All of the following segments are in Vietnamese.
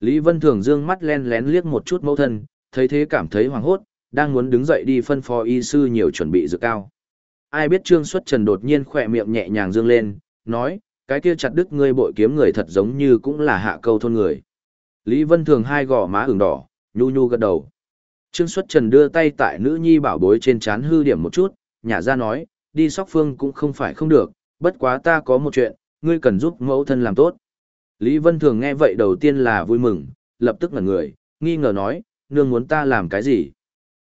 Lý Vân Thường dương mắt len lén liếc một chút mẫu thân, thấy thế cảm thấy hoảng hốt, đang muốn đứng dậy đi phân phó y sư nhiều chuẩn bị dược cao. Ai biết Trương Xuất Trần đột nhiên khỏe miệng nhẹ nhàng dương lên, nói, cái kia chặt đứt ngươi bội kiếm người thật giống như cũng là hạ câu thôn người. Lý Vân Thường hai gò má ửng đỏ, nhu nhu gật đầu. Trương Xuất Trần đưa tay tại nữ nhi bảo bối trên chán hư điểm một chút, nhả ra nói, đi sóc phương cũng không phải không được, bất quá ta có một chuyện, ngươi cần giúp mẫu thân làm tốt. Lý Vân Thường nghe vậy đầu tiên là vui mừng, lập tức ngẩn người, nghi ngờ nói, nương muốn ta làm cái gì?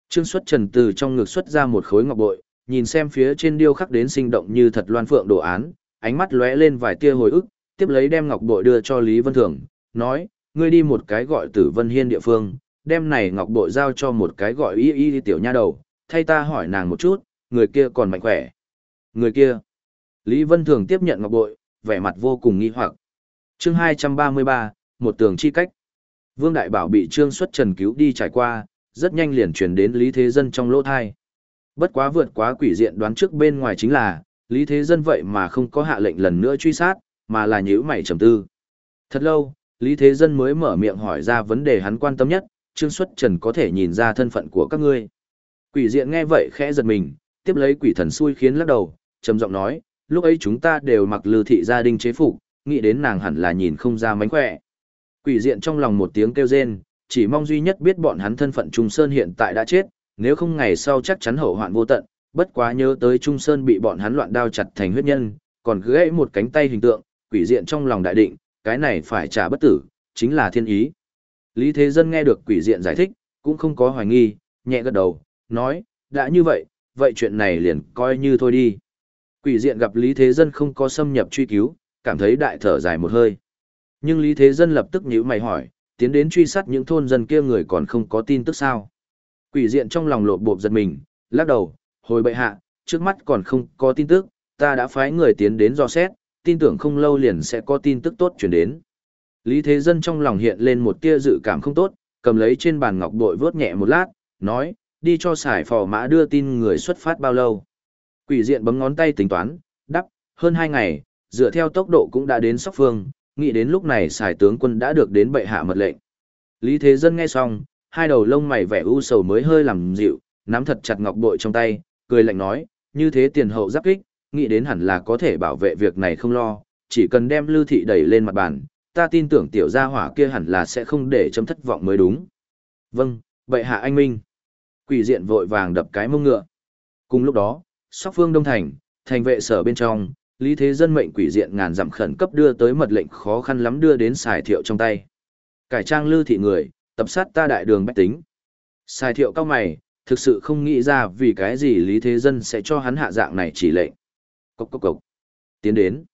Trương Xuất Trần từ trong ngực xuất ra một khối ngọc bội, nhìn xem phía trên điêu khắc đến sinh động như thật loan phượng đồ án, ánh mắt lóe lên vài tia hồi ức, tiếp lấy đem ngọc bội đưa cho Lý Vân Thường, nói, ngươi đi một cái gọi Tử Vân Hiên địa phương, đem này ngọc bội giao cho một cái gọi y y tiểu nha đầu, thay ta hỏi nàng một chút, người kia còn mạnh khỏe. Người kia. Lý Vân Thường tiếp nhận ngọc bội, vẻ mặt vô cùng nghi hoặc. Chương 233, một tường chi cách. Vương Đại Bảo bị Trương Xuất Trần cứu đi trải qua, rất nhanh liền truyền đến Lý Thế Dân trong lỗ thai. Bất quá vượt quá quỷ diện đoán trước bên ngoài chính là, Lý Thế Dân vậy mà không có hạ lệnh lần nữa truy sát, mà là nhữ mày trầm tư. Thật lâu, Lý Thế Dân mới mở miệng hỏi ra vấn đề hắn quan tâm nhất, Trương Xuất Trần có thể nhìn ra thân phận của các ngươi. Quỷ diện nghe vậy khẽ giật mình, tiếp lấy quỷ thần xui khiến lắc đầu, trầm giọng nói, lúc ấy chúng ta đều mặc lư thị gia đình chế phục, nghĩ đến nàng hẳn là nhìn không ra mánh khỏe. Quỷ diện trong lòng một tiếng kêu rên, chỉ mong duy nhất biết bọn hắn thân phận Trung Sơn hiện tại đã chết, nếu không ngày sau chắc chắn hậu hoạn vô tận, bất quá nhớ tới Trung Sơn bị bọn hắn loạn đao chặt thành huyết nhân, còn gãy một cánh tay hình tượng, quỷ diện trong lòng đại định, cái này phải trả bất tử, chính là thiên ý. Lý Thế Dân nghe được quỷ diện giải thích, cũng không có hoài nghi, nhẹ gật đầu, nói, đã như vậy, vậy chuyện này liền coi như thôi đi. Quỷ diện gặp Lý Thế Dân không có xâm nhập truy cứu, cảm thấy đại thở dài một hơi. Nhưng Lý Thế Dân lập tức nhíu mày hỏi, tiến đến truy sát những thôn dân kia người còn không có tin tức sao. Quỷ diện trong lòng lột bộp giật mình, lắc đầu, hồi bệ hạ, trước mắt còn không có tin tức, ta đã phái người tiến đến do xét, tin tưởng không lâu liền sẽ có tin tức tốt chuyển đến. Lý Thế Dân trong lòng hiện lên một tia dự cảm không tốt, cầm lấy trên bàn ngọc bội vớt nhẹ một lát, nói, đi cho sải phò mã đưa tin người xuất phát bao lâu. Quỷ diện bấm ngón tay tính toán, đắp, hơn hai ngày, dựa theo tốc độ cũng đã đến sóc phương, nghĩ đến lúc này xài tướng quân đã được đến bệ hạ mật lệnh. Lý Thế Dân nghe xong, hai đầu lông mày vẻ u sầu mới hơi làm dịu, nắm thật chặt ngọc bội trong tay, cười lạnh nói, như thế tiền hậu giáp kích, nghĩ đến hẳn là có thể bảo vệ việc này không lo, chỉ cần đem lưu thị đẩy lên mặt bàn, ta tin tưởng tiểu gia hỏa kia hẳn là sẽ không để chấm thất vọng mới đúng. Vâng, bệ hạ anh minh. Quỷ diện vội vàng đập cái mông ngựa. Cùng lúc đó, sóc phương đông thành, thành vệ sở bên trong, lý thế dân mệnh quỷ diện ngàn dặm khẩn cấp đưa tới mật lệnh khó khăn lắm đưa đến xài thiệu trong tay. Cải trang lưu thị người, tập sát ta đại đường bách tính. Xài thiệu cao mày, thực sự không nghĩ ra vì cái gì lý thế dân sẽ cho hắn hạ dạng này chỉ lệnh. Cốc cốc cốc. Tiến đến.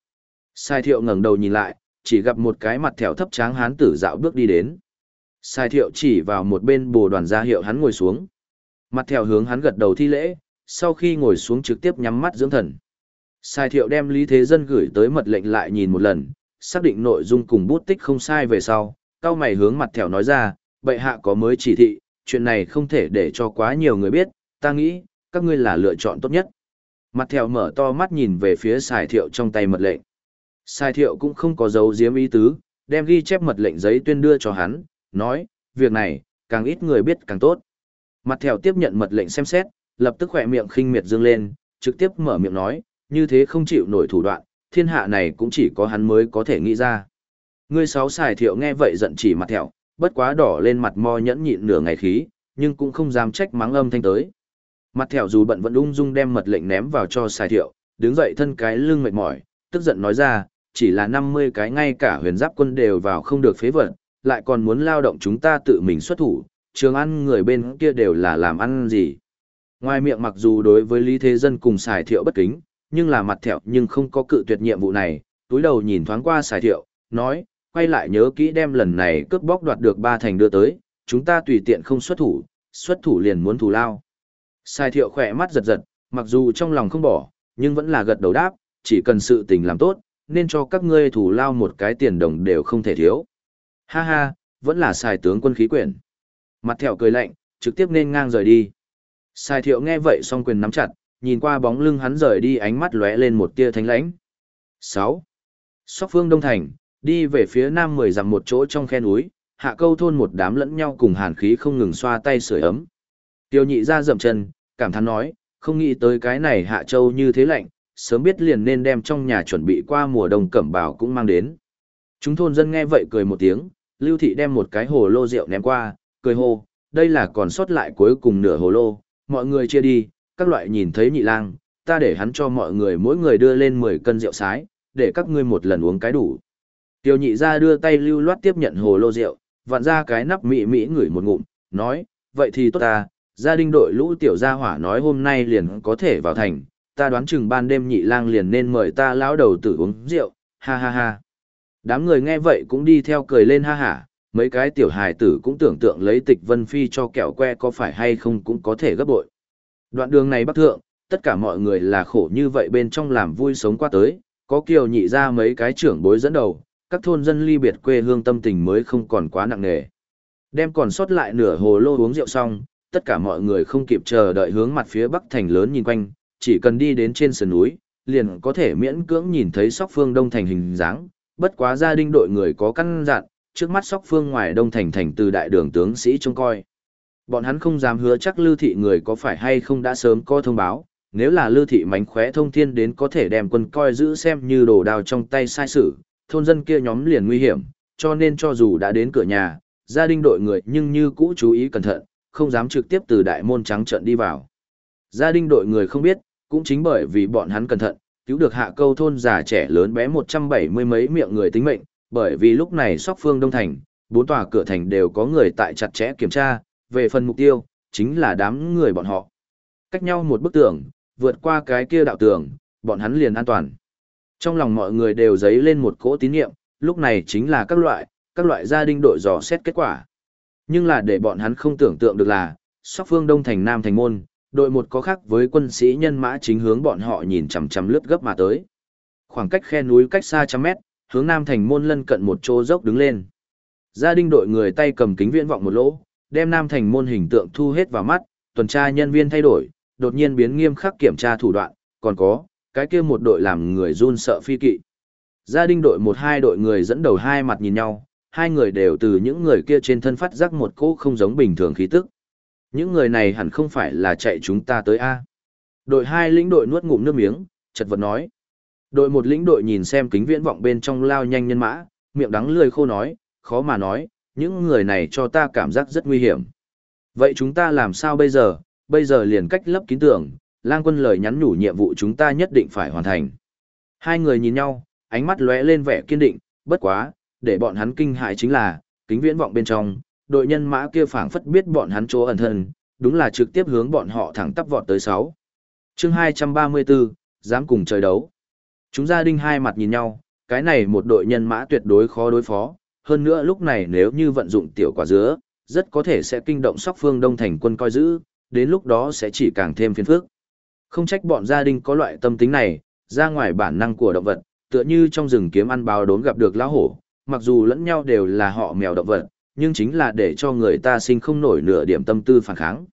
Sai thiệu ngẩng đầu nhìn lại, chỉ gặp một cái mặt thẹo thấp tráng hán tử dạo bước đi đến. Sai thiệu chỉ vào một bên bồ đoàn ra hiệu hắn ngồi xuống. Mặt thẹo hướng hắn gật đầu thi lễ, sau khi ngồi xuống trực tiếp nhắm mắt dưỡng thần. Sai thiệu đem Lý Thế Dân gửi tới mật lệnh lại nhìn một lần, xác định nội dung cùng bút tích không sai về sau, cao mày hướng mặt thẻo nói ra, bệ hạ có mới chỉ thị, chuyện này không thể để cho quá nhiều người biết, ta nghĩ, các ngươi là lựa chọn tốt nhất. Mặt thẻo mở to mắt nhìn về phía xài thiệu trong tay mật lệnh. Sai thiệu cũng không có dấu diếm ý tứ, đem ghi chép mật lệnh giấy tuyên đưa cho hắn, nói, việc này, càng ít người biết càng tốt. Mặt thèo tiếp nhận mật lệnh xem xét, lập tức khỏe miệng khinh miệt dương lên, trực tiếp mở miệng nói, như thế không chịu nổi thủ đoạn, thiên hạ này cũng chỉ có hắn mới có thể nghĩ ra. Ngươi sáu xài thiệu nghe vậy giận chỉ mặt thẹo bất quá đỏ lên mặt mo nhẫn nhịn nửa ngày khí, nhưng cũng không dám trách mắng âm thanh tới. Mặt thẹo dù bận vẫn ung dung đem mật lệnh ném vào cho xài thiệu, đứng dậy thân cái lưng mệt mỏi, tức giận nói ra, chỉ là 50 cái ngay cả huyền giáp quân đều vào không được phế vật, lại còn muốn lao động chúng ta tự mình xuất thủ, trường ăn người bên kia đều là làm ăn gì. Ngoài miệng mặc dù đối với Lý Thế Dân cùng xài thiệu bất kính, nhưng là mặt thẹo nhưng không có cự tuyệt nhiệm vụ này, túi đầu nhìn thoáng qua xài thiệu, nói, quay lại nhớ kỹ đem lần này cướp bóc đoạt được ba thành đưa tới, chúng ta tùy tiện không xuất thủ, xuất thủ liền muốn thủ lao. Xài thiệu khỏe mắt giật giật, mặc dù trong lòng không bỏ, nhưng vẫn là gật đầu đáp, chỉ cần sự tình làm tốt, nên cho các ngươi thủ lao một cái tiền đồng đều không thể thiếu. Ha ha, vẫn là xài tướng quân khí quyển. Mặt thẹo cười lạnh, trực tiếp nên ngang rời đi. Xài thiệu nghe vậy song quyền nắm chặt, nhìn qua bóng lưng hắn rời đi ánh mắt lóe lên một tia thánh lãnh. 6. Sóc phương Đông Thành, đi về phía nam mười dặm một chỗ trong khe núi, hạ câu thôn một đám lẫn nhau cùng hàn khí không ngừng xoa tay sưởi ấm. Tiêu nhị ra dậm chân, cảm thán nói, không nghĩ tới cái này hạ châu như thế lạnh, sớm biết liền nên đem trong nhà chuẩn bị qua mùa đông cẩm bào cũng mang đến. Chúng thôn dân nghe vậy cười một tiếng, Lưu Thị đem một cái hồ lô rượu ném qua, cười hô, đây là còn sót lại cuối cùng nửa hồ lô, mọi người chia đi, các loại nhìn thấy nhị lang, ta để hắn cho mọi người mỗi người đưa lên 10 cân rượu sái, để các ngươi một lần uống cái đủ. Tiêu nhị ra đưa tay lưu loát tiếp nhận hồ lô rượu, vặn ra cái nắp mị mị ngửi một ngụm, nói, vậy thì tốt ta, gia đình đội lũ tiểu gia hỏa nói hôm nay liền có thể vào thành, ta đoán chừng ban đêm nhị lang liền nên mời ta lão đầu tử uống rượu, ha ha ha. Đám người nghe vậy cũng đi theo cười lên ha ha, mấy cái tiểu hài tử cũng tưởng tượng lấy tịch vân phi cho kẹo que có phải hay không cũng có thể gấp bội. Đoạn đường này bắc thượng, tất cả mọi người là khổ như vậy bên trong làm vui sống qua tới, có kiều nhị ra mấy cái trưởng bối dẫn đầu, các thôn dân ly biệt quê hương tâm tình mới không còn quá nặng nề. Đem còn sót lại nửa hồ lô uống rượu xong, tất cả mọi người không kịp chờ đợi hướng mặt phía bắc thành lớn nhìn quanh, chỉ cần đi đến trên sườn núi, liền có thể miễn cưỡng nhìn thấy sóc phương đông thành hình dáng, bất quá gia đình đội người có căn dặn, trước mắt sóc phương ngoài đông thành thành từ đại đường tướng sĩ trông coi. Bọn hắn không dám hứa chắc lưu thị người có phải hay không đã sớm có thông báo, nếu là lưu thị mánh khóe thông thiên đến có thể đem quân coi giữ xem như đồ đào trong tay sai sự, thôn dân kia nhóm liền nguy hiểm, cho nên cho dù đã đến cửa nhà, gia đình đội người nhưng như cũ chú ý cẩn thận, không dám trực tiếp từ đại môn trắng trận đi vào. Gia đình đội người không biết, cũng chính bởi vì bọn hắn cẩn thận, cứu được hạ câu thôn già trẻ lớn bé 170 mấy miệng người tính mệnh, bởi vì lúc này sóc phương Đông Thành, bốn tòa cửa thành đều có người tại chặt chẽ kiểm tra, về phần mục tiêu, chính là đám người bọn họ. Cách nhau một bức tường, vượt qua cái kia đạo tường, bọn hắn liền an toàn. Trong lòng mọi người đều dấy lên một cỗ tín nhiệm, lúc này chính là các loại, các loại gia đình đội dò xét kết quả. Nhưng là để bọn hắn không tưởng tượng được là, sóc phương Đông Thành Nam Thành Môn, đội một có khác với quân sĩ nhân mã chính hướng bọn họ nhìn chằm chằm lướt gấp mà tới. Khoảng cách khe núi cách xa trăm mét, hướng nam thành môn lân cận một chỗ dốc đứng lên. Gia đình đội người tay cầm kính viễn vọng một lỗ, đem nam thành môn hình tượng thu hết vào mắt, tuần tra nhân viên thay đổi, đột nhiên biến nghiêm khắc kiểm tra thủ đoạn, còn có, cái kia một đội làm người run sợ phi kỵ. Gia đình đội một hai đội người dẫn đầu hai mặt nhìn nhau, hai người đều từ những người kia trên thân phát giác một cỗ không giống bình thường khí tức. Những người này hẳn không phải là chạy chúng ta tới A. Đội hai lĩnh đội nuốt ngụm nước miếng, chật vật nói. Đội một lĩnh đội nhìn xem kính viễn vọng bên trong lao nhanh nhân mã, miệng đắng lười khô nói, khó mà nói, những người này cho ta cảm giác rất nguy hiểm. Vậy chúng ta làm sao bây giờ, bây giờ liền cách lấp kín tưởng, lang quân lời nhắn nhủ nhiệm vụ chúng ta nhất định phải hoàn thành. Hai người nhìn nhau, ánh mắt lóe lên vẻ kiên định, bất quá, để bọn hắn kinh hại chính là, kính viễn vọng bên trong, đội nhân mã kia phảng phất biết bọn hắn chỗ ẩn thân, đúng là trực tiếp hướng bọn họ thẳng tắp vọt tới 6. chương 234, dám cùng trời đấu. Chúng gia đình hai mặt nhìn nhau, cái này một đội nhân mã tuyệt đối khó đối phó, hơn nữa lúc này nếu như vận dụng tiểu quả dứa, rất có thể sẽ kinh động sóc phương đông thành quân coi giữ, đến lúc đó sẽ chỉ càng thêm phiền phức. Không trách bọn gia đình có loại tâm tính này, ra ngoài bản năng của động vật, tựa như trong rừng kiếm ăn báo đốn gặp được lão hổ, mặc dù lẫn nhau đều là họ mèo động vật, nhưng chính là để cho người ta sinh không nổi nửa điểm tâm tư phản kháng.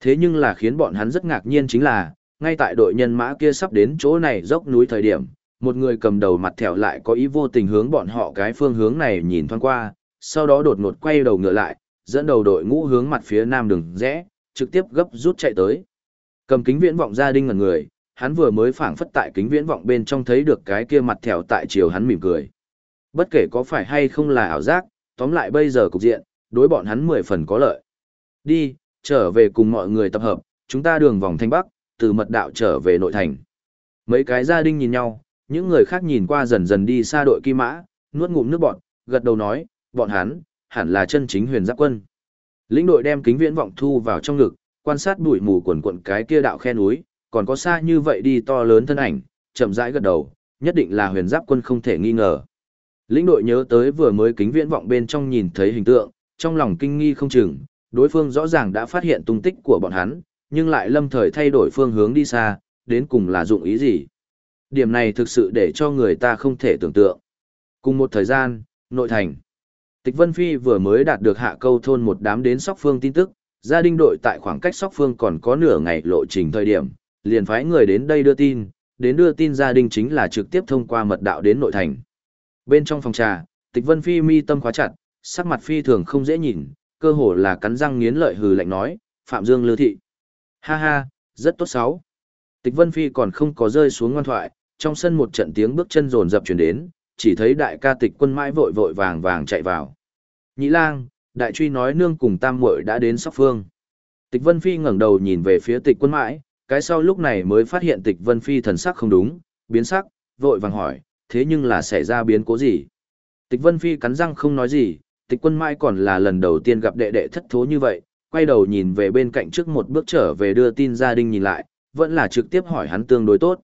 Thế nhưng là khiến bọn hắn rất ngạc nhiên chính là, ngay tại đội nhân mã kia sắp đến chỗ này dốc núi thời điểm, một người cầm đầu mặt thẻo lại có ý vô tình hướng bọn họ cái phương hướng này nhìn thoáng qua, sau đó đột ngột quay đầu ngựa lại, dẫn đầu đội ngũ hướng mặt phía nam đường rẽ, trực tiếp gấp rút chạy tới. Cầm kính viễn vọng ra đinh ngẩn người, hắn vừa mới phảng phất tại kính viễn vọng bên trong thấy được cái kia mặt thẻo tại chiều hắn mỉm cười. Bất kể có phải hay không là ảo giác, tóm lại bây giờ cục diện, đối bọn hắn mười phần có lợi. Đi, trở về cùng mọi người tập hợp, chúng ta đường vòng thanh bắc, từ mật đạo trở về nội thành. Mấy cái gia đình nhìn nhau, những người khác nhìn qua dần dần đi xa đội kim mã, nuốt ngụm nước bọn, gật đầu nói, bọn hắn, hẳn là chân chính huyền giáp quân. Lĩnh đội đem kính viễn vọng thu vào trong ngực, quan sát bụi mù quần quận cái kia đạo khe núi, còn có xa như vậy đi to lớn thân ảnh, chậm rãi gật đầu, nhất định là huyền giáp quân không thể nghi ngờ. Lĩnh đội nhớ tới vừa mới kính viễn vọng bên trong nhìn thấy hình tượng, trong lòng kinh nghi không chừng, đối phương rõ ràng đã phát hiện tung tích của bọn hắn, nhưng lại lâm thời thay đổi phương hướng đi xa, đến cùng là dụng ý gì. Điểm này thực sự để cho người ta không thể tưởng tượng. Cùng một thời gian, nội thành. Tịch Vân Phi vừa mới đạt được hạ câu thôn một đám đến sóc phương tin tức, gia đình đội tại khoảng cách sóc phương còn có nửa ngày lộ trình thời điểm, liền phái người đến đây đưa tin, đến đưa tin gia đình chính là trực tiếp thông qua mật đạo đến nội thành. Bên trong phòng trà, Tịch Vân Phi mi tâm khóa chặt, sắc mặt phi thường không dễ nhìn, cơ hồ là cắn răng nghiến lợi hừ lạnh nói, Phạm Dương Lư Thị. Ha ha, rất tốt sáu. Tịch Vân Phi còn không có rơi xuống ngoan thoại, trong sân một trận tiếng bước chân rồn rập chuyển đến, chỉ thấy đại ca tịch quân mãi vội vội vàng vàng chạy vào. Nhĩ lang, đại truy nói nương cùng tam muội đã đến sóc phương. Tịch Vân Phi ngẩng đầu nhìn về phía tịch quân mãi, cái sau lúc này mới phát hiện tịch Vân Phi thần sắc không đúng, biến sắc, vội vàng hỏi, thế nhưng là xảy ra biến cố gì? Tịch Vân Phi cắn răng không nói gì, tịch quân mãi còn là lần đầu tiên gặp đệ đệ thất thố như vậy, quay đầu nhìn về bên cạnh trước một bước trở về đưa tin gia đình nhìn lại, vẫn là trực tiếp hỏi hắn tương đối tốt.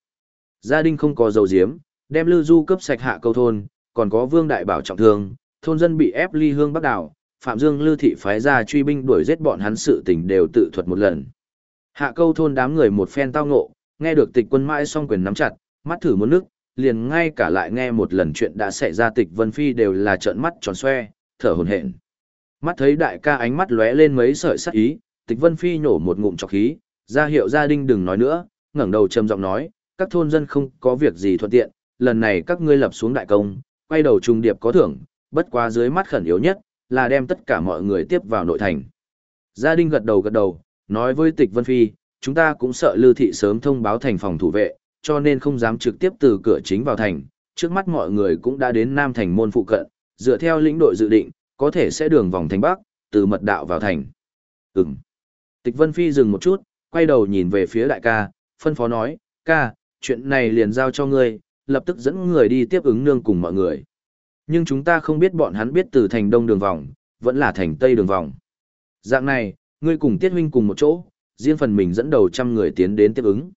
Gia đình không có dầu diếm, đem Lư Du cấp sạch hạ câu thôn, còn có Vương Đại Bảo trọng thương, thôn dân bị ép ly hương bắc đảo, Phạm Dương Lư Thị phái ra truy binh đuổi giết bọn hắn sự tình đều tự thuật một lần. Hạ câu thôn đám người một phen tao ngộ, nghe được tịch quân mãi song quyền nắm chặt, mắt thử muốn nước, liền ngay cả lại nghe một lần chuyện đã xảy ra tịch Vân Phi đều là trợn mắt tròn xoe, thở hồn hển. Mắt thấy đại ca ánh mắt lóe lên mấy sợi sắc ý, tịch Vân Phi nhổ một ngụm trọc khí, ra hiệu gia đình đừng nói nữa, ngẩng đầu trầm giọng nói, các thôn dân không có việc gì thuận tiện, lần này các ngươi lập xuống đại công, quay đầu trung điệp có thưởng, bất quá dưới mắt khẩn yếu nhất, là đem tất cả mọi người tiếp vào nội thành. Gia đình gật đầu gật đầu, nói với tịch Vân Phi, chúng ta cũng sợ Lư Thị sớm thông báo thành phòng thủ vệ, cho nên không dám trực tiếp từ cửa chính vào thành, trước mắt mọi người cũng đã đến Nam thành môn phụ cận, dựa theo lĩnh đội dự định, có thể sẽ đường vòng thành Bắc, từ mật đạo vào thành. Ừm. Tịch Vân Phi dừng một chút, quay đầu nhìn về phía đại ca, phân phó nói, ca, chuyện này liền giao cho ngươi, lập tức dẫn người đi tiếp ứng nương cùng mọi người. Nhưng chúng ta không biết bọn hắn biết từ thành đông đường vòng, vẫn là thành tây đường vòng. Dạng này, ngươi cùng tiết huynh cùng một chỗ, riêng phần mình dẫn đầu trăm người tiến đến tiếp ứng.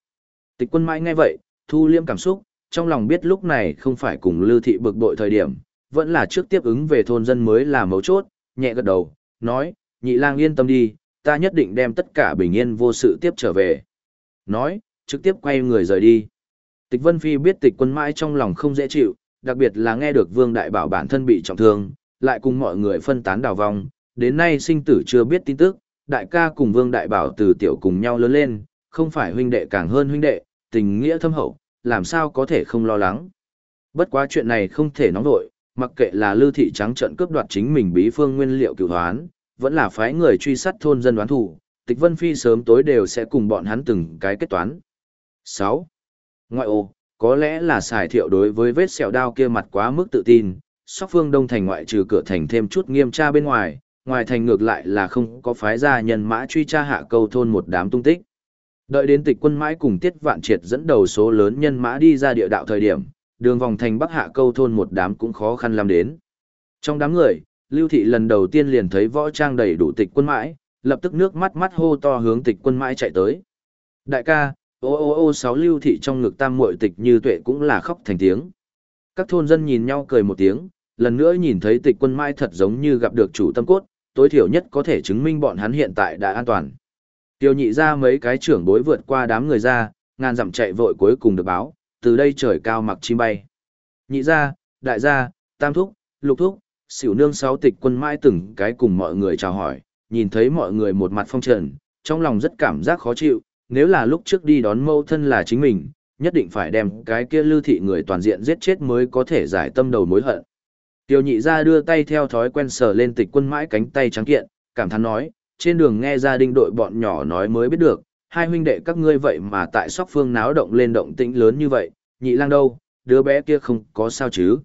Tịch quân mãi nghe vậy, thu liêm cảm xúc, trong lòng biết lúc này không phải cùng lưu thị bực bội thời điểm, vẫn là trước tiếp ứng về thôn dân mới là mấu chốt, nhẹ gật đầu, nói, nhị lang yên tâm đi, ta nhất định đem tất cả bình yên vô sự tiếp trở về. Nói, trực tiếp quay người rời đi. Tịch Vân Phi biết tịch quân mãi trong lòng không dễ chịu, đặc biệt là nghe được Vương Đại Bảo bản thân bị trọng thương, lại cùng mọi người phân tán đào vong, đến nay sinh tử chưa biết tin tức, đại ca cùng Vương Đại Bảo từ tiểu cùng nhau lớn lên, không phải huynh đệ càng hơn huynh đệ, tình nghĩa thâm hậu, làm sao có thể không lo lắng. Bất quá chuyện này không thể nóng nổi, mặc kệ là Lưu Thị trắng trận cướp đoạt chính mình bí phương nguyên liệu cửu hoán, vẫn là phái người truy sát thôn dân đoán thủ, Tịch Vân Phi sớm tối đều sẽ cùng bọn hắn từng cái kết toán. 6. Ngoại ô, có lẽ là xài thiệu đối với vết sẹo đao kia mặt quá mức tự tin, sóc phương đông thành ngoại trừ cửa thành thêm chút nghiêm tra bên ngoài, ngoài thành ngược lại là không có phái gia nhân mã truy tra hạ câu thôn một đám tung tích. Đợi đến tịch quân mãi cùng tiết vạn triệt dẫn đầu số lớn nhân mã đi ra địa đạo thời điểm, đường vòng thành bắc hạ câu thôn một đám cũng khó khăn làm đến. Trong đám người, Lưu Thị lần đầu tiên liền thấy võ trang đầy đủ tịch quân mãi, lập tức nước mắt mắt hô to hướng tịch quân mãi chạy tới. Đại ca, ô ô ô sáu Lưu Thị trong ngực tam muội tịch như tuệ cũng là khóc thành tiếng. Các thôn dân nhìn nhau cười một tiếng, lần nữa nhìn thấy tịch quân mai thật giống như gặp được chủ tâm cốt, tối thiểu nhất có thể chứng minh bọn hắn hiện tại đã an toàn. Tiêu nhị ra mấy cái trưởng bối vượt qua đám người ra, ngàn dặm chạy vội cuối cùng được báo, từ đây trời cao mặc chim bay. Nhị ra, đại gia, tam thúc, lục thúc, xỉu nương sáu tịch quân mãi từng cái cùng mọi người chào hỏi, nhìn thấy mọi người một mặt phong trần, trong lòng rất cảm giác khó chịu, nếu là lúc trước đi đón mâu thân là chính mình, nhất định phải đem cái kia lưu thị người toàn diện giết chết mới có thể giải tâm đầu mối hận. Tiêu nhị ra đưa tay theo thói quen sờ lên tịch quân mãi cánh tay trắng kiện, cảm thán nói, trên đường nghe gia đình đội bọn nhỏ nói mới biết được, hai huynh đệ các ngươi vậy mà tại sóc phương náo động lên động tĩnh lớn như vậy, nhị lang đâu, đứa bé kia không có sao chứ.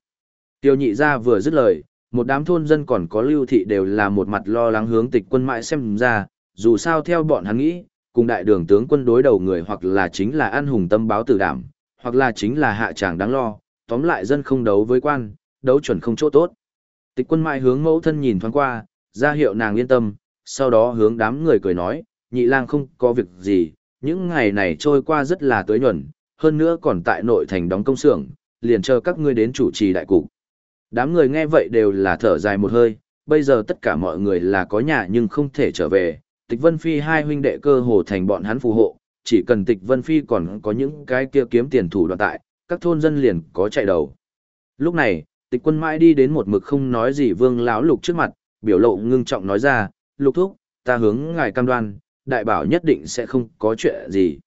Tiêu nhị ra vừa dứt lời, một đám thôn dân còn có lưu thị đều là một mặt lo lắng hướng tịch quân mãi xem ra, dù sao theo bọn hắn nghĩ, cùng đại đường tướng quân đối đầu người hoặc là chính là an hùng tâm báo tử đảm, hoặc là chính là hạ tràng đáng lo, tóm lại dân không đấu với quan, đấu chuẩn không chỗ tốt. Tịch quân mãi hướng mẫu thân nhìn thoáng qua, ra hiệu nàng yên tâm, sau đó hướng đám người cười nói, nhị lang không có việc gì, những ngày này trôi qua rất là tới nhuẩn, hơn nữa còn tại nội thành đóng công xưởng, liền chờ các ngươi đến chủ trì đại cục. Đám người nghe vậy đều là thở dài một hơi, bây giờ tất cả mọi người là có nhà nhưng không thể trở về, tịch vân phi hai huynh đệ cơ hồ thành bọn hắn phù hộ, chỉ cần tịch vân phi còn có những cái kia kiếm tiền thủ đoạn tại, các thôn dân liền có chạy đầu. Lúc này, tịch quân mãi đi đến một mực không nói gì vương lão lục trước mặt, biểu lộ ngưng trọng nói ra, lục thúc, ta hướng ngài cam đoan, đại bảo nhất định sẽ không có chuyện gì.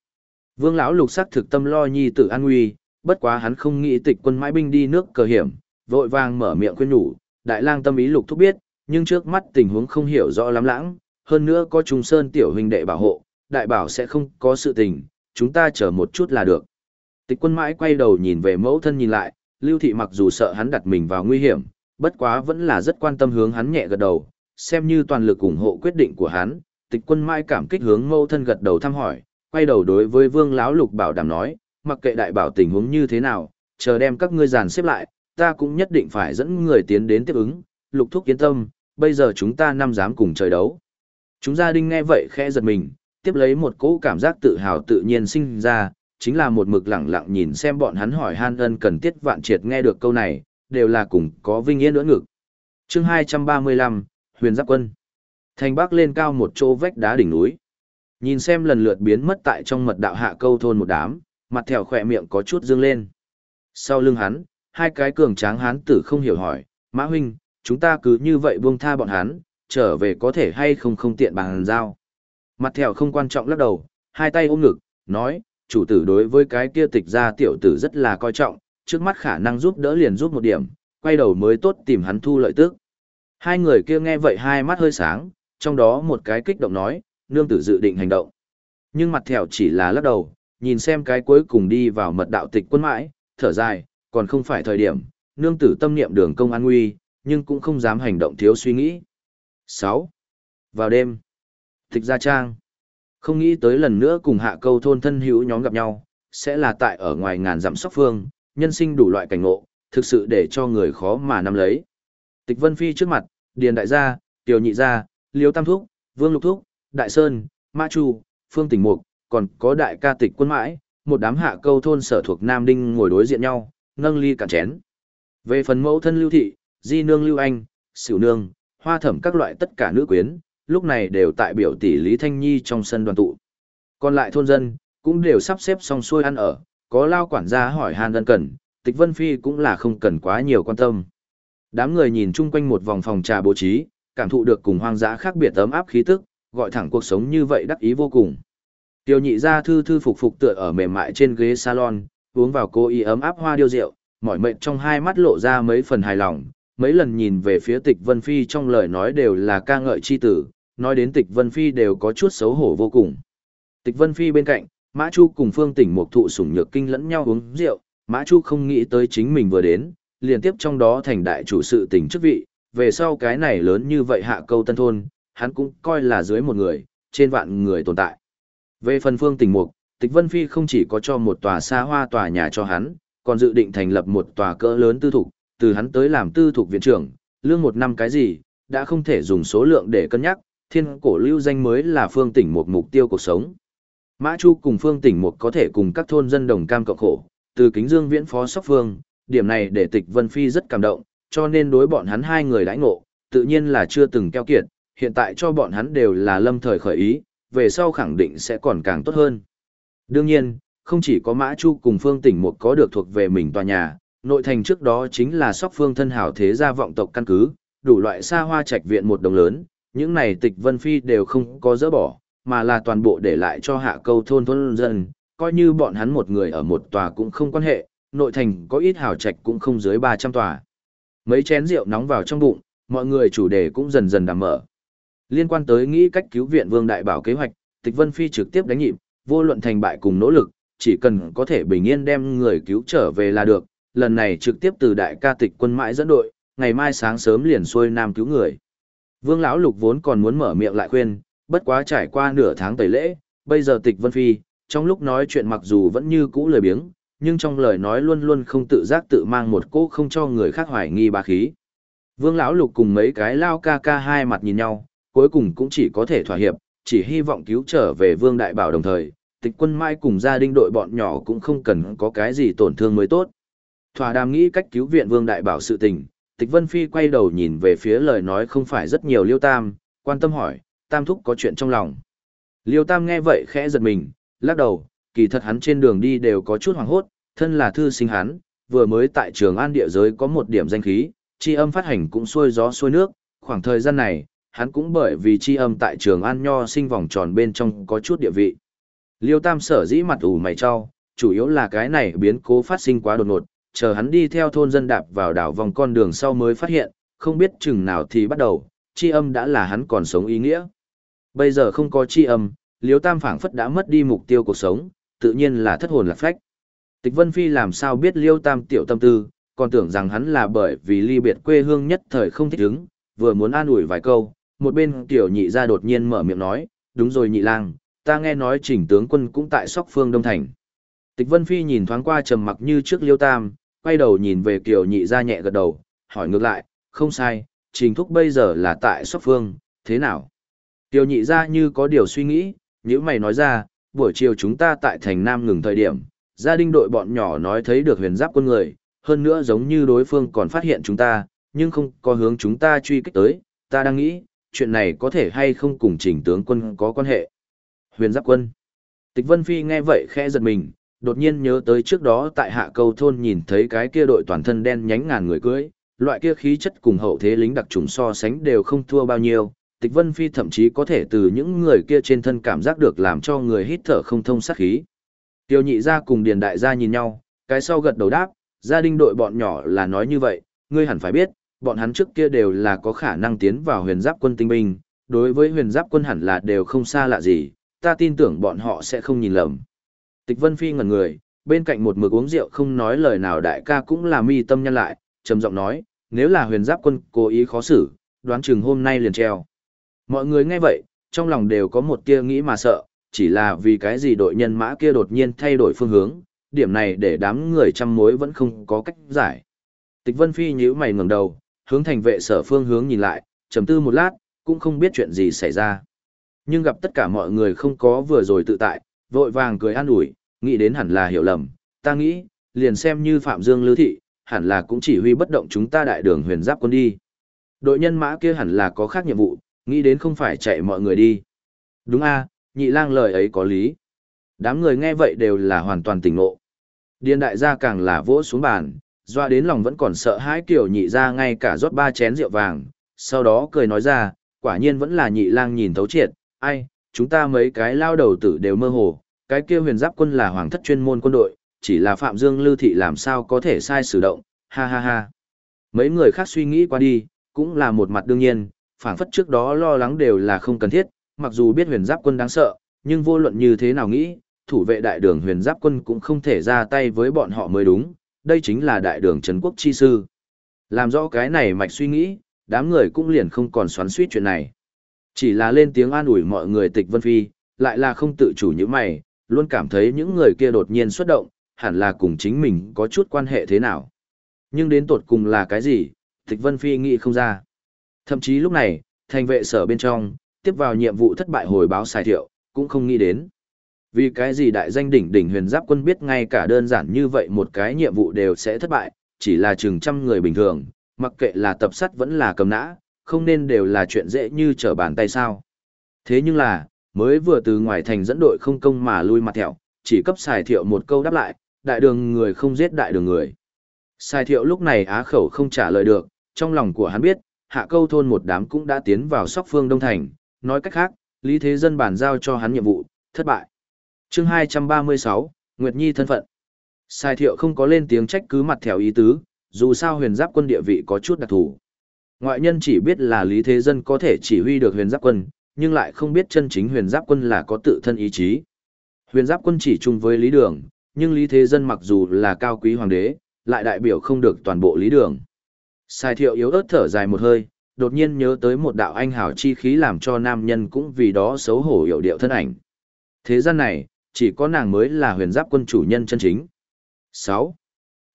Vương lão lục sắc thực tâm lo nhi tử an nguy, bất quá hắn không nghĩ tịch quân mãi binh đi nước cờ hiểm, vội vàng mở miệng khuyên nhủ, đại lang tâm ý lục thúc biết, nhưng trước mắt tình huống không hiểu rõ lắm lãng, hơn nữa có Trung Sơn tiểu huynh đệ bảo hộ, đại bảo sẽ không có sự tình, chúng ta chờ một chút là được. Tịch quân mãi quay đầu nhìn về mẫu thân nhìn lại, Lưu Thị mặc dù sợ hắn đặt mình vào nguy hiểm, bất quá vẫn là rất quan tâm hướng hắn nhẹ gật đầu, xem như toàn lực ủng hộ quyết định của hắn. Tịch quân mãi cảm kích hướng mẫu thân gật đầu thăm hỏi, quay đầu đối với vương Láo lục bảo đảm nói, mặc kệ đại bảo tình huống như thế nào, chờ đem các ngươi dàn xếp lại, ta cũng nhất định phải dẫn người tiến đến tiếp ứng, lục thúc yên tâm, bây giờ chúng ta năm dám cùng trời đấu. Chúng gia đình nghe vậy khẽ giật mình, tiếp lấy một cỗ cảm giác tự hào tự nhiên sinh ra, chính là một mực lặng lặng nhìn xem bọn hắn hỏi han ân cần tiết vạn triệt nghe được câu này, đều là cùng có vinh yên ưỡn ngực. chương 235, Huyền Giáp Quân. Thành Bắc lên cao một chỗ vách đá đỉnh núi. Nhìn xem lần lượt biến mất tại trong mật đạo hạ câu thôn một đám, mặt thèo khỏe miệng có chút dương lên. Sau lưng hắn, hai cái cường tráng hán tử không hiểu hỏi, Mã huynh, chúng ta cứ như vậy buông tha bọn hắn, trở về có thể hay không không tiện bằng giao. Mặt thèo không quan trọng lắc đầu, hai tay ôm ngực, nói, chủ tử đối với cái kia tịch ra tiểu tử rất là coi trọng, trước mắt khả năng giúp đỡ liền giúp một điểm, quay đầu mới tốt tìm hắn thu lợi tức. Hai người kia nghe vậy hai mắt hơi sáng, trong đó một cái kích động nói, nương tử dự định hành động. Nhưng mặt thèo chỉ là lắc đầu, nhìn xem cái cuối cùng đi vào mật đạo tịch quân mãi, thở dài, còn không phải thời điểm, nương tử tâm niệm đường công an nguy, nhưng cũng không dám hành động thiếu suy nghĩ. 6. Vào đêm, tịch gia trang. Không nghĩ tới lần nữa cùng hạ câu thôn thân hữu nhóm gặp nhau, sẽ là tại ở ngoài ngàn dặm sóc phương, nhân sinh đủ loại cảnh ngộ, thực sự để cho người khó mà nắm lấy. Tịch Vân Phi trước mặt, Điền Đại Gia, Tiểu Nhị Gia, Liêu Tam Thúc, Vương Lục Thúc, Đại Sơn, ma Chu, Phương Tỉnh Mục, còn có đại ca tịch quân mãi, một đám hạ câu thôn sở thuộc Nam Đinh ngồi đối diện nhau, nâng ly cạn chén. Về phần mẫu thân Lưu Thị, Di Nương Lưu Anh, Sửu Nương, Hoa Thẩm các loại tất cả nữ quyến, lúc này đều tại biểu tỷ Lý Thanh Nhi trong sân đoàn tụ. Còn lại thôn dân, cũng đều sắp xếp xong xuôi ăn ở, có lao quản gia hỏi han đơn cần, tịch Vân Phi cũng là không cần quá nhiều quan tâm. Đám người nhìn chung quanh một vòng phòng trà bố trí, cảm thụ được cùng hoang dã khác biệt ấm áp khí tức, gọi thẳng cuộc sống như vậy đắc ý vô cùng. Tiêu nhị ra thư thư phục phục tựa ở mềm mại trên ghế salon, uống vào cô y ấm áp hoa điêu rượu, mỏi mệt trong hai mắt lộ ra mấy phần hài lòng, mấy lần nhìn về phía tịch Vân Phi trong lời nói đều là ca ngợi chi tử, nói đến tịch Vân Phi đều có chút xấu hổ vô cùng. Tịch Vân Phi bên cạnh, Mã Chu cùng Phương Tỉnh một thụ sủng nhược kinh lẫn nhau uống rượu, Mã Chu không nghĩ tới chính mình vừa đến, liên tiếp trong đó thành đại chủ sự tỉnh chức vị, về sau cái này lớn như vậy hạ câu tân thôn, hắn cũng coi là dưới một người, trên vạn người tồn tại. Về phần Phương Tỉnh Mục, Tịch Vân Phi không chỉ có cho một tòa xa hoa tòa nhà cho hắn, còn dự định thành lập một tòa cỡ lớn tư thục, từ hắn tới làm tư thuộc viện trưởng, lương một năm cái gì, đã không thể dùng số lượng để cân nhắc, thiên cổ lưu danh mới là phương tỉnh một mục tiêu cuộc sống. Mã Chu cùng phương tỉnh một có thể cùng các thôn dân đồng cam cộng khổ, từ kính dương viễn phó sóc phương, điểm này để tịch Vân Phi rất cảm động, cho nên đối bọn hắn hai người đãi ngộ, tự nhiên là chưa từng keo kiệt, hiện tại cho bọn hắn đều là lâm thời khởi ý, về sau khẳng định sẽ còn càng tốt hơn. Đương nhiên, không chỉ có Mã Chu cùng Phương Tỉnh một có được thuộc về mình tòa nhà, nội thành trước đó chính là sóc phương thân hảo thế gia vọng tộc căn cứ, đủ loại xa hoa trạch viện một đồng lớn, những này tịch Vân Phi đều không có dỡ bỏ, mà là toàn bộ để lại cho hạ câu thôn thôn dân, coi như bọn hắn một người ở một tòa cũng không quan hệ, nội thành có ít hảo trạch cũng không dưới 300 tòa. Mấy chén rượu nóng vào trong bụng, mọi người chủ đề cũng dần dần đàm mở. Liên quan tới nghĩ cách cứu viện Vương Đại Bảo kế hoạch, Tịch Vân Phi trực tiếp đánh nhịp, vô luận thành bại cùng nỗ lực, chỉ cần có thể bình yên đem người cứu trở về là được. Lần này trực tiếp từ đại ca tịch quân mãi dẫn đội, ngày mai sáng sớm liền xuôi nam cứu người. Vương lão lục vốn còn muốn mở miệng lại khuyên, bất quá trải qua nửa tháng tẩy lễ, bây giờ tịch Vân Phi, trong lúc nói chuyện mặc dù vẫn như cũ lời biếng, nhưng trong lời nói luôn luôn không tự giác tự mang một cỗ không cho người khác hoài nghi bá khí. Vương lão lục cùng mấy cái lao ca ca hai mặt nhìn nhau, cuối cùng cũng chỉ có thể thỏa hiệp, chỉ hy vọng cứu trở về Vương Đại Bảo đồng thời, tịch quân mai cùng gia đình đội bọn nhỏ cũng không cần có cái gì tổn thương mới tốt. Thỏa đàm nghĩ cách cứu viện Vương Đại Bảo sự tình, tịch Vân Phi quay đầu nhìn về phía lời nói không phải rất nhiều Liêu Tam, quan tâm hỏi, Tam Thúc có chuyện trong lòng. Liêu Tam nghe vậy khẽ giật mình, lắc đầu, kỳ thật hắn trên đường đi đều có chút hoảng hốt, thân là thư sinh hắn, vừa mới tại trường an địa giới có một điểm danh khí, chi âm phát hành cũng xuôi gió xuôi nước, khoảng thời gian này, hắn cũng bởi vì chi âm tại trường an nho sinh vòng tròn bên trong có chút địa vị. Liêu Tam sở dĩ mặt ủ mày cho, chủ yếu là cái này biến cố phát sinh quá đột ngột, chờ hắn đi theo thôn dân đạp vào đảo vòng con đường sau mới phát hiện, không biết chừng nào thì bắt đầu, chi âm đã là hắn còn sống ý nghĩa. Bây giờ không có chi âm, Liêu Tam phảng phất đã mất đi mục tiêu cuộc sống, tự nhiên là thất hồn lạc phách. Tịch Vân Phi làm sao biết Liêu Tam tiểu tâm tư, còn tưởng rằng hắn là bởi vì ly biệt quê hương nhất thời không thích ứng, vừa muốn an ủi vài câu, một bên tiểu nhị ra đột nhiên mở miệng nói, đúng rồi nhị lang, ta nghe nói chỉnh tướng quân cũng tại sóc phương Đông Thành. Tịch Vân Phi nhìn thoáng qua trầm mặc như trước Liêu Tam, quay đầu nhìn về Kiều Nhị ra nhẹ gật đầu, hỏi ngược lại, không sai, trình thúc bây giờ là tại sóc phương, thế nào? Kiều Nhị ra như có điều suy nghĩ, nếu mày nói ra, buổi chiều chúng ta tại thành Nam ngừng thời điểm, gia đình đội bọn nhỏ nói thấy được huyền giáp quân người, hơn nữa giống như đối phương còn phát hiện chúng ta, nhưng không có hướng chúng ta truy kích tới, ta đang nghĩ, chuyện này có thể hay không cùng trình tướng quân có quan hệ. Huyền giáp quân. Tịch Vân Phi nghe vậy khẽ giật mình, đột nhiên nhớ tới trước đó tại hạ câu thôn nhìn thấy cái kia đội toàn thân đen nhánh ngàn người cưới, loại kia khí chất cùng hậu thế lính đặc trùng so sánh đều không thua bao nhiêu. Tịch Vân Phi thậm chí có thể từ những người kia trên thân cảm giác được làm cho người hít thở không thông sát khí. Tiêu nhị ra cùng điền đại gia nhìn nhau, cái sau gật đầu đáp, gia đình đội bọn nhỏ là nói như vậy, ngươi hẳn phải biết, bọn hắn trước kia đều là có khả năng tiến vào huyền giáp quân tinh binh, đối với huyền giáp quân hẳn là đều không xa lạ gì, ta tin tưởng bọn họ sẽ không nhìn lầm. Tịch Vân Phi ngẩn người, bên cạnh một mực uống rượu không nói lời nào đại ca cũng là mi tâm nhân lại, trầm giọng nói, nếu là huyền giáp quân cố ý khó xử, đoán chừng hôm nay liền treo. Mọi người nghe vậy, trong lòng đều có một tia nghĩ mà sợ, chỉ là vì cái gì đội nhân mã kia đột nhiên thay đổi phương hướng, điểm này để đám người chăm mối vẫn không có cách giải. Tịch Vân Phi nhíu mày ngẩng đầu, hướng thành vệ sở phương hướng nhìn lại, trầm tư một lát, cũng không biết chuyện gì xảy ra. Nhưng gặp tất cả mọi người không có vừa rồi tự tại, vội vàng cười an ủi, nghĩ đến hẳn là hiểu lầm, ta nghĩ, liền xem như Phạm Dương Lưu Thị, hẳn là cũng chỉ huy bất động chúng ta đại đường huyền giáp quân đi. Đội nhân mã kia hẳn là có khác nhiệm vụ, nghĩ đến không phải chạy mọi người đi. Đúng a, nhị lang lời ấy có lý. Đám người nghe vậy đều là hoàn toàn tỉnh ngộ. Điên đại gia càng là vỗ xuống bàn, doa đến lòng vẫn còn sợ hãi kiểu nhị ra ngay cả rót ba chén rượu vàng, sau đó cười nói ra, quả nhiên vẫn là nhị lang nhìn thấu triệt, ai, chúng ta mấy cái lao đầu tử đều mơ hồ, cái kia huyền giáp quân là hoàng thất chuyên môn quân đội, chỉ là Phạm Dương Lưu Thị làm sao có thể sai sử động, ha ha ha. Mấy người khác suy nghĩ qua đi, cũng là một mặt đương nhiên, phảng phất trước đó lo lắng đều là không cần thiết, mặc dù biết huyền giáp quân đáng sợ, nhưng vô luận như thế nào nghĩ, thủ vệ đại đường huyền giáp quân cũng không thể ra tay với bọn họ mới đúng, đây chính là đại đường Trấn Quốc Chi Sư. Làm rõ cái này mạch suy nghĩ, đám người cũng liền không còn xoắn suýt chuyện này. Chỉ là lên tiếng an ủi mọi người tịch vân phi, lại là không tự chủ như mày, luôn cảm thấy những người kia đột nhiên xuất động, hẳn là cùng chính mình có chút quan hệ thế nào. Nhưng đến tột cùng là cái gì, tịch vân phi nghĩ không ra. Thậm chí lúc này, thành vệ sở bên trong, tiếp vào nhiệm vụ thất bại hồi báo xài thiệu, cũng không nghĩ đến. Vì cái gì đại danh đỉnh đỉnh huyền giáp quân biết ngay cả đơn giản như vậy một cái nhiệm vụ đều sẽ thất bại, chỉ là chừng trăm người bình thường, mặc kệ là tập sắt vẫn là cầm nã, không nên đều là chuyện dễ như trở bàn tay sao. Thế nhưng là, mới vừa từ ngoài thành dẫn đội không công mà lui mặt thẹo, chỉ cấp xài thiệu một câu đáp lại, đại đường người không giết đại đường người. Xài thiệu lúc này á khẩu không trả lời được, trong lòng của hắn biết, hạ câu thôn một đám cũng đã tiến vào sóc phương Đông Thành, nói cách khác, Lý Thế Dân bàn giao cho hắn nhiệm vụ, thất bại. chương 236, Nguyệt Nhi thân phận. Sai thiệu không có lên tiếng trách cứ mặt theo ý tứ, dù sao huyền giáp quân địa vị có chút đặc thù. Ngoại nhân chỉ biết là Lý Thế Dân có thể chỉ huy được huyền giáp quân, nhưng lại không biết chân chính huyền giáp quân là có tự thân ý chí. Huyền giáp quân chỉ chung với Lý Đường, nhưng Lý Thế Dân mặc dù là cao quý hoàng đế, lại đại biểu không được toàn bộ Lý Đường. Sai thiệu yếu ớt thở dài một hơi, đột nhiên nhớ tới một đạo anh hào chi khí làm cho nam nhân cũng vì đó xấu hổ hiểu điệu thân ảnh. Thế gian này, chỉ có nàng mới là huyền giáp quân chủ nhân chân chính. 6.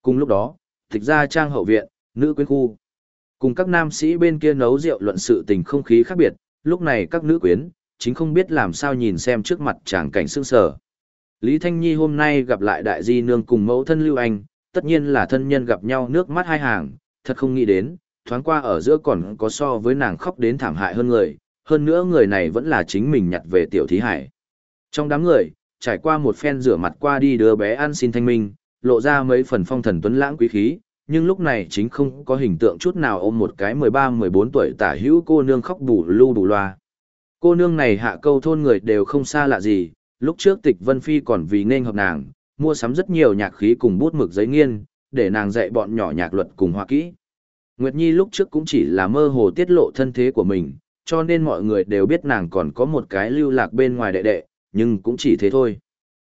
Cùng lúc đó, tịch ra trang hậu viện, nữ quyến khu. Cùng các nam sĩ bên kia nấu rượu luận sự tình không khí khác biệt, lúc này các nữ quyến, chính không biết làm sao nhìn xem trước mặt chàng cảnh sương sở. Lý Thanh Nhi hôm nay gặp lại đại di nương cùng mẫu thân Lưu Anh, tất nhiên là thân nhân gặp nhau nước mắt hai hàng, thật không nghĩ đến, thoáng qua ở giữa còn có so với nàng khóc đến thảm hại hơn người, hơn nữa người này vẫn là chính mình nhặt về tiểu thí hải. Trong đám người, trải qua một phen rửa mặt qua đi đứa bé ăn xin thanh minh, lộ ra mấy phần phong thần tuấn lãng quý khí, nhưng lúc này chính không có hình tượng chút nào ôm một cái 13-14 tuổi tả hữu cô nương khóc bù lưu bù loa. Cô nương này hạ câu thôn người đều không xa lạ gì, lúc trước tịch Vân Phi còn vì nên hợp nàng, mua sắm rất nhiều nhạc khí cùng bút mực giấy nghiên, để nàng dạy bọn nhỏ nhạc luật cùng hoa kỹ. Nguyệt Nhi lúc trước cũng chỉ là mơ hồ tiết lộ thân thế của mình, cho nên mọi người đều biết nàng còn có một cái lưu lạc bên ngoài đệ đệ, nhưng cũng chỉ thế thôi.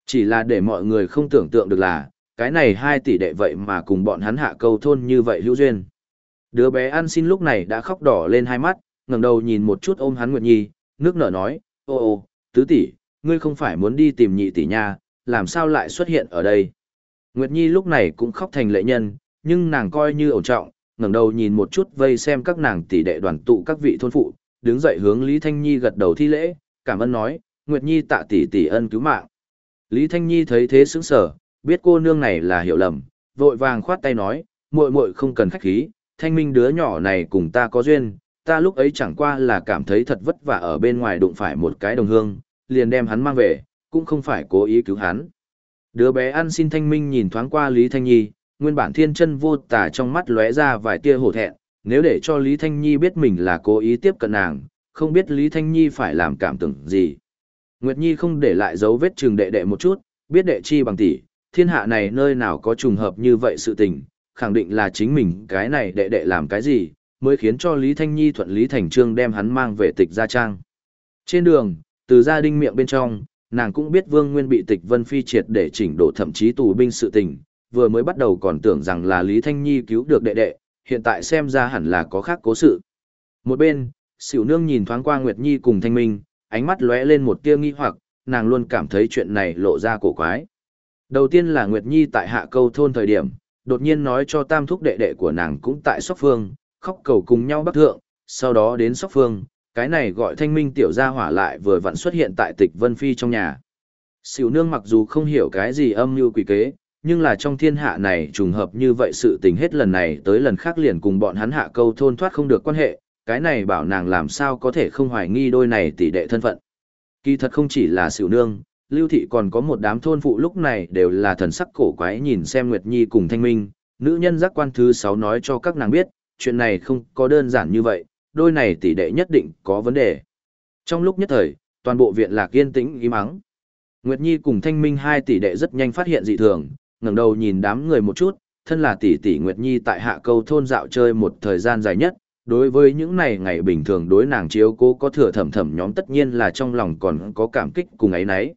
Chỉ là để mọi người không tưởng tượng được là, cái này hai tỷ đệ vậy mà cùng bọn hắn hạ câu thôn như vậy hữu duyên. Đứa bé ăn xin lúc này đã khóc đỏ lên hai mắt, ngẩng đầu nhìn một chút ôm hắn Nguyệt Nhi, nước nở nói, ô ô, tứ tỷ, ngươi không phải muốn đi tìm nhị tỷ nha, làm sao lại xuất hiện ở đây. Nguyệt Nhi lúc này cũng khóc thành lệ nhân, nhưng nàng coi như ổn trọng, ngẩng đầu nhìn một chút vây xem các nàng tỷ đệ đoàn tụ các vị thôn phụ, đứng dậy hướng Lý Thanh Nhi gật đầu thi lễ, cảm ơn nói, Nguyệt Nhi tạ tỷ tỷ ân cứu mạng. Lý Thanh Nhi thấy thế sững sờ, biết cô nương này là hiểu lầm, vội vàng khoát tay nói, muội muội không cần khách khí, Thanh Minh đứa nhỏ này cùng ta có duyên, ta lúc ấy chẳng qua là cảm thấy thật vất vả ở bên ngoài đụng phải một cái đồng hương, liền đem hắn mang về, cũng không phải cố ý cứu hắn. Đứa bé ăn xin Thanh Minh nhìn thoáng qua Lý Thanh Nhi, nguyên bản thiên chân vô tả trong mắt lóe ra vài tia hổ thẹn, nếu để cho Lý Thanh Nhi biết mình là cố ý tiếp cận nàng, không biết Lý Thanh Nhi phải làm cảm tưởng gì. Nguyệt Nhi không để lại dấu vết trường đệ đệ một chút, biết đệ chi bằng tỷ, thiên hạ này nơi nào có trùng hợp như vậy sự tình, khẳng định là chính mình cái này đệ đệ làm cái gì, mới khiến cho Lý Thanh Nhi thuận Lý Thành Trương đem hắn mang về tịch gia trang. Trên đường, từ gia đình miệng bên trong, nàng cũng biết Vương Nguyên bị tịch Vân Phi triệt để chỉnh đổ thậm chí tù binh sự tình, vừa mới bắt đầu còn tưởng rằng là Lý Thanh Nhi cứu được đệ đệ, hiện tại xem ra hẳn là có khác cố sự. Một bên, Sửu Nương nhìn thoáng qua Nguyệt Nhi cùng Thanh Minh, ánh mắt lóe lên một tia nghi hoặc, nàng luôn cảm thấy chuyện này lộ ra cổ quái. Đầu tiên là Nguyệt Nhi tại hạ câu thôn thời điểm, đột nhiên nói cho tam thúc đệ đệ của nàng cũng tại Sóc Phương, khóc cầu cùng nhau bắc thượng, sau đó đến Sóc Phương, cái này gọi thanh minh tiểu gia hỏa lại vừa vặn xuất hiện tại tịch Vân Phi trong nhà. Sỉu nương mặc dù không hiểu cái gì âm mưu quỷ kế, nhưng là trong thiên hạ này trùng hợp như vậy sự tình hết lần này tới lần khác liền cùng bọn hắn hạ câu thôn thoát không được quan hệ, cái này bảo nàng làm sao có thể không hoài nghi đôi này tỷ đệ thân phận. Kỳ thật không chỉ là Sỉu nương, Lưu Thị còn có một đám thôn phụ lúc này đều là thần sắc cổ quái nhìn xem Nguyệt Nhi cùng Thanh Minh, nữ nhân giác quan thứ 6 nói cho các nàng biết, chuyện này không có đơn giản như vậy, đôi này tỷ đệ nhất định có vấn đề. Trong lúc nhất thời, toàn bộ viện lạc yên tĩnh im ắng. Nguyệt Nhi cùng Thanh Minh hai tỷ đệ rất nhanh phát hiện dị thường, ngẩng đầu nhìn đám người một chút, thân là tỷ tỷ Nguyệt Nhi tại hạ câu thôn dạo chơi một thời gian dài nhất, đối với những này ngày bình thường đối nàng chiếu cố có thừa thầm thầm nhóm tất nhiên là trong lòng còn có cảm kích cùng ấy nấy.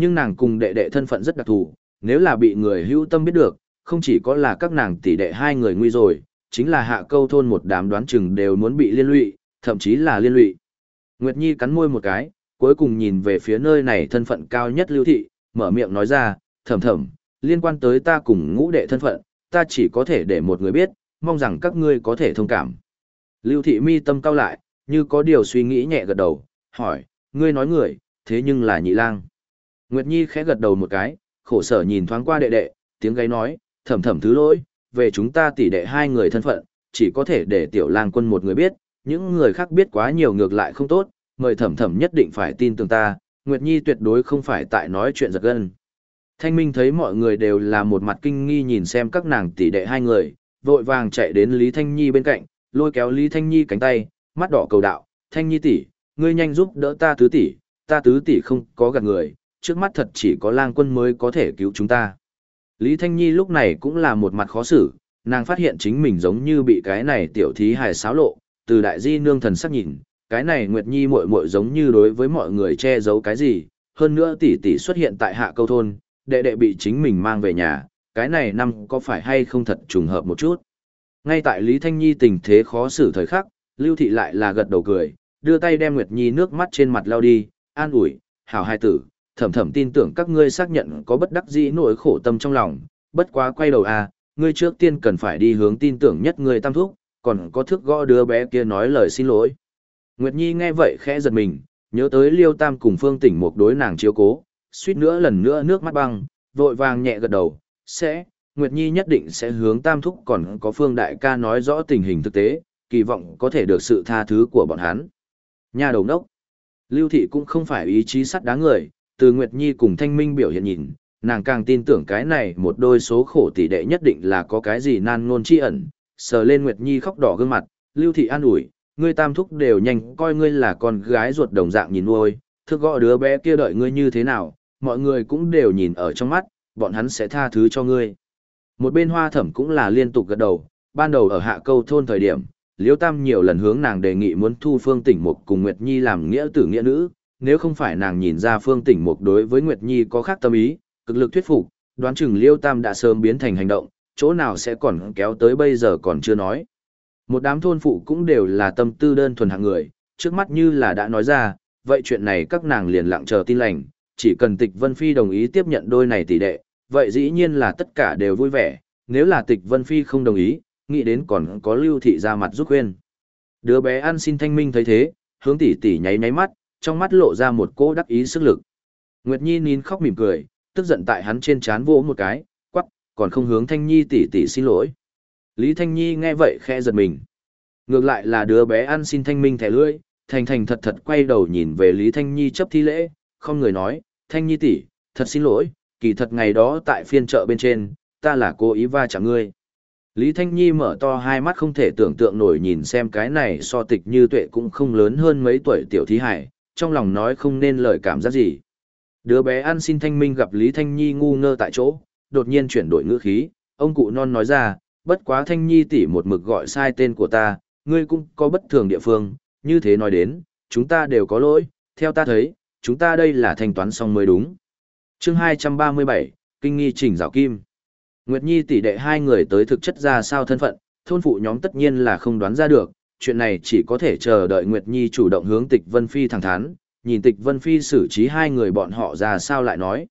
Nhưng nàng cùng đệ đệ thân phận rất đặc thù, nếu là bị người hữu tâm biết được, không chỉ có là các nàng tỷ đệ hai người nguy rồi, chính là hạ câu thôn một đám đoán chừng đều muốn bị liên lụy, thậm chí là liên lụy. Nguyệt Nhi cắn môi một cái, cuối cùng nhìn về phía nơi này thân phận cao nhất lưu thị, mở miệng nói ra, thầm thầm, liên quan tới ta cùng ngũ đệ thân phận, ta chỉ có thể để một người biết, mong rằng các ngươi có thể thông cảm. Lưu thị mi tâm cao lại, như có điều suy nghĩ nhẹ gật đầu, hỏi, ngươi nói người, thế nhưng là nhị lang. Nguyệt Nhi khẽ gật đầu một cái, khổ sở nhìn thoáng qua đệ đệ, tiếng gáy nói, thầm thầm thứ lỗi, về chúng ta tỷ đệ hai người thân phận, chỉ có thể để tiểu lang quân một người biết, những người khác biết quá nhiều ngược lại không tốt, mời thầm thầm nhất định phải tin tưởng ta, Nguyệt Nhi tuyệt đối không phải tại nói chuyện giật gân. Thanh Minh thấy mọi người đều là một mặt kinh nghi nhìn xem các nàng tỷ đệ hai người, vội vàng chạy đến Lý Thanh Nhi bên cạnh, lôi kéo Lý Thanh Nhi cánh tay, mắt đỏ cầu đạo, Thanh Nhi tỷ, ngươi nhanh giúp đỡ ta tứ tỷ, ta tứ tỷ không có gạt người, trước mắt thật chỉ có lang quân mới có thể cứu chúng ta. Lý Thanh Nhi lúc này cũng là một mặt khó xử, nàng phát hiện chính mình giống như bị cái này tiểu thí hài xáo lộ, từ đại di nương thần sắc nhìn, cái này Nguyệt Nhi muội muội giống như đối với mọi người che giấu cái gì, hơn nữa tỷ tỷ xuất hiện tại hạ câu thôn, đệ đệ bị chính mình mang về nhà, cái này năm có phải hay không thật trùng hợp một chút. Ngay tại Lý Thanh Nhi tình thế khó xử thời khắc, Lưu Thị lại là gật đầu cười, đưa tay đem Nguyệt Nhi nước mắt trên mặt lau đi, an ủi, hảo hai tử, thầm thầm tin tưởng các ngươi xác nhận có bất đắc dĩ nỗi khổ tâm trong lòng, bất quá quay đầu à, ngươi trước tiên cần phải đi hướng tin tưởng nhất ngươi tam thúc, còn có thước gõ đứa bé kia nói lời xin lỗi. Nguyệt Nhi nghe vậy khẽ giật mình, nhớ tới Liêu Tam cùng Phương Tỉnh một đối nàng chiếu cố, suýt nữa lần nữa nước mắt băng, vội vàng nhẹ gật đầu, sẽ, Nguyệt Nhi nhất định sẽ hướng Tam Thúc còn có Phương Đại ca nói rõ tình hình thực tế, kỳ vọng có thể được sự tha thứ của bọn hắn. Nhà đầu đốc, Lưu Thị cũng không phải ý chí sắt đá người, từ Nguyệt Nhi cùng Thanh Minh biểu hiện nhìn, nàng càng tin tưởng cái này một đôi số khổ tỷ đệ nhất định là có cái gì nan ngôn chi ẩn, sờ lên Nguyệt Nhi khóc đỏ gương mặt, Lưu Thị an ủi, ngươi tam thúc đều nhanh coi ngươi là con gái ruột đồng dạng nhìn nuôi, thức gõ đứa bé kia đợi ngươi như thế nào, mọi người cũng đều nhìn ở trong mắt, bọn hắn sẽ tha thứ cho ngươi. Một bên hoa thẩm cũng là liên tục gật đầu, ban đầu ở hạ câu thôn thời điểm, Liêu Tam nhiều lần hướng nàng đề nghị muốn thu Phương Tỉnh Mục cùng Nguyệt Nhi làm nghĩa tử nghĩa nữ, nếu không phải nàng nhìn ra Phương Tỉnh Mục đối với Nguyệt Nhi có khác tâm ý, cực lực thuyết phục, đoán chừng Liêu Tam đã sớm biến thành hành động, chỗ nào sẽ còn kéo tới bây giờ còn chưa nói. Một đám thôn phụ cũng đều là tâm tư đơn thuần hạng người, trước mắt như là đã nói ra, vậy chuyện này các nàng liền lặng chờ tin lành, chỉ cần tịch Vân Phi đồng ý tiếp nhận đôi này tỷ đệ, vậy dĩ nhiên là tất cả đều vui vẻ, nếu là tịch Vân Phi không đồng ý, nghĩ đến còn có lưu thị ra mặt giúp khuyên. Đứa bé ăn xin thanh minh thấy thế, hướng tỷ tỷ nháy nháy mắt, trong mắt lộ ra một cỗ đắc ý sức lực. Nguyệt Nhi nín khóc mỉm cười, tức giận tại hắn trên trán vỗ một cái, quắc, còn không hướng Thanh Nhi tỷ tỷ xin lỗi. Lý Thanh Nhi nghe vậy khẽ giật mình. Ngược lại là đứa bé ăn xin thanh minh thẻ lưỡi, thành thành thật thật quay đầu nhìn về Lý Thanh Nhi chấp thi lễ, không người nói, Thanh Nhi tỷ, thật xin lỗi, kỳ thật ngày đó tại phiên chợ bên trên, ta là cố ý va chạm ngươi. Lý Thanh Nhi mở to hai mắt không thể tưởng tượng nổi nhìn xem cái này so tịch như tuệ cũng không lớn hơn mấy tuổi tiểu thí hải, trong lòng nói không nên lời cảm giác gì. Đứa bé ăn xin thanh minh gặp Lý Thanh Nhi ngu ngơ tại chỗ, đột nhiên chuyển đổi ngữ khí, ông cụ non nói ra, bất quá Thanh Nhi tỷ một mực gọi sai tên của ta, ngươi cũng có bất thường địa phương, như thế nói đến, chúng ta đều có lỗi, theo ta thấy, chúng ta đây là thanh toán xong mới đúng. chương 237, Kinh nghi chỉnh rào kim. Nguyệt Nhi tỷ đệ hai người tới thực chất ra sao thân phận, thôn phụ nhóm tất nhiên là không đoán ra được, chuyện này chỉ có thể chờ đợi Nguyệt Nhi chủ động hướng Tịch Vân Phi thẳng thắn, nhìn Tịch Vân Phi xử trí hai người bọn họ ra sao lại nói.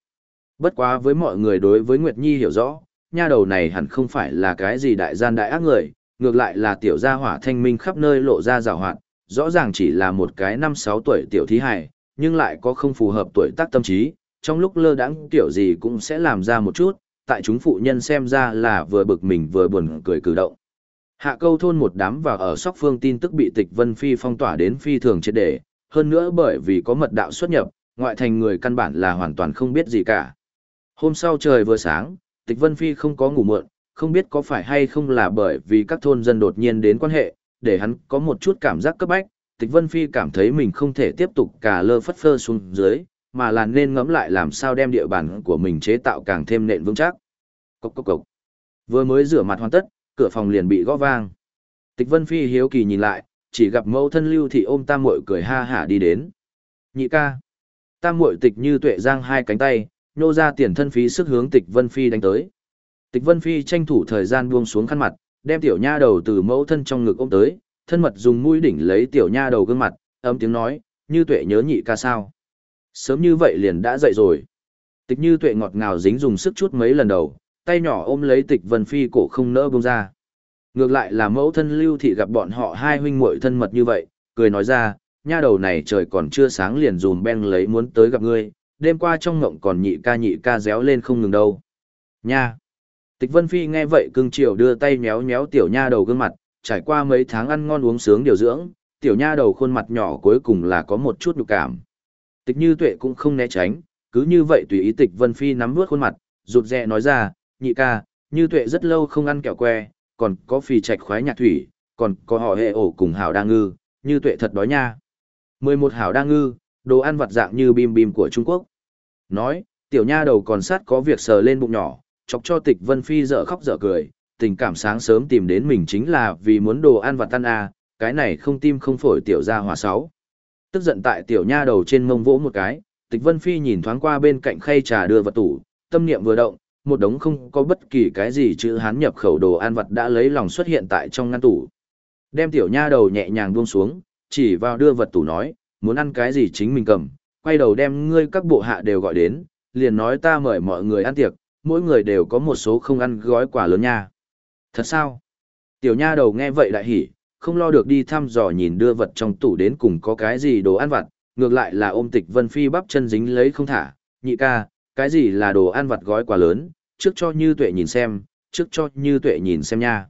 Bất quá với mọi người đối với Nguyệt Nhi hiểu rõ, nha đầu này hẳn không phải là cái gì đại gian đại ác người, ngược lại là tiểu gia hỏa thanh minh khắp nơi lộ ra rào hoạt, rõ ràng chỉ là một cái năm sáu tuổi tiểu thí hài, nhưng lại có không phù hợp tuổi tác tâm trí, trong lúc lơ đãng tiểu gì cũng sẽ làm ra một chút, tại chúng phụ nhân xem ra là vừa bực mình vừa buồn cười cử động. Hạ câu thôn một đám và ở sóc phương tin tức bị tịch Vân Phi phong tỏa đến phi thường chết để, hơn nữa bởi vì có mật đạo xuất nhập, ngoại thành người căn bản là hoàn toàn không biết gì cả. Hôm sau trời vừa sáng, tịch Vân Phi không có ngủ muộn, không biết có phải hay không là bởi vì các thôn dân đột nhiên đến quan hệ, để hắn có một chút cảm giác cấp bách, tịch Vân Phi cảm thấy mình không thể tiếp tục cả lơ phất phơ xuống dưới, mà là nên ngẫm lại làm sao đem địa bàn của mình chế tạo càng thêm nện vững chắc. Cốc cốc cốc. Vừa mới rửa mặt hoàn tất, cửa phòng liền bị gõ vang. Tịch Vân Phi hiếu kỳ nhìn lại, chỉ gặp mẫu thân Lưu Thị ôm Tam Muội cười ha hả đi đến. Nhị ca. Tam Muội tịch như tuệ giang hai cánh tay, nô ra tiền thân phí sức hướng Tịch Vân Phi đánh tới. Tịch Vân Phi tranh thủ thời gian buông xuống khăn mặt, đem tiểu nha đầu từ mẫu thân trong ngực ôm tới, thân mật dùng mũi đỉnh lấy tiểu nha đầu gương mặt, ấm tiếng nói, như tuệ nhớ nhị ca sao. Sớm như vậy liền đã dậy rồi. Tịch như tuệ ngọt ngào dính dùng sức chút mấy lần đầu, tay nhỏ ôm lấy tịch vân phi cổ không nỡ bông ra. Ngược lại là mẫu thân lưu thị gặp bọn họ hai huynh muội thân mật như vậy, cười nói ra, nha đầu này trời còn chưa sáng liền dùm beng lấy muốn tới gặp ngươi, đêm qua trong ngộng còn nhị ca nhị ca réo lên không ngừng đâu. Nha! Tịch Vân Phi nghe vậy cưng chiều đưa tay méo méo tiểu nha đầu gương mặt, trải qua mấy tháng ăn ngon uống sướng điều dưỡng, tiểu nha đầu khuôn mặt nhỏ cuối cùng là có một chút nhục cảm. Tịch Như Tuệ cũng không né tránh, cứ như vậy tùy ý Tịch Vân Phi nắm vuốt khuôn mặt, rụt rè nói ra, nhị ca, Như Tuệ rất lâu không ăn kẹo que, còn có phì trạch khoái nhạc thủy, còn có họ hệ ổ cùng hảo đa ngư, Như Tuệ thật đói nha. 11 hảo đa ngư, đồ ăn vặt dạng như bim bim của Trung Quốc. Nói, tiểu nha đầu còn sát có việc sờ lên bụng nhỏ, chọc cho tịch Vân Phi dở khóc dở cười, tình cảm sáng sớm tìm đến mình chính là vì muốn đồ ăn vặt tan à, cái này không tim không phổi tiểu ra hòa sáu. Tức giận tại tiểu nha đầu trên mông vỗ một cái, tịch Vân Phi nhìn thoáng qua bên cạnh khay trà đưa vật tủ, tâm niệm vừa động, một đống không có bất kỳ cái gì chữ hán nhập khẩu đồ ăn vật đã lấy lòng xuất hiện tại trong ngăn tủ. Đem tiểu nha đầu nhẹ nhàng buông xuống, chỉ vào đưa vật tủ nói, muốn ăn cái gì chính mình cầm, quay đầu đem ngươi các bộ hạ đều gọi đến, liền nói ta mời mọi người ăn tiệc, mỗi người đều có một số không ăn gói quả lớn nha. Thật sao? Tiểu nha đầu nghe vậy đại hỉ, không lo được đi thăm dò nhìn đưa vật trong tủ đến cùng có cái gì đồ ăn vặt, ngược lại là ôm tịch vân phi bắp chân dính lấy không thả, nhị ca, cái gì là đồ ăn vặt gói quá lớn, trước cho như tuệ nhìn xem, trước cho như tuệ nhìn xem nha.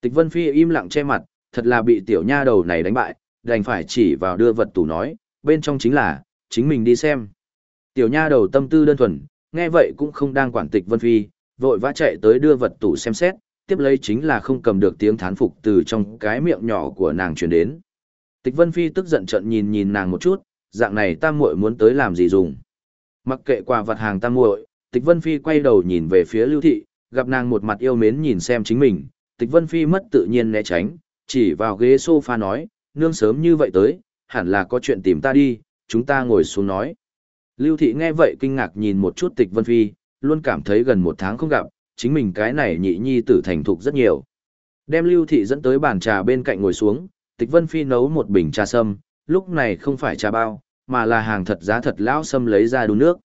Tịch vân phi im lặng che mặt, thật là bị tiểu nha đầu này đánh bại, đành phải chỉ vào đưa vật tủ nói, bên trong chính là, chính mình đi xem. Tiểu nha đầu tâm tư đơn thuần, nghe vậy cũng không đang quản tịch Vân Phi, vội vã chạy tới đưa vật tủ xem xét, tiếp lấy chính là không cầm được tiếng thán phục từ trong cái miệng nhỏ của nàng truyền đến. Tịch Vân Phi tức giận trận nhìn nhìn nàng một chút, dạng này ta muội muốn tới làm gì dùng. Mặc kệ quà vật hàng tam muội, Tịch Vân Phi quay đầu nhìn về phía Lưu Thị, gặp nàng một mặt yêu mến nhìn xem chính mình, Tịch Vân Phi mất tự nhiên né tránh, chỉ vào ghế sofa nói, nương sớm như vậy tới, hẳn là có chuyện tìm ta đi, chúng ta ngồi xuống nói. Lưu Thị nghe vậy kinh ngạc nhìn một chút Tịch Vân Phi, luôn cảm thấy gần một tháng không gặp, chính mình cái này nhị nhi tử thành thục rất nhiều. Đem Lưu Thị dẫn tới bàn trà bên cạnh ngồi xuống, Tịch Vân Phi nấu một bình trà sâm, lúc này không phải trà bao, mà là hàng thật giá thật lão sâm lấy ra đun nước.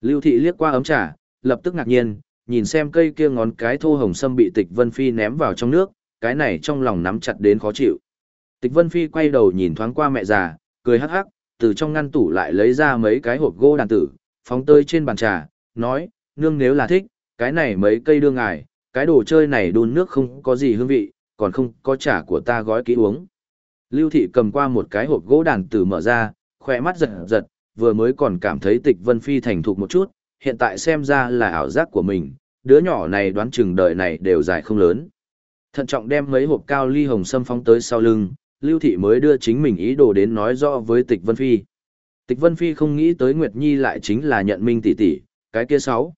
Lưu Thị liếc qua ấm trà, lập tức ngạc nhiên, nhìn xem cây kia ngón cái thô hồng sâm bị Tịch Vân Phi ném vào trong nước, cái này trong lòng nắm chặt đến khó chịu. Tịch Vân Phi quay đầu nhìn thoáng qua mẹ già, cười hắc hắc, từ trong ngăn tủ lại lấy ra mấy cái hộp gỗ đàn tử, phóng tơi trên bàn trà, nói, nương nếu là thích, cái này mấy cây đương ngài, cái đồ chơi này đun nước không có gì hương vị, còn không có trà của ta gói kỹ uống. Lưu thị cầm qua một cái hộp gỗ đàn tử mở ra, khỏe mắt giật giật, vừa mới còn cảm thấy tịch vân phi thành thục một chút, hiện tại xem ra là ảo giác của mình, đứa nhỏ này đoán chừng đời này đều dài không lớn. Thận trọng đem mấy hộp cao ly hồng sâm phóng tới sau lưng, Lưu Thị mới đưa chính mình ý đồ đến nói rõ với Tịch Vân Phi. Tịch Vân Phi không nghĩ tới Nguyệt Nhi lại chính là nhận minh tỷ tỷ, cái kia sáu.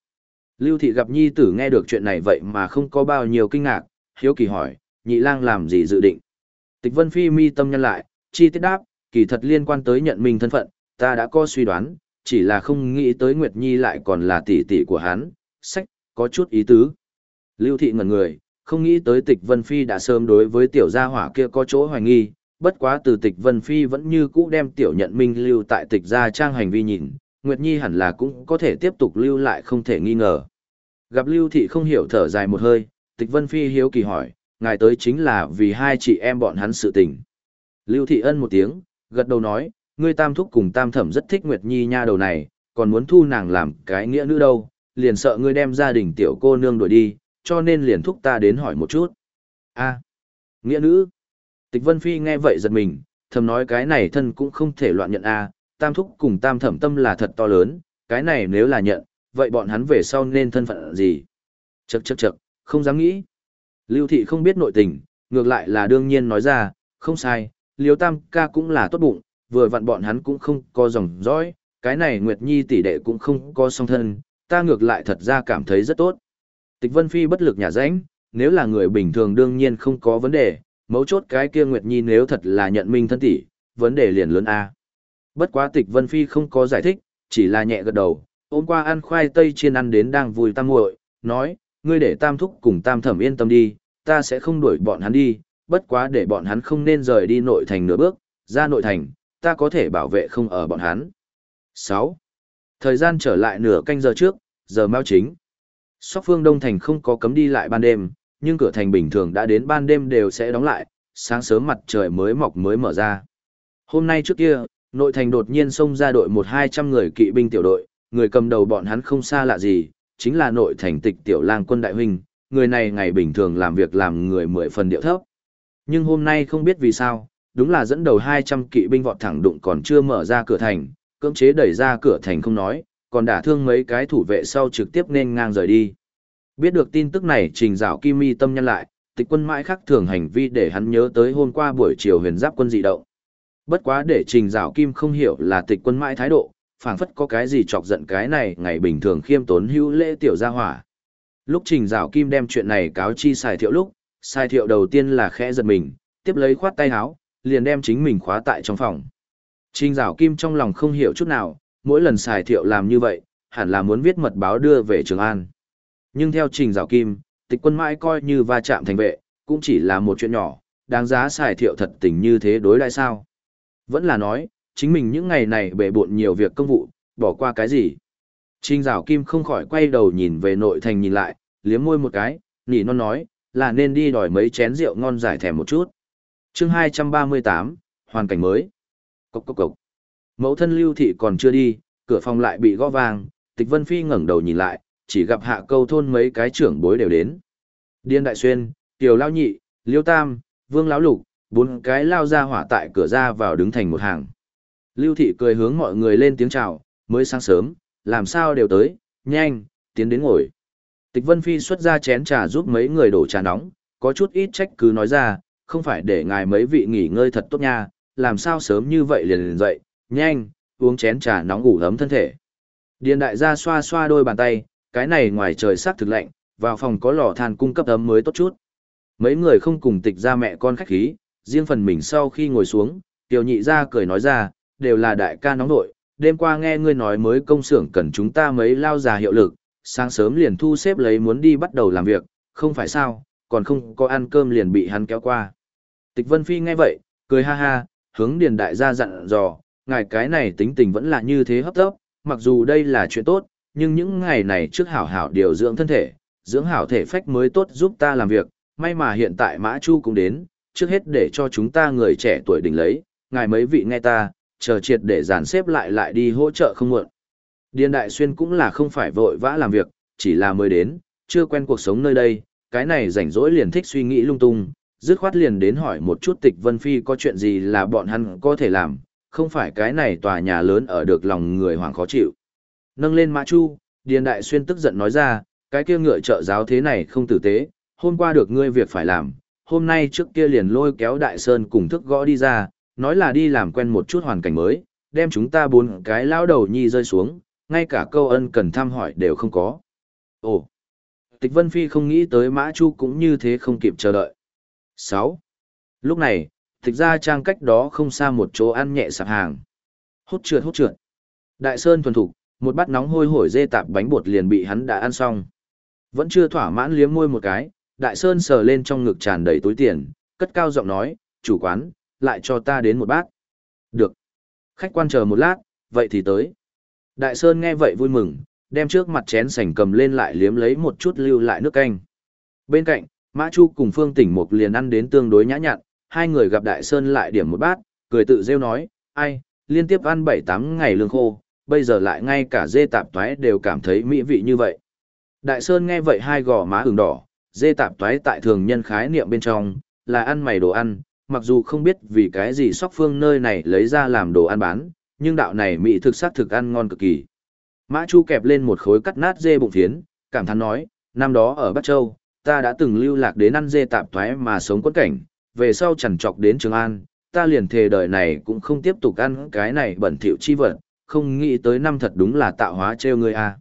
Lưu Thị gặp Nhi tử nghe được chuyện này vậy mà không có bao nhiêu kinh ngạc, hiếu kỳ hỏi, nhị lang làm gì dự định. Tịch Vân Phi mi tâm nhân lại, chi tiết đáp, kỳ thật liên quan tới nhận minh thân phận, ta đã có suy đoán, chỉ là không nghĩ tới Nguyệt Nhi lại còn là tỷ tỷ của hắn, sách, có chút ý tứ. Lưu Thị ngẩn người, không nghĩ tới tịch Vân Phi đã sớm đối với tiểu gia hỏa kia có chỗ hoài nghi, bất quá từ tịch Vân Phi vẫn như cũ đem tiểu nhận minh lưu tại tịch gia trang hành vi nhìn, Nguyệt Nhi hẳn là cũng có thể tiếp tục lưu lại không thể nghi ngờ. Gặp Lưu Thị không hiểu thở dài một hơi, tịch Vân Phi hiếu kỳ hỏi, ngài tới chính là vì hai chị em bọn hắn sự tình. Lưu Thị ân một tiếng, gật đầu nói, ngươi tam thúc cùng tam thẩm rất thích Nguyệt Nhi nha đầu này, còn muốn thu nàng làm cái nghĩa nữ đâu, liền sợ ngươi đem gia đình tiểu cô nương đuổi đi, cho nên liền thúc ta đến hỏi một chút. a nghĩa nữ. Tịch Vân Phi nghe vậy giật mình, thầm nói cái này thân cũng không thể loạn nhận a tam thúc cùng tam thẩm tâm là thật to lớn, cái này nếu là nhận, vậy bọn hắn về sau nên thân phận gì? Chậc chậc chậc, không dám nghĩ. Lưu thị không biết nội tình, ngược lại là đương nhiên nói ra, không sai, Liêu Tam ca cũng là tốt bụng, vừa vặn bọn hắn cũng không có dòng dõi, cái này Nguyệt Nhi tỷ đệ cũng không có song thân, ta ngược lại thật ra cảm thấy rất tốt. Tịch Vân Phi bất lực nhà rãnh, nếu là người bình thường đương nhiên không có vấn đề, mấu chốt cái kia Nguyệt Nhi nếu thật là nhận minh thân tỷ, vấn đề liền lớn A. Bất quá Tịch Vân Phi không có giải thích, chỉ là nhẹ gật đầu, ôm qua ăn khoai tây chiên ăn đến đang vui tam muội, nói, ngươi để tam thúc cùng tam thẩm yên tâm đi, ta sẽ không đuổi bọn hắn đi, bất quá để bọn hắn không nên rời đi nội thành nửa bước, ra nội thành, ta có thể bảo vệ không ở bọn hắn. 6. Thời gian trở lại nửa canh giờ trước, giờ mao chính. Sóc phương Đông Thành không có cấm đi lại ban đêm, nhưng cửa thành bình thường đã đến ban đêm đều sẽ đóng lại, sáng sớm mặt trời mới mọc mới mở ra. Hôm nay trước kia, nội thành đột nhiên xông ra đội một hai trăm người kỵ binh tiểu đội, người cầm đầu bọn hắn không xa lạ gì, chính là nội thành tịch tiểu lang quân đại huynh, người này ngày bình thường làm việc làm người mười phần điệu thấp. Nhưng hôm nay không biết vì sao, đúng là dẫn đầu hai trăm kỵ binh vọt thẳng đụng còn chưa mở ra cửa thành, cưỡng chế đẩy ra cửa thành không nói, còn đả thương mấy cái thủ vệ sau trực tiếp nên ngang rời đi. Biết được tin tức này trình dạo kim mi tâm nhân lại, tịch quân mãi khắc thường hành vi để hắn nhớ tới hôm qua buổi chiều huyền giáp quân dị động. Bất quá để trình dạo kim không hiểu là tịch quân mãi thái độ, phảng phất có cái gì chọc giận cái này ngày bình thường khiêm tốn hữu lễ tiểu gia hỏa. Lúc trình dạo kim đem chuyện này cáo chi xài thiệu lúc, sai thiệu đầu tiên là khẽ giật mình, tiếp lấy khoát tay áo, liền đem chính mình khóa tại trong phòng. Trình dạo kim trong lòng không hiểu chút nào, mỗi lần xài thiệu làm như vậy, hẳn là muốn viết mật báo đưa về Trường An. Nhưng theo trình rào kim, tịch quân mãi coi như va chạm thành vệ, cũng chỉ là một chuyện nhỏ, đáng giá xài thiệu thật tình như thế đối lại sao. Vẫn là nói, chính mình những ngày này bể bộn nhiều việc công vụ, bỏ qua cái gì. Trình rào kim không khỏi quay đầu nhìn về nội thành nhìn lại, liếm môi một cái, nỉ non nói, là nên đi đòi mấy chén rượu ngon giải thèm một chút. chương 238, hoàn cảnh mới. Cốc cốc cốc. Mẫu thân lưu thị còn chưa đi, cửa phòng lại bị gõ vang, tịch vân phi ngẩng đầu nhìn lại, chỉ gặp hạ câu thôn mấy cái trưởng bối đều đến. Điên đại xuyên, tiểu lao nhị, liêu tam, vương lão lục, bốn cái lao ra hỏa tại cửa ra vào đứng thành một hàng. Lưu thị cười hướng mọi người lên tiếng chào, mới sáng sớm, làm sao đều tới, nhanh, tiến đến ngồi. Tịch Vân Phi xuất ra chén trà giúp mấy người đổ trà nóng, có chút ít trách cứ nói ra, không phải để ngài mấy vị nghỉ ngơi thật tốt nha, làm sao sớm như vậy liền liền dậy, nhanh, uống chén trà nóng ủ ấm thân thể. Điền đại gia xoa xoa đôi bàn tay, cái này ngoài trời sắc thực lạnh, vào phòng có lò than cung cấp ấm mới tốt chút. Mấy người không cùng tịch ra mẹ con khách khí, riêng phần mình sau khi ngồi xuống, tiểu nhị ra cười nói ra, đều là đại ca nóng nội, đêm qua nghe ngươi nói mới công xưởng cần chúng ta mấy lao già hiệu lực, sáng sớm liền thu xếp lấy muốn đi bắt đầu làm việc, không phải sao, còn không có ăn cơm liền bị hắn kéo qua. Tịch Vân Phi nghe vậy, cười ha ha, hướng điền đại gia dặn dò, ngài cái này tính tình vẫn là như thế hấp tấp, mặc dù đây là chuyện tốt, nhưng những ngày này trước hảo hảo điều dưỡng thân thể, dưỡng hảo thể phách mới tốt giúp ta làm việc, may mà hiện tại Mã Chu cũng đến, trước hết để cho chúng ta người trẻ tuổi đỉnh lấy, ngài mấy vị nghe ta, chờ triệt để dàn xếp lại lại đi hỗ trợ không muộn. Điền Đại Xuyên cũng là không phải vội vã làm việc, chỉ là mới đến, chưa quen cuộc sống nơi đây, cái này rảnh rỗi liền thích suy nghĩ lung tung, dứt khoát liền đến hỏi một chút tịch Vân Phi có chuyện gì là bọn hắn có thể làm, không phải cái này tòa nhà lớn ở được lòng người hoàng khó chịu. Nâng lên Mã Chu, Điền Đại Xuyên tức giận nói ra, cái kia ngựa trợ giáo thế này không tử tế, hôm qua được ngươi việc phải làm, hôm nay trước kia liền lôi kéo Đại Sơn cùng thức gõ đi ra, nói là đi làm quen một chút hoàn cảnh mới, đem chúng ta bốn cái lao đầu nhi rơi xuống, ngay cả câu ân cần thăm hỏi đều không có. Ồ! Tịch Vân Phi không nghĩ tới Mã Chu cũng như thế không kịp chờ đợi. 6. Lúc này, tịch ra trang cách đó không xa một chỗ ăn nhẹ sạp hàng. Hút trượt hút trượt. Đại Sơn thuần thục, một bát nóng hôi hổi dê tạp bánh bột liền bị hắn đã ăn xong. Vẫn chưa thỏa mãn liếm môi một cái, Đại Sơn sờ lên trong ngực tràn đầy túi tiền, cất cao giọng nói, chủ quán, lại cho ta đến một bát. Được. Khách quan chờ một lát, vậy thì tới. Đại Sơn nghe vậy vui mừng, đem trước mặt chén sành cầm lên lại liếm lấy một chút lưu lại nước canh. Bên cạnh, Mã Chu cùng Phương Tỉnh Mục liền ăn đến tương đối nhã nhặn, hai người gặp Đại Sơn lại điểm một bát, cười tự rêu nói, ai, liên tiếp ăn 7-8 ngày lương khô, bây giờ lại ngay cả dê tạp toái đều cảm thấy mỹ vị như vậy. Đại Sơn nghe vậy hai gò má ửng đỏ, dê tạp toái tại thường nhân khái niệm bên trong, là ăn mày đồ ăn, mặc dù không biết vì cái gì sóc phương nơi này lấy ra làm đồ ăn bán, nhưng đạo này mỹ thực sắc thực ăn ngon cực kỳ. Mã Chu kẹp lên một khối cắt nát dê bụng phiến, cảm thán nói, năm đó ở Bắc Châu, ta đã từng lưu lạc đến ăn dê tạp thoái mà sống quẫn cảnh, về sau chẳng chọc đến Trường An, ta liền thề đời này cũng không tiếp tục ăn cái này bẩn thỉu chi vật, không nghĩ tới năm thật đúng là tạo hóa trêu người a.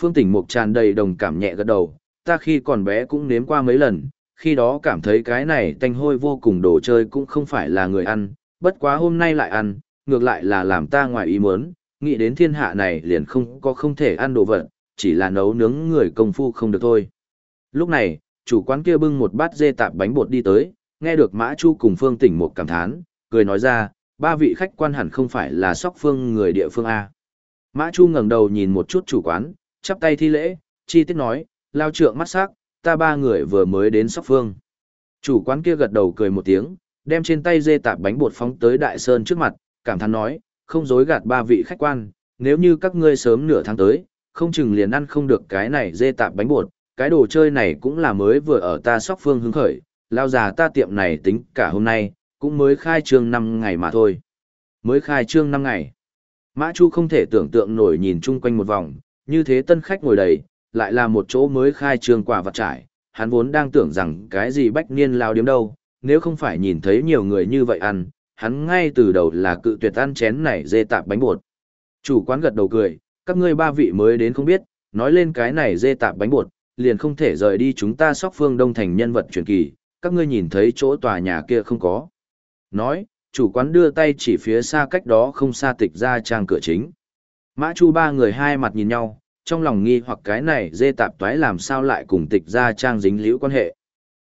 Phương Tỉnh Mục tràn đầy đồng cảm nhẹ gật đầu, ta khi còn bé cũng nếm qua mấy lần, khi đó cảm thấy cái này tanh hôi vô cùng đồ chơi cũng không phải là người ăn, bất quá hôm nay lại ăn, ngược lại là làm ta ngoài ý muốn, nghĩ đến thiên hạ này liền không có không thể ăn đồ vật, chỉ là nấu nướng người công phu không được thôi. Lúc này, chủ quán kia bưng một bát dê tạp bánh bột đi tới, nghe được Mã Chu cùng Phương Tỉnh một cảm thán, cười nói ra, ba vị khách quan hẳn không phải là sóc phương người địa phương A. Mã Chu ngẩng đầu nhìn một chút chủ quán, chắp tay thi lễ, chi tiết nói, lao trượng mắt sắc, ta ba người vừa mới đến sóc phương. Chủ quán kia gật đầu cười một tiếng, đem trên tay dê tạp bánh bột phóng tới đại sơn trước mặt, cảm thán nói, không dối gạt ba vị khách quan, nếu như các ngươi sớm nửa tháng tới, không chừng liền ăn không được cái này dê tạp bánh bột, cái đồ chơi này cũng là mới vừa ở ta sóc phương hứng khởi, lao già ta tiệm này tính cả hôm nay, cũng mới khai trương 5 ngày mà thôi. Mới khai trương 5 ngày. Mã Chu không thể tưởng tượng nổi nhìn chung quanh một vòng, như thế tân khách ngồi đầy, lại là một chỗ mới khai trương quả vật trải, hắn vốn đang tưởng rằng cái gì bách niên lao điếm đâu, nếu không phải nhìn thấy nhiều người như vậy ăn, hắn ngay từ đầu là cự tuyệt ăn chén này dê tạp bánh bột. Chủ quán gật đầu cười, các ngươi ba vị mới đến không biết, nói lên cái này dê tạp bánh bột, liền không thể rời đi chúng ta sóc phương đông thành nhân vật truyền kỳ, các ngươi nhìn thấy chỗ tòa nhà kia không có. Nói, chủ quán đưa tay chỉ phía xa cách đó không xa tịch ra trang cửa chính. Mã Chu ba người hai mặt nhìn nhau, trong lòng nghi hoặc cái này dê tạp toái làm sao lại cùng tịch ra trang dính liễu quan hệ.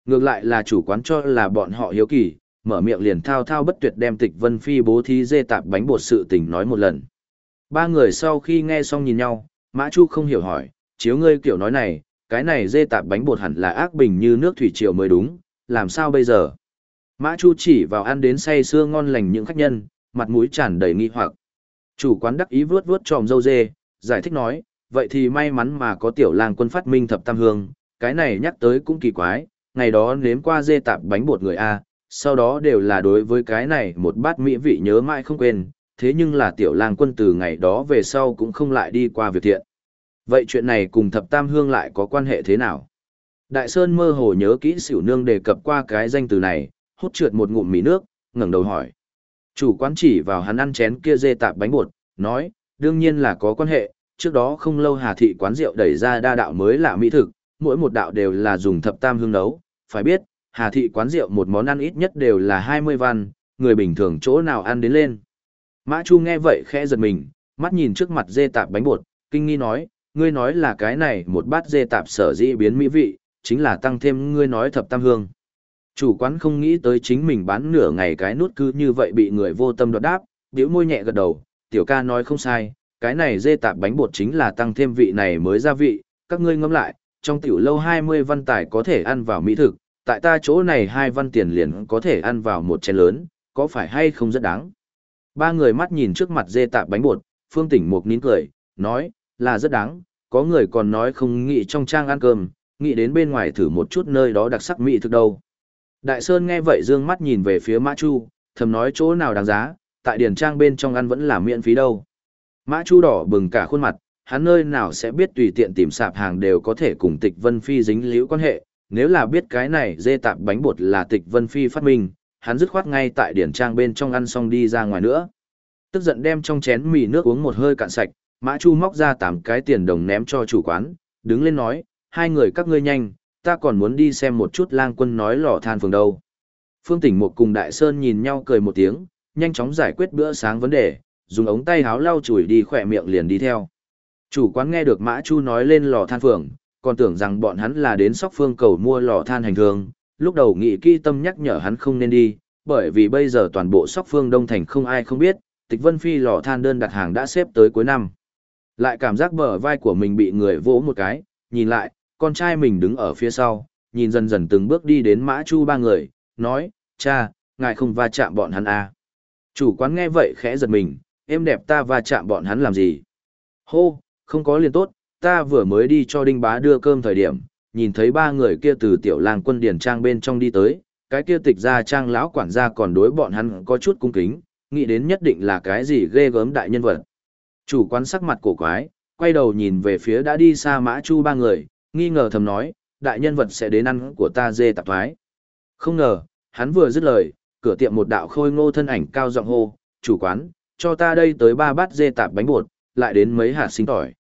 Ngược lại là chủ quán cho là bọn họ hiếu kỳ, mở miệng liền thao thao bất tuyệt đem tịch vân phi bố thí dê tạp bánh bột sự tình nói một lần. Ba người sau khi nghe xong nhìn nhau, Mã Chu không hiểu hỏi, chiếu ngươi kiểu nói này, cái này dê tạp bánh bột hẳn là ác bình như nước thủy triều mới đúng, làm sao bây giờ? Mã Chu chỉ vào ăn đến say sưa ngon lành những khách nhân, mặt mũi tràn đầy nghi hoặc. Chủ quán đắc ý vuốt vuốt tròm dâu dê, giải thích nói, vậy thì may mắn mà có tiểu lang quân phát minh thập tam hương, cái này nhắc tới cũng kỳ quái, ngày đó nếm qua dê tạp bánh bột người A, sau đó đều là đối với cái này một bát mỹ vị nhớ mãi không quên, thế nhưng là tiểu lang quân từ ngày đó về sau cũng không lại đi qua việc thiện. Vậy chuyện này cùng thập tam hương lại có quan hệ thế nào? Đại Sơn mơ hồ nhớ kỹ xỉu nương đề cập qua cái danh từ này, hút trượt một ngụm mì nước, ngẩng đầu hỏi. Chủ quán chỉ vào hắn ăn chén kia dê tạp bánh bột, nói, đương nhiên là có quan hệ, trước đó không lâu Hà Thị quán rượu đẩy ra đa đạo mới là mỹ thực, mỗi một đạo đều là dùng thập tam hương nấu, phải biết, Hà thị quán rượu một món ăn ít nhất đều là 20 văn, người bình thường chỗ nào ăn đến lên. Mã Chu nghe vậy khẽ giật mình, mắt nhìn trước mặt dê tạp bánh bột, kinh nghi nói, ngươi nói là cái này một bát dê tạp sở dĩ biến mỹ vị, chính là tăng thêm ngươi nói thập tam hương. Chủ quán không nghĩ tới chính mình bán nửa ngày cái nút cứ như vậy bị người vô tâm đoạt đáp, biểu môi nhẹ gật đầu, tiểu ca nói không sai, cái này dê tạp bánh bột chính là tăng thêm vị này mới gia vị, các ngươi ngẫm lại, trong tiểu lâu 20 văn tài có thể ăn vào mỹ thực, tại ta chỗ này hai văn tiền liền có thể ăn vào một chén lớn, có phải hay không rất đáng. Ba người mắt nhìn trước mặt dê tạp bánh bột, phương tỉnh một nín cười, nói, là rất đáng, có người còn nói không nghĩ trong trang ăn cơm, nghĩ đến bên ngoài thử một chút nơi đó đặc sắc mỹ thực đâu. Đại Sơn nghe vậy dương mắt nhìn về phía Mã Chu, thầm nói chỗ nào đáng giá, tại điển trang bên trong ăn vẫn là miễn phí đâu. Mã Chu đỏ bừng cả khuôn mặt, hắn nơi nào sẽ biết tùy tiện tìm sạp hàng đều có thể cùng tịch Vân Phi dính liễu quan hệ, nếu là biết cái này dê tạp bánh bột là tịch Vân Phi phát minh, hắn dứt khoát ngay tại điển trang bên trong ăn xong đi ra ngoài nữa. Tức giận đem trong chén mì nước uống một hơi cạn sạch, Mã Chu móc ra tám cái tiền đồng ném cho chủ quán, đứng lên nói, hai người các ngươi nhanh, ta còn muốn đi xem một chút lang quân nói lò than phường đâu. Phương Tỉnh một cùng Đại Sơn nhìn nhau cười một tiếng, nhanh chóng giải quyết bữa sáng vấn đề, dùng ống tay háo lau chùi đi khỏe miệng liền đi theo. Chủ quán nghe được Mã Chu nói lên lò than phường, còn tưởng rằng bọn hắn là đến sóc phương cầu mua lò than hành thường, lúc đầu nghị kỹ tâm nhắc nhở hắn không nên đi, bởi vì bây giờ toàn bộ sóc phương Đông Thành không ai không biết, tịch vân phi lò than đơn đặt hàng đã xếp tới cuối năm. Lại cảm giác bờ vai của mình bị người vỗ một cái, nhìn lại, con trai mình đứng ở phía sau, nhìn dần dần từng bước đi đến mã chu ba người, nói, cha, ngài không va chạm bọn hắn à. Chủ quán nghe vậy khẽ giật mình, em đẹp ta va chạm bọn hắn làm gì? Hô, không có liền tốt, ta vừa mới đi cho đinh bá đưa cơm thời điểm, nhìn thấy ba người kia từ tiểu làng quân điển trang bên trong đi tới, cái kia tịch ra trang lão quản gia còn đối bọn hắn có chút cung kính, nghĩ đến nhất định là cái gì ghê gớm đại nhân vật. Chủ quán sắc mặt cổ quái, quay đầu nhìn về phía đã đi xa mã chu ba người, nghi ngờ thầm nói, đại nhân vật sẽ đến ăn của ta dê tạp thoái. Không ngờ, hắn vừa dứt lời, cửa tiệm một đạo khôi ngô thân ảnh cao giọng hô, chủ quán, cho ta đây tới ba bát dê tạp bánh bột, lại đến mấy hạt sinh tỏi.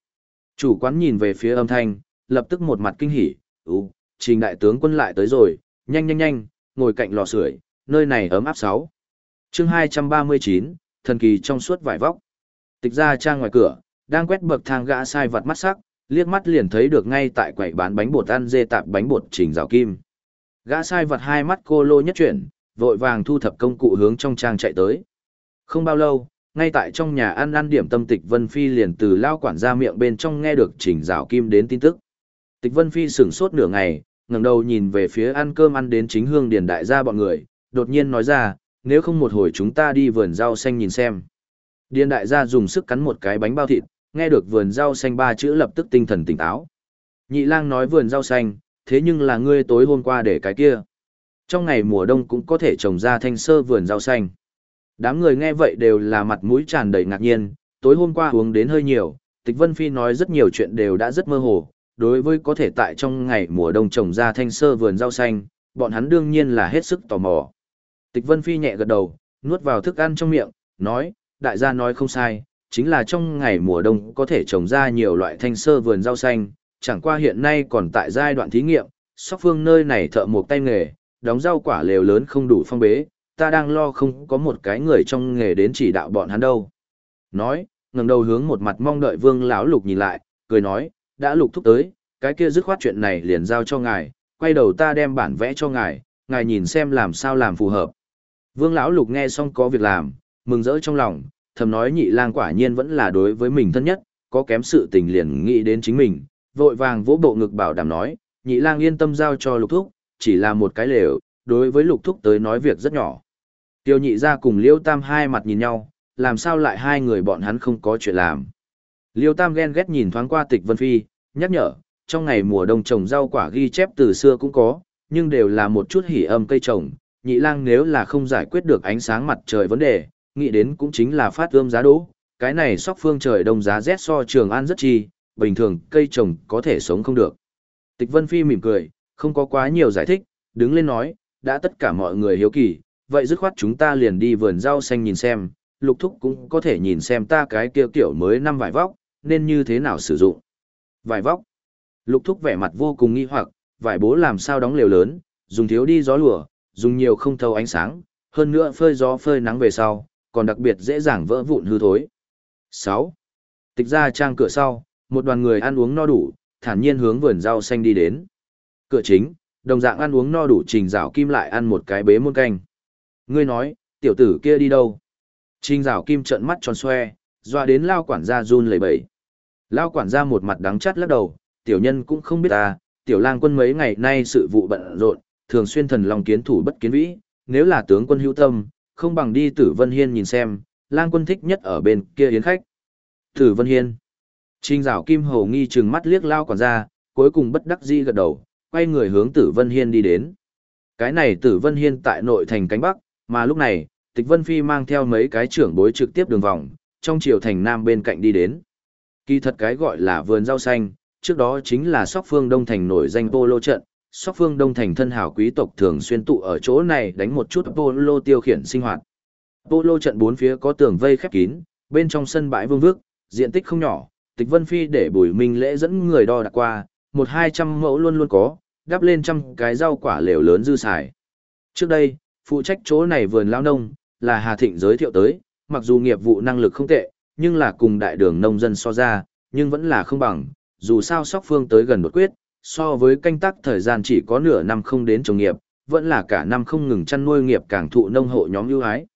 Chủ quán nhìn về phía âm thanh, lập tức một mặt kinh hỉ, ú, trình đại tướng quân lại tới rồi, nhanh nhanh nhanh, ngồi cạnh lò sưởi, nơi này ấm áp sáu. Chương 239, thần kỳ trong suốt vải vóc. Tịch ra trang ngoài cửa, đang quét bậc thang gã sai vật mắt sắc, liếc mắt liền thấy được ngay tại quầy bán bánh bột ăn dê tạp bánh bột trình Giảo kim. Gã sai vật hai mắt cô lô nhất chuyển, vội vàng thu thập công cụ hướng trong trang chạy tới. Không bao lâu, ngay tại trong nhà ăn ăn điểm tâm tịch Vân Phi liền từ lao quản ra miệng bên trong nghe được trình rào kim đến tin tức. Tịch Vân Phi sửng sốt nửa ngày, ngẩng đầu nhìn về phía ăn cơm ăn đến chính hương điền đại gia bọn người, đột nhiên nói ra, nếu không một hồi chúng ta đi vườn rau xanh nhìn xem. Điền đại gia dùng sức cắn một cái bánh bao thịt, nghe được vườn rau xanh ba chữ lập tức tinh thần tỉnh táo. Nhị lang nói vườn rau xanh, thế nhưng là ngươi tối hôm qua để cái kia. Trong ngày mùa đông cũng có thể trồng ra thanh sơ vườn rau xanh. Đám người nghe vậy đều là mặt mũi tràn đầy ngạc nhiên, tối hôm qua uống đến hơi nhiều, Tịch Vân Phi nói rất nhiều chuyện đều đã rất mơ hồ, đối với có thể tại trong ngày mùa đông trồng ra thanh sơ vườn rau xanh, bọn hắn đương nhiên là hết sức tò mò. Tịch Vân Phi nhẹ gật đầu, nuốt vào thức ăn trong miệng, nói, đại gia nói không sai, chính là trong ngày mùa đông có thể trồng ra nhiều loại thanh sơ vườn rau xanh, chẳng qua hiện nay còn tại giai đoạn thí nghiệm, sóc phương nơi này thợ một tay nghề, đóng rau quả lều lớn không đủ phong bế, ta đang lo không có một cái người trong nghề đến chỉ đạo bọn hắn đâu. Nói, ngẩng đầu hướng một mặt mong đợi vương lão lục nhìn lại, cười nói, đã lục thúc tới, cái kia dứt khoát chuyện này liền giao cho ngài, quay đầu ta đem bản vẽ cho ngài, ngài nhìn xem làm sao làm phù hợp. Vương lão lục nghe xong có việc làm, mừng rỡ trong lòng, thầm nói nhị lang quả nhiên vẫn là đối với mình thân nhất, có kém sự tình liền nghĩ đến chính mình, vội vàng vỗ bộ ngực bảo đảm nói, nhị lang yên tâm giao cho lục thúc, chỉ là một cái lều, đối với lục thúc tới nói việc rất nhỏ. Tiêu nhị ra cùng Liêu Tam hai mặt nhìn nhau, làm sao lại hai người bọn hắn không có chuyện làm. Liêu Tam ghen ghét nhìn thoáng qua tịch Vân Phi, nhắc nhở, trong ngày mùa đông trồng rau quả ghi chép từ xưa cũng có, nhưng đều là một chút hỉ âm cây trồng, nhị lang nếu là không giải quyết được ánh sáng mặt trời vấn đề, nghĩ đến cũng chính là phát ươm giá đỗ, cái này sóc phương trời đông giá rét so trường an rất chi, bình thường cây trồng có thể sống không được. Tịch Vân Phi mỉm cười, không có quá nhiều giải thích, đứng lên nói, đã tất cả mọi người hiếu kỳ, vậy dứt khoát chúng ta liền đi vườn rau xanh nhìn xem, lục thúc cũng có thể nhìn xem ta cái kia kiểu mới năm vải vóc, nên như thế nào sử dụng. Vải vóc. Lục thúc vẻ mặt vô cùng nghi hoặc, vải bố làm sao đóng lều lớn, dùng thiếu đi gió lùa, dùng nhiều không thâu ánh sáng, hơn nữa phơi gió phơi nắng về sau, còn đặc biệt dễ dàng vỡ vụn hư thối. 6. Tịch ra trang cửa sau, một đoàn người ăn uống no đủ, thản nhiên hướng vườn rau xanh đi đến. Cửa chính, đồng dạng ăn uống no đủ trình Dạo kim lại ăn một cái bế muôn canh. Ngươi nói, tiểu tử kia đi đâu? Trình Dạo kim trợn mắt tròn xoe, doa đến lao quản gia run lẩy bẩy. Lao quản gia một mặt đắng chắt lắc đầu, tiểu nhân cũng không biết ta, tiểu lang quân mấy ngày nay sự vụ bận rộn, thường xuyên thần lòng kiến thủ bất kiến vĩ, nếu là tướng quân hữu tâm, không bằng đi tử vân hiên nhìn xem, lang quân thích nhất ở bên kia yến khách. Tử vân hiên. Trình Dạo kim hầu nghi trừng mắt liếc lao quản gia, cuối cùng bất đắc dĩ gật đầu, quay người hướng tử vân hiên đi đến. Cái này tử vân hiên tại nội thành cánh bắc, mà lúc này, tịch vân phi mang theo mấy cái trưởng bối trực tiếp đường vòng, trong chiều thành nam bên cạnh đi đến. Kỳ thật cái gọi là vườn rau xanh, trước đó chính là sóc phương đông thành nổi danh polo trận, sóc phương đông thành thân hảo quý tộc thường xuyên tụ ở chỗ này đánh một chút polo tiêu khiển sinh hoạt. Polo trận bốn phía có tường vây khép kín, bên trong sân bãi vương vước, diện tích không nhỏ, tịch vân phi để bùi minh lễ dẫn người đo đạc qua, một hai trăm mẫu luôn luôn có, đắp lên trăm cái rau quả lều lớn dư xài. Trước đây, phụ trách chỗ này vườn lao nông, là Hà Thịnh giới thiệu tới, mặc dù nghiệp vụ năng lực không tệ, nhưng là cùng đại đường nông dân so ra, nhưng vẫn là không bằng, dù sao sóc phương tới gần đột quyết, so với canh tác thời gian chỉ có nửa năm không đến trồng nghiệp, vẫn là cả năm không ngừng chăn nuôi nghiệp càng thụ nông hộ nhóm ưu ái.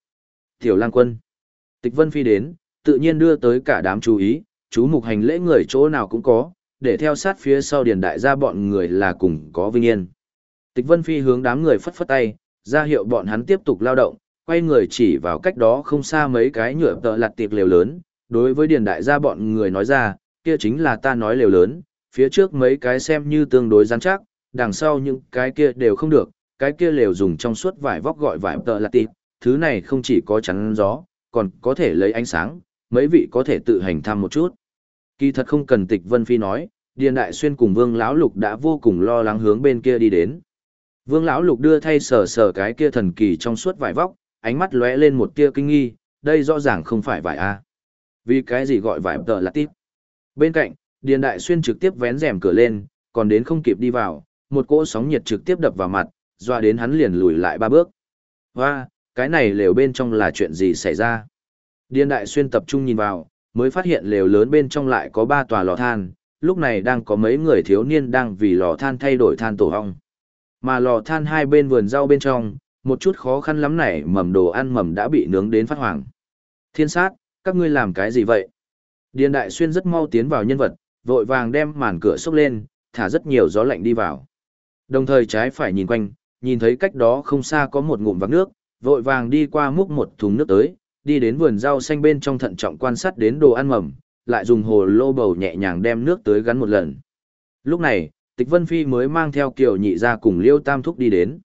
Tiểu lang quân. Tịch Vân Phi đến, tự nhiên đưa tới cả đám chú ý, chú mục hành lễ người chỗ nào cũng có, để theo sát phía sau điền đại gia bọn người là cùng có vinh yên. Tịch Vân Phi hướng đám người phất phất tay, ra hiệu bọn hắn tiếp tục lao động, quay người chỉ vào cách đó không xa mấy cái nhựa tợ lặt tiệc lều lớn, đối với điền đại gia bọn người nói ra, kia chính là ta nói lều lớn, phía trước mấy cái xem như tương đối rắn chắc, đằng sau những cái kia đều không được, cái kia lều dùng trong suốt vải vóc gọi vải tợ lặt tiệc, thứ này không chỉ có chắn gió, còn có thể lấy ánh sáng, mấy vị có thể tự hành thăm một chút. Kỳ thật không cần tịch Vân Phi nói, Điền Đại Xuyên cùng Vương Lão Lục đã vô cùng lo lắng hướng bên kia đi đến. Vương Lão Lục đưa thay sờ sờ cái kia thần kỳ trong suốt vải vóc, ánh mắt lóe lên một tia kinh nghi, đây rõ ràng không phải vải A. Vì cái gì gọi vải tờ là tiếp. Bên cạnh, Điền Đại Xuyên trực tiếp vén rèm cửa lên, còn đến không kịp đi vào, một cỗ sóng nhiệt trực tiếp đập vào mặt, doa đến hắn liền lùi lại ba bước. Hoa, cái này lều bên trong là chuyện gì xảy ra? Điền Đại Xuyên tập trung nhìn vào, mới phát hiện lều lớn bên trong lại có ba tòa lò than, lúc này đang có mấy người thiếu niên đang vì lò than thay đổi than tổ hong. Mà lò than hai bên vườn rau bên trong, một chút khó khăn lắm này mầm đồ ăn mầm đã bị nướng đến phát hoàng. Thiên sát, các ngươi làm cái gì vậy? Điền Đại Xuyên rất mau tiến vào nhân vật, vội vàng đem màn cửa xốc lên, thả rất nhiều gió lạnh đi vào. Đồng thời trái phải nhìn quanh, nhìn thấy cách đó không xa có một ngụm vạc nước, vội vàng đi qua múc một thùng nước tới, đi đến vườn rau xanh bên trong thận trọng quan sát đến đồ ăn mầm, lại dùng hồ lô bầu nhẹ nhàng đem nước tới gắn một lần. Lúc này, Tịch Vân Phi mới mang theo Kiều Nhị ra cùng Liêu Tam Thúc đi đến.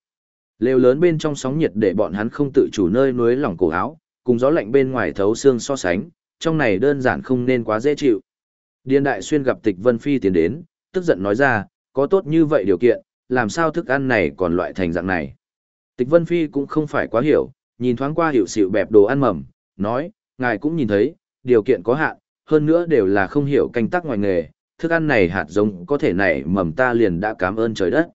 Lều lớn bên trong sóng nhiệt để bọn hắn không tự chủ nơi núi lỏng cổ áo, cùng gió lạnh bên ngoài thấu xương so sánh, trong này đơn giản không nên quá dễ chịu. Điền Đại Xuyên gặp Tịch Vân Phi tiến đến, tức giận nói ra, có tốt như vậy điều kiện, làm sao thức ăn này còn loại thành dạng này. Tịch Vân Phi cũng không phải quá hiểu, nhìn thoáng qua hiểu xịu bẹp đồ ăn mầm, nói, ngài cũng nhìn thấy, điều kiện có hạn, hơn nữa đều là không hiểu canh tác ngoài nghề, thức ăn này hạt giống có thể nảy mầm ta liền đã cảm ơn trời đất.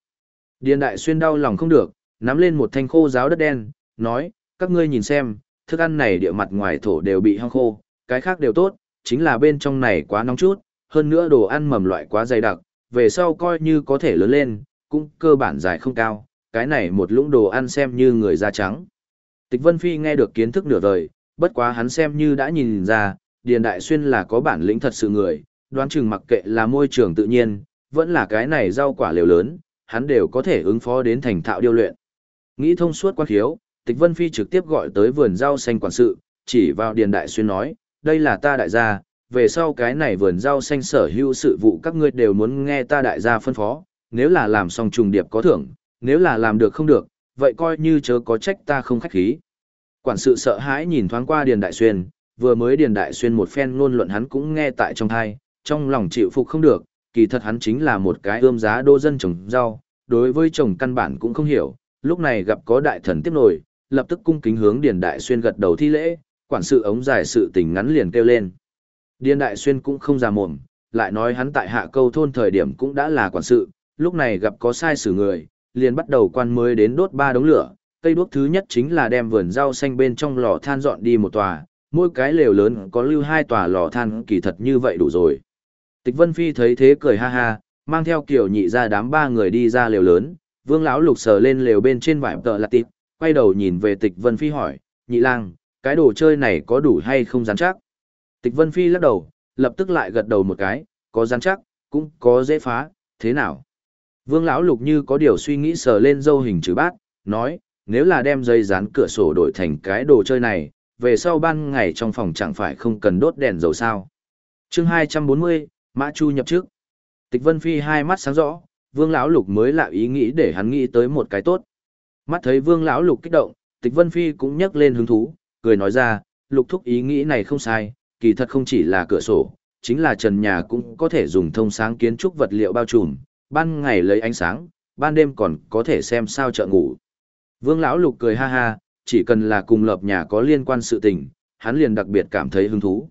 Điền đại xuyên đau lòng không được, nắm lên một thanh khô giáo đất đen, nói, các ngươi nhìn xem, thức ăn này địa mặt ngoài thổ đều bị hong khô, cái khác đều tốt, chính là bên trong này quá nóng chút, hơn nữa đồ ăn mầm loại quá dày đặc, về sau coi như có thể lớn lên, cũng cơ bản dài không cao, cái này một lũng đồ ăn xem như người da trắng. Tịch Vân Phi nghe được kiến thức nửa vời, bất quá hắn xem như đã nhìn ra, Điền Đại Xuyên là có bản lĩnh thật sự người, đoán chừng mặc kệ là môi trường tự nhiên, vẫn là cái này rau quả liều lớn, hắn đều có thể ứng phó đến thành thạo điêu luyện. Nghĩ thông suốt quan khiếu, Tịch Vân Phi trực tiếp gọi tới vườn rau xanh quản sự, chỉ vào Điền Đại Xuyên nói, đây là ta đại gia, về sau cái này vườn rau xanh sở hữu sự vụ các ngươi đều muốn nghe ta đại gia phân phó, nếu là làm xong trùng điệp có thưởng, nếu là làm được không được, vậy coi như chớ có trách ta không khách khí. Quản sự sợ hãi nhìn thoáng qua Điền Đại Xuyên, vừa mới Điền Đại Xuyên một phen ngôn luận hắn cũng nghe tại trong thai, trong lòng chịu phục không được, kỳ thật hắn chính là một cái ươm giá đô dân trồng rau, đối với trồng căn bản cũng không hiểu, lúc này gặp có đại thần tiếp nổi, lập tức cung kính hướng Điền Đại Xuyên gật đầu thi lễ, quản sự ống dài sự tình ngắn liền kêu lên. Điền Đại Xuyên cũng không già mồm, lại nói hắn tại hạ câu thôn thời điểm cũng đã là quản sự, lúc này gặp có sai xử người, liền bắt đầu quan mới đến đốt ba đống lửa. Cây đuốc thứ nhất chính là đem vườn rau xanh bên trong lò than dọn đi một tòa, mỗi cái lều lớn có lưu hai tòa lò than kỳ thật như vậy đủ rồi. Tịch Vân Phi thấy thế cười ha ha, mang theo kiểu nhị ra đám ba người đi ra lều lớn, Vương lão lục sờ lên lều bên trên vải tợ lạt tịp, quay đầu nhìn về Tịch Vân Phi hỏi, nhị lang, cái đồ chơi này có đủ hay không rắn chắc? Tịch Vân Phi lắc đầu, lập tức lại gật đầu một cái, có rắn chắc, cũng có dễ phá, thế nào? Vương lão lục như có điều suy nghĩ sờ lên dâu hình chữ bát, nói, nếu là đem dây dán cửa sổ đổi thành cái đồ chơi này, về sau ban ngày trong phòng chẳng phải không cần đốt đèn dầu sao. chương 240, Mã Chu nhập trước. Tịch Vân Phi hai mắt sáng rõ, Vương lão lục mới lạ ý nghĩ để hắn nghĩ tới một cái tốt. Mắt thấy Vương lão lục kích động, Tịch Vân Phi cũng nhấc lên hứng thú, cười nói ra, lục thúc ý nghĩ này không sai, kỳ thật không chỉ là cửa sổ, chính là trần nhà cũng có thể dùng thông sáng kiến trúc vật liệu bao trùm, ban ngày lấy ánh sáng, ban đêm còn có thể xem sao chợ ngủ. Vương lão lục cười ha ha, chỉ cần là cùng lập nhà có liên quan sự tình, hắn liền đặc biệt cảm thấy hứng thú.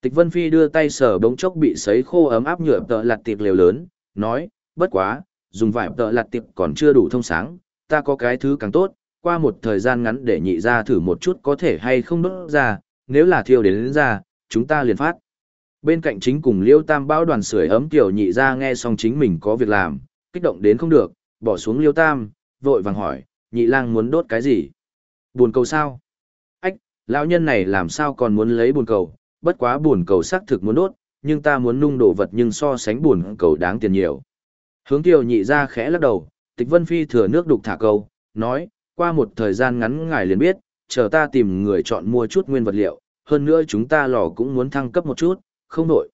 Tịch Vân Phi đưa tay sờ bóng chốc bị sấy khô ấm áp nhựa tợ lạt tiệp liều lớn, nói, bất quá, dùng vải tợ lạt tiệp còn chưa đủ thông sáng, ta có cái thứ càng tốt, qua một thời gian ngắn để nhị ra thử một chút có thể hay không đốt ra, nếu là thiêu đến, đến ra, chúng ta liền phát. Bên cạnh chính cùng Liêu Tam Bao đoàn sưởi ấm tiểu nhị ra nghe xong chính mình có việc làm, kích động đến không được, bỏ xuống Liêu Tam, vội vàng hỏi, nhị lang muốn đốt cái gì? Buồn cầu sao? Ách, lão nhân này làm sao còn muốn lấy buồn cầu, bất quá buồn cầu xác thực muốn đốt, nhưng ta muốn nung đồ vật nhưng so sánh buồn cầu đáng tiền nhiều. Hướng tiểu nhị ra khẽ lắc đầu, tịch vân phi thừa nước đục thả câu, nói, qua một thời gian ngắn ngài liền biết, chờ ta tìm người chọn mua chút nguyên vật liệu, hơn nữa chúng ta lò cũng muốn thăng cấp một chút, không nổi.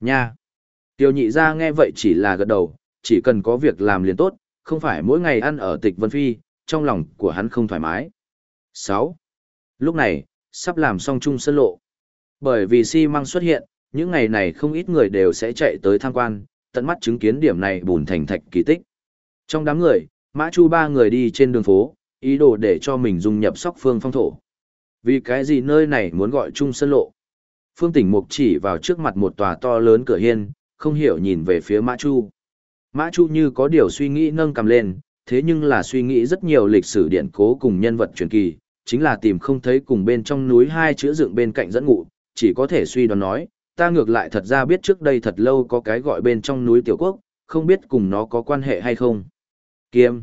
Nha! Tiểu nhị ra nghe vậy chỉ là gật đầu, chỉ cần có việc làm liền tốt, không phải mỗi ngày ăn ở tịch Vân Phi, trong lòng của hắn không thoải mái. 6. Lúc này, sắp làm xong chung sân lộ. Bởi vì xi măng xuất hiện, những ngày này không ít người đều sẽ chạy tới tham quan, tận mắt chứng kiến điểm này bùn thành thạch kỳ tích. Trong đám người, Mã Chu ba người đi trên đường phố, ý đồ để cho mình dung nhập sóc phương phong thổ. Vì cái gì nơi này muốn gọi chung sân lộ? Phương Tỉnh Mục chỉ vào trước mặt một tòa to lớn cửa hiên, không hiểu nhìn về phía Mã Chu. Mã Chu như có điều suy nghĩ nâng cầm lên, thế nhưng là suy nghĩ rất nhiều lịch sử điện cố cùng nhân vật truyền kỳ, chính là tìm không thấy cùng bên trong núi hai chữ dựng bên cạnh dẫn ngụ, chỉ có thể suy đoán nói, ta ngược lại thật ra biết trước đây thật lâu có cái gọi bên trong núi tiểu quốc, không biết cùng nó có quan hệ hay không. Kiêm,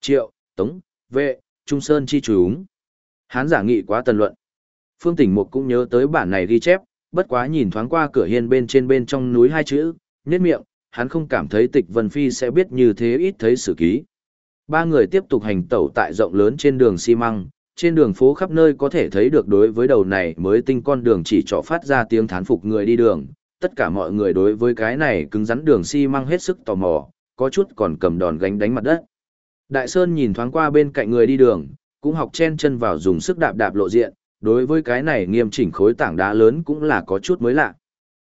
Triệu, Tống, Vệ, Trung Sơn chi chúng. Hán giả nghị quá tần luận. Phương Tỉnh Mục cũng nhớ tới bản này ghi chép, bất quá nhìn thoáng qua cửa hiên bên trên bên trong núi hai chữ, nhếch miệng, hắn không cảm thấy Tịch Vân Phi sẽ biết như thế ít thấy sử ký. Ba người tiếp tục hành tẩu tại rộng lớn trên đường xi măng, trên đường phố khắp nơi có thể thấy được đối với đầu này mới tinh con đường chỉ trỏ phát ra tiếng thán phục người đi đường. Tất cả mọi người đối với cái này cứng rắn đường xi măng hết sức tò mò, có chút còn cầm đòn gánh đánh mặt đất. Đại Sơn nhìn thoáng qua bên cạnh người đi đường, cũng học chen chân vào dùng sức đạp đạp lộ diện, đối với cái này nghiêm chỉnh khối tảng đá lớn cũng là có chút mới lạ.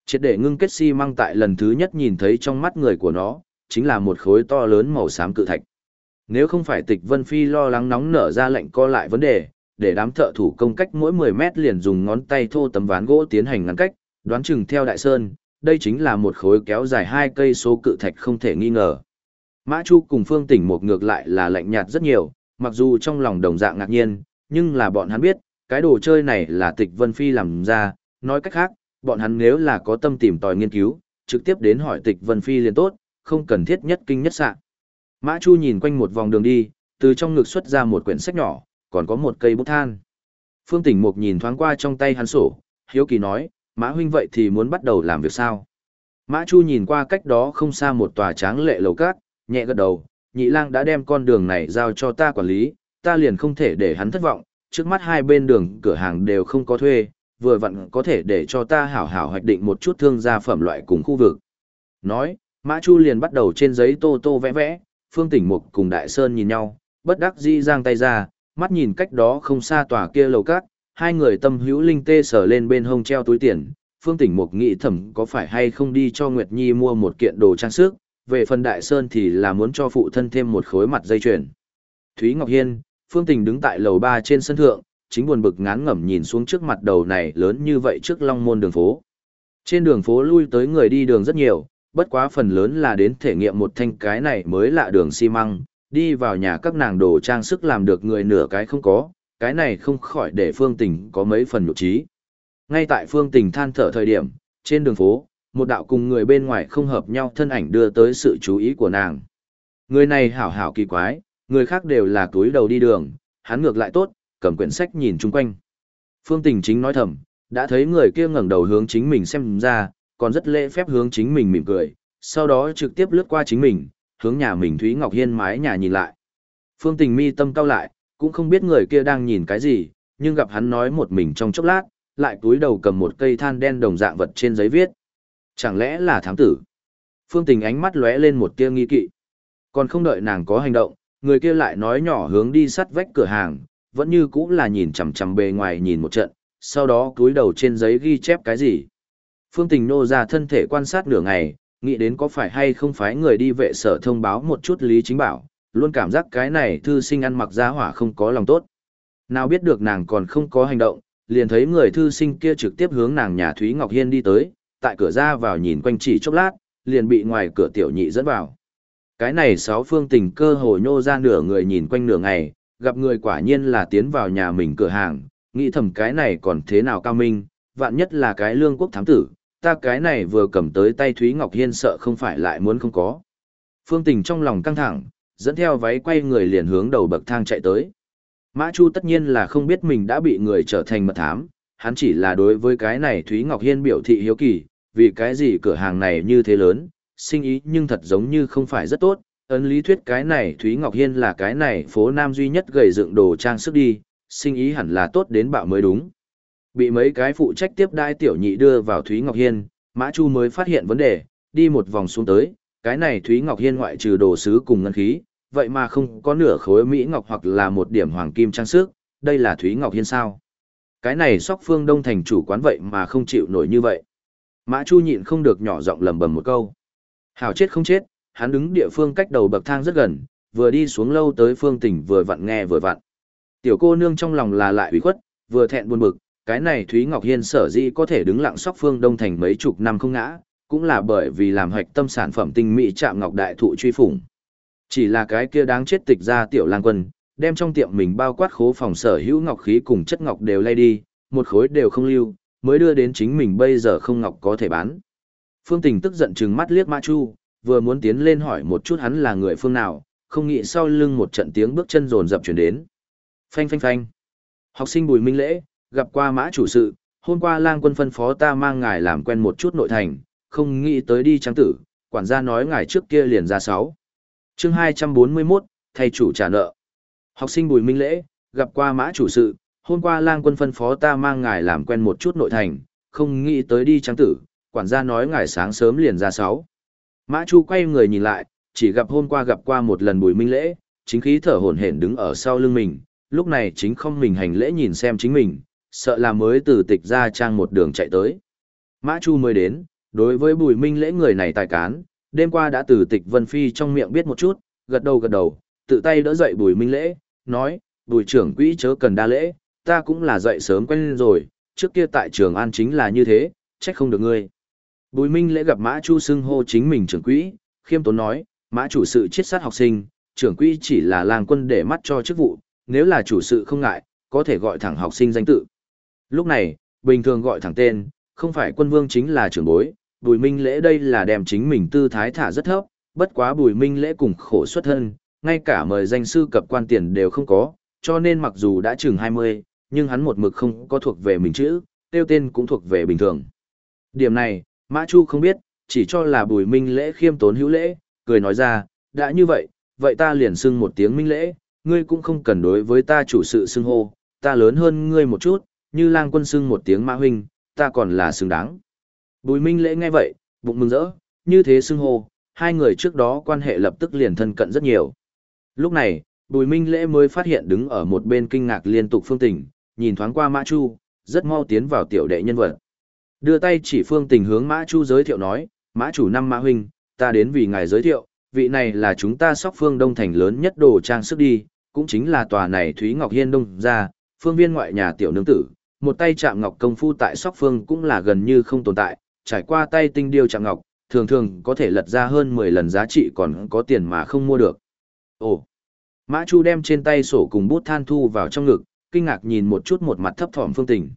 Triệt để ngưng kết xi măng tại lần thứ nhất nhìn thấy trong mắt người của nó, chính là một khối to lớn màu xám cự thạch. Nếu không phải tịch Vân Phi lo lắng nóng nở ra lệnh co lại vấn đề, để đám thợ thủ công cách mỗi 10 mét liền dùng ngón tay thô tấm ván gỗ tiến hành ngắn cách, đoán chừng theo đại sơn, đây chính là một khối kéo dài hai cây số cự thạch không thể nghi ngờ. Mã Chu cùng Phương Tỉnh một ngược lại là lạnh nhạt rất nhiều, mặc dù trong lòng đồng dạng ngạc nhiên, nhưng là bọn hắn biết, cái đồ chơi này là tịch Vân Phi làm ra, nói cách khác, bọn hắn nếu là có tâm tìm tòi nghiên cứu, trực tiếp đến hỏi tịch Vân Phi liền tốt, không cần thiết nhất kinh nhất sạng. Mã Chu nhìn quanh một vòng đường đi, từ trong ngực xuất ra một quyển sách nhỏ, còn có một cây bút than. Phương Tỉnh Mục nhìn thoáng qua trong tay hắn sổ, hiếu kỳ nói, Mã huynh vậy thì muốn bắt đầu làm việc sao? Mã Chu nhìn qua cách đó không xa một tòa tráng lệ lầu cát, nhẹ gật đầu, nhị lang đã đem con đường này giao cho ta quản lý, ta liền không thể để hắn thất vọng, trước mắt hai bên đường cửa hàng đều không có thuê, vừa vặn có thể để cho ta hảo hảo hoạch định một chút thương gia phẩm loại cùng khu vực. Nói, Mã Chu liền bắt đầu trên giấy tô tô vẽ vẽ, Phương Tỉnh Mục cùng Đại Sơn nhìn nhau, bất đắc dĩ giang tay ra, mắt nhìn cách đó không xa tòa kia lầu cát, hai người tâm hữu linh tê sở lên bên hông treo túi tiền. Phương Tỉnh Mục nghĩ thầm có phải hay không đi cho Nguyệt Nhi mua một kiện đồ trang sức, về phần Đại Sơn thì là muốn cho phụ thân thêm một khối mặt dây chuyền. Thúy Ngọc Hiên, Phương Tình đứng tại lầu ba trên sân thượng, chính buồn bực ngán ngẩm nhìn xuống trước mặt đầu này lớn như vậy trước long môn đường phố. Trên đường phố lui tới người đi đường rất nhiều, bất quá phần lớn là đến thể nghiệm một thanh cái này mới lạ đường xi măng, đi vào nhà các nàng đồ trang sức làm được người nửa cái không có, cái này không khỏi để Phương Tình có mấy phần nhục trí. Ngay tại Phương Tình than thở thời điểm, trên đường phố, một đạo cùng người bên ngoài không hợp nhau thân ảnh đưa tới sự chú ý của nàng. Người này hảo hảo kỳ quái, người khác đều là túi đầu đi đường, hắn ngược lại tốt, cầm quyển sách nhìn chung quanh. Phương Tình chính nói thầm, đã thấy người kia ngẩng đầu hướng chính mình xem ra, còn rất lễ phép hướng chính mình mỉm cười, sau đó trực tiếp lướt qua chính mình, hướng nhà mình Thúy Ngọc Hiên mái nhà nhìn lại. Phương Tình mi tâm cao lại, cũng không biết người kia đang nhìn cái gì, nhưng gặp hắn nói một mình trong chốc lát, lại túi đầu cầm một cây than đen đồng dạng vật trên giấy viết. Chẳng lẽ là thám tử? Phương Tình ánh mắt lóe lên một tia nghi kỵ. Còn không đợi nàng có hành động, người kia lại nói nhỏ hướng đi sắt vách cửa hàng, vẫn như cũng là nhìn chằm chằm bề ngoài nhìn một trận, sau đó túi đầu trên giấy ghi chép cái gì. Phương Tình nô ra thân thể quan sát nửa ngày, nghĩ đến có phải hay không phải người đi vệ sở thông báo một chút lý chính bảo, luôn cảm giác cái này thư sinh ăn mặc giá hỏa không có lòng tốt. Nào biết được nàng còn không có hành động, liền thấy người thư sinh kia trực tiếp hướng nàng nhà Thúy Ngọc Hiên đi tới, tại cửa ra vào nhìn quanh chỉ chốc lát, liền bị ngoài cửa tiểu nhị dẫn vào. Cái này sáu phương tình cơ hồ nhô ra nửa người nhìn quanh nửa ngày, gặp người quả nhiên là tiến vào nhà mình cửa hàng, nghĩ thầm cái này còn thế nào cao minh, vạn nhất là cái lương quốc thám tử, ta cái này vừa cầm tới tay Thúy Ngọc Hiên sợ không phải lại muốn không có. Phương tình trong lòng căng thẳng, dẫn theo váy quay người liền hướng đầu bậc thang chạy tới. Mã Chu tất nhiên là không biết mình đã bị người trở thành mật thám, hắn chỉ là đối với cái này Thúy Ngọc Hiên biểu thị hiếu kỳ, vì cái gì cửa hàng này như thế lớn, sinh ý nhưng thật giống như không phải rất tốt, ấn lý thuyết cái này Thúy Ngọc Hiên là cái này phố Nam duy nhất gầy dựng đồ trang sức đi, sinh ý hẳn là tốt đến bạo mới đúng. Bị mấy cái phụ trách tiếp đai tiểu nhị đưa vào Thúy Ngọc Hiên, Mã Chu mới phát hiện vấn đề, đi một vòng xuống tới, cái này Thúy Ngọc Hiên ngoại trừ đồ sứ cùng ngân khí, vậy mà không có nửa khối Mỹ Ngọc hoặc là một điểm hoàng kim trang sức, đây là Thúy Ngọc Hiên sao. Cái này sóc phương đông thành chủ quán vậy mà không chịu nổi như vậy. Mã Chu nhịn không được nhỏ giọng lầm bầm một câu. Hảo chết không chết, hắn đứng địa phương cách đầu bậc thang rất gần, vừa đi xuống lâu tới phương tỉnh vừa vặn nghe vừa vặn. Tiểu cô nương trong lòng là lại ủy khuất, vừa thẹn buồn bực, cái này Thúy Ngọc Hiên sở dĩ có thể đứng lặng sóc phương đông thành mấy chục năm không ngã, cũng là bởi vì làm hoạch tâm sản phẩm tinh mỹ chạm ngọc đại thụ truy phủng. Chỉ là cái kia đáng chết tịch ra tiểu lang quân, đem trong tiệm mình bao quát khố phòng sở hữu ngọc khí cùng chất ngọc đều lay đi, một khối đều không lưu, mới đưa đến chính mình bây giờ không ngọc có thể bán. Phương Tình tức giận trừng mắt liếc Mã Chu, vừa muốn tiến lên hỏi một chút hắn là người phương nào, không nghĩ sau lưng một trận tiếng bước chân rồn rập chuyển đến. Phanh phanh phanh. Học sinh Bùi Minh Lễ, gặp qua Mã chủ sự, hôm qua lang quân phân phó ta mang ngài làm quen một chút nội thành, không nghĩ tới đi trắng tử, quản gia nói ngài trước kia liền ra sáu. Chương 241, thầy chủ trả nợ. Học sinh Bùi Minh Lễ, gặp qua Mã chủ sự, hôm qua lang quân phân phó ta mang ngài làm quen một chút nội thành, không nghĩ tới đi trắng tử, quản gia nói ngài sáng sớm liền ra sáu. Mã Chu quay người nhìn lại, chỉ gặp hôm qua gặp qua một lần bùi minh lễ, chính khí thở hổn hển đứng ở sau lưng mình, lúc này chính không mình hành lễ nhìn xem chính mình, sợ là mới từ tịch ra trang một đường chạy tới. Mã Chu mới đến, đối với bùi minh lễ người này tài cán, đêm qua đã từ tịch Vân Phi trong miệng biết một chút, gật đầu gật đầu, tự tay đỡ dậy bùi minh lễ, nói, bùi trưởng quỹ chớ cần đa lễ, ta cũng là dậy sớm quen rồi, trước kia tại trường an chính là như thế, trách không được ngươi. Bùi Minh lễ gặp Mã Chu xưng hô chính mình trưởng quỹ, khiêm tốn nói, Mã chủ sự chiết sát học sinh, trưởng quỹ chỉ là làng quân để mắt cho chức vụ, nếu là chủ sự không ngại, có thể gọi thẳng học sinh danh tự. Lúc này, bình thường gọi thẳng tên, không phải quân vương chính là trưởng bối, Bùi Minh lễ đây là đem chính mình tư thái thả rất thấp, bất quá Bùi Minh lễ cùng khổ xuất thân, ngay cả mời danh sư cập quan tiền đều không có, cho nên mặc dù đã chừng 20, nhưng hắn một mực không có thuộc về mình chữ, tiêu tên cũng thuộc về bình thường. Điểm này, Mã Chu không biết, chỉ cho là bùi minh lễ khiêm tốn hữu lễ, cười nói ra, đã như vậy, vậy ta liền xưng một tiếng minh lễ, ngươi cũng không cần đối với ta chủ sự xưng hô, ta lớn hơn ngươi một chút, như lang quân xưng một tiếng mã huynh, ta còn là xứng đáng. Bùi minh lễ nghe vậy, bụng mừng rỡ, như thế xưng hô, hai người trước đó quan hệ lập tức liền thân cận rất nhiều. Lúc này, bùi minh lễ mới phát hiện đứng ở một bên kinh ngạc liên tục phương tình, nhìn thoáng qua mã chu, rất mau tiến vào tiểu đệ nhân vật. Đưa tay chỉ phương tình hướng Mã Chu giới thiệu nói, Mã chủ năm Mã Huynh, ta đến vì ngài giới thiệu, vị này là chúng ta sóc phương đông thành lớn nhất đồ trang sức đi, cũng chính là tòa này Thúy Ngọc Hiên Đông ra, phương viên ngoại nhà tiểu nương tử, một tay chạm ngọc công phu tại sóc phương cũng là gần như không tồn tại, trải qua tay tinh điêu chạm ngọc, thường thường có thể lật ra hơn 10 lần giá trị còn có tiền mà không mua được. Ồ, Mã Chu đem trên tay sổ cùng bút than thu vào trong ngực, kinh ngạc nhìn một chút một mặt thấp thỏm Phương Tình.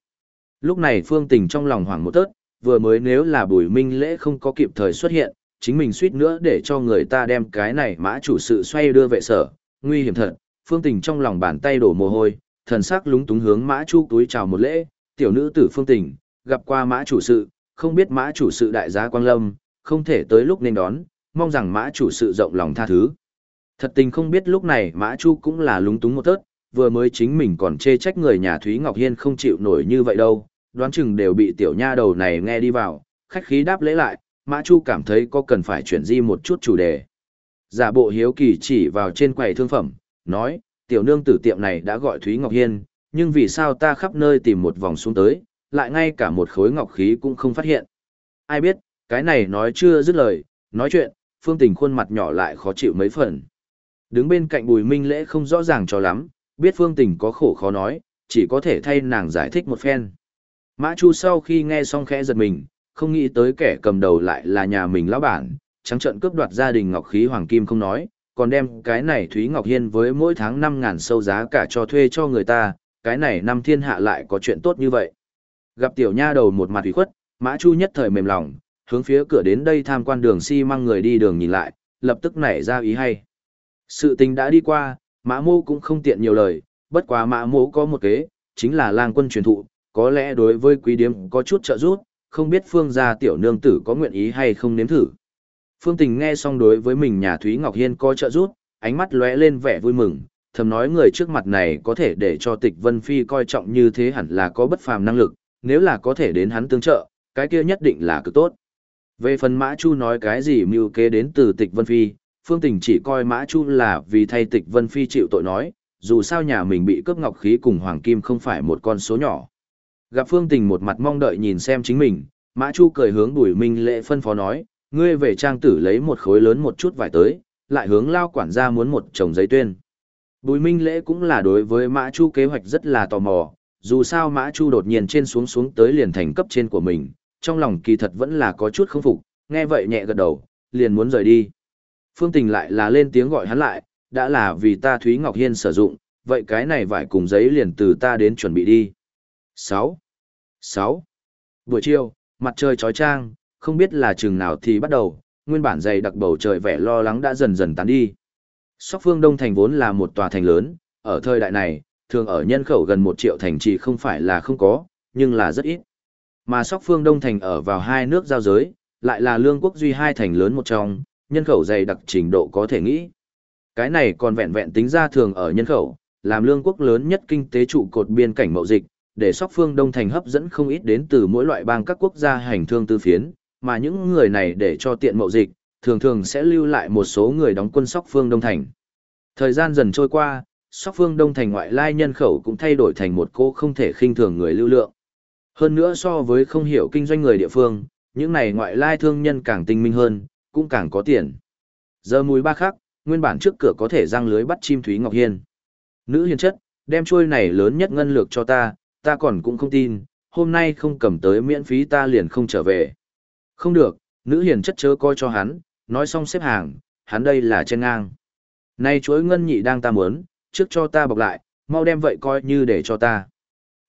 Lúc này Phương Tình trong lòng hoảng một tớt, vừa mới nếu là Bùi Minh Lễ không có kịp thời xuất hiện, chính mình suýt nữa để cho người ta đem cái này mã chủ sự xoay đưa vệ sở, nguy hiểm thật. Phương Tình trong lòng bàn tay đổ mồ hôi, thần sắc lúng túng hướng Mã Chu túi chào một lễ, tiểu nữ tử Phương Tình, gặp qua Mã chủ sự, không biết Mã chủ sự đại giá Quang Lâm, không thể tới lúc nên đón, mong rằng Mã chủ sự rộng lòng tha thứ. Thật tình không biết lúc này Mã Chu cũng là lúng túng một tớt, vừa mới chính mình còn chê trách người nhà Thúy Ngọc Hiên không chịu nổi như vậy đâu, đoán chừng đều bị tiểu nha đầu này nghe đi vào, khách khí đáp lễ lại, Mã Chu cảm thấy có cần phải chuyển di một chút chủ đề. Giả bộ hiếu kỳ chỉ vào trên quầy thương phẩm, nói, tiểu nương tử tiệm này đã gọi Thúy Ngọc Hiên, nhưng vì sao ta khắp nơi tìm một vòng xuống tới, lại ngay cả một khối ngọc khí cũng không phát hiện. Ai biết, cái này nói chưa dứt lời, nói chuyện, phương tình khuôn mặt nhỏ lại khó chịu mấy phần. Đứng bên cạnh bùi minh lễ không rõ ràng cho lắm, biết phương tình có khổ khó nói, chỉ có thể thay nàng giải thích một phen. Mã Chu sau khi nghe xong khẽ giật mình, không nghĩ tới kẻ cầm đầu lại là nhà mình lão bản, trắng trận cướp đoạt gia đình ngọc khí hoàng kim không nói, còn đem cái này Thúy Ngọc Hiên với mỗi tháng 5.000 sâu giá cả cho thuê cho người ta, cái này năm thiên hạ lại có chuyện tốt như vậy. Gặp tiểu nha đầu một mặt ủy khuất, Mã Chu nhất thời mềm lòng, hướng phía cửa đến đây tham quan đường xi si măng người đi đường nhìn lại, lập tức nảy ra ý hay. Sự tình đã đi qua, Mã Mô cũng không tiện nhiều lời, bất quá Mã Mô có một kế, chính là lang quân truyền thụ, có lẽ đối với quý điếm có chút trợ giúp, không biết phương gia tiểu nương tử có nguyện ý hay không nếm thử. Phương Tình nghe xong đối với mình nhà Thúy Ngọc Hiên coi trợ rút, ánh mắt lóe lên vẻ vui mừng, thầm nói người trước mặt này có thể để cho Tịch Vân Phi coi trọng như thế hẳn là có bất phàm năng lực, nếu là có thể đến hắn tương trợ, cái kia nhất định là cực tốt. Về phần Mã Chu nói cái gì mưu kế đến từ Tịch Vân Phi, Phương Tình chỉ coi Mã Chu là vì thay Tịch Vân Phi chịu tội nói, dù sao nhà mình bị cướp ngọc khí cùng hoàng kim không phải một con số nhỏ. Gặp Phương Tình một mặt mong đợi nhìn xem chính mình, Mã Chu cười hướng Bùi Minh Lệ phân phó nói, ngươi về trang tử lấy một khối lớn một chút vải tới, lại hướng lao quản gia muốn một chồng giấy tuyên. Bùi Minh Lễ cũng là đối với Mã Chu kế hoạch rất là tò mò, dù sao Mã Chu đột nhiên trên xuống xuống tới liền thành cấp trên của mình, trong lòng kỳ thật vẫn là có chút không phục, nghe vậy nhẹ gật đầu, liền muốn rời đi. Phương Tình lại là lên tiếng gọi hắn lại, đã là vì ta Thúy Ngọc Hiên sử dụng, vậy cái này vải cùng giấy liền từ ta đến chuẩn bị đi. 6. 6. Buổi chiều, mặt trời chói trang không biết là chừng nào thì bắt đầu, nguyên bản dày đặc bầu trời vẻ lo lắng đã dần dần tán đi. Sóc phương Đông Thành vốn là một tòa thành lớn, ở thời đại này, thường ở nhân khẩu gần một triệu thành trì không phải là không có, nhưng là rất ít. Mà Sóc phương Đông Thành ở vào hai nước giao giới, lại là lương quốc duy hai thành lớn một trong, nhân khẩu dày đặc trình độ có thể nghĩ. Cái này còn vẹn vẹn tính ra thường ở nhân khẩu, làm lương quốc lớn nhất kinh tế trụ cột biên cảnh mậu dịch, để sóc phương Đông Thành hấp dẫn không ít đến từ mỗi loại bang các quốc gia hành thương tư phiến, mà những người này để cho tiện mậu dịch, thường thường sẽ lưu lại một số người đóng quân sóc phương Đông Thành. Thời gian dần trôi qua, sóc phương Đông Thành ngoại lai nhân khẩu cũng thay đổi thành một cô không thể khinh thường người lưu lượng. Hơn nữa so với không hiểu kinh doanh người địa phương, những này ngoại lai thương nhân càng tinh minh hơn, cũng càng có tiền. Giờ mùi ba khắc, nguyên bản trước cửa có thể răng lưới bắt chim Thúy Ngọc Hiên. Nữ hiền chất, đem trôi này lớn nhất ngân lược cho ta, ta còn cũng không tin, hôm nay không cầm tới miễn phí ta liền không trở về. Không được, nữ hiền chất chớ coi cho hắn, nói xong xếp hàng, hắn đây là trên ngang. Nay chuối ngân nhị đang ta muốn, trước cho ta bọc lại, mau đem vậy coi như để cho ta.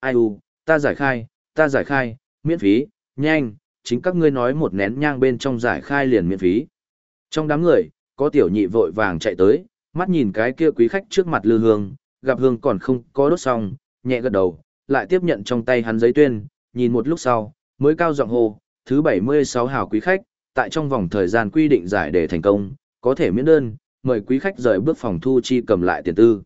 Ai u, ta giải khai, ta giải khai, miễn phí, nhanh, chính các ngươi nói một nén nhang bên trong giải khai liền miễn phí. Trong đám người, có tiểu nhị vội vàng chạy tới, mắt nhìn cái kia quý khách trước mặt lư hương, gặp hương còn không có đốt xong, nhẹ gật đầu, lại tiếp nhận trong tay hắn giấy tuyên, nhìn một lúc sau, mới cao giọng hô, thứ 76 hào quý khách, tại trong vòng thời gian quy định giải để thành công, có thể miễn đơn, mời quý khách rời bước phòng thu chi cầm lại tiền tư.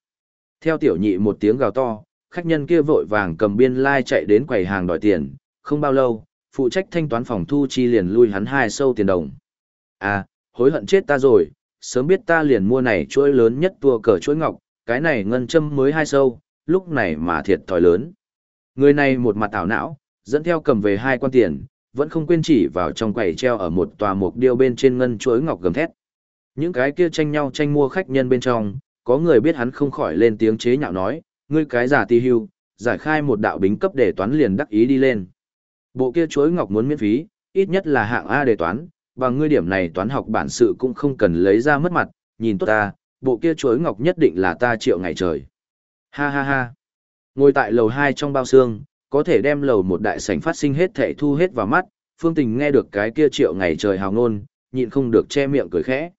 Theo tiểu nhị một tiếng gào to, khách nhân kia vội vàng cầm biên lai like chạy đến quầy hàng đòi tiền, không bao lâu, phụ trách thanh toán phòng thu chi liền lui hắn hai sâu tiền đồng. À, hối hận chết ta rồi, sớm biết ta liền mua này chuỗi lớn nhất tua cờ chuỗi ngọc, cái này ngân châm mới hai sâu, lúc này mà thiệt thòi lớn. Người này một mặt ảo não, dẫn theo cầm về hai quan tiền, vẫn không quên chỉ vào trong quầy treo ở một tòa mục điêu bên trên ngân chuỗi ngọc gầm thét. Những cái kia tranh nhau tranh mua khách nhân bên trong, có người biết hắn không khỏi lên tiếng chế nhạo nói, ngươi cái giả ti hưu, giải khai một đạo bính cấp để toán liền đắc ý đi lên. Bộ kia chuỗi ngọc muốn miễn phí, ít nhất là hạng A để toán, bằng ngươi điểm này toán học bản sự cũng không cần lấy ra mất mặt, nhìn tốt ta, bộ kia chuối ngọc nhất định là ta triệu ngày trời. Ha ha ha. Ngồi tại lầu 2 trong bao xương, có thể đem lầu một đại sảnh phát sinh hết thảy thu hết vào mắt, Phương Tình nghe được cái kia triệu ngày trời hào ngôn, nhịn không được che miệng cười khẽ.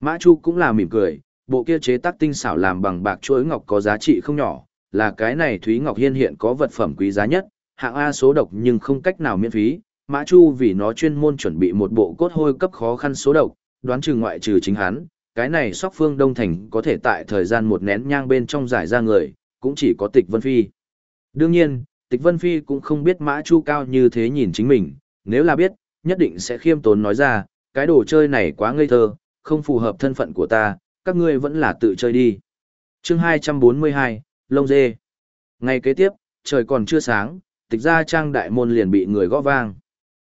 Mã Chu cũng là mỉm cười, bộ kia chế tác tinh xảo làm bằng bạc chuỗi ngọc có giá trị không nhỏ, là cái này Thúy Ngọc Hiên hiện có vật phẩm quý giá nhất, hạng A số độc nhưng không cách nào miễn phí. Mã Chu vì nó chuyên môn chuẩn bị một bộ cốt hôi cấp khó khăn số độc, đoán trừ ngoại trừ chính hắn, cái này sóc phương Đông Thành có thể tại thời gian một nén nhang bên trong giải ra người, cũng chỉ có tịch Vân Phi. Đương nhiên, tịch Vân Phi cũng không biết Mã Chu cao như thế nhìn chính mình, nếu là biết, nhất định sẽ khiêm tốn nói ra, cái đồ chơi này quá ngây thơ, không phù hợp thân phận của ta, các ngươi vẫn là tự chơi đi. chương 242, Lông Dê. Ngày kế tiếp, trời còn chưa sáng, tịch ra trang đại môn liền bị người gõ vang.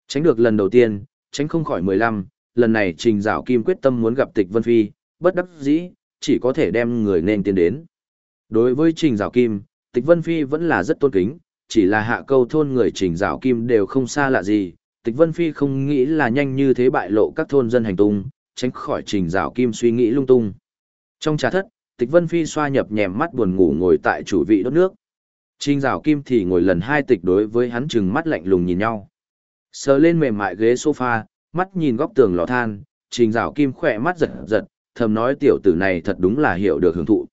Tránh được lần đầu tiên, tránh không khỏi 15, lần này trình dạo kim quyết tâm muốn gặp tịch Vân Phi, bất đắc dĩ, chỉ có thể đem người nên tiến đến. Đối với trình dạo kim, tịch Vân Phi vẫn là rất tôn kính, chỉ là hạ câu thôn người trình rào kim đều không xa lạ gì, tịch Vân Phi không nghĩ là nhanh như thế bại lộ các thôn dân hành tung, tránh khỏi trình rào kim suy nghĩ lung tung. Trong trà thất, tịch Vân Phi xoa nhập nhèm mắt buồn ngủ ngồi tại chủ vị đốt nước. Trình rào kim thì ngồi lần hai tịch đối với hắn chừng mắt lạnh lùng nhìn nhau. Sờ lên mềm mại ghế sofa, mắt nhìn góc tường lò than, trình rào kim khỏe mắt giật giật, thầm nói tiểu tử này thật đúng là hiểu được hưởng thụ.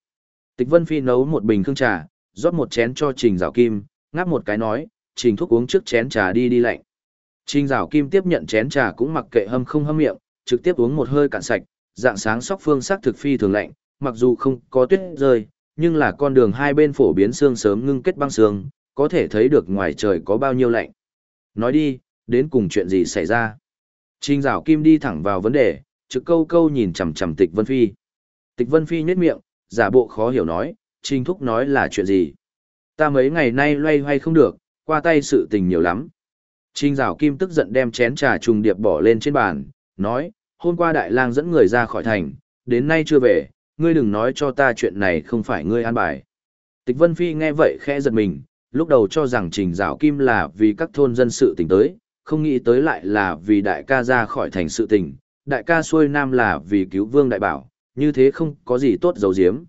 Tịch Vân Phi nấu một bình khương trà, rót một chén cho trình rào kim, ngáp một cái nói, trình thuốc uống trước chén trà đi đi lạnh. Trình dạo kim tiếp nhận chén trà cũng mặc kệ hâm không hâm miệng, trực tiếp uống một hơi cạn sạch, dạng sáng sóc phương sắc thực phi thường lạnh, mặc dù không có tuyết rơi, nhưng là con đường hai bên phổ biến sương sớm ngưng kết băng sương, có thể thấy được ngoài trời có bao nhiêu lạnh. Nói đi, đến cùng chuyện gì xảy ra? Trình Dạo Kim đi thẳng vào vấn đề, trực câu câu nhìn chằm chằm Tịch Vân Phi. Tịch Vân Phi nhếch miệng, giả bộ khó hiểu nói, Trình Thúc nói là chuyện gì? Ta mấy ngày nay loay hoay không được, qua tay sự tình nhiều lắm. Trình Dạo Kim tức giận đem chén trà trùng điệp bỏ lên trên bàn, nói, hôm qua đại lang dẫn người ra khỏi thành, đến nay chưa về, ngươi đừng nói cho ta chuyện này không phải ngươi an bài. Tịch Vân Phi nghe vậy khẽ giật mình, lúc đầu cho rằng Trình Dạo Kim là vì các thôn dân sự tình tới, không nghĩ tới lại là vì đại ca ra khỏi thành sự tình, đại ca xuôi nam là vì cứu vương đại bảo, như thế không có gì tốt dấu diếm.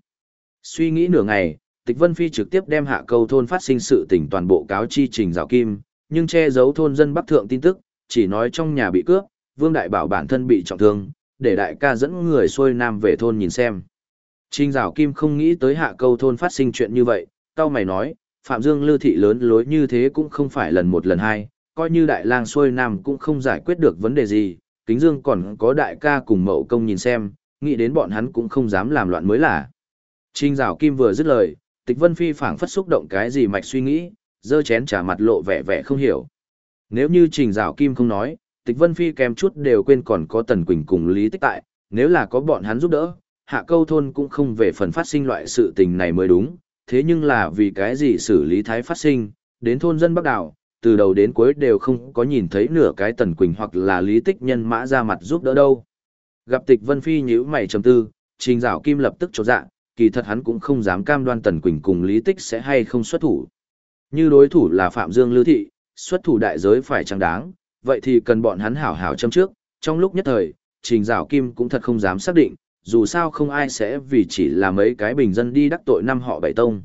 Suy nghĩ nửa ngày, Tịch Vân Phi trực tiếp đem hạ câu thôn phát sinh sự tình toàn bộ cáo chi Trình Dạo Kim, nhưng che giấu thôn dân Bắc Thượng tin tức, chỉ nói trong nhà bị cướp, Vương Đại Bảo bản thân bị trọng thương, để đại ca dẫn người xuôi nam về thôn nhìn xem. Trình Dạo Kim không nghĩ tới hạ câu thôn phát sinh chuyện như vậy, cao mày nói, Phạm Dương lưu thị lớn lối như thế cũng không phải lần một lần hai, coi như đại lang xuôi nam cũng không giải quyết được vấn đề gì, kính dương còn có đại ca cùng mậu công nhìn xem, nghĩ đến bọn hắn cũng không dám làm loạn mới là. Trình Dạo Kim vừa dứt lời, Tịch Vân Phi phảng phất xúc động cái gì mạch suy nghĩ, dơ chén trả mặt lộ vẻ vẻ không hiểu. Nếu như Trình Dạo Kim không nói, Tịch Vân Phi kèm chút đều quên còn có Tần Quỳnh cùng Lý Tích tại, nếu là có bọn hắn giúp đỡ, hạ câu thôn cũng không về phần phát sinh loại sự tình này mới đúng, thế nhưng là vì cái gì xử lý thái phát sinh, đến thôn dân Bắc Đảo, từ đầu đến cuối đều không có nhìn thấy nửa cái Tần Quỳnh hoặc là Lý Tích nhân mã ra mặt giúp đỡ đâu. Gặp Tịch Vân Phi nhíu mày trầm tư, Trình Dạo Kim lập tức chột dạ, kỳ thật hắn cũng không dám cam đoan Tần Quỳnh cùng Lý Tích sẽ hay không xuất thủ. Như đối thủ là Phạm Dương Lưu Thị, xuất thủ đại giới phải chẳng đáng, vậy thì cần bọn hắn hảo hảo châm trước, trong lúc nhất thời, Trình Giảo Kim cũng thật không dám xác định, dù sao không ai sẽ vì chỉ là mấy cái bình dân đi đắc tội năm họ bảy tông.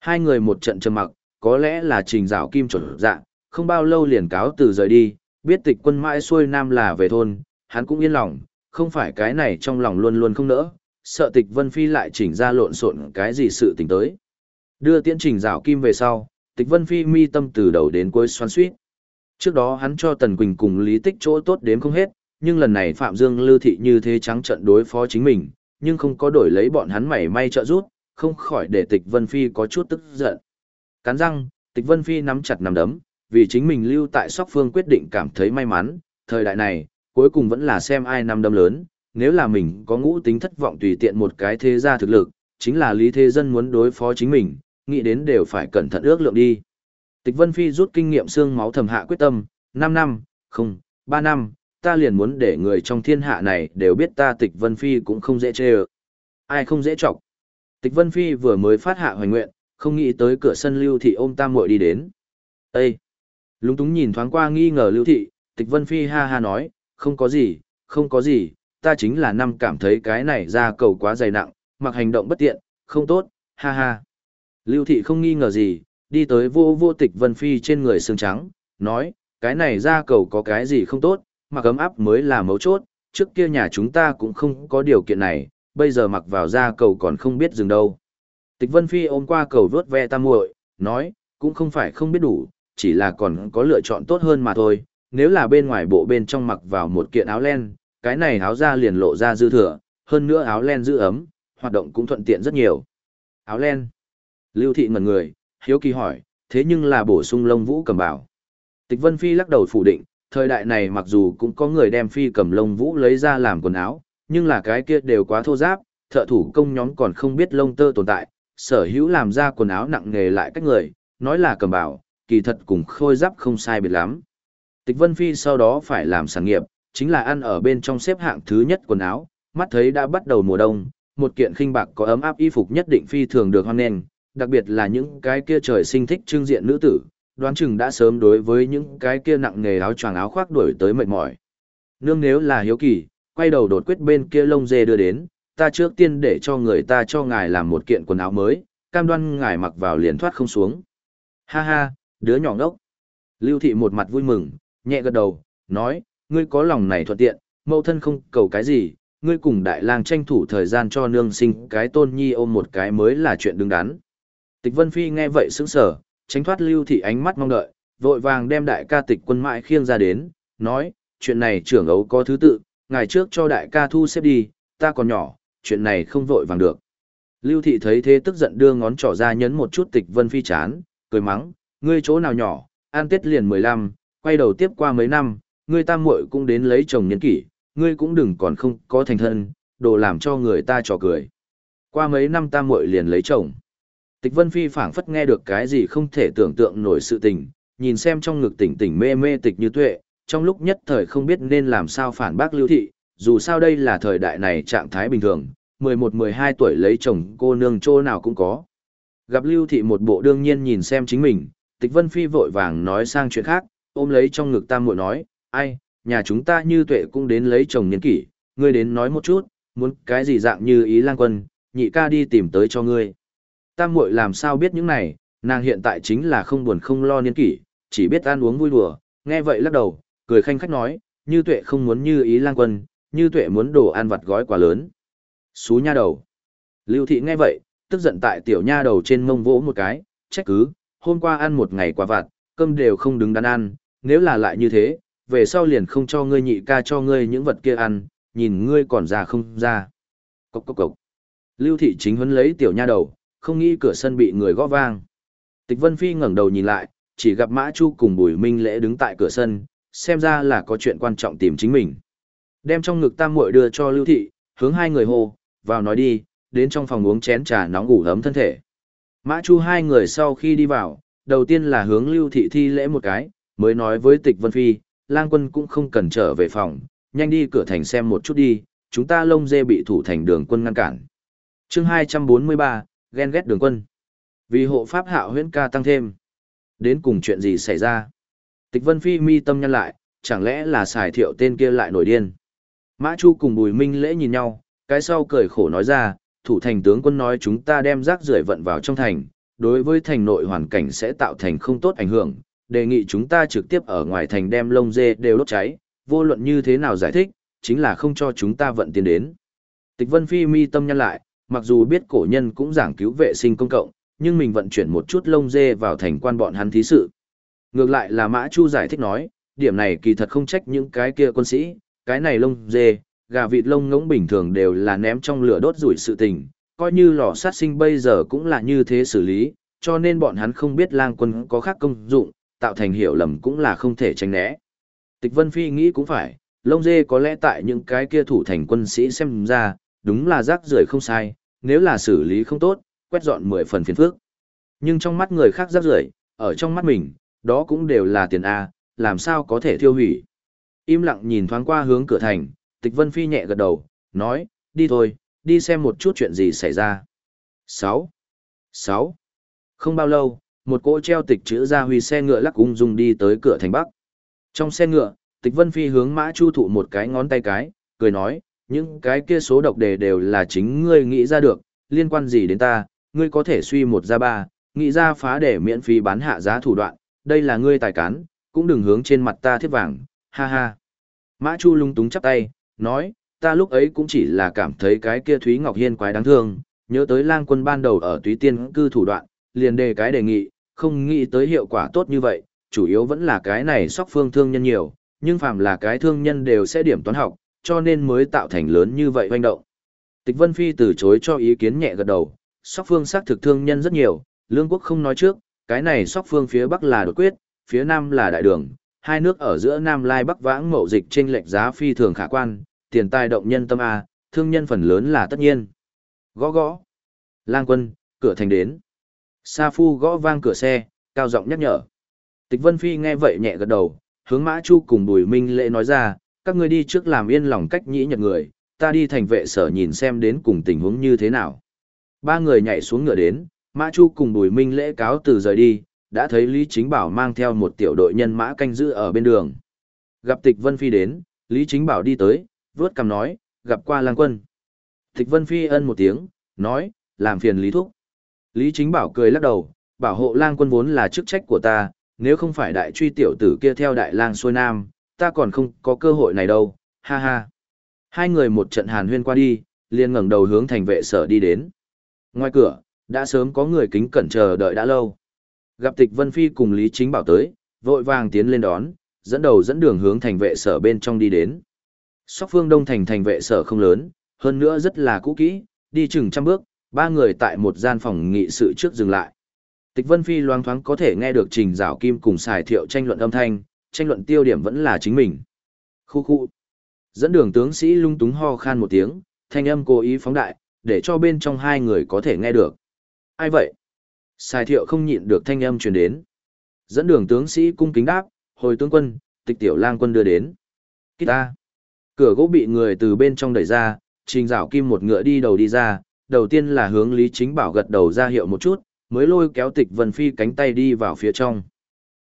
Hai người một trận trầm mặc, có lẽ là Trình Giảo Kim chuẩn dạ, không bao lâu liền cáo từ rời đi, biết tịch quân mãi xuôi nam là về thôn, hắn cũng yên lòng, không phải cái này trong lòng luôn luôn không nỡ, sợ tịch Vân Phi lại chỉnh ra lộn xộn cái gì sự tình tới. Đưa tiễn Trình Dạo Kim về sau, tịch Vân Phi mi tâm từ đầu đến cuối xoan suýt. Trước đó hắn cho Tần Quỳnh cùng Lý Tích chỗ tốt đến không hết, nhưng lần này Phạm Dương Lưu Thị như thế trắng trận đối phó chính mình, nhưng không có đổi lấy bọn hắn mảy may trợ giúp, không khỏi để Tịch Vân Phi có chút tức giận. Cắn răng, Tịch Vân Phi nắm chặt nắm đấm, vì chính mình lưu tại Sóc Phương quyết định cảm thấy may mắn, thời đại này, cuối cùng vẫn là xem ai nắm đấm lớn, nếu là mình có ngũ tính thất vọng tùy tiện một cái thế gia thực lực, chính là Lý Thế Dân muốn đối phó chính mình, nghĩ đến đều phải cẩn thận ước lượng đi. Tịch Vân Phi rút kinh nghiệm xương máu thầm hạ quyết tâm, 5 năm, không, 3 năm, ta liền muốn để người trong thiên hạ này đều biết ta Tịch Vân Phi cũng không dễ chê ợ. Ai không dễ chọc. Tịch Vân Phi vừa mới phát hạ hoài nguyện, không nghĩ tới cửa sân Lưu Thị ôm tam muội đi đến. Ê! Lúng túng nhìn thoáng qua nghi ngờ Lưu Thị, Tịch Vân Phi ha ha nói, không có gì, không có gì, ta chính là năm cảm thấy cái này ra cầu quá dày nặng, mặc hành động bất tiện, không tốt, ha ha. Lưu thị không nghi ngờ gì, đi tới vô vô tịch vân phi trên người xương trắng, nói, cái này ra cầu có cái gì không tốt, mặc ấm áp mới là mấu chốt, trước kia nhà chúng ta cũng không có điều kiện này, bây giờ mặc vào ra cầu còn không biết dừng đâu. Tịch vân phi ôm qua cầu vớt ve tam muội, nói, cũng không phải không biết đủ, chỉ là còn có lựa chọn tốt hơn mà thôi, nếu là bên ngoài bộ bên trong mặc vào một kiện áo len, cái này áo ra liền lộ ra dư thừa, hơn nữa áo len giữ ấm, hoạt động cũng thuận tiện rất nhiều. Áo len. Lưu thị ngẩn người, hiếu kỳ hỏi, thế nhưng là bổ sung lông vũ cầm bảo. Tịch Vân Phi lắc đầu phủ định, thời đại này mặc dù cũng có người đem phi cầm lông vũ lấy ra làm quần áo, nhưng là cái kia đều quá thô giáp, thợ thủ công nhóm còn không biết lông tơ tồn tại, sở hữu làm ra quần áo nặng nghề lại cách người, nói là cầm bảo, kỳ thật cùng khôi giáp không sai biệt lắm. Tịch Vân Phi sau đó phải làm sản nghiệp, chính là ăn ở bên trong xếp hạng thứ nhất quần áo, mắt thấy đã bắt đầu mùa đông, một kiện khinh bạc có ấm áp y phục nhất định phi thường được hoan nghênh, đặc biệt là những cái kia trời sinh thích trưng diện nữ tử, đoán chừng đã sớm đối với những cái kia nặng nghề áo choàng áo khoác đuổi tới mệt mỏi. Nương nếu là hiếu kỳ, quay đầu đột quyết bên kia lông dê đưa đến, ta trước tiên để cho người ta cho ngài làm một kiện quần áo mới, cam đoan ngài mặc vào liền thoát không xuống. Ha ha, đứa nhỏ ngốc. Lưu thị một mặt vui mừng, nhẹ gật đầu, nói, ngươi có lòng này thuận tiện, mẫu thân không cầu cái gì, ngươi cùng đại lang tranh thủ thời gian cho nương sinh cái tôn nhi ôm một cái mới là chuyện đứng đắn. Tịch Vân Phi nghe vậy sững sờ, tránh thoát lưu thị ánh mắt mong đợi, vội vàng đem đại ca tịch quân mãi khiêng ra đến, nói, chuyện này trưởng ấu có thứ tự, ngày trước cho đại ca thu xếp đi, ta còn nhỏ, chuyện này không vội vàng được. Lưu thị thấy thế tức giận đưa ngón trỏ ra nhấn một chút tịch Vân Phi chán, cười mắng, ngươi chỗ nào nhỏ, an tết liền 15, quay đầu tiếp qua mấy năm, ngươi tam muội cũng đến lấy chồng niên kỷ, ngươi cũng đừng còn không có thành thân, đồ làm cho người ta trò cười. Qua mấy năm tam muội liền lấy chồng. Tịch Vân Phi phảng phất nghe được cái gì không thể tưởng tượng nổi sự tình, nhìn xem trong ngực tỉnh tỉnh mê mê tịch như tuệ, trong lúc nhất thời không biết nên làm sao phản bác lưu thị, dù sao đây là thời đại này trạng thái bình thường, 11-12 tuổi lấy chồng cô nương chỗ nào cũng có. Gặp lưu thị một bộ đương nhiên nhìn xem chính mình, tịch Vân Phi vội vàng nói sang chuyện khác, ôm lấy trong ngực tam muội nói, ai, nhà chúng ta như tuệ cũng đến lấy chồng niên kỷ, ngươi đến nói một chút, muốn cái gì dạng như ý lang quân, nhị ca đi tìm tới cho ngươi. Tam muội làm sao biết những này, nàng hiện tại chính là không buồn không lo niên kỷ, chỉ biết ăn uống vui đùa, nghe vậy lắc đầu, cười khanh khách nói, như tuệ không muốn như ý lang quân, như tuệ muốn đồ ăn vặt gói quá lớn. Xú nha đầu. Lưu thị nghe vậy, tức giận tại tiểu nha đầu trên mông vỗ một cái, trách cứ, hôm qua ăn một ngày quả vặt, cơm đều không đứng đắn ăn, nếu là lại như thế, về sau liền không cho ngươi nhị ca cho ngươi những vật kia ăn, nhìn ngươi còn già không ra. Cốc cốc cốc. Lưu thị chính huấn lấy tiểu nha đầu, không nghĩ cửa sân bị người gõ vang. Tịch Vân Phi ngẩng đầu nhìn lại, chỉ gặp Mã Chu cùng Bùi Minh Lễ đứng tại cửa sân, xem ra là có chuyện quan trọng tìm chính mình. Đem trong ngực tam muội đưa cho Lưu thị, hướng hai người hô, vào nói đi, đến trong phòng uống chén trà nóng ngủ ấm thân thể. Mã Chu hai người sau khi đi vào, đầu tiên là hướng Lưu thị thi lễ một cái, mới nói với Tịch Vân Phi, lang quân cũng không cần trở về phòng, nhanh đi cửa thành xem một chút đi, chúng ta lông dê bị thủ thành đường quân ngăn cản. chương 243, ghen ghét đường quân. Vì hộ pháp hạo huyễn ca tăng thêm. Đến cùng chuyện gì xảy ra? Tịch Vân Phi mi tâm nhăn lại, chẳng lẽ là xài thiệu tên kia lại nổi điên? Mã Chu cùng Bùi Minh lễ nhìn nhau, cái sau cười khổ nói ra, thủ thành tướng quân nói chúng ta đem rác rưởi vận vào trong thành, đối với thành nội hoàn cảnh sẽ tạo thành không tốt ảnh hưởng, đề nghị chúng ta trực tiếp ở ngoài thành đem lông dê đều đốt cháy, vô luận như thế nào giải thích, chính là không cho chúng ta vận tiền đến. Tịch Vân Phi mi tâm nhăn lại, mặc dù biết cổ nhân cũng giảng cứu vệ sinh công cộng, nhưng mình vận chuyển một chút lông dê vào thành quan bọn hắn thí sự. Ngược lại là Mã Chu giải thích nói, điểm này kỳ thật không trách những cái kia quân sĩ, cái này lông dê, gà vịt lông ngỗng bình thường đều là ném trong lửa đốt rủi sự tình, coi như lò sát sinh bây giờ cũng là như thế xử lý, cho nên bọn hắn không biết lang quân có khác công dụng, tạo thành hiểu lầm cũng là không thể tránh né. Tịch Vân Phi nghĩ cũng phải, lông dê có lẽ tại những cái kia thủ thành quân sĩ xem ra, đúng là rác rưởi không sai, nếu là xử lý không tốt, quét dọn mười phần phiền phức. Nhưng trong mắt người khác rác rưởi, ở trong mắt mình, đó cũng đều là tiền A, làm sao có thể tiêu hủy. Im lặng nhìn thoáng qua hướng cửa thành, Tịch Vân Phi nhẹ gật đầu, nói, đi thôi, đi xem một chút chuyện gì xảy ra. 6. 6. Không bao lâu, một cỗ treo tịch chữ ra huy xe ngựa lắc ung dung đi tới cửa thành Bắc. Trong xe ngựa, Tịch Vân Phi hướng Mã Chu thụ một cái ngón tay cái, cười nói, những cái kia số độc đề đều là chính ngươi nghĩ ra được, liên quan gì đến ta, ngươi có thể suy một ra ba, nghĩ ra phá để miễn phí bán hạ giá thủ đoạn, đây là ngươi tài cán, cũng đừng hướng trên mặt ta thiết vàng, ha ha. Mã Chu lung túng chắp tay, nói, ta lúc ấy cũng chỉ là cảm thấy cái kia Thúy Ngọc Hiên quái đáng thương, nhớ tới lang quân ban đầu ở Túy Tiên cư thủ đoạn, liền đề cái đề nghị, không nghĩ tới hiệu quả tốt như vậy, chủ yếu vẫn là cái này sóc phương thương nhân nhiều, nhưng phàm là cái thương nhân đều sẽ điểm toán học, cho nên mới tạo thành lớn như vậy hoành động. Tịch Vân Phi từ chối cho ý kiến nhẹ gật đầu, sóc phương xác thực thương nhân rất nhiều, lương quốc không nói trước, cái này sóc phương phía bắc là đột quyết, phía nam là đại đường, hai nước ở giữa nam lai bắc vãng mậu dịch trên lệch giá phi thường khả quan, tiền tài động nhân tâm A, thương nhân phần lớn là tất nhiên. Gõ gõ. Lang quân, cửa thành đến. Sa Phu gõ vang cửa xe, cao giọng nhắc nhở. Tịch Vân Phi nghe vậy nhẹ gật đầu, hướng Mã Chu cùng Bùi Minh Lễ nói ra, các ngươi đi trước làm yên lòng cách nhĩ nhật người, ta đi thành vệ sở nhìn xem đến cùng tình huống như thế nào. Ba người nhảy xuống ngựa đến, Mã Chu cùng Bùi Minh Lễ cáo từ rời đi, đã thấy Lý Chính Bảo mang theo một tiểu đội nhân mã canh giữ ở bên đường. Gặp Tịch Vân Phi đến, Lý Chính Bảo đi tới, vớt cằm nói, gặp qua lang quân. Tịch Vân Phi ân một tiếng, nói, làm phiền Lý Thúc. Lý Chính Bảo cười lắc đầu, bảo hộ lang quân vốn là chức trách của ta, nếu không phải đại truy tiểu tử kia theo đại lang xuôi nam, ta còn không có cơ hội này đâu, ha ha. Hai người một trận hàn huyên qua đi, liền ngẩng đầu hướng thành vệ sở đi đến. Ngoài cửa, đã sớm có người kính cẩn chờ đợi đã lâu. Gặp tịch Vân Phi cùng Lý Chính Bảo tới, vội vàng tiến lên đón, dẫn đầu dẫn đường hướng thành vệ sở bên trong đi đến. Sóc phương đông thành thành vệ sở không lớn, hơn nữa rất là cũ kỹ, đi chừng trăm bước, ba người tại một gian phòng nghị sự trước dừng lại. Tịch Vân Phi loáng thoáng có thể nghe được Trình Giảo Kim cùng xài thiệu tranh luận âm thanh, tranh luận tiêu điểm vẫn là chính mình. Khu khu. Dẫn đường tướng sĩ lung túng ho khan một tiếng, thanh âm cố ý phóng đại, để cho bên trong hai người có thể nghe được. Ai vậy? Xài thiệu không nhịn được thanh âm truyền đến. Dẫn đường tướng sĩ cung kính đáp, hồi tướng quân, tịch tiểu lang quân đưa đến. Kít ta. Cửa gỗ bị người từ bên trong đẩy ra, trình Giảo kim một ngựa đi đầu đi ra, đầu tiên là hướng Lý Chính Bảo gật đầu ra hiệu một chút, mới lôi kéo tịch Vân Phi cánh tay đi vào phía trong.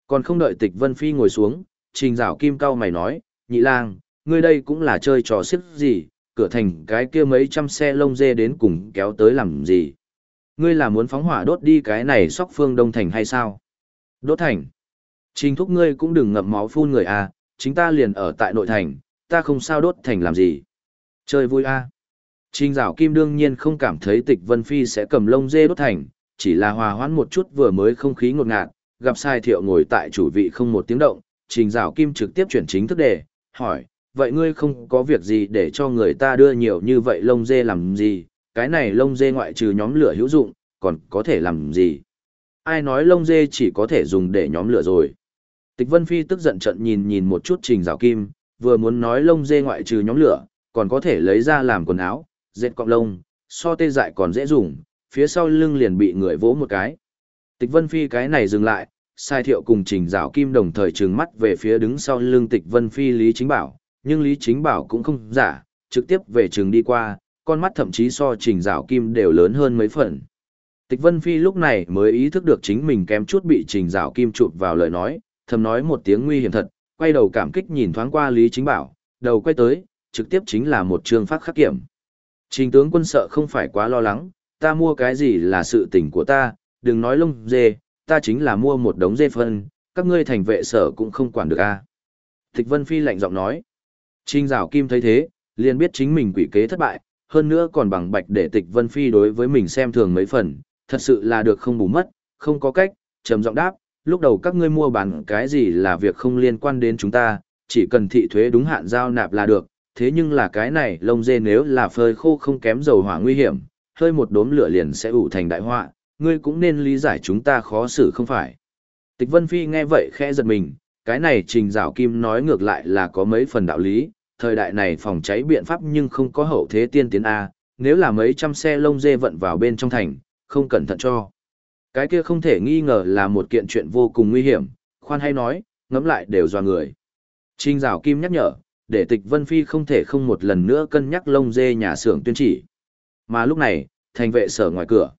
Còn không đợi tịch Vân Phi ngồi xuống, trình dạo kim cao mày nói, nhị lang, ngươi đây cũng là chơi trò xiếc gì, cửa thành cái kia mấy trăm xe lông dê đến cùng kéo tới làm gì. Ngươi là muốn phóng hỏa đốt đi cái này sóc phương đông thành hay sao? Đốt thành. Trình thúc ngươi cũng đừng ngậm máu phun người à, chính ta liền ở tại nội thành, ta không sao đốt thành làm gì. Chơi vui à. Trình dạo kim đương nhiên không cảm thấy tịch Vân Phi sẽ cầm lông dê đốt thành, chỉ là hòa hoãn một chút vừa mới không khí ngột ngạt, gặp sai thiệu ngồi tại chủ vị không một tiếng động, trình dạo kim trực tiếp chuyển chính thức đề, hỏi, vậy ngươi không có việc gì để cho người ta đưa nhiều như vậy lông dê làm gì, cái này lông dê ngoại trừ nhóm lửa hữu dụng, còn có thể làm gì? Ai nói lông dê chỉ có thể dùng để nhóm lửa rồi? Tịch Vân Phi tức giận trận nhìn nhìn một chút trình Dạo kim, vừa muốn nói lông dê ngoại trừ nhóm lửa, còn có thể lấy ra làm quần áo, dệt cọng lông, so tê dại còn dễ dùng, phía sau lưng liền bị người vỗ một cái. Tịch Vân Phi cái này dừng lại, sai thiệu cùng trình rào kim đồng thời trừng mắt về phía đứng sau lưng tịch Vân Phi Lý Chính Bảo, nhưng Lý Chính Bảo cũng không giả, trực tiếp về trường đi qua, con mắt thậm chí so trình rào kim đều lớn hơn mấy phần. Tịch Vân Phi lúc này mới ý thức được chính mình kém chút bị trình rào kim chụp vào lời nói, thầm nói một tiếng nguy hiểm thật, quay đầu cảm kích nhìn thoáng qua Lý Chính Bảo, đầu quay tới, trực tiếp chính là một trường phát khắc kiểm. Trình tướng quân sợ không phải quá lo lắng, ta mua cái gì là sự tình của ta, đừng nói lông dê, ta chính là mua một đống dê phân, các ngươi thành vệ sở cũng không quản được a. Tịch Vân Phi lạnh giọng nói. Trình Giảo kim thấy thế, liền biết chính mình quỷ kế thất bại, hơn nữa còn bằng bạch để tịch Vân Phi đối với mình xem thường mấy phần, thật sự là được không bù mất, không có cách, trầm giọng đáp, lúc đầu các ngươi mua bán cái gì là việc không liên quan đến chúng ta, chỉ cần thị thuế đúng hạn giao nạp là được, thế nhưng là cái này lông dê nếu là phơi khô không kém dầu hỏa nguy hiểm, hơi một đốm lửa liền sẽ ủ thành đại họa, ngươi cũng nên lý giải chúng ta khó xử không phải. Tịch Vân Phi nghe vậy khẽ giật mình, cái này trình rào kim nói ngược lại là có mấy phần đạo lý, thời đại này phòng cháy biện pháp nhưng không có hậu thế tiên tiến A, nếu là mấy trăm xe lông dê vận vào bên trong thành, không cẩn thận cho. Cái kia không thể nghi ngờ là một kiện chuyện vô cùng nguy hiểm, khoan hay nói, ngẫm lại đều dò người. Trình rào kim nhắc nhở, để tịch Vân Phi không thể không một lần nữa cân nhắc lông dê nhà xưởng tuyên chỉ. Mà lúc này, thành vệ sở ngoài cửa.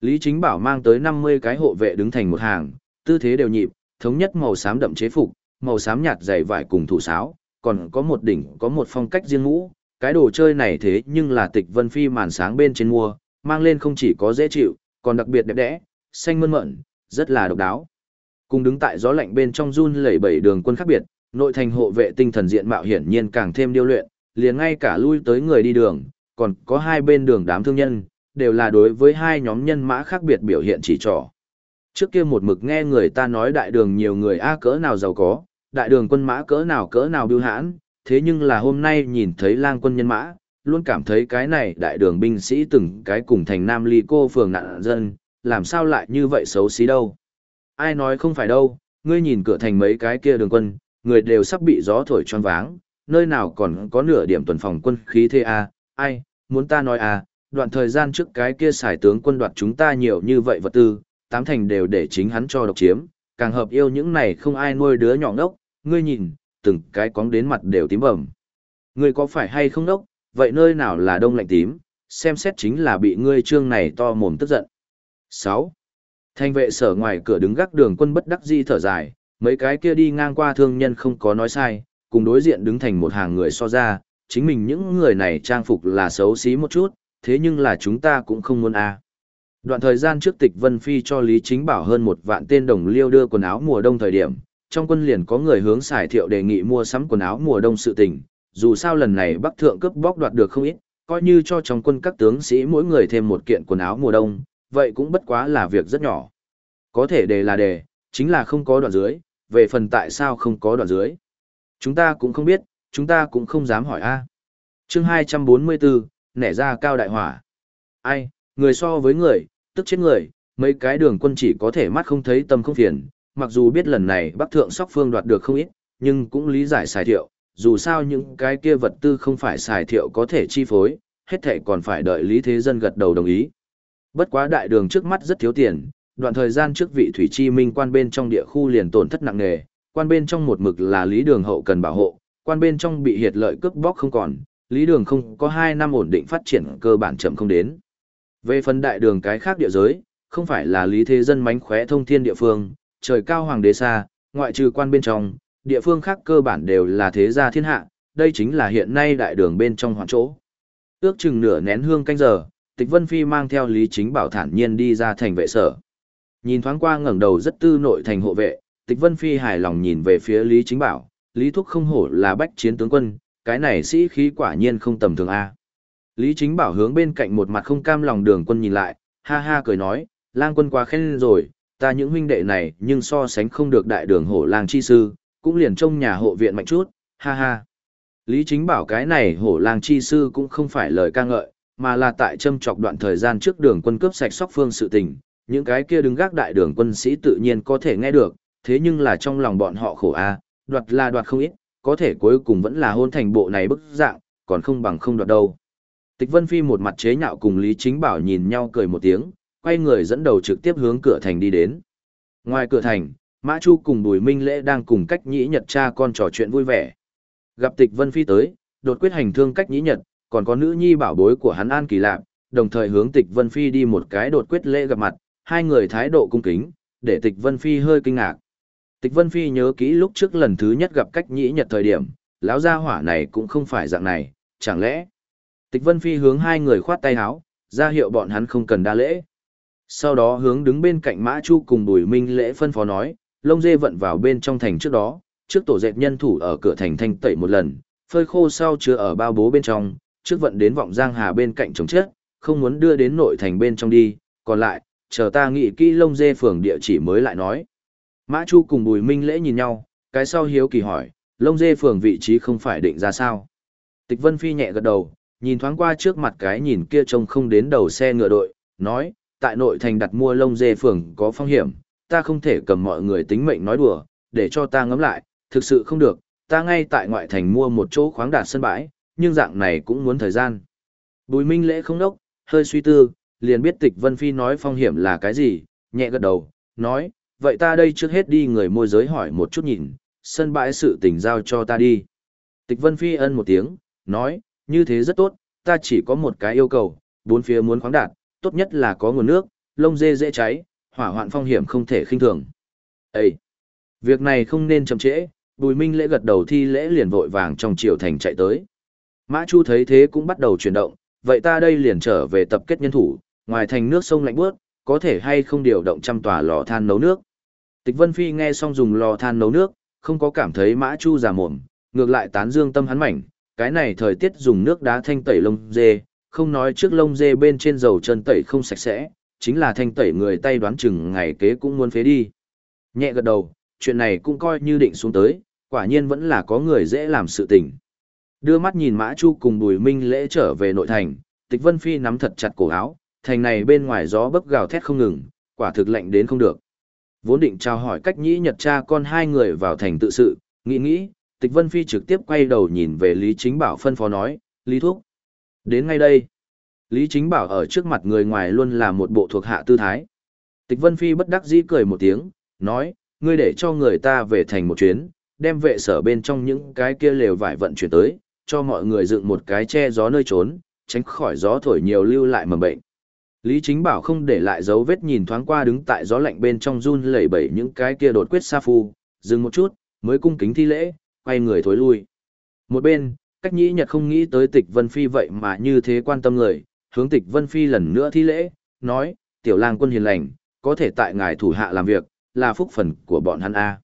Lý Chính Bảo mang tới 50 cái hộ vệ đứng thành một hàng, tư thế đều nhịp, thống nhất màu xám đậm chế phục, màu xám nhạt dày vải cùng thủ sáo, còn có một đỉnh có một phong cách riêng ngũ, cái đồ chơi này thế nhưng là tịch vân phi màn sáng bên trên mua, mang lên không chỉ có dễ chịu, còn đặc biệt đẹp đẽ, xanh mơn mận rất là độc đáo. Cùng đứng tại gió lạnh bên trong run lẩy bẩy đường quân khác biệt, nội thành hộ vệ tinh thần diện mạo hiển nhiên càng thêm điêu luyện, liền ngay cả lui tới người đi đường, còn có hai bên đường đám thương nhân, đều là đối với hai nhóm nhân mã khác biệt biểu hiện chỉ trỏ. Trước kia một mực nghe người ta nói đại đường nhiều người a cỡ nào giàu có, đại đường quân mã cỡ nào cỡ nào biêu hãn, thế nhưng là hôm nay nhìn thấy lang quân nhân mã, luôn cảm thấy cái này đại đường binh sĩ từng cái cùng thành Nam Ly cô phường nạn dân, làm sao lại như vậy xấu xí đâu. Ai nói không phải đâu, ngươi nhìn cửa thành mấy cái kia đường quân, người đều sắp bị gió thổi choáng váng, nơi nào còn có nửa điểm tuần phòng quân khí thế a, ai, muốn ta nói à, đoạn thời gian trước cái kia xài tướng quân đoạt chúng ta nhiều như vậy vật tư, tám thành đều để chính hắn cho độc chiếm, càng hợp yêu những này không ai nuôi đứa nhỏ ngốc, ngươi nhìn, từng cái cóng đến mặt đều tím bầm. Ngươi có phải hay không ngốc, vậy nơi nào là đông lạnh tím, xem xét chính là bị ngươi trương này to mồm tức giận. 6. Thanh vệ sở ngoài cửa đứng gác đường quân bất đắc di thở dài, mấy cái kia đi ngang qua thương nhân không có nói sai, cùng đối diện đứng thành một hàng người so ra, chính mình những người này trang phục là xấu xí một chút, thế nhưng là chúng ta cũng không muốn a. Đoạn thời gian trước tịch Vân Phi cho Lý Chính Bảo hơn một vạn tên đồng liêu đưa quần áo mùa đông thời điểm, trong quân liền có người hướng xài thiệu đề nghị mua sắm quần áo mùa đông sự tình, dù sao lần này Bắc Thượng cướp bóc đoạt được không ít, coi như cho trong quân các tướng sĩ mỗi người thêm một kiện quần áo mùa đông, vậy cũng bất quá là việc rất nhỏ. Có thể đề là đề, chính là không có đoạn dưới, về phần tại sao không có đoạn dưới. Chúng ta cũng không biết, chúng ta cũng không dám hỏi a. À. Chương 244, nẻ ra cao đại hỏa. Ai, người so với người, tức chết người, mấy cái đường quân chỉ có thể mắt không thấy tâm không phiền, mặc dù biết lần này Bắc Thượng Sóc Phương đoạt được không ít, nhưng cũng lý giải xài thiệu, dù sao những cái kia vật tư không phải xài thiệu có thể chi phối, hết thệ còn phải đợi Lý Thế Dân gật đầu đồng ý. Bất quá đại đường trước mắt rất thiếu tiền, đoạn thời gian trước vị Thủy Chi Minh quan bên trong địa khu liền tổn thất nặng nề, quan bên trong một mực là Lý Đường hậu cần bảo hộ, quan bên trong bị hiệt lợi cướp bóc không còn, Lý Đường không có 2 năm ổn định phát triển cơ bản chậm không đến. Về phần đại đường cái khác địa giới, không phải là Lý Thế Dân mánh khóe thông thiên địa phương, trời cao hoàng đế xa, ngoại trừ quan bên trong, địa phương khác cơ bản đều là thế gia thiên hạ, đây chính là hiện nay đại đường bên trong hoàn chỗ. Ước chừng nửa nén hương canh giờ, Tịch Vân Phi mang theo Lý Chính Bảo thản nhiên đi ra thành vệ sở. Nhìn thoáng qua ngẩng đầu rất tư nội thành hộ vệ, Tịch Vân Phi hài lòng nhìn về phía Lý Chính Bảo, Lý Thúc không hổ là bách chiến tướng quân, cái này sĩ khí quả nhiên không tầm thường a. Lý Chính Bảo hướng bên cạnh một mặt không cam lòng đường quân nhìn lại, ha ha cười nói, lang quân quá khen rồi, ta những huynh đệ này nhưng so sánh không được đại đường hổ lang chi sư, cũng liền trông nhà hộ viện mạnh chút, ha ha. Lý Chính Bảo cái này hổ lang chi sư cũng không phải lời ca ngợi, mà là tại châm chọc đoạn thời gian trước đường quân cướp sạch sóc phương sự tình, những cái kia đứng gác đại đường quân sĩ tự nhiên có thể nghe được, thế nhưng là trong lòng bọn họ khổ a, đoạt là đoạt không ít, có thể cuối cùng vẫn là hôn thành bộ này bức dạng, còn không bằng không đoạt đâu. Tịch Vân Phi một mặt chế nhạo cùng Lý Chính Bảo nhìn nhau cười một tiếng, quay người dẫn đầu trực tiếp hướng cửa thành đi đến. Ngoài cửa thành, Mã Chu cùng Bùi Minh Lễ đang cùng cách nhĩ nhật cha con trò chuyện vui vẻ. Gặp Tịch Vân Phi tới, đột quyết hành thương cách nhĩ nhật, còn có nữ nhi bảo bối của hắn An Kỳ Lạp, đồng thời hướng Tịch Vân Phi đi một cái đột quyết lễ gặp mặt, hai người thái độ cung kính, để Tịch Vân Phi hơi kinh ngạc. Tịch Vân Phi nhớ kỹ lúc trước lần thứ nhất gặp cách nhĩ nhật thời điểm, lão gia hỏa này cũng không phải dạng này, chẳng lẽ. Tịch Vân Phi hướng hai người khoát tay áo, ra hiệu bọn hắn không cần đa lễ. Sau đó hướng đứng bên cạnh Mã Chu cùng Bùi Minh lễ phân phó nói, lông dê vận vào bên trong thành trước đó, trước tổ dệt nhân thủ ở cửa thành thanh tẩy một lần, phơi khô sau chứa ở bao bố bên trong, trước vận đến vọng giang hà bên cạnh trồng chết, không muốn đưa đến nội thành bên trong đi, còn lại, chờ ta nghĩ kỹ lông dê phường địa chỉ mới lại nói. Mã Chu cùng Bùi Minh lễ nhìn nhau, cái sau hiếu kỳ hỏi, lông dê phường vị trí không phải định ra sao. Tịch Vân Phi nhẹ gật đầu, nhìn thoáng qua trước mặt cái nhìn kia trông không đến đầu xe ngựa đội, nói, tại nội thành đặt mua lông dê phường có phong hiểm, ta không thể cầm mọi người tính mệnh nói đùa, để cho ta ngẫm lại, thực sự không được, ta ngay tại ngoại thành mua một chỗ khoáng đạt sân bãi, nhưng dạng này cũng muốn thời gian. Bùi Minh lễ không đốc, hơi suy tư, liền biết tịch Vân Phi nói phong hiểm là cái gì, nhẹ gật đầu, nói, vậy ta đây trước hết đi người môi giới hỏi một chút nhìn, sân bãi sự tình giao cho ta đi. Tịch Vân Phi ân một tiếng, nói, như thế rất tốt, ta chỉ có một cái yêu cầu, bốn phía muốn khoáng đạt, tốt nhất là có nguồn nước, lông dê dễ cháy, hỏa hoạn phong hiểm không thể khinh thường. Ê! Việc này không nên chậm trễ, Bùi Minh lễ gật đầu thi lễ liền vội vàng trong triều thành chạy tới. Mã Chu thấy thế cũng bắt đầu chuyển động, vậy ta đây liền trở về tập kết nhân thủ, ngoài thành nước sông lạnh bước, có thể hay không điều động trăm tòa lò than nấu nước. Tịch Vân Phi nghe xong dùng lò than nấu nước, không có cảm thấy Mã Chu già mồm, ngược lại tán dương tâm hắn mảnh, cái này thời tiết dùng nước đá thanh tẩy lông dê, không nói trước lông dê bên trên dầu chân tẩy không sạch sẽ, chính là thanh tẩy người tay đoán chừng ngày kế cũng muốn phế đi. Nhẹ gật đầu, chuyện này cũng coi như định xuống tới, quả nhiên vẫn là có người dễ làm sự tình. Đưa mắt nhìn Mã Chu cùng Bùi Minh lễ trở về nội thành, Tịch Vân Phi nắm thật chặt cổ áo, thành này bên ngoài gió bấc gào thét không ngừng, quả thực lạnh đến không được. Vốn định trao hỏi cách nhĩ nhật cha con hai người vào thành tự sự, nghĩ nghĩ, Tịch Vân Phi trực tiếp quay đầu nhìn về Lý Chính Bảo phân phó nói, Lý Thúc. Đến ngay đây. Lý Chính Bảo ở trước mặt người ngoài luôn là một bộ thuộc hạ tư thái. Tịch Vân Phi bất đắc dĩ cười một tiếng, nói, ngươi để cho người ta về thành một chuyến, đem vệ sở bên trong những cái kia lều vải vận chuyển tới, cho mọi người dựng một cái che gió nơi trốn, tránh khỏi gió thổi nhiều lưu lại mầm bệnh. Lý Chính Bảo không để lại dấu vết nhìn thoáng qua đứng tại gió lạnh bên trong run lẩy bẩy những cái kia đột quyết sa phu, dừng một chút, mới cung kính thi lễ, quay người thối lui. Một bên, cách nhĩ nhật không nghĩ tới tịch Vân Phi vậy mà như thế quan tâm người, hướng tịch Vân Phi lần nữa thi lễ, nói, tiểu lang quân hiền lành, có thể tại ngài thủ hạ làm việc, là phúc phần của bọn hắn A.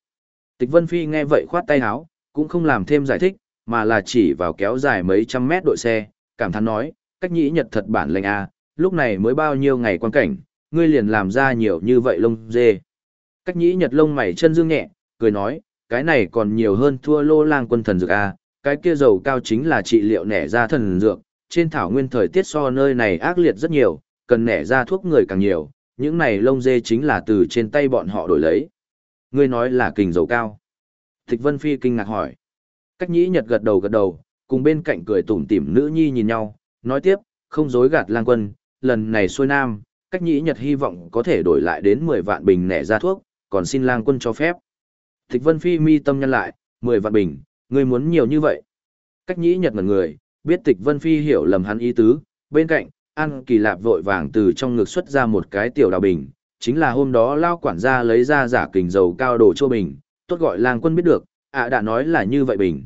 Tịch Vân Phi nghe vậy khoát tay áo, cũng không làm thêm giải thích, mà là chỉ vào kéo dài mấy trăm mét đội xe, cảm thán nói, cách nhĩ nhật thật bản lệnh A, lúc này mới bao nhiêu ngày quan cảnh, ngươi liền làm ra nhiều như vậy lông dê. Cách nhĩ nhật lông mày chân dương nhẹ, cười nói, cái này còn nhiều hơn thua lô lang quân thần dược A, cái kia dầu cao chính là trị liệu nẻ ra thần dược, trên thảo nguyên thời tiết so nơi này ác liệt rất nhiều, cần nẻ ra thuốc người càng nhiều, những này lông dê chính là từ trên tay bọn họ đổi lấy. Ngươi nói là kình dầu cao. Thịch Vân Phi kinh ngạc hỏi. Cách nhĩ nhật gật đầu gật đầu, cùng bên cạnh cười tủm tỉm nữ nhi nhìn nhau, nói tiếp, không dối gạt lang quân, lần này xuôi nam, cách nhĩ nhật hy vọng có thể đổi lại đến 10 vạn bình nẻ ra thuốc, còn xin lang quân cho phép. Tịch Vân Phi mi tâm nhân lại, 10 vạn bình, ngươi muốn nhiều như vậy. Cách nhĩ nhật ngần người, biết tịch Vân Phi hiểu lầm hắn ý tứ, bên cạnh, An Kỳ Lạp vội vàng từ trong ngực xuất ra một cái tiểu đào bình, chính là hôm đó lao quản gia lấy ra giả kình dầu cao đồ cho bình, tốt gọi lang quân biết được, ạ đã nói là như vậy bình.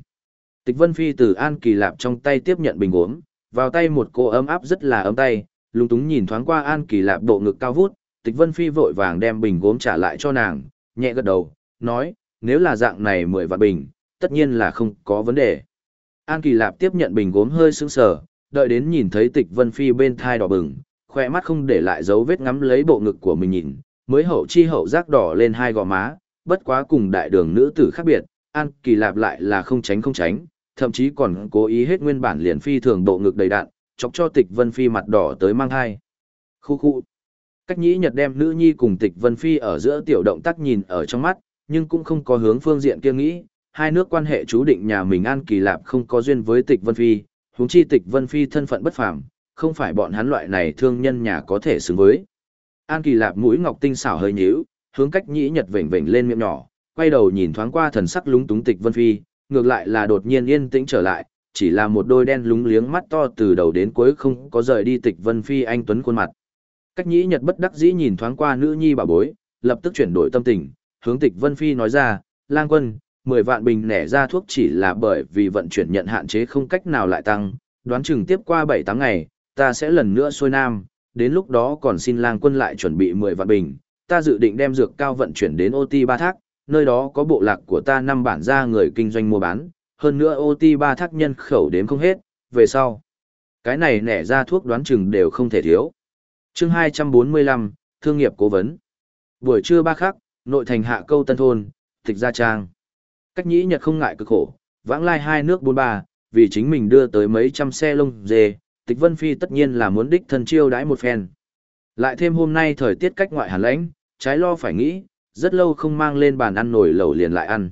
Tịch Vân Phi từ An Kỳ Lạp trong tay tiếp nhận bình uống, vào tay một cô ấm áp rất là ấm tay, lúng túng nhìn thoáng qua An Kỳ Lạp bộ ngực cao vút, Tịch Vân Phi vội vàng đem bình gốm trả lại cho nàng, nhẹ gật đầu, nói, nếu là dạng này mười vạn bình, tất nhiên là không có vấn đề. An Kỳ Lạp tiếp nhận bình gốm hơi sững sờ, đợi đến nhìn thấy Tịch Vân Phi bên thai đỏ bừng, khoe mắt không để lại dấu vết ngắm lấy bộ ngực của mình nhìn, mới hậu chi hậu giác đỏ lên hai gò má, bất quá cùng đại đường nữ tử khác biệt, An Kỳ Lạp lại là không tránh không tránh, thậm chí còn cố ý hết nguyên bản liền phi thường bộ ngực đầy đạn, chọc cho Tịch Vân Phi mặt đỏ tới mang hai. Khu khu. Cách nhĩ nhật đem nữ nhi cùng Tịch Vân Phi ở giữa tiểu động tác nhìn ở trong mắt, nhưng cũng không có hướng phương diện kia nghĩ, hai nước quan hệ chú định nhà mình An Kỳ Lạp không có duyên với Tịch Vân Phi, huống chi Tịch Vân Phi thân phận bất phàm, không phải bọn hắn loại này thương nhân nhà có thể xứng với. An Kỳ Lạp mũi ngọc tinh xảo hơi nhíu, hướng cách nhĩ nhật vểnh vểnh lên miệng nhỏ, quay đầu nhìn thoáng qua thần sắc lúng túng Tịch Vân Phi, ngược lại là đột nhiên yên tĩnh trở lại, chỉ là một đôi đen lúng liếng mắt to từ đầu đến cuối không có rời đi Tịch Vân Phi anh tuấn khuôn mặt. Cách nhĩ nhật bất đắc dĩ nhìn thoáng qua nữ nhi bà bối, lập tức chuyển đổi tâm tình, hướng Tịch Vân Phi nói ra, lang quân, 10 vạn bình nẻ ra thuốc chỉ là bởi vì vận chuyển nhận hạn chế không cách nào lại tăng, đoán chừng tiếp qua 7-8 ngày, ta sẽ lần nữa xuôi nam, đến lúc đó còn xin lang quân lại chuẩn bị 10 vạn bình, ta dự định đem dược cao vận chuyển đến OT ba thác, nơi đó có bộ lạc của ta năm bản ra người kinh doanh mua bán, hơn nữa ô ti ba thác nhân khẩu đếm không hết, về sau. Cái này nẻ ra thuốc đoán chừng đều không thể thiếu. chương 245, Thương nghiệp cố vấn. Buổi trưa ba khắc, nội thành hạ câu tân thôn, tịch gia trang. Cách nhĩ nhật không ngại cực khổ, vãng lai hai nước bốn ba, vì chính mình đưa tới mấy trăm xe lông dê, tịch vân phi tất nhiên là muốn đích thân chiêu đãi một phen. Lại thêm hôm nay thời tiết cách ngoại hàn lãnh, trái lo phải nghĩ, rất lâu không mang lên bàn ăn nổi lẩu liền lại ăn.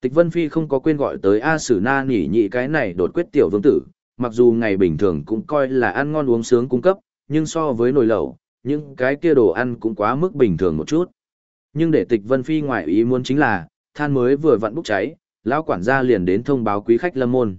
Tịch Vân Phi không có quên gọi tới A Sử Na nỉ nhị cái này đột quyết tiểu vương tử, mặc dù ngày bình thường cũng coi là ăn ngon uống sướng cung cấp, nhưng so với nồi lẩu, những cái kia đồ ăn cũng quá mức bình thường một chút. Nhưng để Tịch Vân Phi ngoại ý muốn chính là, than mới vừa vặn bốc cháy, lão quản gia liền đến thông báo quý khách lâm môn.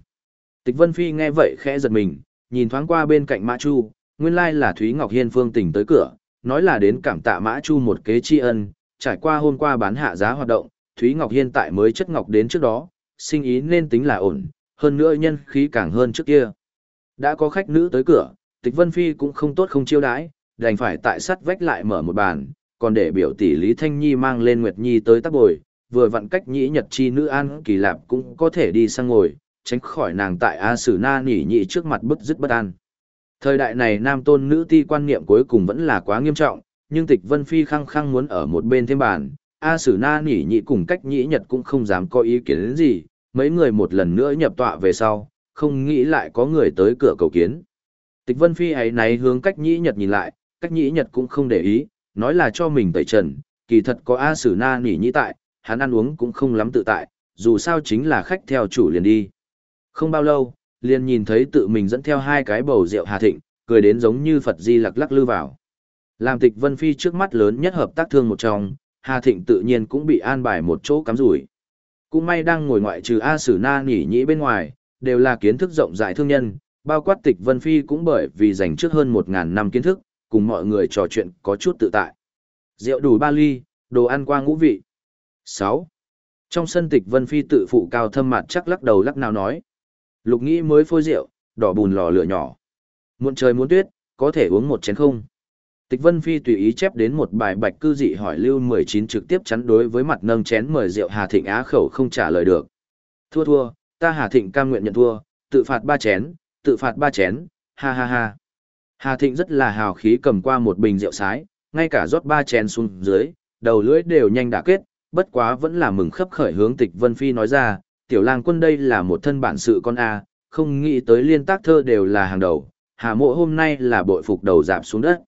Tịch Vân Phi nghe vậy khẽ giật mình, nhìn thoáng qua bên cạnh Mã Chu, nguyên lai là Thúy Ngọc Hiên Phương tỉnh tới cửa, nói là đến cảm tạ Mã Chu một kế tri ân, trải qua hôm qua bán hạ giá hoạt động, Thúy Ngọc Hiên tại mới chất ngọc đến trước đó, sinh ý nên tính là ổn, hơn nữa nhân khí càng hơn trước kia. Đã có khách nữ tới cửa, Tịch Vân Phi cũng không tốt không chiêu đãi, đành phải tại sắt vách lại mở một bàn, còn để biểu tỷ Lý Thanh Nhi mang lên Nguyệt Nhi tới tác bồi, vừa vặn cách nhĩ nhật chi nữ an kỳ lạp cũng có thể đi sang ngồi, tránh khỏi nàng tại A Sử Na nỉ nhị trước mặt bức dứt bất an. Thời đại này nam tôn nữ ti quan niệm cuối cùng vẫn là quá nghiêm trọng, nhưng tịch Vân Phi khăng khăng muốn ở một bên thêm bàn, A Sử Na nỉ nhị cùng cách nhĩ nhật cũng không dám có ý kiến đến gì, mấy người một lần nữa nhập tọa về sau, không nghĩ lại có người tới cửa cầu kiến. Tịch Vân Phi ấy náy hướng cách nhĩ nhật nhìn lại, cách nhĩ nhật cũng không để ý, nói là cho mình tẩy trần, kỳ thật có A Sử Na nỉ nhị tại, hắn ăn uống cũng không lắm tự tại, dù sao chính là khách theo chủ liền đi. Không bao lâu, liền nhìn thấy tự mình dẫn theo hai cái bầu rượu Hà Thịnh, cười đến giống như Phật Di lặc lắc lư vào. Làm tịch Vân Phi trước mắt lớn nhất hợp tác thương một trong, Hà Thịnh tự nhiên cũng bị an bài một chỗ cắm rủi. Cũng may đang ngồi ngoại trừ A Sử Na nhỉ nhĩ bên ngoài, đều là kiến thức rộng rãi thương nhân, bao quát tịch Vân Phi cũng bởi vì dành trước hơn một ngàn năm kiến thức, cùng mọi người trò chuyện có chút tự tại. Rượu đủ ba ly, đồ ăn qua ngũ vị. 6. Trong sân tịch Vân Phi tự phụ cao thâm mặt chắc lắc đầu lắc nào nói. Lục nghĩ mới phôi rượu, đỏ bùn lò lửa nhỏ. Muộn trời muốn tuyết, có thể uống một chén không? Tịch Vân Phi tùy ý chép đến một bài bạch cư dị hỏi Lưu 19 trực tiếp chắn đối với mặt nâng chén mời rượu Hà Thịnh á khẩu không trả lời được. Thua thua, ta Hà Thịnh cam nguyện nhận thua, tự phạt ba chén, tự phạt ba chén, ha ha ha. Hà Thịnh rất là hào khí cầm qua một bình rượu sái, ngay cả rót ba chén xuống dưới, đầu lưỡi đều nhanh đã kết, bất quá vẫn là mừng khấp khởi hướng tịch Vân Phi nói ra, tiểu lang quân đây là một thân bản sự con A, không nghĩ tới liên tác thơ đều là hàng đầu, hà mộ hôm nay là bội phục đầu dạp xuống đất.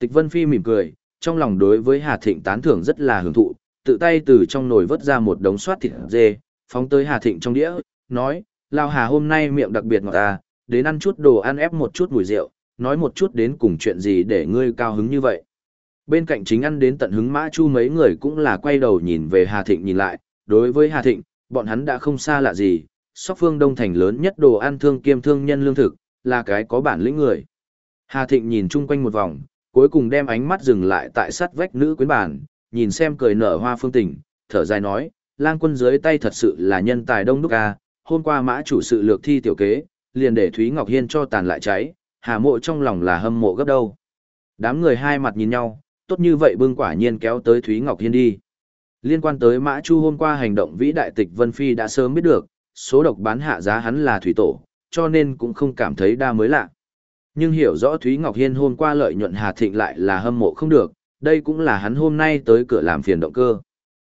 Tịch Vân Phi mỉm cười, trong lòng đối với Hà Thịnh tán thưởng rất là hưởng thụ, tự tay từ trong nồi vớt ra một đống xoát thịt dê, phóng tới Hà Thịnh trong đĩa, nói, Lao Hà hôm nay miệng đặc biệt ngọt ta, đến ăn chút đồ ăn ép một chút mùi rượu, nói một chút đến cùng chuyện gì để ngươi cao hứng như vậy. Bên cạnh chính ăn đến tận hứng mã chu mấy người cũng là quay đầu nhìn về Hà Thịnh nhìn lại, đối với Hà Thịnh, bọn hắn đã không xa lạ gì, sóc phương đông thành lớn nhất đồ ăn thương kiêm thương nhân lương thực, là cái có bản lĩnh người. Hà Thịnh nhìn chung quanh một vòng, cuối cùng đem ánh mắt dừng lại tại sát vách nữ quyến bản, nhìn xem cười nở hoa phương tình, thở dài nói, lang quân dưới tay thật sự là nhân tài đông đúc ca, hôm qua mã chủ sự lược thi tiểu kế, liền để Thúy Ngọc Hiên cho tàn lại cháy, hà mộ trong lòng là hâm mộ gấp đâu. Đám người hai mặt nhìn nhau, tốt như vậy bưng quả nhiên kéo tới Thúy Ngọc Hiên đi. Liên quan tới Mã Chu hôm qua hành động vĩ đại tịch Vân Phi đã sớm biết được, số độc bán hạ giá hắn là thủy tổ, cho nên cũng không cảm thấy đa mới lạ. Nhưng hiểu rõ Thúy Ngọc Hiên hôm qua lợi nhuận Hà Thịnh lại là hâm mộ không được, đây cũng là hắn hôm nay tới cửa làm phiền động cơ.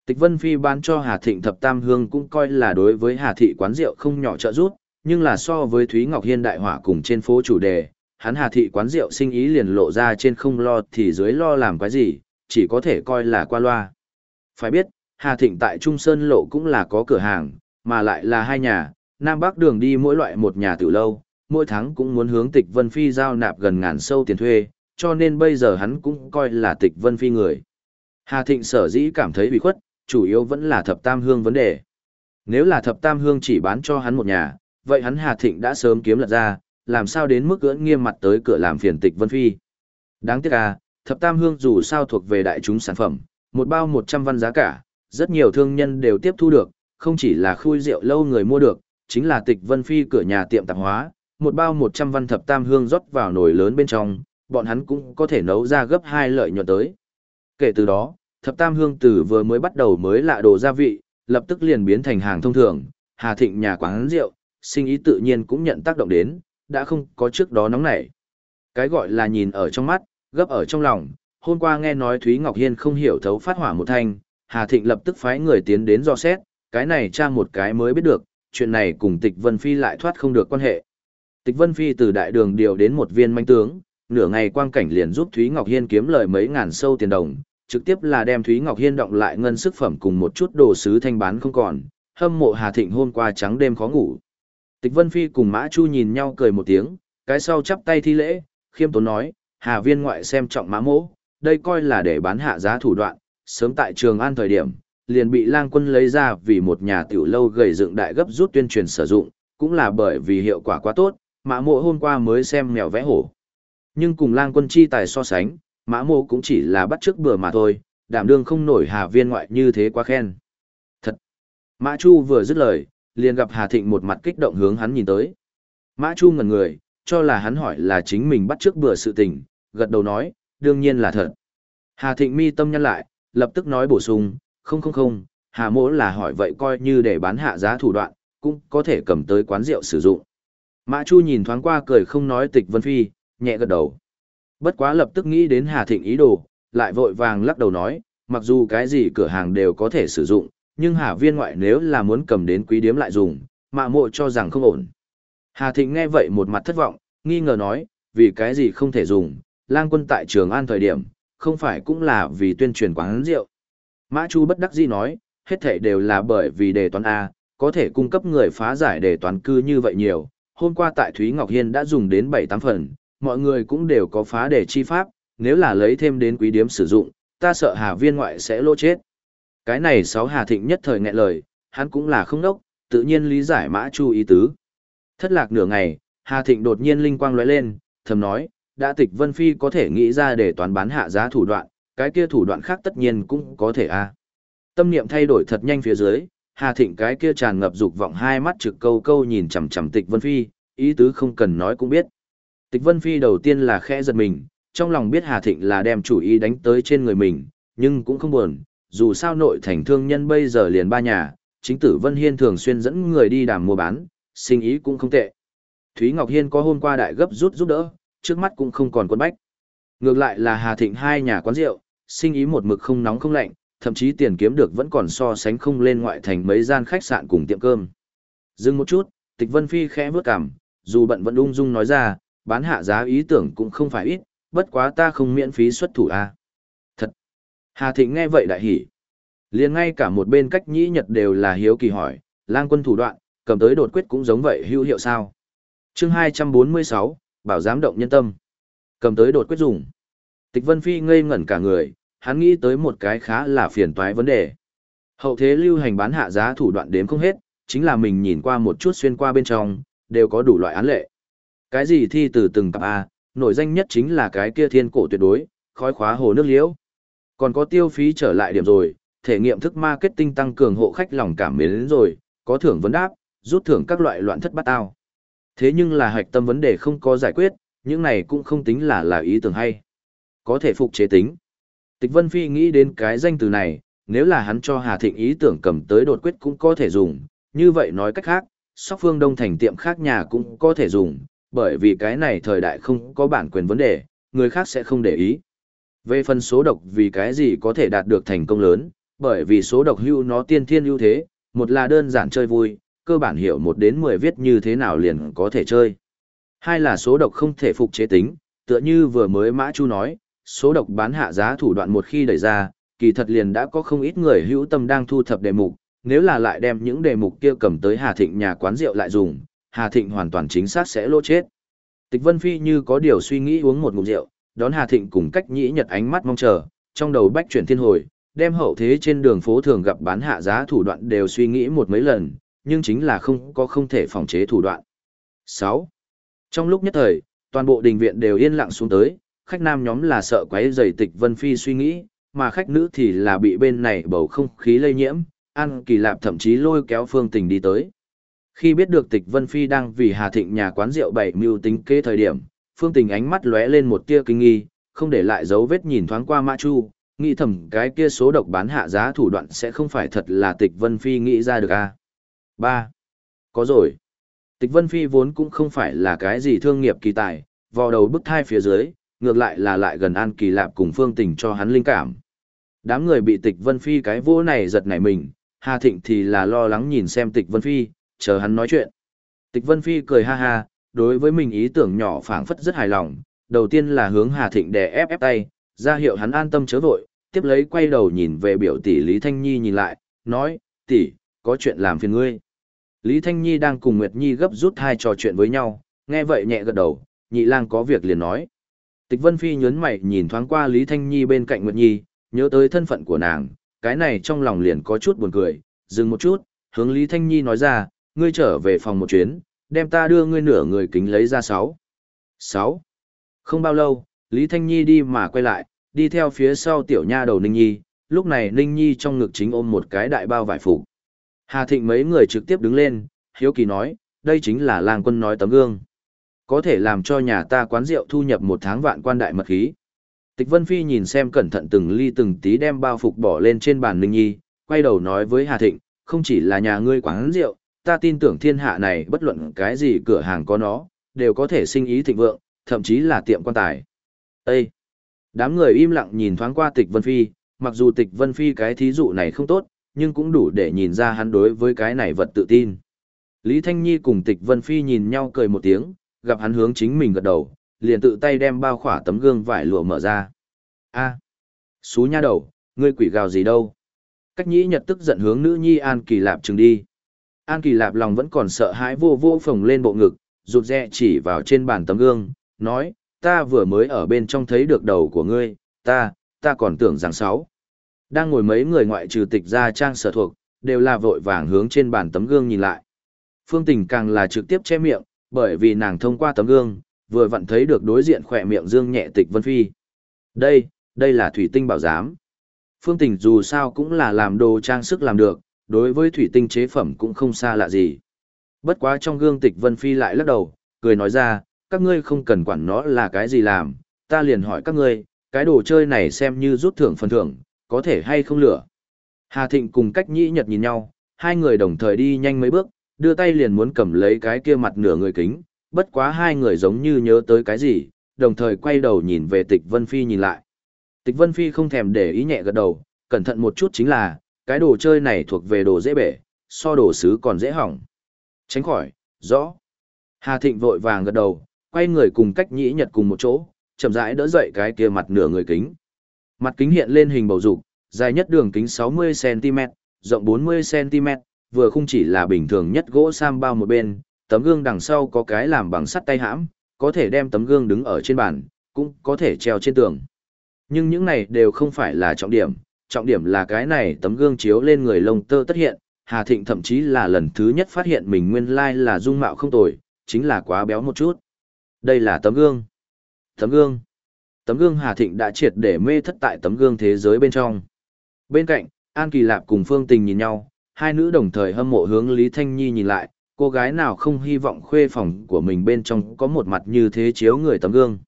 Tịch Vân Phi bán cho Hà Thịnh thập tam hương cũng coi là đối với Hà Thị quán rượu không nhỏ trợ giúp, nhưng là so với Thúy Ngọc Hiên đại hỏa cùng trên phố chủ đề, hắn Hà Thị quán rượu sinh ý liền lộ ra trên không lo thì dưới lo làm cái gì, chỉ có thể coi là qua loa. Phải biết, Hà Thịnh tại Trung Sơn Lộ cũng là có cửa hàng, mà lại là hai nhà, Nam Bắc đường đi mỗi loại một nhà tiểu lâu, mỗi tháng cũng muốn hướng tịch Vân Phi giao nạp gần ngàn sâu tiền thuê, cho nên bây giờ hắn cũng coi là tịch Vân Phi người. Hà Thịnh sở dĩ cảm thấy bị khuất, chủ yếu vẫn là thập tam hương vấn đề. Nếu là thập tam hương chỉ bán cho hắn một nhà, vậy hắn Hà Thịnh đã sớm kiếm lật ra, làm sao đến mức cưỡng nghiêm mặt tới cửa làm phiền tịch Vân Phi. Đáng tiếc à, thập tam hương dù sao thuộc về đại chúng sản phẩm, một bao 100 văn giá cả, rất nhiều thương nhân đều tiếp thu được, không chỉ là khui rượu lâu người mua được, chính là tịch Vân Phi cửa nhà tiệm tạp hóa, một bao 100 văn thập tam hương rót vào nồi lớn bên trong, bọn hắn cũng có thể nấu ra gấp hai lợi nhuận tới. Kể từ đó, thập tam hương từ vừa mới bắt đầu mới lạ đồ gia vị, lập tức liền biến thành hàng thông thường, Hà Thịnh nhà quán rượu, sinh ý tự nhiên cũng nhận tác động đến, đã không có trước đó nóng nảy. Cái gọi là nhìn ở trong mắt, gấp ở trong lòng, hôm qua nghe nói Thúy Ngọc Hiên không hiểu thấu phát hỏa một thanh, Hà Thịnh lập tức phái người tiến đến do xét, cái này tra một cái mới biết được, chuyện này cùng Tịch Vân Phi lại thoát không được quan hệ. Tịch Vân Phi từ đại đường điều đến một viên manh tướng, nửa ngày quang cảnh liền giúp Thúy Ngọc Hiên kiếm lời mấy ngàn sâu tiền đồng, trực tiếp là đem Thúy Ngọc Hiên động lại ngân sức phẩm cùng một chút đồ sứ thanh bán không còn, hâm mộ Hà Thịnh hôm qua trắng đêm khó ngủ. Tịch Vân Phi cùng Mã Chu nhìn nhau cười một tiếng, cái sau chắp tay thi lễ, khiêm tốn nói, Hà viên ngoại xem trọng mã mỗ, đây coi là để bán hạ giá thủ đoạn, sớm tại trường an thời điểm, liền bị lang quân lấy ra vì một nhà tiểu lâu gầy dựng đại gấp rút tuyên truyền sử dụng, cũng là bởi vì hiệu quả quá tốt, mã mộ hôm qua mới xem mèo vẽ hổ. Nhưng cùng lang quân chi tài so sánh, mã mộ cũng chỉ là bắt trước bừa mà thôi, đảm đương không nổi hà viên ngoại như thế quá khen. Thật! Mã Chu vừa dứt lời, liền gặp Hà Thịnh một mặt kích động hướng hắn nhìn tới. Mã Chu ngẩn người, cho là hắn hỏi là chính mình bắt trước bừa sự tình, gật đầu nói, đương nhiên là thật. Hà Thịnh mi tâm nhăn lại, lập tức nói bổ sung, không không không, Hà mỗ là hỏi vậy coi như để bán hạ giá thủ đoạn, cũng có thể cầm tới quán rượu sử dụng. Mã Chu nhìn thoáng qua cười không nói tịch Vân Phi, nhẹ gật đầu. Bất quá lập tức nghĩ đến Hà Thịnh ý đồ, lại vội vàng lắc đầu nói, mặc dù cái gì cửa hàng đều có thể sử dụng, nhưng Hà viên ngoại nếu là muốn cầm đến quý điếm lại dùng, mạ mộ cho rằng không ổn. Hà Thịnh nghe vậy một mặt thất vọng, nghi ngờ nói, vì cái gì không thể dùng, lang quân tại trường an thời điểm, không phải cũng là vì tuyên truyền quán rượu. Mã Chu bất đắc dĩ nói, hết thể đều là bởi vì đề toán A, có thể cung cấp người phá giải đề toán cư như vậy nhiều. Hôm qua tại Thúy Ngọc Hiên đã dùng đến 7-8 phần, mọi người cũng đều có phá để chi pháp, nếu là lấy thêm đến quý điếm sử dụng, ta sợ Hà viên ngoại sẽ lỗ chết. Cái này sáu Hà Thịnh nhất thời nghẹn lời, hắn cũng là không đốc, tự nhiên lý giải Mã Chu ý tứ. Thất lạc nửa ngày, Hà Thịnh đột nhiên linh quang lóe lên, thầm nói, đã tịch Vân Phi có thể nghĩ ra để toán bán hạ giá thủ đoạn, cái kia thủ đoạn khác tất nhiên cũng có thể a. Tâm niệm thay đổi thật nhanh phía dưới, Hà Thịnh cái kia tràn ngập dục vọng hai mắt trực câu câu nhìn chằm chằm Tịch Vân Phi, ý tứ không cần nói cũng biết. Tịch Vân Phi đầu tiên là khẽ giật mình, trong lòng biết Hà Thịnh là đem chủ ý đánh tới trên người mình, nhưng cũng không buồn, dù sao nội thành thương nhân bây giờ liền ba nhà, chính tử Vân Hiên thường xuyên dẫn người đi đàm mua bán, sinh ý cũng không tệ. Thúy Ngọc Hiên có hôm qua đại gấp rút giúp đỡ, trước mắt cũng không còn quân bách. Ngược lại là Hà Thịnh hai nhà quán rượu, sinh ý một mực không nóng không lạnh, thậm chí tiền kiếm được vẫn còn so sánh không lên ngoại thành mấy gian khách sạn cùng tiệm cơm. Dừng một chút, Tịch Vân Phi khẽ bước cằm, dù bận vẫn ung dung nói ra, bán hạ giá ý tưởng cũng không phải ít, bất quá ta không miễn phí xuất thủ a. Thật. Hà Thịnh nghe vậy đại hỉ. Liền ngay cả một bên cách nhĩ nhật đều là hiếu kỳ hỏi, lang quân thủ đoạn, cầm tới đột quyết cũng giống vậy hữu hiệu sao. chương 246, bảo giám động nhân tâm. Cầm tới đột quyết dùng. Tịch Vân Phi ngây ngẩn cả người, hắn nghĩ tới một cái khá là phiền toái vấn đề. Hậu thế lưu hành bán hạ giá thủ đoạn đếm không hết, chính là mình nhìn qua một chút xuyên qua bên trong, đều có đủ loại án lệ. Cái gì thi từ từng cặp A, nổi danh nhất chính là cái kia thiên cổ tuyệt đối, khói khóa hồ nước liễu. Còn có tiêu phí trở lại điểm rồi, thể nghiệm thức marketing tăng cường hộ khách lòng cảm mến rồi, có thưởng vấn đáp, rút thưởng các loại loạn thất bát tao. Thế nhưng là hạch tâm vấn đề không có giải quyết, những này cũng không tính là là ý tưởng hay. Có thể phục chế tính. Tịch Vân Phi nghĩ đến cái danh từ này, nếu là hắn cho Hà Thịnh ý tưởng cầm tới đột quyết cũng có thể dùng, như vậy nói cách khác, sóc phương đông thành tiệm khác nhà cũng có thể dùng, bởi vì cái này thời đại không có bản quyền vấn đề, người khác sẽ không để ý. Về phần số độc vì cái gì có thể đạt được thành công lớn, bởi vì số độc hưu nó tiên thiên ưu thế, một là đơn giản chơi vui, cơ bản hiểu một đến 10 viết như thế nào liền có thể chơi. Hai là số độc không thể phục chế tính, tựa như vừa mới Mã Chu nói, số độc bán hạ giá thủ đoạn một khi đẩy ra, kỳ thật liền đã có không ít người hữu tâm đang thu thập đề mục, nếu là lại đem những đề mục kia cầm tới Hà Thịnh nhà quán rượu lại dùng, Hà Thịnh hoàn toàn chính xác sẽ lỗ chết. Tịch Vân Phi như có điều suy nghĩ uống một ngụm rượu, đón Hà Thịnh cùng cách nhĩ nhật ánh mắt mong chờ, trong đầu bách chuyển thiên hồi, đem hậu thế trên đường phố thường gặp bán hạ giá thủ đoạn đều suy nghĩ một mấy lần, nhưng chính là không có không thể phòng chế thủ đoạn. 6. Trong lúc nhất thời, toàn bộ đình viện đều yên lặng xuống tới, khách nam nhóm là sợ quấy rầy tịch Vân Phi suy nghĩ, mà khách nữ thì là bị bên này bầu không khí lây nhiễm, ăn kỳ lạp thậm chí lôi kéo phương tình đi tới. Khi biết được tịch Vân Phi đang vì Hà Thịnh nhà quán rượu bảy mưu tính kế thời điểm, phương tình ánh mắt lóe lên một tia kinh nghi, không để lại dấu vết nhìn thoáng qua Mã Chu, nghĩ thầm cái kia số độc bán hạ giá thủ đoạn sẽ không phải thật là tịch Vân Phi nghĩ ra được a. À? 3. Có rồi. Tịch Vân Phi vốn cũng không phải là cái gì thương nghiệp kỳ tài, vò đầu bức thai phía dưới, ngược lại là lại gần An Kỳ Lạp cùng Phương Tình cho hắn linh cảm. Đám người bị Tịch Vân Phi cái vô này giật nảy mình, Hà Thịnh thì là lo lắng nhìn xem Tịch Vân Phi, chờ hắn nói chuyện. Tịch Vân Phi cười ha ha, đối với mình ý tưởng nhỏ phảng phất rất hài lòng, đầu tiên là hướng Hà Thịnh đè ép ép tay, ra hiệu hắn an tâm chớ vội, tiếp lấy quay đầu nhìn về biểu tỷ Lý Thanh Nhi nhìn lại, nói, tỷ, có chuyện làm phiền ngươi. Lý Thanh Nhi đang cùng Nguyệt Nhi gấp rút hai trò chuyện với nhau, nghe vậy nhẹ gật đầu, nhị lang có việc liền nói. Tịch Vân Phi nhớn mày nhìn thoáng qua Lý Thanh Nhi bên cạnh Nguyệt Nhi, nhớ tới thân phận của nàng, cái này trong lòng liền có chút buồn cười, dừng một chút, hướng Lý Thanh Nhi nói ra, ngươi trở về phòng một chuyến, đem ta đưa ngươi nửa người kính lấy ra sáu. Sáu. Không bao lâu, Lý Thanh Nhi đi mà quay lại, đi theo phía sau tiểu nha đầu Ninh Nhi, lúc này Ninh Nhi trong ngực chính ôm một cái đại bao vải phủ Hà Thịnh mấy người trực tiếp đứng lên, hiếu kỳ nói, đây chính là làng quân nói tấm gương. Có thể làm cho nhà ta quán rượu thu nhập một tháng vạn quan đại mật khí. Tịch Vân Phi nhìn xem cẩn thận từng ly từng tí đem bao phục bỏ lên trên bàn Ninh Nhi, quay đầu nói với Hà Thịnh, không chỉ là nhà ngươi quán rượu, ta tin tưởng thiên hạ này bất luận cái gì cửa hàng có nó, đều có thể sinh ý thịnh vượng, thậm chí là tiệm quan tài. Ê! Đám người im lặng nhìn thoáng qua tịch Vân Phi, mặc dù tịch Vân Phi cái thí dụ này không tốt, nhưng cũng đủ để nhìn ra hắn đối với cái này vật tự tin. Lý Thanh Nhi cùng tịch Vân Phi nhìn nhau cười một tiếng, gặp hắn hướng chính mình gật đầu, liền tự tay đem bao khỏa tấm gương vải lụa mở ra. A, xú nha đầu, ngươi quỷ gào gì đâu? Cách nhĩ nhật tức giận hướng nữ nhi An Kỳ Lạp chừng đi. An Kỳ Lạp lòng vẫn còn sợ hãi vô vô phồng lên bộ ngực, rụt rè chỉ vào trên bàn tấm gương, nói, ta vừa mới ở bên trong thấy được đầu của ngươi, ta, ta còn tưởng rằng sáu. Đang ngồi mấy người ngoại trừ tịch ra trang sở thuộc, đều là vội vàng hướng trên bàn tấm gương nhìn lại. Phương Tình càng là trực tiếp che miệng, bởi vì nàng thông qua tấm gương, vừa vặn thấy được đối diện khỏe miệng dương nhẹ tịch Vân Phi. Đây, đây là thủy tinh bảo giám. Phương Tình dù sao cũng là làm đồ trang sức làm được, đối với thủy tinh chế phẩm cũng không xa lạ gì. Bất quá trong gương tịch Vân Phi lại lắc đầu, cười nói ra, các ngươi không cần quản nó là cái gì làm, ta liền hỏi các ngươi, cái đồ chơi này xem như rút thưởng phần thưởng, có thể hay không lửa. Hà Thịnh cùng cách nhĩ nhật nhìn nhau, hai người đồng thời đi nhanh mấy bước, đưa tay liền muốn cầm lấy cái kia mặt nửa người kính, bất quá hai người giống như nhớ tới cái gì, đồng thời quay đầu nhìn về tịch Vân Phi nhìn lại. Tịch Vân Phi không thèm để ý nhẹ gật đầu, cẩn thận một chút chính là, cái đồ chơi này thuộc về đồ dễ bể, so đồ sứ còn dễ hỏng. Tránh khỏi, rõ. Hà Thịnh vội vàng gật đầu, quay người cùng cách nhĩ nhật cùng một chỗ, chậm rãi đỡ dậy cái kia mặt nửa người kính. Mặt kính hiện lên hình bầu dục, dài nhất đường kính 60cm, rộng 40cm, vừa không chỉ là bình thường nhất gỗ sam bao một bên, tấm gương đằng sau có cái làm bằng sắt tay hãm, có thể đem tấm gương đứng ở trên bàn, cũng có thể treo trên tường. Nhưng những này đều không phải là trọng điểm, trọng điểm là cái này tấm gương chiếu lên người lông tơ tất hiện, Hà Thịnh thậm chí là lần thứ nhất phát hiện mình nguyên lai là dung mạo không tồi, chính là quá béo một chút. Đây là tấm gương. Tấm gương. Tấm gương Hà Thịnh đã triệt để mê thất tại tấm gương thế giới bên trong. Bên cạnh, An Kỳ Lạp cùng Phương Tình nhìn nhau, hai nữ đồng thời hâm mộ hướng Lý Thanh Nhi nhìn lại, cô gái nào không hy vọng khuê phòng của mình bên trong có một mặt như thế chiếu người tấm gương.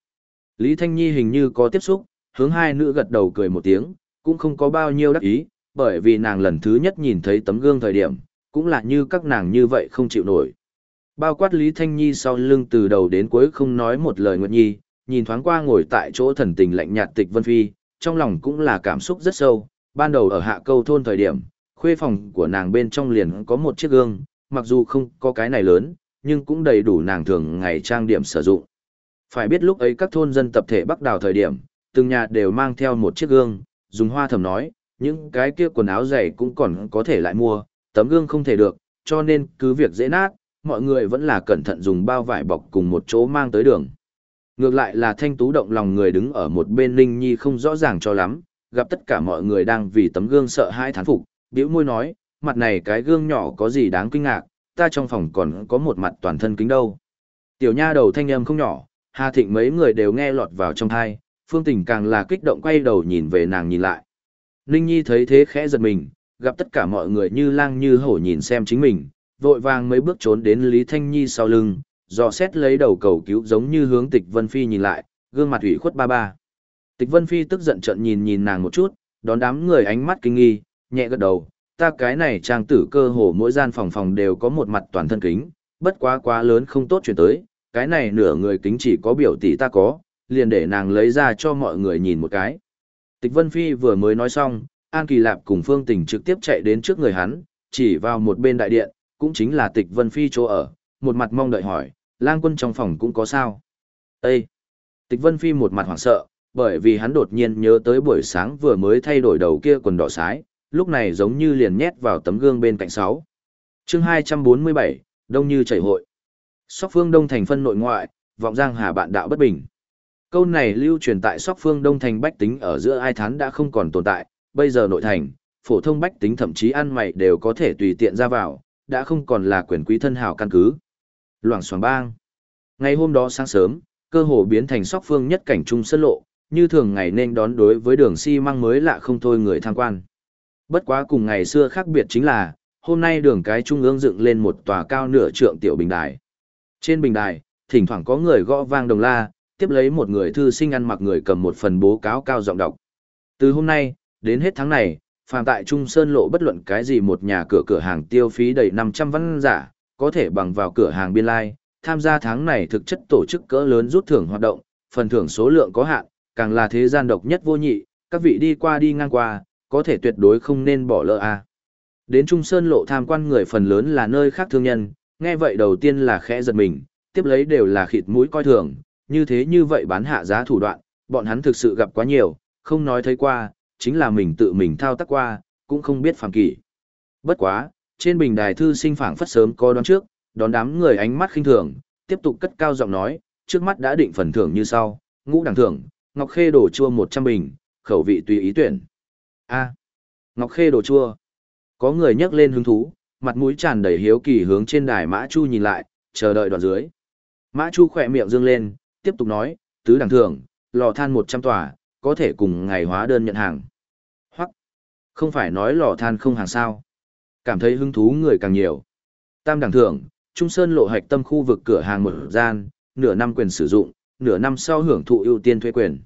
Lý Thanh Nhi hình như có tiếp xúc, hướng hai nữ gật đầu cười một tiếng, cũng không có bao nhiêu đắc ý, bởi vì nàng lần thứ nhất nhìn thấy tấm gương thời điểm, cũng là như các nàng như vậy không chịu nổi. Bao quát Lý Thanh Nhi sau lưng từ đầu đến cuối không nói một lời Nguyệt Nhi, nhìn thoáng qua ngồi tại chỗ thần tình lạnh nhạt tịch Vân Phi, trong lòng cũng là cảm xúc rất sâu, ban đầu ở hạ câu thôn thời điểm, khuê phòng của nàng bên trong liền có một chiếc gương, mặc dù không có cái này lớn, nhưng cũng đầy đủ nàng thường ngày trang điểm sử dụng. Phải biết lúc ấy các thôn dân tập thể bắt đào thời điểm, từng nhà đều mang theo một chiếc gương, dùng hoa thầm nói, những cái kia quần áo dày cũng còn có thể lại mua, tấm gương không thể được, cho nên cứ việc dễ nát, mọi người vẫn là cẩn thận dùng bao vải bọc cùng một chỗ mang tới đường. Ngược lại là thanh tú động lòng người đứng ở một bên Linh Nhi không rõ ràng cho lắm, gặp tất cả mọi người đang vì tấm gương sợ hãi thán phục, biểu môi nói, mặt này cái gương nhỏ có gì đáng kinh ngạc, ta trong phòng còn có một mặt toàn thân kính đâu. Tiểu nha đầu thanh âm không nhỏ, Hà Thịnh mấy người đều nghe lọt vào trong thai, Phương Tình càng là kích động quay đầu nhìn về nàng nhìn lại. Ninh Nhi thấy thế khẽ giật mình, gặp tất cả mọi người như lang như hổ nhìn xem chính mình, vội vàng mấy bước trốn đến Lý Thanh Nhi sau lưng, dò xét lấy đầu cầu cứu giống như hướng Tịch Vân Phi nhìn lại, gương mặt ủy khuất ba ba. Tịch Vân Phi tức giận trận nhìn nhìn nàng một chút, đón đám người ánh mắt kinh nghi, nhẹ gật đầu, ta cái này trang tử cơ hồ mỗi gian phòng phòng đều có một mặt toàn thân kính, bất quá quá lớn không tốt chuyển tới, cái này nửa người kính chỉ có biểu tỷ ta có, liền để nàng lấy ra cho mọi người nhìn một cái. Tịch Vân Phi vừa mới nói xong, An Kỳ Lạp cùng Phương Tình trực tiếp chạy đến trước người hắn, chỉ vào một bên đại điện, cũng chính là Tịch Vân Phi chỗ ở, một mặt mong đợi hỏi, lang quân trong phòng cũng có sao? Ê! Tịch Vân Phi một mặt hoảng sợ, bởi vì hắn đột nhiên nhớ tới buổi sáng vừa mới thay đổi đầu kia quần đỏ sái, lúc này giống như liền nhét vào tấm gương bên cạnh sáu. Chương 247, Đông Như chảy hội. Sóc phương Đông thành phân nội ngoại, vọng giang hà bạn đạo bất bình. Câu này lưu truyền tại Sóc phương Đông thành bách tính ở giữa ai thán đã không còn tồn tại, bây giờ nội thành, phổ thông bách tính thậm chí ăn mày đều có thể tùy tiện ra vào, đã không còn là quyền quý thân hào căn cứ. Loảng xoảng bang. Ngày hôm đó sáng sớm, cơ hồ biến thành Sóc phương nhất cảnh trung sân lộ, như thường ngày nên đón đối với đường xi si măng mới lạ không thôi người tham quan. Bất quá cùng ngày xưa khác biệt chính là, hôm nay đường cái trung ương dựng lên một tòa cao nửa trượng tiểu bình đài. Trên bình đài, thỉnh thoảng có người gõ vang đồng la, tiếp lấy một người thư sinh ăn mặc người cầm một phần bố cáo cao giọng đọc. Từ hôm nay, đến hết tháng này, phàm tại Trung Sơn lộ bất luận cái gì một nhà cửa cửa hàng tiêu phí đầy 500 văn giả, có thể bằng vào cửa hàng biên lai, tham gia tháng này thực chất tổ chức cỡ lớn rút thưởng hoạt động, phần thưởng số lượng có hạn, càng là thế gian độc nhất vô nhị, các vị đi qua đi ngang qua, có thể tuyệt đối không nên bỏ lỡ a. Đến Trung Sơn lộ tham quan người phần lớn là nơi khác thương nhân, nghe vậy đầu tiên là khẽ giật mình, tiếp lấy đều là khịt mũi coi thường, như thế như vậy bán hạ giá thủ đoạn, bọn hắn thực sự gặp quá nhiều, không nói thấy qua, chính là mình tự mình thao tác qua, cũng không biết phàm kỳ. Bất quá, trên bình đài thư sinh phảng phất sớm có đoán trước, đón đám người ánh mắt khinh thường, tiếp tục cất cao giọng nói, trước mắt đã định phần thưởng như sau, ngũ đẳng thưởng, ngọc khê đổ chua 100 bình, khẩu vị tùy ý tuyển. A. ngọc khê đồ chua. Có người nhắc lên hứng thú, mặt mũi tràn đầy hiếu kỳ hướng trên đài Mã Chu nhìn lại, chờ đợi đoạn dưới. Mã Chu khỏe miệng dương lên, tiếp tục nói, tứ đẳng thưởng, lò than 100 tòa, có thể cùng ngày hóa đơn nhận hàng. Hoặc, không phải nói lò than không hàng sao. Cảm thấy hứng thú người càng nhiều. Tam đẳng thưởng, Trung Sơn lộ hạch tâm khu vực cửa hàng một gian, nửa năm quyền sử dụng, nửa năm sau hưởng thụ ưu tiên thuê quyền.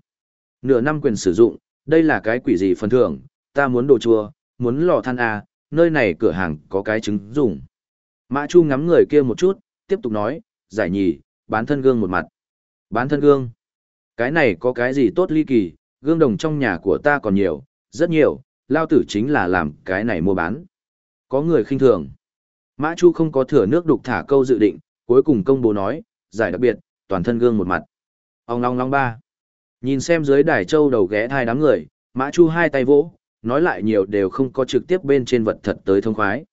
Nửa năm quyền sử dụng, đây là cái quỷ gì phần thưởng, ta muốn đồ chua, muốn lò than à, nơi này cửa hàng có cái trứng dùng. Mã Chu ngắm người kia một chút, tiếp tục nói, giải nhì, bán thân gương một mặt. Bán thân gương. Cái này có cái gì tốt ly kỳ, gương đồng trong nhà của ta còn nhiều, rất nhiều, lao tử chính là làm cái này mua bán. Có người khinh thường. Mã Chu không có thừa nước đục thả câu dự định, cuối cùng công bố nói, giải đặc biệt, toàn thân gương một mặt. Ông long long ba. Nhìn xem dưới đài châu đầu ghé thai đám người, Mã Chu hai tay vỗ, nói lại nhiều đều không có trực tiếp bên trên vật thật tới thông khoái.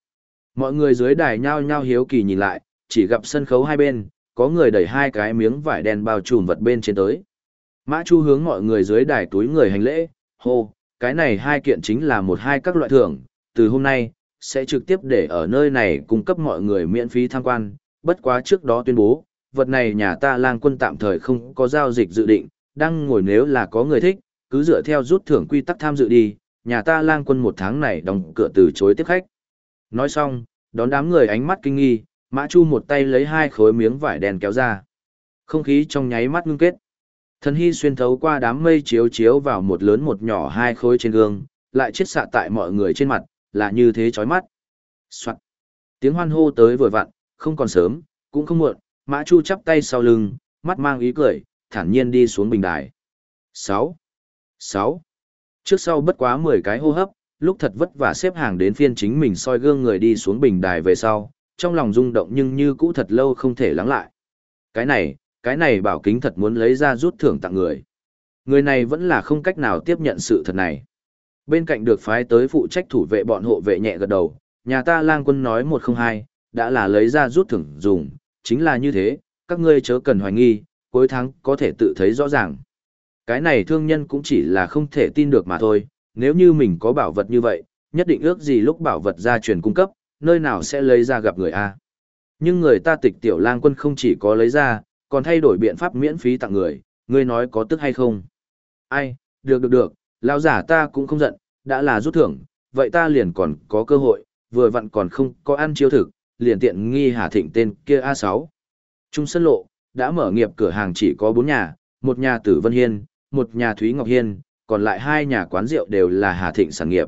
Mọi người dưới đài nhao nhao hiếu kỳ nhìn lại, chỉ gặp sân khấu hai bên, có người đẩy hai cái miếng vải đen bao trùm vật bên trên tới. Mã Chu hướng mọi người dưới đài túi người hành lễ, hô, cái này hai kiện chính là một hai các loại thưởng, từ hôm nay, sẽ trực tiếp để ở nơi này cung cấp mọi người miễn phí tham quan, bất quá trước đó tuyên bố, vật này nhà ta lang quân tạm thời không có giao dịch dự định, đang ngồi nếu là có người thích, cứ dựa theo rút thưởng quy tắc tham dự đi, nhà ta lang quân một tháng này đóng cửa từ chối tiếp khách. Nói xong, đón đám người ánh mắt kinh nghi, Mã Chu một tay lấy hai khối miếng vải đen kéo ra. Không khí trong nháy mắt ngưng kết. Thần hy xuyên thấu qua đám mây chiếu chiếu vào một lớn một nhỏ hai khối trên gương, lại chết xạ tại mọi người trên mặt, là như thế chói mắt. Soạn. Tiếng hoan hô tới vừa vặn, không còn sớm, cũng không muộn, Mã Chu chắp tay sau lưng, mắt mang ý cười, thản nhiên đi xuống bình đài. 6. 6. Trước sau bất quá 10 cái hô hấp, lúc thật vất vả xếp hàng đến phiên chính mình soi gương người đi xuống bình đài về sau, trong lòng rung động nhưng như cũ thật lâu không thể lắng lại. Cái này, cái này bảo kính thật muốn lấy ra rút thưởng tặng người. Người này vẫn là không cách nào tiếp nhận sự thật này. Bên cạnh được phái tới phụ trách thủ vệ bọn hộ vệ nhẹ gật đầu, nhà ta lang quân nói một không hai, đã là lấy ra rút thưởng dùng, chính là như thế, các ngươi chớ cần hoài nghi, cuối tháng có thể tự thấy rõ ràng. Cái này thương nhân cũng chỉ là không thể tin được mà thôi, nếu như mình có bảo vật như vậy, nhất định ước gì lúc bảo vật ra truyền cung cấp, nơi nào sẽ lấy ra gặp người A. Nhưng người ta tịch tiểu lang quân không chỉ có lấy ra, còn thay đổi biện pháp miễn phí tặng người, ngươi nói có tức hay không? Ai, được được được, lão giả ta cũng không giận, đã là rút thưởng, vậy ta liền còn có cơ hội, vừa vặn còn không có ăn chiêu thực, liền tiện nghi Hà Thịnh tên kia A6. Trung sân lộ, đã mở nghiệp cửa hàng chỉ có 4 nhà, một nhà Tử Vân Hiên, một nhà Thúy Ngọc Hiên, còn lại hai nhà quán rượu đều là Hà Thịnh sản nghiệp.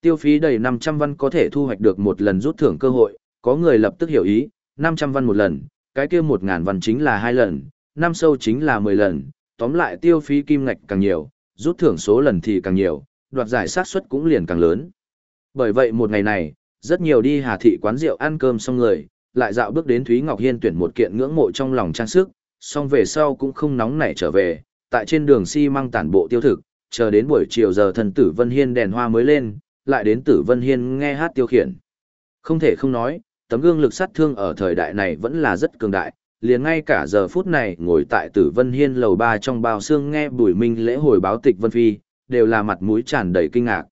Tiêu phí đầy 500 văn có thể thu hoạch được một lần rút thưởng cơ hội, có người lập tức hiểu ý, 500 văn một lần, cái kia 1000 văn chính là hai lần, năm sâu chính là 10 lần, tóm lại tiêu phí kim ngạch càng nhiều, rút thưởng số lần thì càng nhiều, đoạt giải xác suất cũng liền càng lớn. Bởi vậy một ngày này, rất nhiều đi Hà thị quán rượu ăn cơm xong người, lại dạo bước đến Thúy Ngọc Hiên tuyển một kiện ngưỡng mộ trong lòng trang sức, xong về sau cũng không nóng nảy trở về, tại trên đường xi si măng tản bộ tiêu thực, chờ đến buổi chiều giờ thần tử Vân Hiên đèn hoa mới lên, lại đến tử Vân Hiên nghe hát tiêu khiển. Không thể không nói, tấm gương lực sát thương ở thời đại này vẫn là rất cường đại, liền ngay cả giờ phút này ngồi tại tử Vân Hiên lầu ba trong bao xương nghe bùi minh lễ hồi báo tịch Vân Phi, đều là mặt mũi tràn đầy kinh ngạc.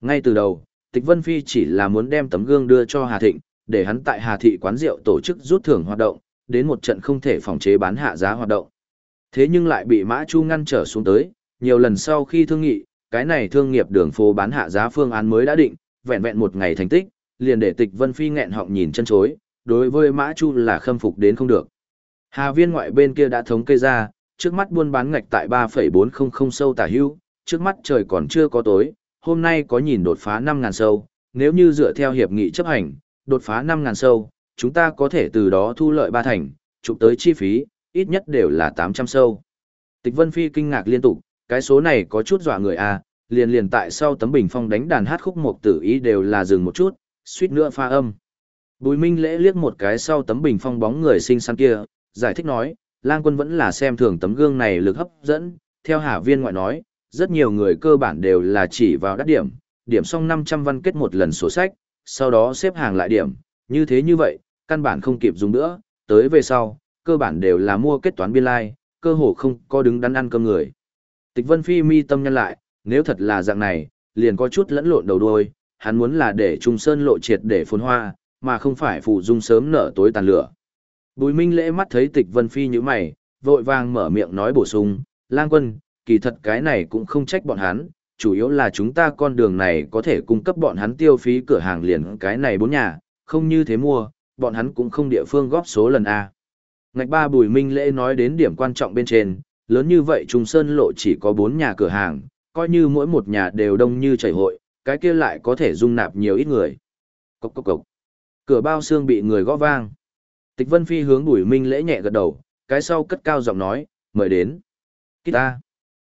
Ngay từ đầu, tịch Vân Phi chỉ là muốn đem tấm gương đưa cho Hà Thịnh, để hắn tại Hà Thị quán rượu tổ chức rút thưởng hoạt động, đến một trận không thể phòng chế bán hạ giá hoạt động. Thế nhưng lại bị Mã Chu ngăn trở xuống tới, nhiều lần sau khi thương nghị, cái này thương nghiệp đường phố bán hạ giá phương án mới đã định, vẹn vẹn một ngày thành tích, liền để tịch Vân Phi nghẹn họng nhìn chân chối, đối với Mã Chu là khâm phục đến không được. Hà viên ngoại bên kia đã thống kê ra, trước mắt buôn bán ngạch tại 3,400 sâu tả hưu, trước mắt trời còn chưa có tối, hôm nay có nhìn đột phá 5.000 sâu, nếu như dựa theo hiệp nghị chấp hành, đột phá 5.000 sâu, chúng ta có thể từ đó thu lợi ba thành, chụp tới chi phí, ít nhất đều là 800 sâu. Tịch Vân Phi kinh ngạc liên tục, cái số này có chút dọa người à, liền liền tại sau tấm bình phong đánh đàn hát khúc một tử ý đều là dừng một chút, suýt nữa pha âm. Bùi Minh lễ liếc một cái sau tấm bình phong bóng người xinh xắn kia, giải thích nói, lang quân vẫn là xem thường tấm gương này lực hấp dẫn, theo hạ viên ngoại nói, rất nhiều người cơ bản đều là chỉ vào đắt điểm, điểm xong 500 văn kết một lần sổ sách, sau đó xếp hàng lại điểm, như thế như vậy, căn bản không kịp dùng nữa, tới về sau, cơ bản đều là mua kết toán biên lai, like, cơ hồ không có đứng đắn ăn cơm người. Tịch Vân Phi mi tâm nhân lại, nếu thật là dạng này, liền có chút lẫn lộn đầu đuôi, hắn muốn là để Trung Sơn lộ triệt để phồn hoa, mà không phải phụ dung sớm nở tối tàn lửa. Bùi Minh lễ mắt thấy Tịch Vân Phi như mày, vội vàng mở miệng nói bổ sung, lang quân, kỳ thật cái này cũng không trách bọn hắn, chủ yếu là chúng ta con đường này có thể cung cấp bọn hắn tiêu phí cửa hàng liền cái này bốn nhà, không như thế mua, bọn hắn cũng không địa phương góp số lần A. Ngạch ba Bùi Minh lễ nói đến điểm quan trọng bên trên, lớn như vậy Trung Sơn lộ chỉ có bốn nhà cửa hàng, coi như mỗi một nhà đều đông như chảy hội, cái kia lại có thể dung nạp nhiều ít người. Cốc cốc cốc. Cửa bao xương bị người gõ vang. Tịch Vân Phi hướng Bùi Minh lễ nhẹ gật đầu, cái sau cất cao giọng nói, mời đến. Kít ta.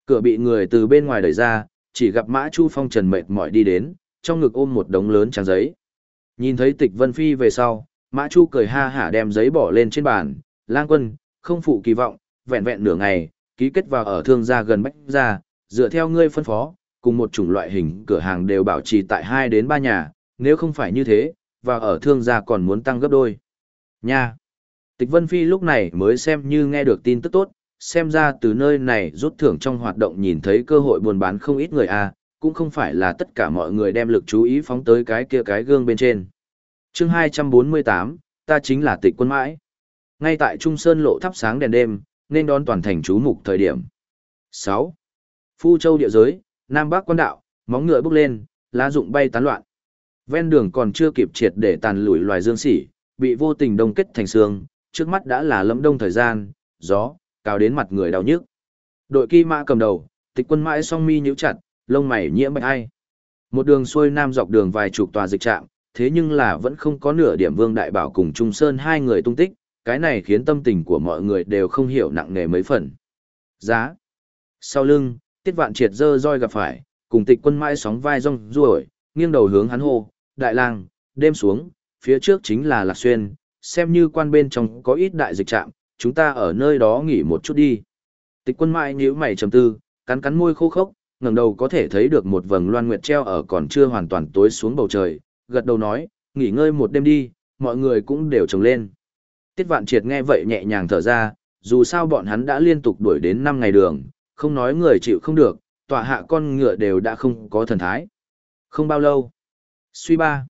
Cửa bị người từ bên ngoài đẩy ra, chỉ gặp Mã Chu Phong trần mệt mỏi đi đến, trong ngực ôm một đống lớn trang giấy. Nhìn thấy Tịch Vân Phi về sau, Mã Chu cười ha hả đem giấy bỏ lên trên bàn, lang quân, không phụ kỳ vọng, vẹn vẹn nửa ngày, ký kết vào ở thương gia gần bách gia, dựa theo ngươi phân phó, cùng một chủng loại hình cửa hàng đều bảo trì tại 2 đến 3 nhà, nếu không phải như thế, và ở thương gia còn muốn tăng gấp đôi. Nha! Tịch Vân Phi lúc này mới xem như nghe được tin tức tốt, xem ra từ nơi này rút thưởng trong hoạt động nhìn thấy cơ hội buôn bán không ít người a, à, cũng không phải là tất cả mọi người đem lực chú ý phóng tới cái kia cái gương bên trên. Chương 248, ta chính là tịch quân mãi. Ngay tại Trung Sơn lộ thắp sáng đèn đêm, nên đón toàn thành chú mục thời điểm. 6. Phu Châu địa giới, Nam Bắc quan đạo, móng ngựa bước lên, lá rụng bay tán loạn. Ven đường còn chưa kịp triệt để tàn lủi loài dương sỉ, bị vô tình đông kết thành xương, trước mắt đã là lâm đông thời gian, gió, cao đến mặt người đau nhức. Đội kỳ mã cầm đầu, tịch quân mãi song mi nhíu chặt, lông mày nhiễm bạch ai. Một đường xuôi nam dọc đường vài chục tòa dịch trạm, thế nhưng là vẫn không có nửa điểm Vương Đại Bảo cùng Trung Sơn hai người tung tích, cái này khiến tâm tình của mọi người đều không hiểu nặng nề mấy phần. Giá. Sau lưng, Tiết Vạn Triệt dơ roi gặp phải, cùng tịch quân mãi sóng vai rong ruổi, nghiêng đầu hướng hắn hô, đại lang, đêm xuống, phía trước chính là Lạc Xuyên, xem như quan bên trong có ít đại dịch trạm, chúng ta ở nơi đó nghỉ một chút đi. Tịch quân mãi nhíu mày trầm tư, cắn cắn môi khô khốc, ngẩng đầu có thể thấy được một vầng loan nguyệt treo ở còn chưa hoàn toàn tối xuống bầu trời, gật đầu nói, nghỉ ngơi một đêm đi, mọi người cũng đều trồng lên. Tiết vạn triệt nghe vậy nhẹ nhàng thở ra, dù sao bọn hắn đã liên tục đuổi đến 5 ngày đường, không nói người chịu không được, tòa hạ con ngựa đều đã không có thần thái. Không bao lâu. Suy ba.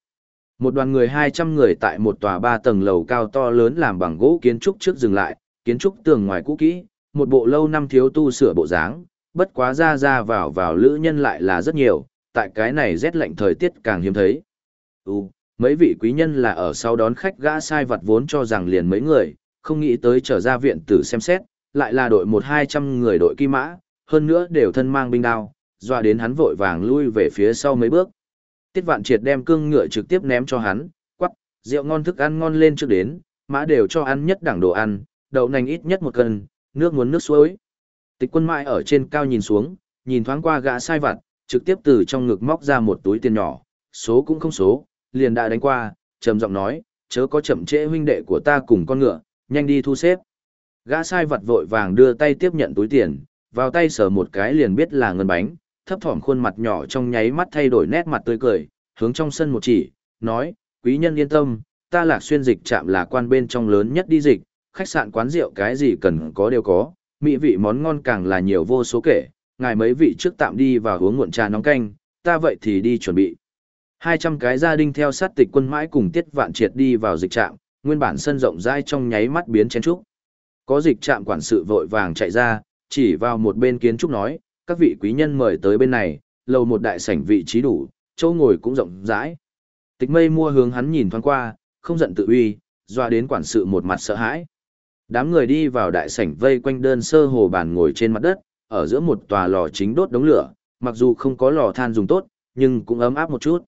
Một đoàn người 200 người tại một tòa ba tầng lầu cao to lớn làm bằng gỗ kiến trúc trước dừng lại, kiến trúc tường ngoài cũ kỹ, một bộ lâu năm thiếu tu sửa bộ dáng, bất quá ra ra vào vào lữ nhân lại là rất nhiều, tại cái này rét lạnh thời tiết càng hiếm thấy. Ú, mấy vị quý nhân là ở sau đón khách gã sai vật vốn cho rằng liền mấy người, không nghĩ tới trở ra viện tử xem xét, lại là đội một hai trăm người đội kim mã, hơn nữa đều thân mang binh đao, dọa đến hắn vội vàng lui về phía sau mấy bước. Tiết vạn triệt đem cương ngựa trực tiếp ném cho hắn, quắc, rượu ngon thức ăn ngon lên trước đến, mã đều cho ăn nhất đẳng đồ ăn, đậu nành ít nhất một cân, nước muốn nước suối. Tịch quân mãi ở trên cao nhìn xuống, nhìn thoáng qua gã sai vặt, trực tiếp từ trong ngực móc ra một túi tiền nhỏ, số cũng không số, liền đã đánh qua, trầm giọng nói, chớ có chậm trễ huynh đệ của ta cùng con ngựa, nhanh đi thu xếp. Gã sai vật vội vàng đưa tay tiếp nhận túi tiền, vào tay sờ một cái liền biết là ngân bánh, thấp thỏm khuôn mặt nhỏ trong nháy mắt thay đổi nét mặt tươi cười, hướng trong sân một chỉ, nói, quý nhân yên tâm, ta lạc xuyên dịch chạm là quan bên trong lớn nhất đi dịch, khách sạn quán rượu cái gì cần có đều có, mỹ vị món ngon càng là nhiều vô số kể, ngài mấy vị trước tạm đi và uống nguộn trà nóng canh, ta vậy thì đi chuẩn bị. 200 cái gia đình theo sát tịch quân mãi cùng tiết vạn triệt đi vào dịch trạm, nguyên bản sân rộng rãi trong nháy mắt biến chén trúc. Có dịch trạm quản sự vội vàng chạy ra, chỉ vào một bên kiến trúc nói, các vị quý nhân mời tới bên này, lầu một đại sảnh vị trí đủ, chỗ ngồi cũng rộng rãi. Tịch mây mua hướng hắn nhìn thoáng qua, không giận tự uy, doa đến quản sự một mặt sợ hãi. Đám người đi vào đại sảnh vây quanh đơn sơ hồ bàn ngồi trên mặt đất, ở giữa một tòa lò chính đốt đống lửa, mặc dù không có lò than dùng tốt, nhưng cũng ấm áp một chút.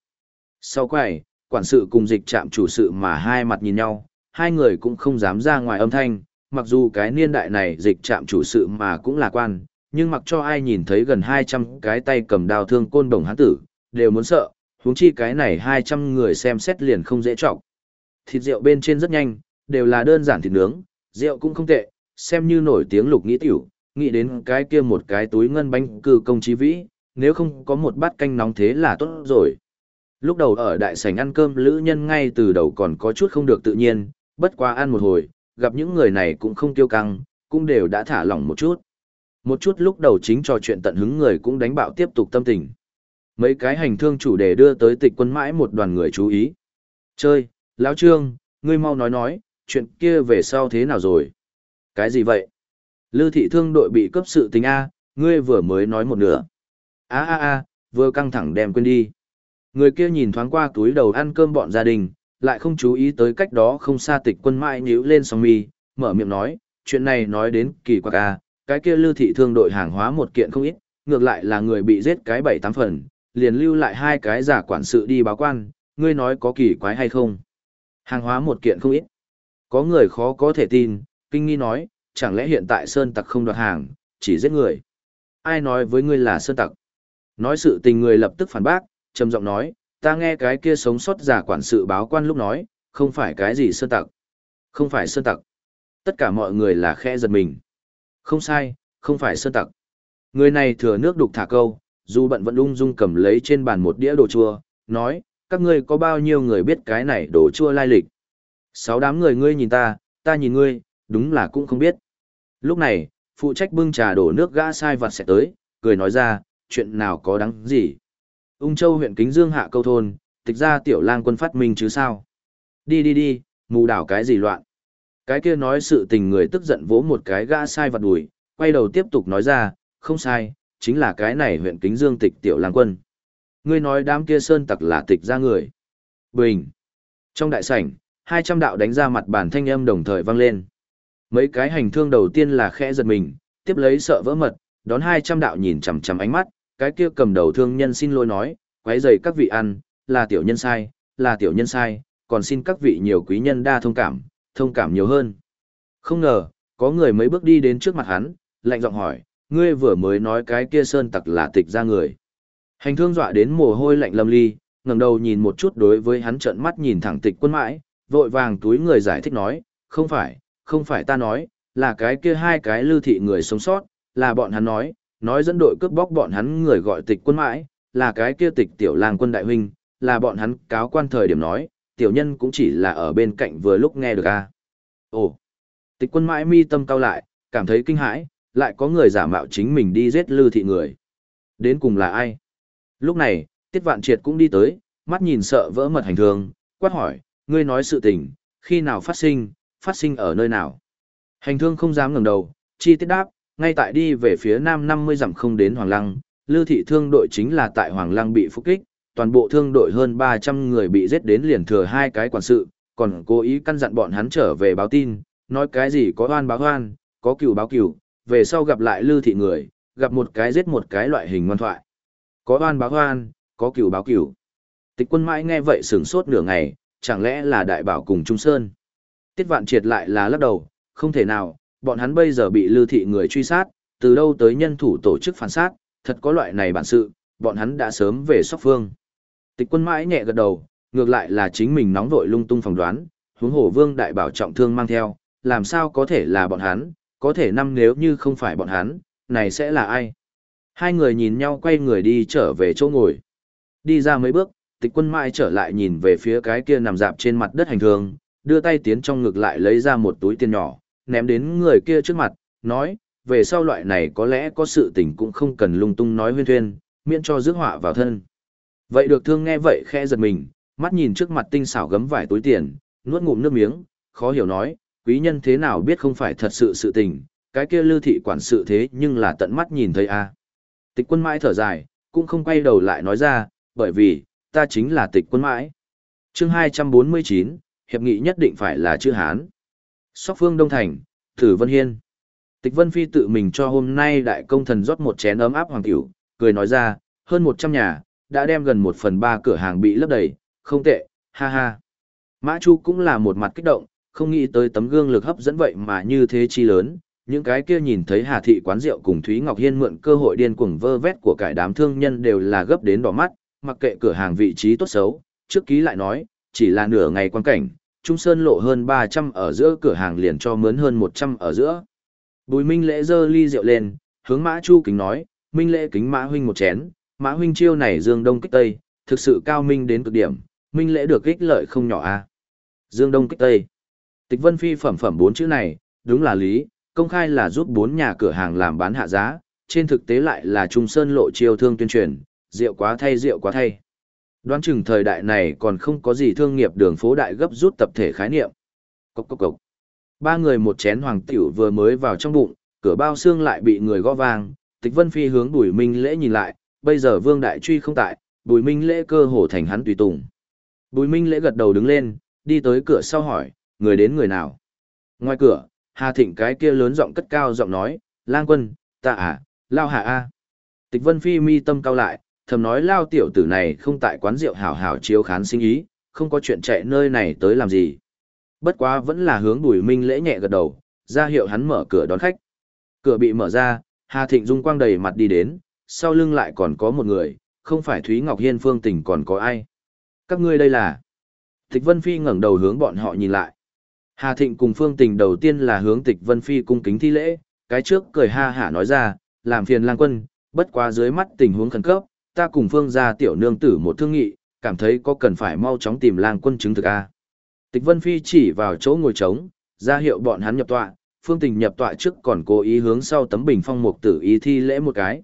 Sau quầy, quản sự cùng dịch trạm chủ sự mà hai mặt nhìn nhau, hai người cũng không dám ra ngoài âm thanh, mặc dù cái niên đại này dịch trạm chủ sự mà cũng là quan, nhưng mặc cho ai nhìn thấy gần 200 cái tay cầm đao thương côn đồng hán tử, đều muốn sợ, huống chi cái này 200 người xem xét liền không dễ trọng. Thịt rượu bên trên rất nhanh, đều là đơn giản thịt nướng, rượu cũng không tệ, xem như nổi tiếng lục nghĩ tiểu, nghĩ đến cái kia một cái túi ngân bánh cư công trí vĩ, nếu không có một bát canh nóng thế là tốt rồi. Lúc đầu ở đại sảnh ăn cơm lữ nhân ngay từ đầu còn có chút không được tự nhiên, bất quá ăn một hồi, gặp những người này cũng không tiêu căng, cũng đều đã thả lỏng một chút. Một chút lúc đầu chính trò chuyện tận hứng người cũng đánh bạo tiếp tục tâm tình. Mấy cái hành thương chủ đề đưa tới tịch quân mãi một đoàn người chú ý. Chơi, lão trương, ngươi mau nói nói, chuyện kia về sau thế nào rồi? Cái gì vậy? Lư thị thương đội bị cấp sự tình A, ngươi vừa mới nói một nửa. a a a vừa căng thẳng đem quên đi. Người kia nhìn thoáng qua túi đầu ăn cơm bọn gia đình, lại không chú ý tới cách đó không xa tịch quân mãi nhíu lên song mi, mở miệng nói, chuyện này nói đến kỳ quặc A, cái kia lưu thị thương đội hàng hóa một kiện không ít, ngược lại là người bị giết cái bảy tám phần, liền lưu lại hai cái giả quản sự đi báo quan, ngươi nói có kỳ quái hay không? Hàng hóa một kiện không ít. Có người khó có thể tin, kinh nghi nói, chẳng lẽ hiện tại Sơn Tặc không đoạt hàng, chỉ giết người. Ai nói với ngươi là Sơn Tặc? Nói sự tình người lập tức phản bác, trầm giọng nói, ta nghe cái kia sống sót giả quản sự báo quan lúc nói, không phải cái gì Sơn Tặc. Không phải Sơn Tặc. Tất cả mọi người là khe giật mình. Không sai, không phải Sơn Tặc. Người này thừa nước đục thả câu, dù bận vẫn ung dung cầm lấy trên bàn một đĩa đồ chua, nói, các ngươi có bao nhiêu người biết cái này đồ chua lai lịch. Sáu đám người ngươi nhìn ta, ta nhìn ngươi, đúng là cũng không biết. Lúc này, phụ trách bưng trà đổ nước gã sai vặt sẽ tới, cười nói ra, chuyện nào có đáng gì. Ung Châu huyện Kính Dương hạ câu thôn, tịch ra tiểu lang quân phát minh chứ sao. Đi đi đi, mù đảo cái gì loạn. Cái kia nói sự tình người tức giận vỗ một cái gã sai vặt đùi, quay đầu tiếp tục nói ra, không sai, chính là cái này huyện Kính Dương tịch tiểu lang quân. Ngươi nói đám kia sơn tặc là tịch ra người. Bình. Trong đại sảnh, hai trăm đạo đánh ra mặt bản thanh âm đồng thời vang lên. Mấy cái hành thương đầu tiên là khẽ giật mình, tiếp lấy sợ vỡ mật, đón hai trăm đạo nhìn chằm chằm ánh mắt, cái kia cầm đầu thương nhân xin lỗi nói, quấy rầy các vị ăn, là tiểu nhân sai, là tiểu nhân sai, còn xin các vị nhiều quý nhân đa thông cảm, thông cảm nhiều hơn. Không ngờ, có người mấy bước đi đến trước mặt hắn, lạnh giọng hỏi, ngươi vừa mới nói cái kia sơn tặc là tịch ra người. Hành thương dọa đến mồ hôi lạnh lâm ly, ngẩng đầu nhìn một chút đối với hắn trợn mắt nhìn thẳng tịch quân mãi, vội vàng túi người giải thích nói, không phải, không phải ta nói, là cái kia hai cái lưu thị người sống sót, là bọn hắn nói, nói dẫn đội cướp bóc bọn hắn người gọi tịch quân mãi, là cái kia tịch tiểu lang quân đại huynh, là bọn hắn cáo quan thời điểm nói, tiểu nhân cũng chỉ là ở bên cạnh vừa lúc nghe được a. Ồ, tịch quân mãi mi tâm cao lại, cảm thấy kinh hãi, lại có người giả mạo chính mình đi giết lưu thị người. Đến cùng là ai? Lúc này, Tiết Vạn Triệt cũng đi tới, mắt nhìn sợ vỡ mật hành thường, quát hỏi, ngươi nói sự tình, khi nào phát sinh, phát sinh ở nơi nào. Hành thương không dám ngẩng đầu, chi tiết đáp, ngay tại đi về phía nam 50 dặm không đến Hoàng Lăng, lưu thị thương đội chính là tại Hoàng Lăng bị phục kích, toàn bộ thương đội hơn 300 người bị giết đến liền thừa hai cái quản sự, còn cố ý căn dặn bọn hắn trở về báo tin, nói cái gì có oan báo oan, có cừu báo cừu, về sau gặp lại lưu thị người, gặp một cái giết một cái loại hình ngoan thoại. Có oan báo oan, có cừu báo cừu. Tịch quân mãi nghe vậy sửng sốt nửa ngày, chẳng lẽ là đại bảo cùng Trung Sơn. Tiết vạn triệt lại là lắc đầu, không thể nào, bọn hắn bây giờ bị lưu thị người truy sát, từ đâu tới nhân thủ tổ chức phản sát, thật có loại này bản sự, bọn hắn đã sớm về sóc phương. Tịch quân mãi nhẹ gật đầu, ngược lại là chính mình nóng vội lung tung phỏng đoán, huống hổ vương đại bảo trọng thương mang theo, làm sao có thể là bọn hắn, có thể năm nếu như không phải bọn hắn, này sẽ là ai? Hai người nhìn nhau quay người đi trở về chỗ ngồi. Đi ra mấy bước, tịch quân mãi trở lại nhìn về phía cái kia nằm dạp trên mặt đất hành thường, đưa tay tiến trong ngực lại lấy ra một túi tiền nhỏ, ném đến người kia trước mặt, nói, về sau loại này có lẽ có sự tình cũng không cần lung tung nói huyên thuyên, miễn cho rước họa vào thân. Vậy được thương nghe vậy khẽ giật mình, mắt nhìn trước mặt tinh xảo gấm vải túi tiền, nuốt ngụm nước miếng, khó hiểu nói, quý nhân thế nào biết không phải thật sự sự tình, cái kia lưu thị quản sự thế nhưng là tận mắt nhìn thấy a. Tịch quân mãi thở dài, cũng không quay đầu lại nói ra, bởi vì, ta chính là tịch quân mãi. chương 249, hiệp nghị nhất định phải là chữ Hán. Sóc phương Đông Thành, Tử Vân Hiên. Tịch Vân Phi tự mình cho hôm nay đại công thần rót một chén ấm áp hoàng cửu, cười nói ra, hơn 100 nhà, đã đem gần một phần ba cửa hàng bị lấp đầy, không tệ, ha ha. Mã Chu cũng là một mặt kích động, không nghĩ tới tấm gương lực hấp dẫn vậy mà như thế chi lớn, những cái kia nhìn thấy Hà thị quán rượu cùng Thúy Ngọc Hiên mượn cơ hội điên cuồng vơ vét của cải đám thương nhân đều là gấp đến đỏ mắt, mặc kệ cửa hàng vị trí tốt xấu, trước ký lại nói, chỉ là nửa ngày quan cảnh, Trung Sơn lộ hơn 300 ở giữa cửa hàng liền cho mướn hơn 100 ở giữa. Bùi Minh Lễ giơ ly rượu lên, hướng Mã Chu kính nói, Minh Lễ kính Mã huynh một chén, Mã huynh chiêu này dương đông kích tây, thực sự cao minh đến cực điểm, Minh Lễ được ích lợi không nhỏ a. À? Dương đông kích tây. Tịch Vân Phi phẩm phẩm bốn chữ này, đúng là lý, công khai là giúp bốn nhà cửa hàng làm bán hạ giá, trên thực tế lại là Trung Sơn lộ chiêu thương tuyên truyền, rượu quá thay rượu quá thay. Đoán chừng thời đại này còn không có gì thương nghiệp đường phố đại gấp rút tập thể khái niệm. Cốc cốc cốc. Ba người một chén hoàng tiểu vừa mới vào trong bụng, cửa bao xương lại bị người gõ vang, Tịch Vân Phi hướng Bùi Minh Lễ nhìn lại, bây giờ Vương Đại Truy không tại, Bùi Minh Lễ cơ hồ thành hắn tùy tùng. Bùi Minh Lễ gật đầu đứng lên, đi tới cửa sau hỏi, người đến người nào? Ngoài cửa, Hà Thịnh cái kia lớn giọng cất cao giọng nói, lang quân, ta à, lao hạ a. Tịch Vân Phi mi tâm cao lại, thầm nói lao tiểu tử này không tại quán rượu hảo hảo chiếu khán sinh ý, không có chuyện chạy nơi này tới làm gì. Bất quá vẫn là hướng Bùi Minh lễ nhẹ gật đầu, ra hiệu hắn mở cửa đón khách. Cửa bị mở ra, Hà Thịnh dung quang đầy mặt đi đến, sau lưng lại còn có một người, không phải Thúy Ngọc Hiên Phương Tình còn có ai. Các ngươi đây là... Tịch Vân Phi ngẩng đầu hướng bọn họ nhìn lại. Hà Thịnh cùng Phương Tình đầu tiên là hướng Tịch Vân Phi cung kính thi lễ, cái trước cười ha hả nói ra, làm phiền lang quân, bất quá dưới mắt tình huống khẩn cấp, ta cùng Phương gia tiểu nương tử một thương nghị, cảm thấy có cần phải mau chóng tìm lang quân chứng thực a. Tịch Vân Phi chỉ vào chỗ ngồi trống, ra hiệu bọn hắn nhập tọa, Phương Tình nhập tọa trước còn cố ý hướng sau tấm bình phong mục tử ý thi lễ một cái.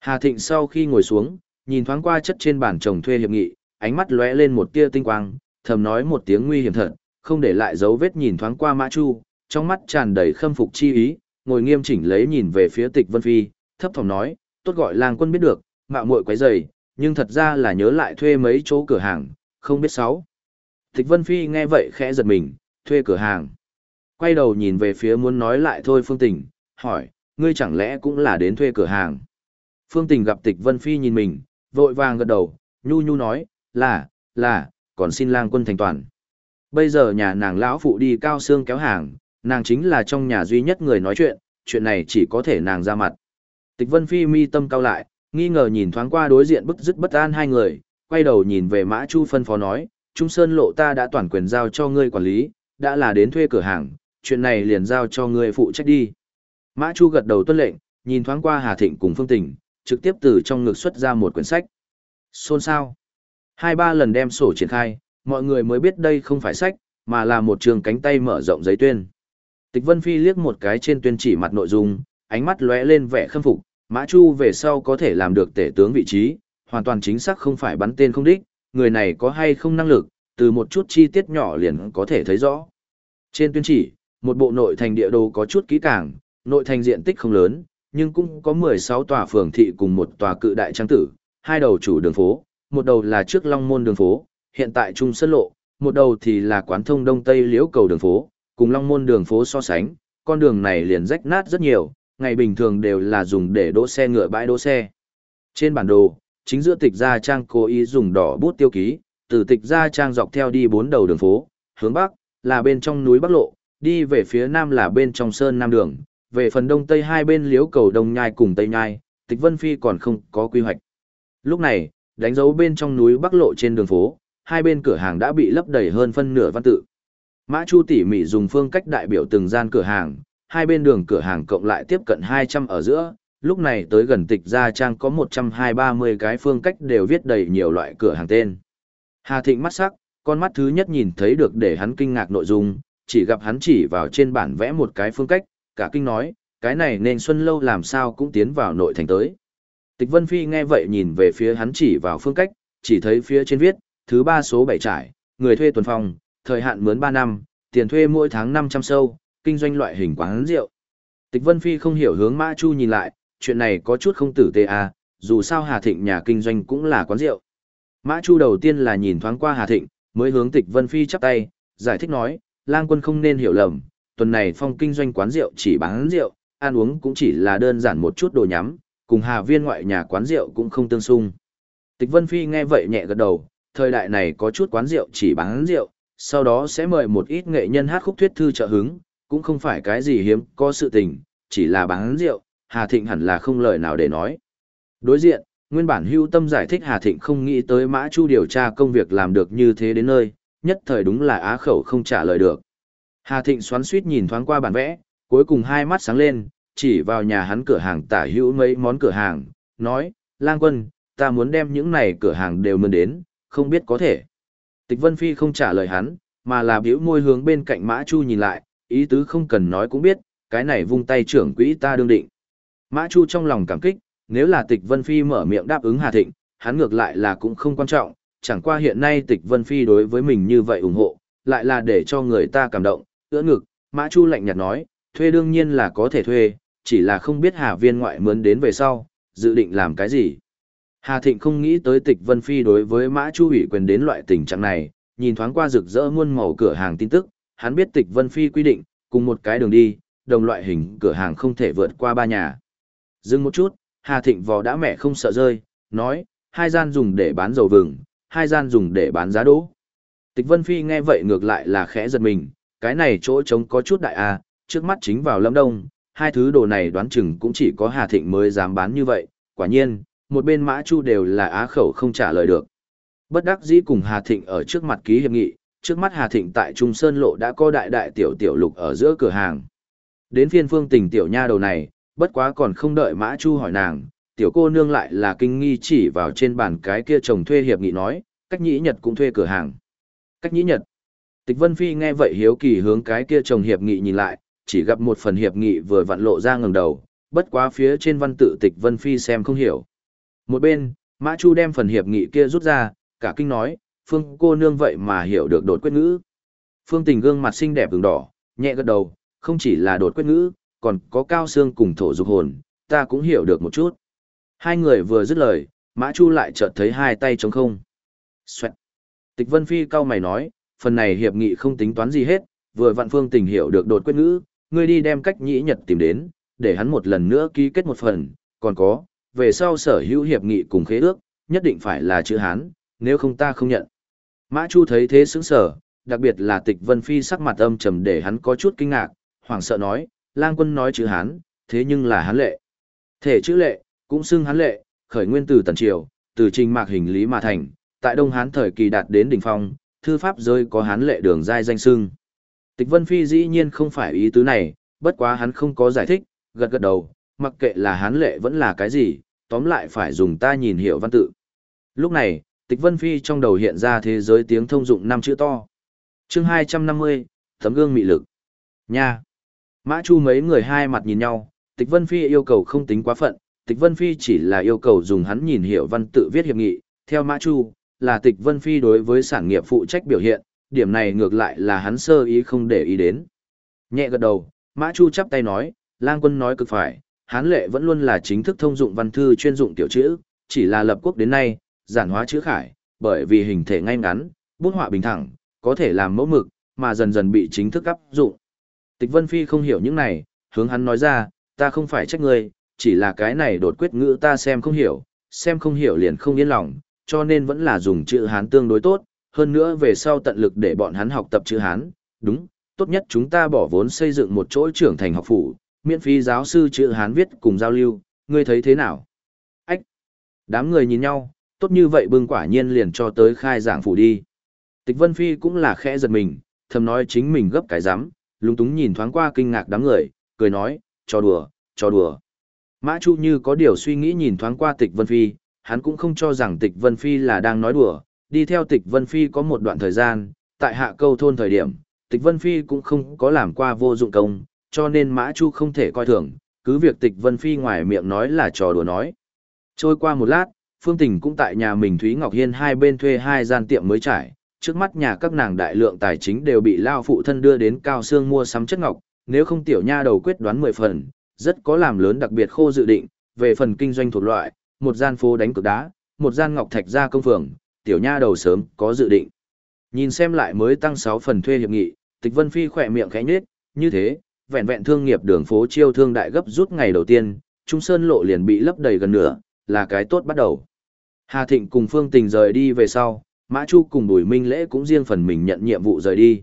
Hà Thịnh sau khi ngồi xuống, nhìn thoáng qua chất trên bàn chồng thuê hiệp nghị, ánh mắt lóe lên một tia tinh quang, thầm nói một tiếng nguy hiểm thật, không để lại dấu vết nhìn thoáng qua Mã Chu, trong mắt tràn đầy khâm phục chi ý, ngồi nghiêm chỉnh lấy nhìn về phía Tịch Vân Phi, thấp thỏm nói, tốt gọi làng quân biết được, mạo muội quấy rầy, nhưng thật ra là nhớ lại thuê mấy chỗ cửa hàng, không biết sáu. Tịch Vân Phi nghe vậy khẽ giật mình, thuê cửa hàng. Quay đầu nhìn về phía muốn nói lại thôi Phương Tình, hỏi, ngươi chẳng lẽ cũng là đến thuê cửa hàng? Phương Tình gặp Tịch Vân Phi nhìn mình, vội vàng gật đầu, nhu nhu nói, là, là, còn xin lang quân thành toàn. Bây giờ nhà nàng lão phụ đi cao xương kéo hàng, nàng chính là trong nhà duy nhất người nói chuyện, chuyện này chỉ có thể nàng ra mặt. Tịch Vân Phi mi tâm cao lại, nghi ngờ nhìn thoáng qua đối diện bức dứt bất an hai người, quay đầu nhìn về Mã Chu phân phó nói, Trung Sơn lộ ta đã toàn quyền giao cho ngươi quản lý, đã là đến thuê cửa hàng, chuyện này liền giao cho ngươi phụ trách đi. Mã Chu gật đầu tuân lệnh, nhìn thoáng qua Hà Thịnh cùng Phương Tình, trực tiếp từ trong ngực xuất ra một quyển sách. Xôn sao? Hai ba lần đem sổ triển khai, mọi người mới biết đây không phải sách, mà là một trường cánh tay mở rộng giấy tuyên. Tịch Vân Phi liếc một cái trên tuyên chỉ mặt nội dung, ánh mắt lóe lên vẻ khâm phục, Mã Chu về sau có thể làm được tể tướng vị trí, hoàn toàn chính xác không phải bắn tên không đích, người này có hay không năng lực, từ một chút chi tiết nhỏ liền có thể thấy rõ. Trên tuyên chỉ, một bộ nội thành địa đồ có chút kỹ càng, nội thành diện tích không lớn, nhưng cũng có 16 tòa phường thị cùng một tòa cự đại trang tử, hai đầu chủ đường phố, một đầu là trước Long Môn đường phố, hiện tại Trung Sơn Lộ, một đầu thì là quán thông Đông Tây Liễu cầu đường phố, cùng Long Môn đường phố so sánh, con đường này liền rách nát rất nhiều, ngày bình thường đều là dùng để đỗ xe ngựa bãi đỗ xe. Trên bản đồ, chính giữa tịch gia trang cố ý dùng đỏ bút tiêu ký, từ tịch gia trang dọc theo đi bốn đầu đường phố, hướng bắc là bên trong núi Bắc Lộ, đi về phía nam là bên trong sơn nam đường, về phần đông tây hai bên liếu cầu đông nhai cùng tây nhai, tịch Vân Phi còn không có quy hoạch. Lúc này, đánh dấu bên trong núi Bắc Lộ trên đường phố, hai bên cửa hàng đã bị lấp đầy hơn phân nửa văn tự. Mã Chu tỉ mỉ dùng phương cách đại biểu từng gian cửa hàng, hai bên đường cửa hàng cộng lại tiếp cận 200 ở giữa, lúc này tới gần tịch gia trang có 120-30 cái phương cách đều viết đầy nhiều loại cửa hàng tên. Hà Thịnh mắt sắc, con mắt thứ nhất nhìn thấy được để hắn kinh ngạc nội dung, chỉ gặp hắn chỉ vào trên bản vẽ một cái phương cách, cả kinh nói, cái này nên Xuân Lâu làm sao cũng tiến vào nội thành tới. Tịch Vân Phi nghe vậy nhìn về phía hắn chỉ vào phương cách, chỉ thấy phía trên viết, thứ ba số bảy trải, người thuê tuần phòng, thời hạn mướn 3 năm, tiền thuê mỗi tháng 500 sâu, kinh doanh loại hình quán rượu. Tịch Vân Phi không hiểu hướng Mã Chu nhìn lại, chuyện này có chút không tử tế à, dù sao Hà Thịnh nhà kinh doanh cũng là quán rượu. Mã Chu đầu tiên là nhìn thoáng qua Hà Thịnh, mới hướng Tịch Vân Phi chắp tay, giải thích nói, lang quân không nên hiểu lầm, tuần này phong kinh doanh quán rượu chỉ bán rượu, ăn uống cũng chỉ là đơn giản một chút đồ nhắm, cùng Hà Viên ngoại nhà quán rượu cũng không tương xung. Tịch Vân Phi nghe vậy nhẹ gật đầu, thời đại này có chút quán rượu chỉ bán rượu, sau đó sẽ mời một ít nghệ nhân hát khúc thuyết thư trợ hứng, cũng không phải cái gì hiếm có sự tình, chỉ là bán rượu, Hà Thịnh hẳn là không lời nào để nói. Đối diện, nguyên bản hưu tâm giải thích Hà Thịnh không nghĩ tới Mã Chu điều tra công việc làm được như thế đến nơi, nhất thời đúng là á khẩu không trả lời được. Hà Thịnh xoắn suýt nhìn thoáng qua bản vẽ, cuối cùng hai mắt sáng lên, chỉ vào nhà hắn cửa hàng tả hữu mấy món cửa hàng, nói, lang quân, ta muốn đem những này cửa hàng đều mượn đến, không biết có thể. Tịch Vân Phi không trả lời hắn, mà là biểu môi hướng bên cạnh Mã Chu nhìn lại, ý tứ không cần nói cũng biết, cái này vung tay trưởng quỹ ta đương định. Mã Chu trong lòng cảm kích, nếu là Tịch Vân Phi mở miệng đáp ứng Hà Thịnh, hắn ngược lại là cũng không quan trọng, chẳng qua hiện nay Tịch Vân Phi đối với mình như vậy ủng hộ, lại là để cho người ta cảm động, ưỡn ngực, Mã Chu lạnh nhạt nói, thuê đương nhiên là có thể thuê, chỉ là không biết Hà Viên ngoại mướn đến về sau, dự định làm cái gì. Hà Thịnh không nghĩ tới Tịch Vân Phi đối với Mã Chu ủy quyền đến loại tình trạng này, nhìn thoáng qua rực rỡ muôn màu cửa hàng tin tức, hắn biết Tịch Vân Phi quy định, cùng một cái đường đi, đồng loại hình cửa hàng không thể vượt qua ba nhà. Dừng một chút, Hà Thịnh vò đã mẹ không sợ rơi, nói, hai gian dùng để bán dầu vừng, hai gian dùng để bán giá đỗ. Tịch Vân Phi nghe vậy ngược lại là khẽ giật mình, cái này chỗ trống có chút đại a, trước mắt chính vào lâm đông, hai thứ đồ này đoán chừng cũng chỉ có Hà Thịnh mới dám bán như vậy, quả nhiên, một bên Mã Chu đều là á khẩu không trả lời được. Bất đắc dĩ cùng Hà Thịnh ở trước mặt ký hiệp nghị, trước mắt Hà Thịnh tại Trung Sơn Lộ đã có đại đại tiểu tiểu lục ở giữa cửa hàng. Đến phiên phương tình tiểu nha đầu này, bất quá còn không đợi Mã Chu hỏi nàng, tiểu cô nương lại là kinh nghi chỉ vào trên bàn cái kia chồng thuê hiệp nghị nói, cách nhĩ nhật cũng thuê cửa hàng. Cách nhĩ nhật. Tịch Vân Phi nghe vậy hiếu kỳ hướng cái kia chồng hiệp nghị nhìn lại, chỉ gặp một phần hiệp nghị vừa vặn lộ ra ngẩng đầu, bất quá phía trên văn tự Tịch Vân Phi xem không hiểu. Một bên, Mã Chu đem phần hiệp nghị kia rút ra, cả kinh nói, Phương cô nương vậy mà hiểu được đột quyết ngữ. Phương tình gương mặt xinh đẹp ửng đỏ, nhẹ gật đầu, không chỉ là đột quyết ngữ, còn có cao xương cùng thổ dục hồn, ta cũng hiểu được một chút. Hai người vừa dứt lời, Mã Chu lại chợt thấy hai tay trống không. Xoẹt. Tịch Vân Phi cau mày nói, phần này hiệp nghị không tính toán gì hết, vừa vạn phương tình hiểu được đột quyết ngữ, ngươi đi đem cách nhĩ nhật tìm đến, để hắn một lần nữa ký kết một phần, còn có, về sau sở hữu hiệp nghị cùng khế ước, nhất định phải là chữ Hán, nếu không ta không nhận. Mã Chu thấy thế sững sở, đặc biệt là tịch Vân Phi sắc mặt âm trầm để hắn có chút kinh ngạc, hoảng sợ nói, lang quân nói chữ Hán, thế nhưng là Hán lệ. Thể chữ lệ, cũng xưng Hán lệ, khởi nguyên từ tần triều, từ trình mạc hình lý mà thành, tại Đông Hán thời kỳ đạt đến đỉnh phong, thư pháp rơi có Hán lệ đường dai danh sưng. Tịch Vân Phi dĩ nhiên không phải ý tứ này, bất quá hắn không có giải thích, gật gật đầu, mặc kệ là Hán lệ vẫn là cái gì, tóm lại phải dùng ta nhìn hiểu văn tự. Lúc này, Tịch Vân Phi trong đầu hiện ra thế giới tiếng thông dụng năm chữ to. chương 250, tấm gương mị lực. Nha! Mã Chu mấy người hai mặt nhìn nhau, Tịch Vân Phi yêu cầu không tính quá phận, Tịch Vân Phi chỉ là yêu cầu dùng hắn nhìn hiểu văn tự viết hiệp nghị, theo Mã Chu, là Tịch Vân Phi đối với sản nghiệp phụ trách biểu hiện, điểm này ngược lại là hắn sơ ý không để ý đến. Nhẹ gật đầu, Mã Chu chắp tay nói, Lang quân nói cực phải, hán lệ vẫn luôn là chính thức thông dụng văn thư chuyên dụng tiểu chữ, chỉ là lập quốc đến nay, giản hóa chữ khải, bởi vì hình thể ngay ngắn, bút họa bình thẳng, có thể làm mẫu mực, mà dần dần bị chính thức áp dụng. Tịch Vân Phi không hiểu những này, hướng hắn nói ra, ta không phải trách ngươi, chỉ là cái này đột quyết ngữ ta xem không hiểu, xem không hiểu liền không yên lòng, cho nên vẫn là dùng chữ Hán tương đối tốt, hơn nữa về sau tận lực để bọn hắn học tập chữ Hán, đúng, tốt nhất chúng ta bỏ vốn xây dựng một chỗ trưởng thành học phủ, miễn phí giáo sư chữ Hán viết cùng giao lưu, ngươi thấy thế nào? Ách! Đám người nhìn nhau, tốt như vậy bưng quả nhiên liền cho tới khai giảng phủ đi. Tịch Vân Phi cũng là khẽ giật mình, thầm nói chính mình gấp cái rắm lúng túng nhìn thoáng qua kinh ngạc đám người, cười nói, cho đùa, cho đùa. Mã Chu như có điều suy nghĩ nhìn thoáng qua Tịch Vân Phi, hắn cũng không cho rằng Tịch Vân Phi là đang nói đùa, đi theo Tịch Vân Phi có một đoạn thời gian, tại hạ câu thôn thời điểm, Tịch Vân Phi cũng không có làm qua vô dụng công, cho nên Mã Chu không thể coi thường, cứ việc Tịch Vân Phi ngoài miệng nói là trò đùa nói. Trôi qua một lát, Phương Tình cũng tại nhà mình Thúy Ngọc Hiên hai bên thuê hai gian tiệm mới trải, trước mắt nhà các nàng đại lượng tài chính đều bị lao phụ thân đưa đến cao xương mua sắm chất ngọc, nếu không tiểu nha đầu quyết đoán mười phần, rất có làm lớn đặc biệt khô dự định, về phần kinh doanh thuộc loại, một gian phố đánh cược đá, một gian ngọc thạch gia công phường, tiểu nha đầu sớm có dự định. Nhìn xem lại mới tăng 6 phần thuê hiệp nghị, Tịch Vân Phi khỏe miệng khẽ nhếch, như thế, vẹn vẹn thương nghiệp đường phố chiêu thương đại gấp rút ngày đầu tiên, Trung Sơn lộ liền bị lấp đầy gần nửa, là cái tốt bắt đầu. Hà Thịnh cùng Phương Tình rời đi về sau, Mã Chu cùng Bùi Minh Lễ cũng riêng phần mình nhận nhiệm vụ rời đi.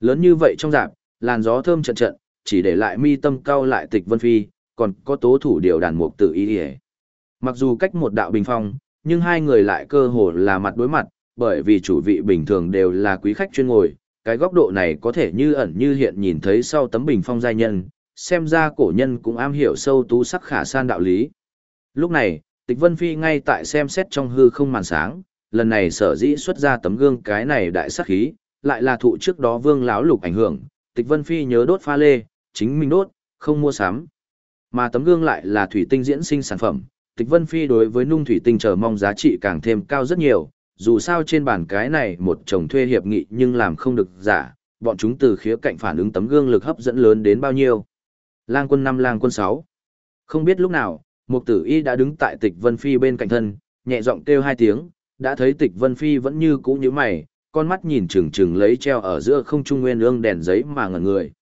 Lớn như vậy trong dạp, làn gió thơm trận trận, chỉ để lại mi tâm cao lại Tịch Vân Phi, còn có tố thủ điều đàn mục tự ý hề. Mặc dù cách một đạo bình phong, nhưng hai người lại cơ hồ là mặt đối mặt, bởi vì chủ vị bình thường đều là quý khách chuyên ngồi, cái góc độ này có thể như ẩn như hiện nhìn thấy sau tấm bình phong giai nhân, xem ra cổ nhân cũng am hiểu sâu tú sắc khả san đạo lý. Lúc này, Tịch Vân Phi ngay tại xem xét trong hư không màn sáng, lần này sở dĩ xuất ra tấm gương cái này đại sắc khí, lại là thụ trước đó vương láo lục ảnh hưởng, Tịch Vân Phi nhớ đốt pha lê, chính mình đốt, không mua sắm. Mà tấm gương lại là thủy tinh diễn sinh sản phẩm, Tịch Vân Phi đối với nung thủy tinh chờ mong giá trị càng thêm cao rất nhiều, dù sao trên bàn cái này một chồng thuê hiệp nghị nhưng làm không được giả, bọn chúng từ khía cạnh phản ứng tấm gương lực hấp dẫn lớn đến bao nhiêu. Lang quân năm, lang quân sáu. Không biết lúc nào, Mục tử y đã đứng tại tịch Vân Phi bên cạnh thân, nhẹ giọng kêu hai tiếng, đã thấy tịch Vân Phi vẫn như cũ như mày, con mắt nhìn chừng chừng lấy treo ở giữa không trung nguyên ương đèn giấy mà ngẩn người.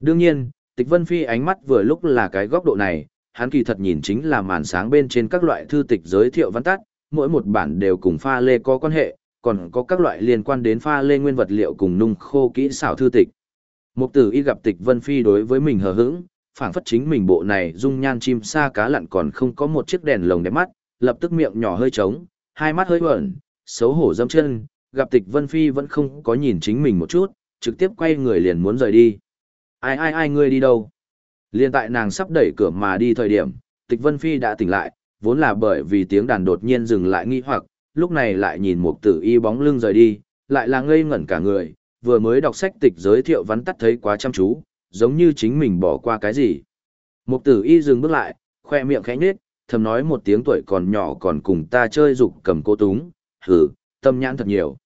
Đương nhiên, tịch Vân Phi ánh mắt vừa lúc là cái góc độ này, hắn kỳ thật nhìn chính là màn sáng bên trên các loại thư tịch giới thiệu văn tắt, mỗi một bản đều cùng pha lê có quan hệ, còn có các loại liên quan đến pha lê nguyên vật liệu cùng nung khô kỹ xảo thư tịch. Mục tử y gặp tịch Vân Phi đối với mình hờ hững, phảng phất chính mình bộ này dung nhan chim sa cá lặn còn không có một chiếc đèn lồng đẹp mắt, lập tức miệng nhỏ hơi trống, hai mắt hơi bẩn, xấu hổ dâm chân, gặp tịch Vân Phi vẫn không có nhìn chính mình một chút, trực tiếp quay người liền muốn rời đi. Ai ai ai ngươi đi đâu? Liên tại nàng sắp đẩy cửa mà đi thời điểm, tịch Vân Phi đã tỉnh lại, vốn là bởi vì tiếng đàn đột nhiên dừng lại nghi hoặc, lúc này lại nhìn một tử y bóng lưng rời đi, lại là ngây ngẩn cả người, vừa mới đọc sách tịch giới thiệu vắn tắt thấy quá chăm chú, giống như chính mình bỏ qua cái gì. Mục tử y dừng bước lại, khoe miệng khẽ nhếch, thầm nói một tiếng tuổi còn nhỏ còn cùng ta chơi dục cầm cô túng, hừ tâm nhãn thật nhiều.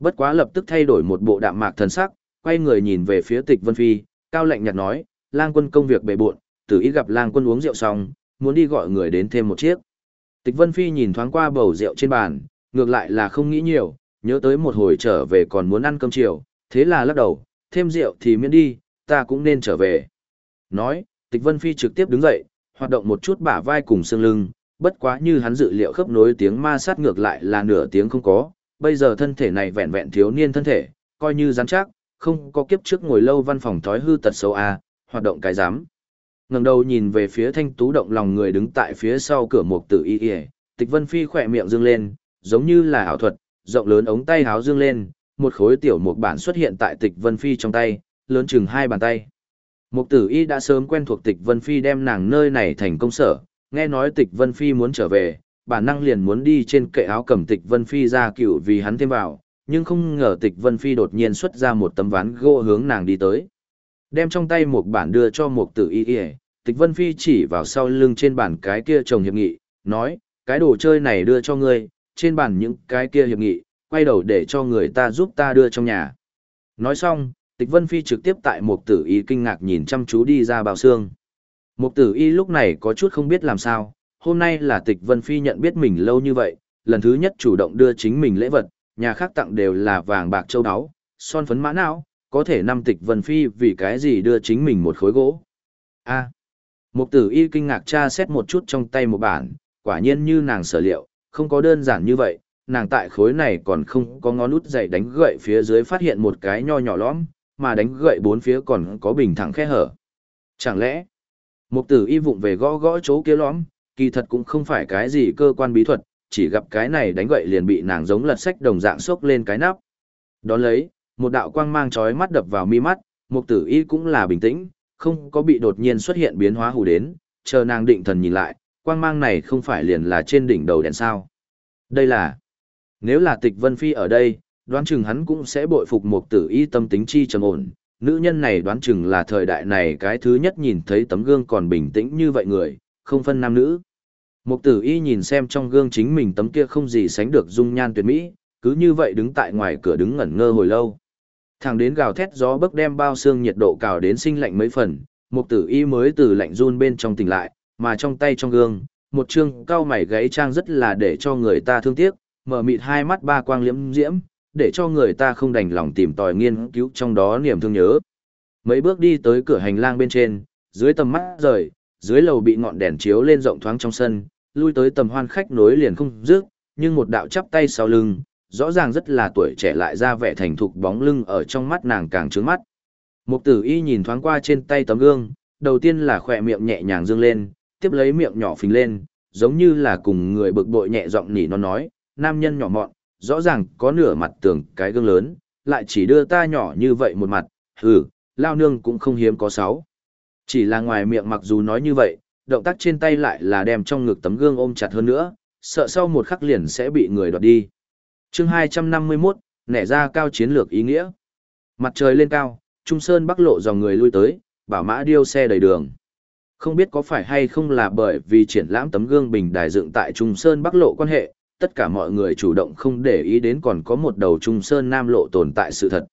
Bất quá lập tức thay đổi một bộ đạm mạc thần sắc, quay người nhìn về phía tịch vân phi, cao lạnh nhạt nói, lang quân công việc bề bộn, tử ý gặp lang quân uống rượu xong, muốn đi gọi người đến thêm một chiếc. Tịch vân phi nhìn thoáng qua bầu rượu trên bàn, ngược lại là không nghĩ nhiều, nhớ tới một hồi trở về còn muốn ăn cơm chiều, thế là lắc đầu, thêm rượu thì miễn đi, ta cũng nên trở về. Nói, Tịch Vân Phi trực tiếp đứng dậy, hoạt động một chút bả vai cùng xương lưng, bất quá như hắn dự liệu khớp nối tiếng ma sát ngược lại là nửa tiếng không có, bây giờ thân thể này vẹn vẹn thiếu niên thân thể, coi như rắn chắc, không có kiếp trước ngồi lâu văn phòng thói hư tật xấu a, à, hoạt động cái giám, Ngẩng đầu nhìn về phía Thanh Tú động lòng người đứng tại phía sau cửa Mục tử y y, Tịch Vân Phi khỏe miệng dương lên, giống như là ảo thuật, rộng lớn ống tay háo dương lên, một khối tiểu mục bản xuất hiện tại Tịch Vân Phi trong tay, lớn chừng hai bàn tay. Mục tử y đã sớm quen thuộc tịch Vân Phi đem nàng nơi này thành công sở, nghe nói tịch Vân Phi muốn trở về, bản năng liền muốn đi trên kệ áo cầm tịch Vân Phi ra cựu vì hắn thêm vào, nhưng không ngờ tịch Vân Phi đột nhiên xuất ra một tấm ván gỗ hướng nàng đi tới. Đem trong tay một bản đưa cho mục tử y y, tịch Vân Phi chỉ vào sau lưng trên bản cái kia trồng hiệp nghị, nói, cái đồ chơi này đưa cho ngươi, trên bản những cái kia hiệp nghị, quay đầu để cho người ta giúp ta đưa trong nhà. Nói xong, Tịch Vân Phi trực tiếp tại Mục Tử Y kinh ngạc nhìn chăm chú đi ra bào xương. Mục Tử Y lúc này có chút không biết làm sao, hôm nay là Tịch Vân Phi nhận biết mình lâu như vậy, lần thứ nhất chủ động đưa chính mình lễ vật, nhà khác tặng đều là vàng bạc châu áo, son phấn mã não, có thể năm Tịch Vân Phi vì cái gì đưa chính mình một khối gỗ. A. Mục Tử Y kinh ngạc tra xét một chút trong tay một bản, quả nhiên như nàng sở liệu, không có đơn giản như vậy, nàng tại khối này còn không có ngón út dày đánh gậy phía dưới phát hiện một cái nho nhỏ lõm, mà đánh gậy bốn phía còn có bình thẳng khe hở. Chẳng lẽ, mục tử y vụng về gõ gõ chỗ kia lõm, kỳ thật cũng không phải cái gì cơ quan bí thuật, chỉ gặp cái này đánh gậy liền bị nàng giống lật sách đồng dạng xốc lên cái nắp. Đón lấy, một đạo quang mang chói mắt đập vào mi mắt, mục tử y cũng là bình tĩnh, không có bị đột nhiên xuất hiện biến hóa hù đến, chờ nàng định thần nhìn lại, quang mang này không phải liền là trên đỉnh đầu đèn sao. Đây là, nếu là tịch vân phi ở đây, đoán chừng hắn cũng sẽ bội phục Mục tử y tâm tính chi trầm ổn. Nữ nhân này đoán chừng là thời đại này cái thứ nhất nhìn thấy tấm gương còn bình tĩnh như vậy người, không phân nam nữ. Mục tử y nhìn xem trong gương chính mình tấm kia không gì sánh được dung nhan tuyệt mỹ, cứ như vậy đứng tại ngoài cửa đứng ngẩn ngơ hồi lâu. Thẳng đến gào thét gió bấc đem bao xương nhiệt độ cào đến sinh lạnh mấy phần, mục tử y mới từ lạnh run bên trong tỉnh lại, mà trong tay trong gương, một chương cao mày gáy trang rất là để cho người ta thương tiếc, mở mịt hai mắt ba quang liễm diễm, để cho người ta không đành lòng tìm tòi nghiên cứu trong đó niềm thương nhớ. Mấy bước đi tới cửa hành lang bên trên, dưới tầm mắt rời, dưới lầu bị ngọn đèn chiếu lên rộng thoáng trong sân, lui tới tầm hoan khách nối liền không dứt, nhưng một đạo chắp tay sau lưng, rõ ràng rất là tuổi trẻ lại ra vẻ thành thục bóng lưng ở trong mắt nàng càng trướng mắt. Mục tử y nhìn thoáng qua trên tay tấm gương, đầu tiên là khỏe miệng nhẹ nhàng dương lên, tiếp lấy miệng nhỏ phình lên, giống như là cùng người bực bội nhẹ giọng nỉ nó nói, nam nhân nhỏ mọn, rõ ràng có nửa mặt tường cái gương lớn, lại chỉ đưa ta nhỏ như vậy một mặt, hừ, lao nương cũng không hiếm có sáu. Chỉ là ngoài miệng mặc dù nói như vậy, động tác trên tay lại là đem trong ngực tấm gương ôm chặt hơn nữa, sợ sau một khắc liền sẽ bị người đoạt đi chương 251, nẻ ra cao chiến lược ý nghĩa. Mặt trời lên cao, Trung Sơn bắc lộ dòng người lui tới, bảo mã điêu xe đầy đường. Không biết có phải hay không là bởi vì triển lãm tấm gương bình đài dựng tại Trung Sơn bắc lộ quan hệ, tất cả mọi người chủ động không để ý đến còn có một đầu Trung Sơn nam lộ tồn tại sự thật.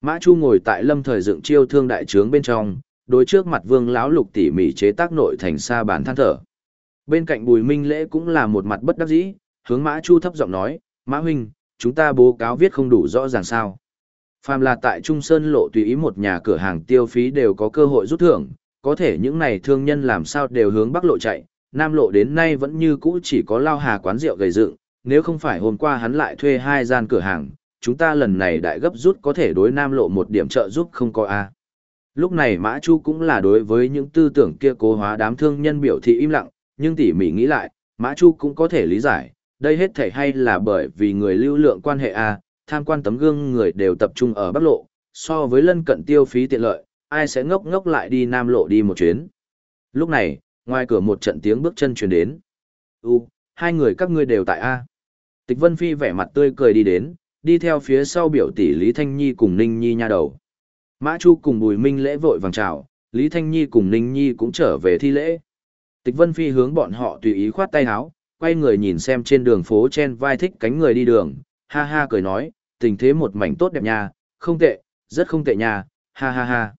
Mã Chu ngồi tại lâm thời dựng chiêu thương đại trướng bên trong, đối trước mặt vương lão lục tỉ mỉ chế tác nội thành xa bản than thở. Bên cạnh bùi minh lễ cũng là một mặt bất đắc dĩ, hướng Mã Chu thấp giọng nói, Mã huynh, chúng ta bố cáo viết không đủ rõ ràng sao. Phàm là tại Trung Sơn lộ tùy ý một nhà cửa hàng tiêu phí đều có cơ hội rút thưởng, có thể những này thương nhân làm sao đều hướng bắc lộ chạy, nam lộ đến nay vẫn như cũ chỉ có lao hà quán rượu gầy dựng, nếu không phải hôm qua hắn lại thuê hai gian cửa hàng, chúng ta lần này đại gấp rút có thể đối nam lộ một điểm trợ giúp không có a. Lúc này Mã Chu cũng là đối với những tư tưởng kia cố hóa đám thương nhân biểu thị im lặng, nhưng tỉ mỉ nghĩ lại, Mã Chu cũng có thể lý giải, đây hết thể hay là bởi vì người lưu lượng quan hệ A, tham quan tấm gương người đều tập trung ở Bắc Lộ, so với lân cận tiêu phí tiện lợi, ai sẽ ngốc ngốc lại đi Nam Lộ đi một chuyến. Lúc này, ngoài cửa một trận tiếng bước chân truyền đến. U, hai người các ngươi đều tại A. Tịch Vân Phi vẻ mặt tươi cười đi đến, đi theo phía sau biểu tỷ Lý Thanh Nhi cùng Ninh Nhi nha đầu. Mã Chu cùng Bùi Minh lễ vội vàng chào, Lý Thanh Nhi cùng Ninh Nhi cũng trở về thi lễ. Tịch Vân Phi hướng bọn họ tùy ý khoát tay áo, quay người nhìn xem trên đường phố chen vai thích cánh người đi đường, ha ha cười nói, tình thế một mảnh tốt đẹp nha, không tệ, rất không tệ nha, ha ha ha.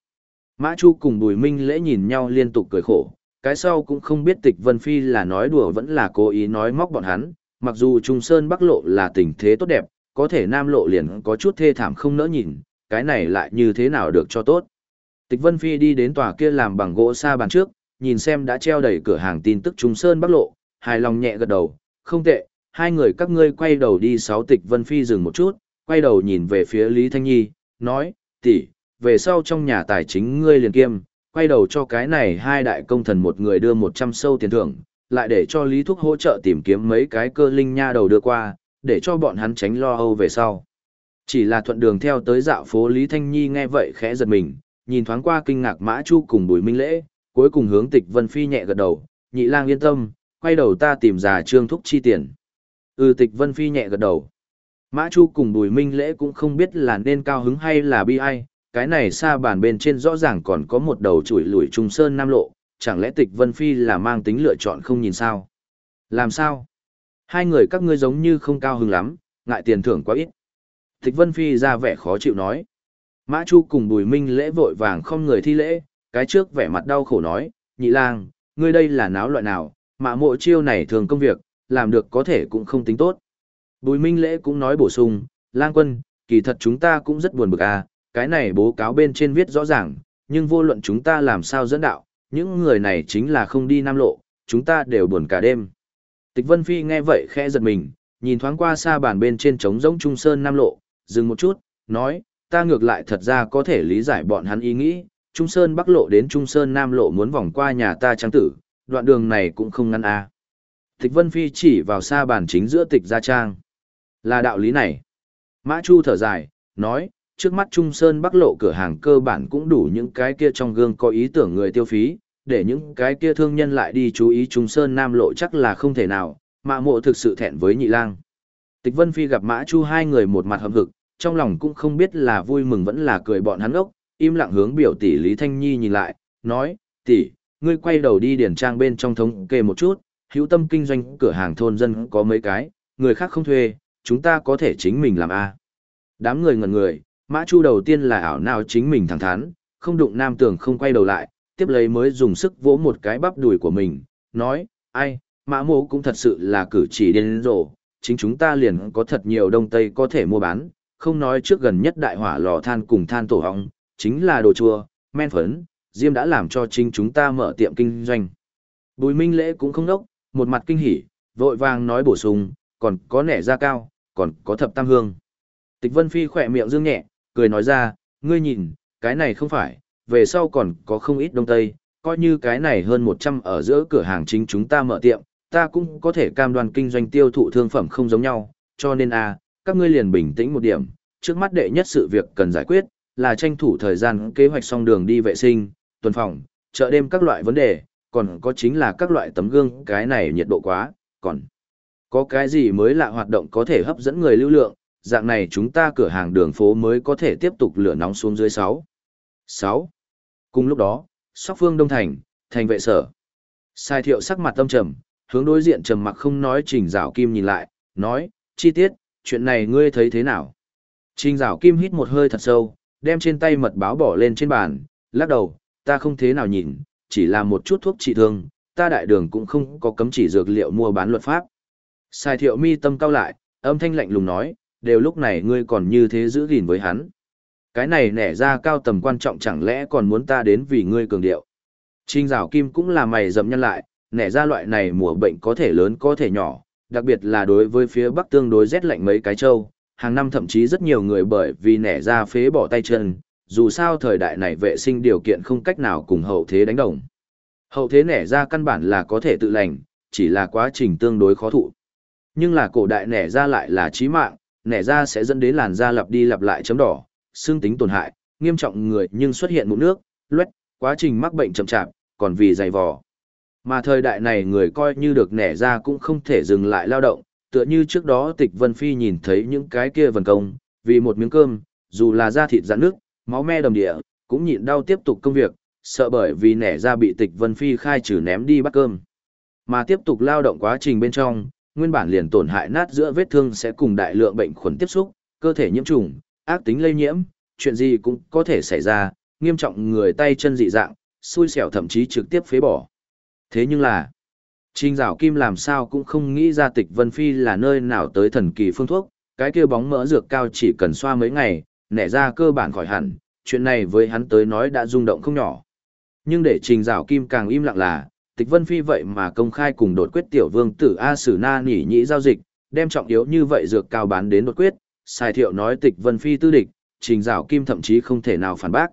Mã Chu cùng Bùi Minh lễ nhìn nhau liên tục cười khổ, cái sau cũng không biết Tịch Vân Phi là nói đùa vẫn là cố ý nói móc bọn hắn, mặc dù Trung Sơn Bắc Lộ là tình thế tốt đẹp, có thể Nam Lộ liền có chút thê thảm không nỡ nhìn, cái này lại như thế nào được cho tốt. Tịch Vân Phi đi đến tòa kia làm bằng gỗ xa bàn trước, nhìn xem đã treo đầy cửa hàng tin tức Trung Sơn Bắc Lộ, hài lòng nhẹ gật đầu, không tệ, hai người các ngươi quay đầu đi sáu Tịch Vân Phi dừng một chút, quay đầu nhìn về phía Lý Thanh Nhi, nói, tỷ, về sau trong nhà tài chính ngươi liền kiêm, quay đầu cho cái này hai đại công thần một người đưa 100 sâu tiền thưởng, lại để cho Lý Thúc hỗ trợ tìm kiếm mấy cái cơ linh nha đầu đưa qua, để cho bọn hắn tránh lo âu về sau. Chỉ là thuận đường theo tới dạo phố Lý Thanh Nhi nghe vậy khẽ giật mình, nhìn thoáng qua kinh ngạc Mã Chu cùng Bùi Minh Lễ, cuối cùng hướng Tịch Vân Phi nhẹ gật đầu, nhị lang yên tâm, quay đầu ta tìm già trương thúc chi tiền. Ừ Tịch Vân Phi nhẹ gật đầu. Mã Chu cùng Bùi Minh Lễ cũng không biết là nên cao hứng hay là bi ai, cái này xa bàn bên trên rõ ràng còn có một đầu chuỗi lùi trung sơn nam lộ, chẳng lẽ Tịch Vân Phi là mang tính lựa chọn không nhìn sao? Làm sao? Hai người các ngươi giống như không cao hứng lắm, ngại tiền thưởng quá ít. Tịch Vân Phi ra vẻ khó chịu nói. Mã Chu cùng Bùi Minh lễ vội vàng không người thi lễ, cái trước vẻ mặt đau khổ nói, nhị lang, ngươi đây là náo loại nào, mà mộ chiêu này thường công việc, làm được có thể cũng không tính tốt. Bùi Minh lễ cũng nói bổ sung, lang quân, kỳ thật chúng ta cũng rất buồn bực à, cái này bố cáo bên trên viết rõ ràng, nhưng vô luận chúng ta làm sao dẫn đạo, những người này chính là không đi nam lộ, chúng ta đều buồn cả đêm. Tịch Vân Phi nghe vậy khẽ giật mình, nhìn thoáng qua xa bàn bên trên trống rỗng Trung Sơn Nam Lộ, dừng một chút, nói, ta ngược lại thật ra có thể lý giải bọn hắn ý nghĩ, Trung Sơn Bắc Lộ đến Trung Sơn Nam Lộ muốn vòng qua nhà ta trang tử, đoạn đường này cũng không ngăn a. À. Tịch Vân Phi chỉ vào xa bàn chính giữa tịch gia trang. Là đạo lý này. Mã Chu thở dài, nói, trước mắt Trung Sơn Bắc Lộ cửa hàng cơ bản cũng đủ những cái kia trong gương có ý tưởng người tiêu phí, để những cái kia thương nhân lại đi chú ý Trung Sơn Nam Lộ chắc là không thể nào, mã mộ thực sự thẹn với nhị lang. Tịch Vân Phi gặp Mã Chu hai người một mặt hậm hực, trong lòng cũng không biết là vui mừng vẫn là cười bọn hắn ốc, im lặng hướng biểu tỷ Lý Thanh Nhi nhìn lại, nói, tỷ, ngươi quay đầu đi điển trang bên trong thống kê một chút, hữu tâm kinh doanh cửa hàng thôn dân có mấy cái, người khác không thuê, chúng ta có thể chính mình làm a. Đám người ngẩn người, Mã Chu đầu tiên là ảo nào chính mình thẳng thắn, không đụng nam tưởng không quay đầu lại, tiếp lấy mới dùng sức vỗ một cái bắp đùi của mình, nói, ai, mã mộ cũng thật sự là cử chỉ điên rồ, chính chúng ta liền có thật nhiều đông tây có thể mua bán, không nói trước gần nhất đại hỏa lò than cùng than tổ hong, chính là đồ chua, men phấn, Diêm đã làm cho chính chúng ta mở tiệm kinh doanh. Bùi Minh Lễ cũng không đốc, một mặt kinh hỉ, vội vàng nói bổ sung, còn có nẻ da cao, còn có thập tam hương. Tịch Vân Phi khỏe miệng dương nhẹ, cười nói ra, ngươi nhìn, cái này không phải, về sau còn có không ít đông tây, coi như cái này hơn 100 ở giữa cửa hàng chính chúng ta mở tiệm, ta cũng có thể cam đoan kinh doanh tiêu thụ thương phẩm không giống nhau, cho nên a, các ngươi liền bình tĩnh một điểm, trước mắt đệ nhất sự việc cần giải quyết, là tranh thủ thời gian kế hoạch xong đường đi vệ sinh, tuần phòng, chợ đêm các loại vấn đề, còn có chính là các loại tấm gương, cái này nhiệt độ quá, còn có cái gì mới lạ hoạt động có thể hấp dẫn người lưu lượng, dạng này chúng ta cửa hàng đường phố mới có thể tiếp tục lửa nóng xuống dưới 6. 6. Cùng lúc đó, Sóc Phương Đông Thành, thành vệ sở. Sai thiệu sắc mặt tâm trầm, hướng đối diện trầm mặc không nói Trình Giảo Kim nhìn lại, nói, chi tiết, chuyện này ngươi thấy thế nào? Trình Giảo Kim hít một hơi thật sâu, đem trên tay mật báo bỏ lên trên bàn, lắc đầu, ta không thế nào nhìn, chỉ là một chút thuốc trị thương, ta đại đường cũng không có cấm chỉ dược liệu mua bán luật pháp. Sai thiệu mi tâm cao lại, âm thanh lạnh lùng nói, đều lúc này ngươi còn như thế giữ gìn với hắn. Cái này nẻ ra cao tầm quan trọng chẳng lẽ còn muốn ta đến vì ngươi cường điệu. Trinh rào kim cũng là mày dầm nhân lại, nẻ ra loại này mùa bệnh có thể lớn có thể nhỏ, đặc biệt là đối với phía bắc tương đối rét lạnh mấy cái châu, hàng năm thậm chí rất nhiều người bởi vì nẻ ra phế bỏ tay chân, dù sao thời đại này vệ sinh điều kiện không cách nào cùng hậu thế đánh đồng. Hậu thế nẻ ra căn bản là có thể tự lành, chỉ là quá trình tương đối khó thụ. Nhưng là cổ đại nẻ ra lại là chí mạng, nẻ ra sẽ dẫn đến làn da lặp đi lặp lại chấm đỏ, xương tính tổn hại, nghiêm trọng người nhưng xuất hiện mụn nước, loét, quá trình mắc bệnh chậm chạp, còn vì dày vò. Mà thời đại này người coi như được nẻ ra cũng không thể dừng lại lao động, tựa như trước đó tịch Vân Phi nhìn thấy những cái kia vần công, vì một miếng cơm, dù là da thịt dạn nước, máu me đầm địa, cũng nhịn đau tiếp tục công việc, sợ bởi vì nẻ ra bị tịch Vân Phi khai trừ ném đi bắt cơm. Mà tiếp tục lao động quá trình bên trong, nguyên bản liền tổn hại nát giữa vết thương sẽ cùng đại lượng bệnh khuẩn tiếp xúc, cơ thể nhiễm trùng, ác tính lây nhiễm, chuyện gì cũng có thể xảy ra, nghiêm trọng người tay chân dị dạng, xui xẻo thậm chí trực tiếp phế bỏ. Thế nhưng là, Trình Dạo Kim làm sao cũng không nghĩ ra tịch Vân Phi là nơi nào tới thần kỳ phương thuốc, cái kia bóng mỡ dược cao chỉ cần xoa mấy ngày, nẻ ra cơ bản khỏi hẳn, chuyện này với hắn tới nói đã rung động không nhỏ. Nhưng để Trình Dạo Kim càng im lặng là, tịch Vân Phi vậy mà công khai cùng đột quyết tiểu vương tử A Sử Na nhỉ nhĩ giao dịch, đem trọng yếu như vậy dược cao bán đến đột quyết, Sai Thiệu nói tịch Vân Phi tư địch, Trình Dạo Kim thậm chí không thể nào phản bác.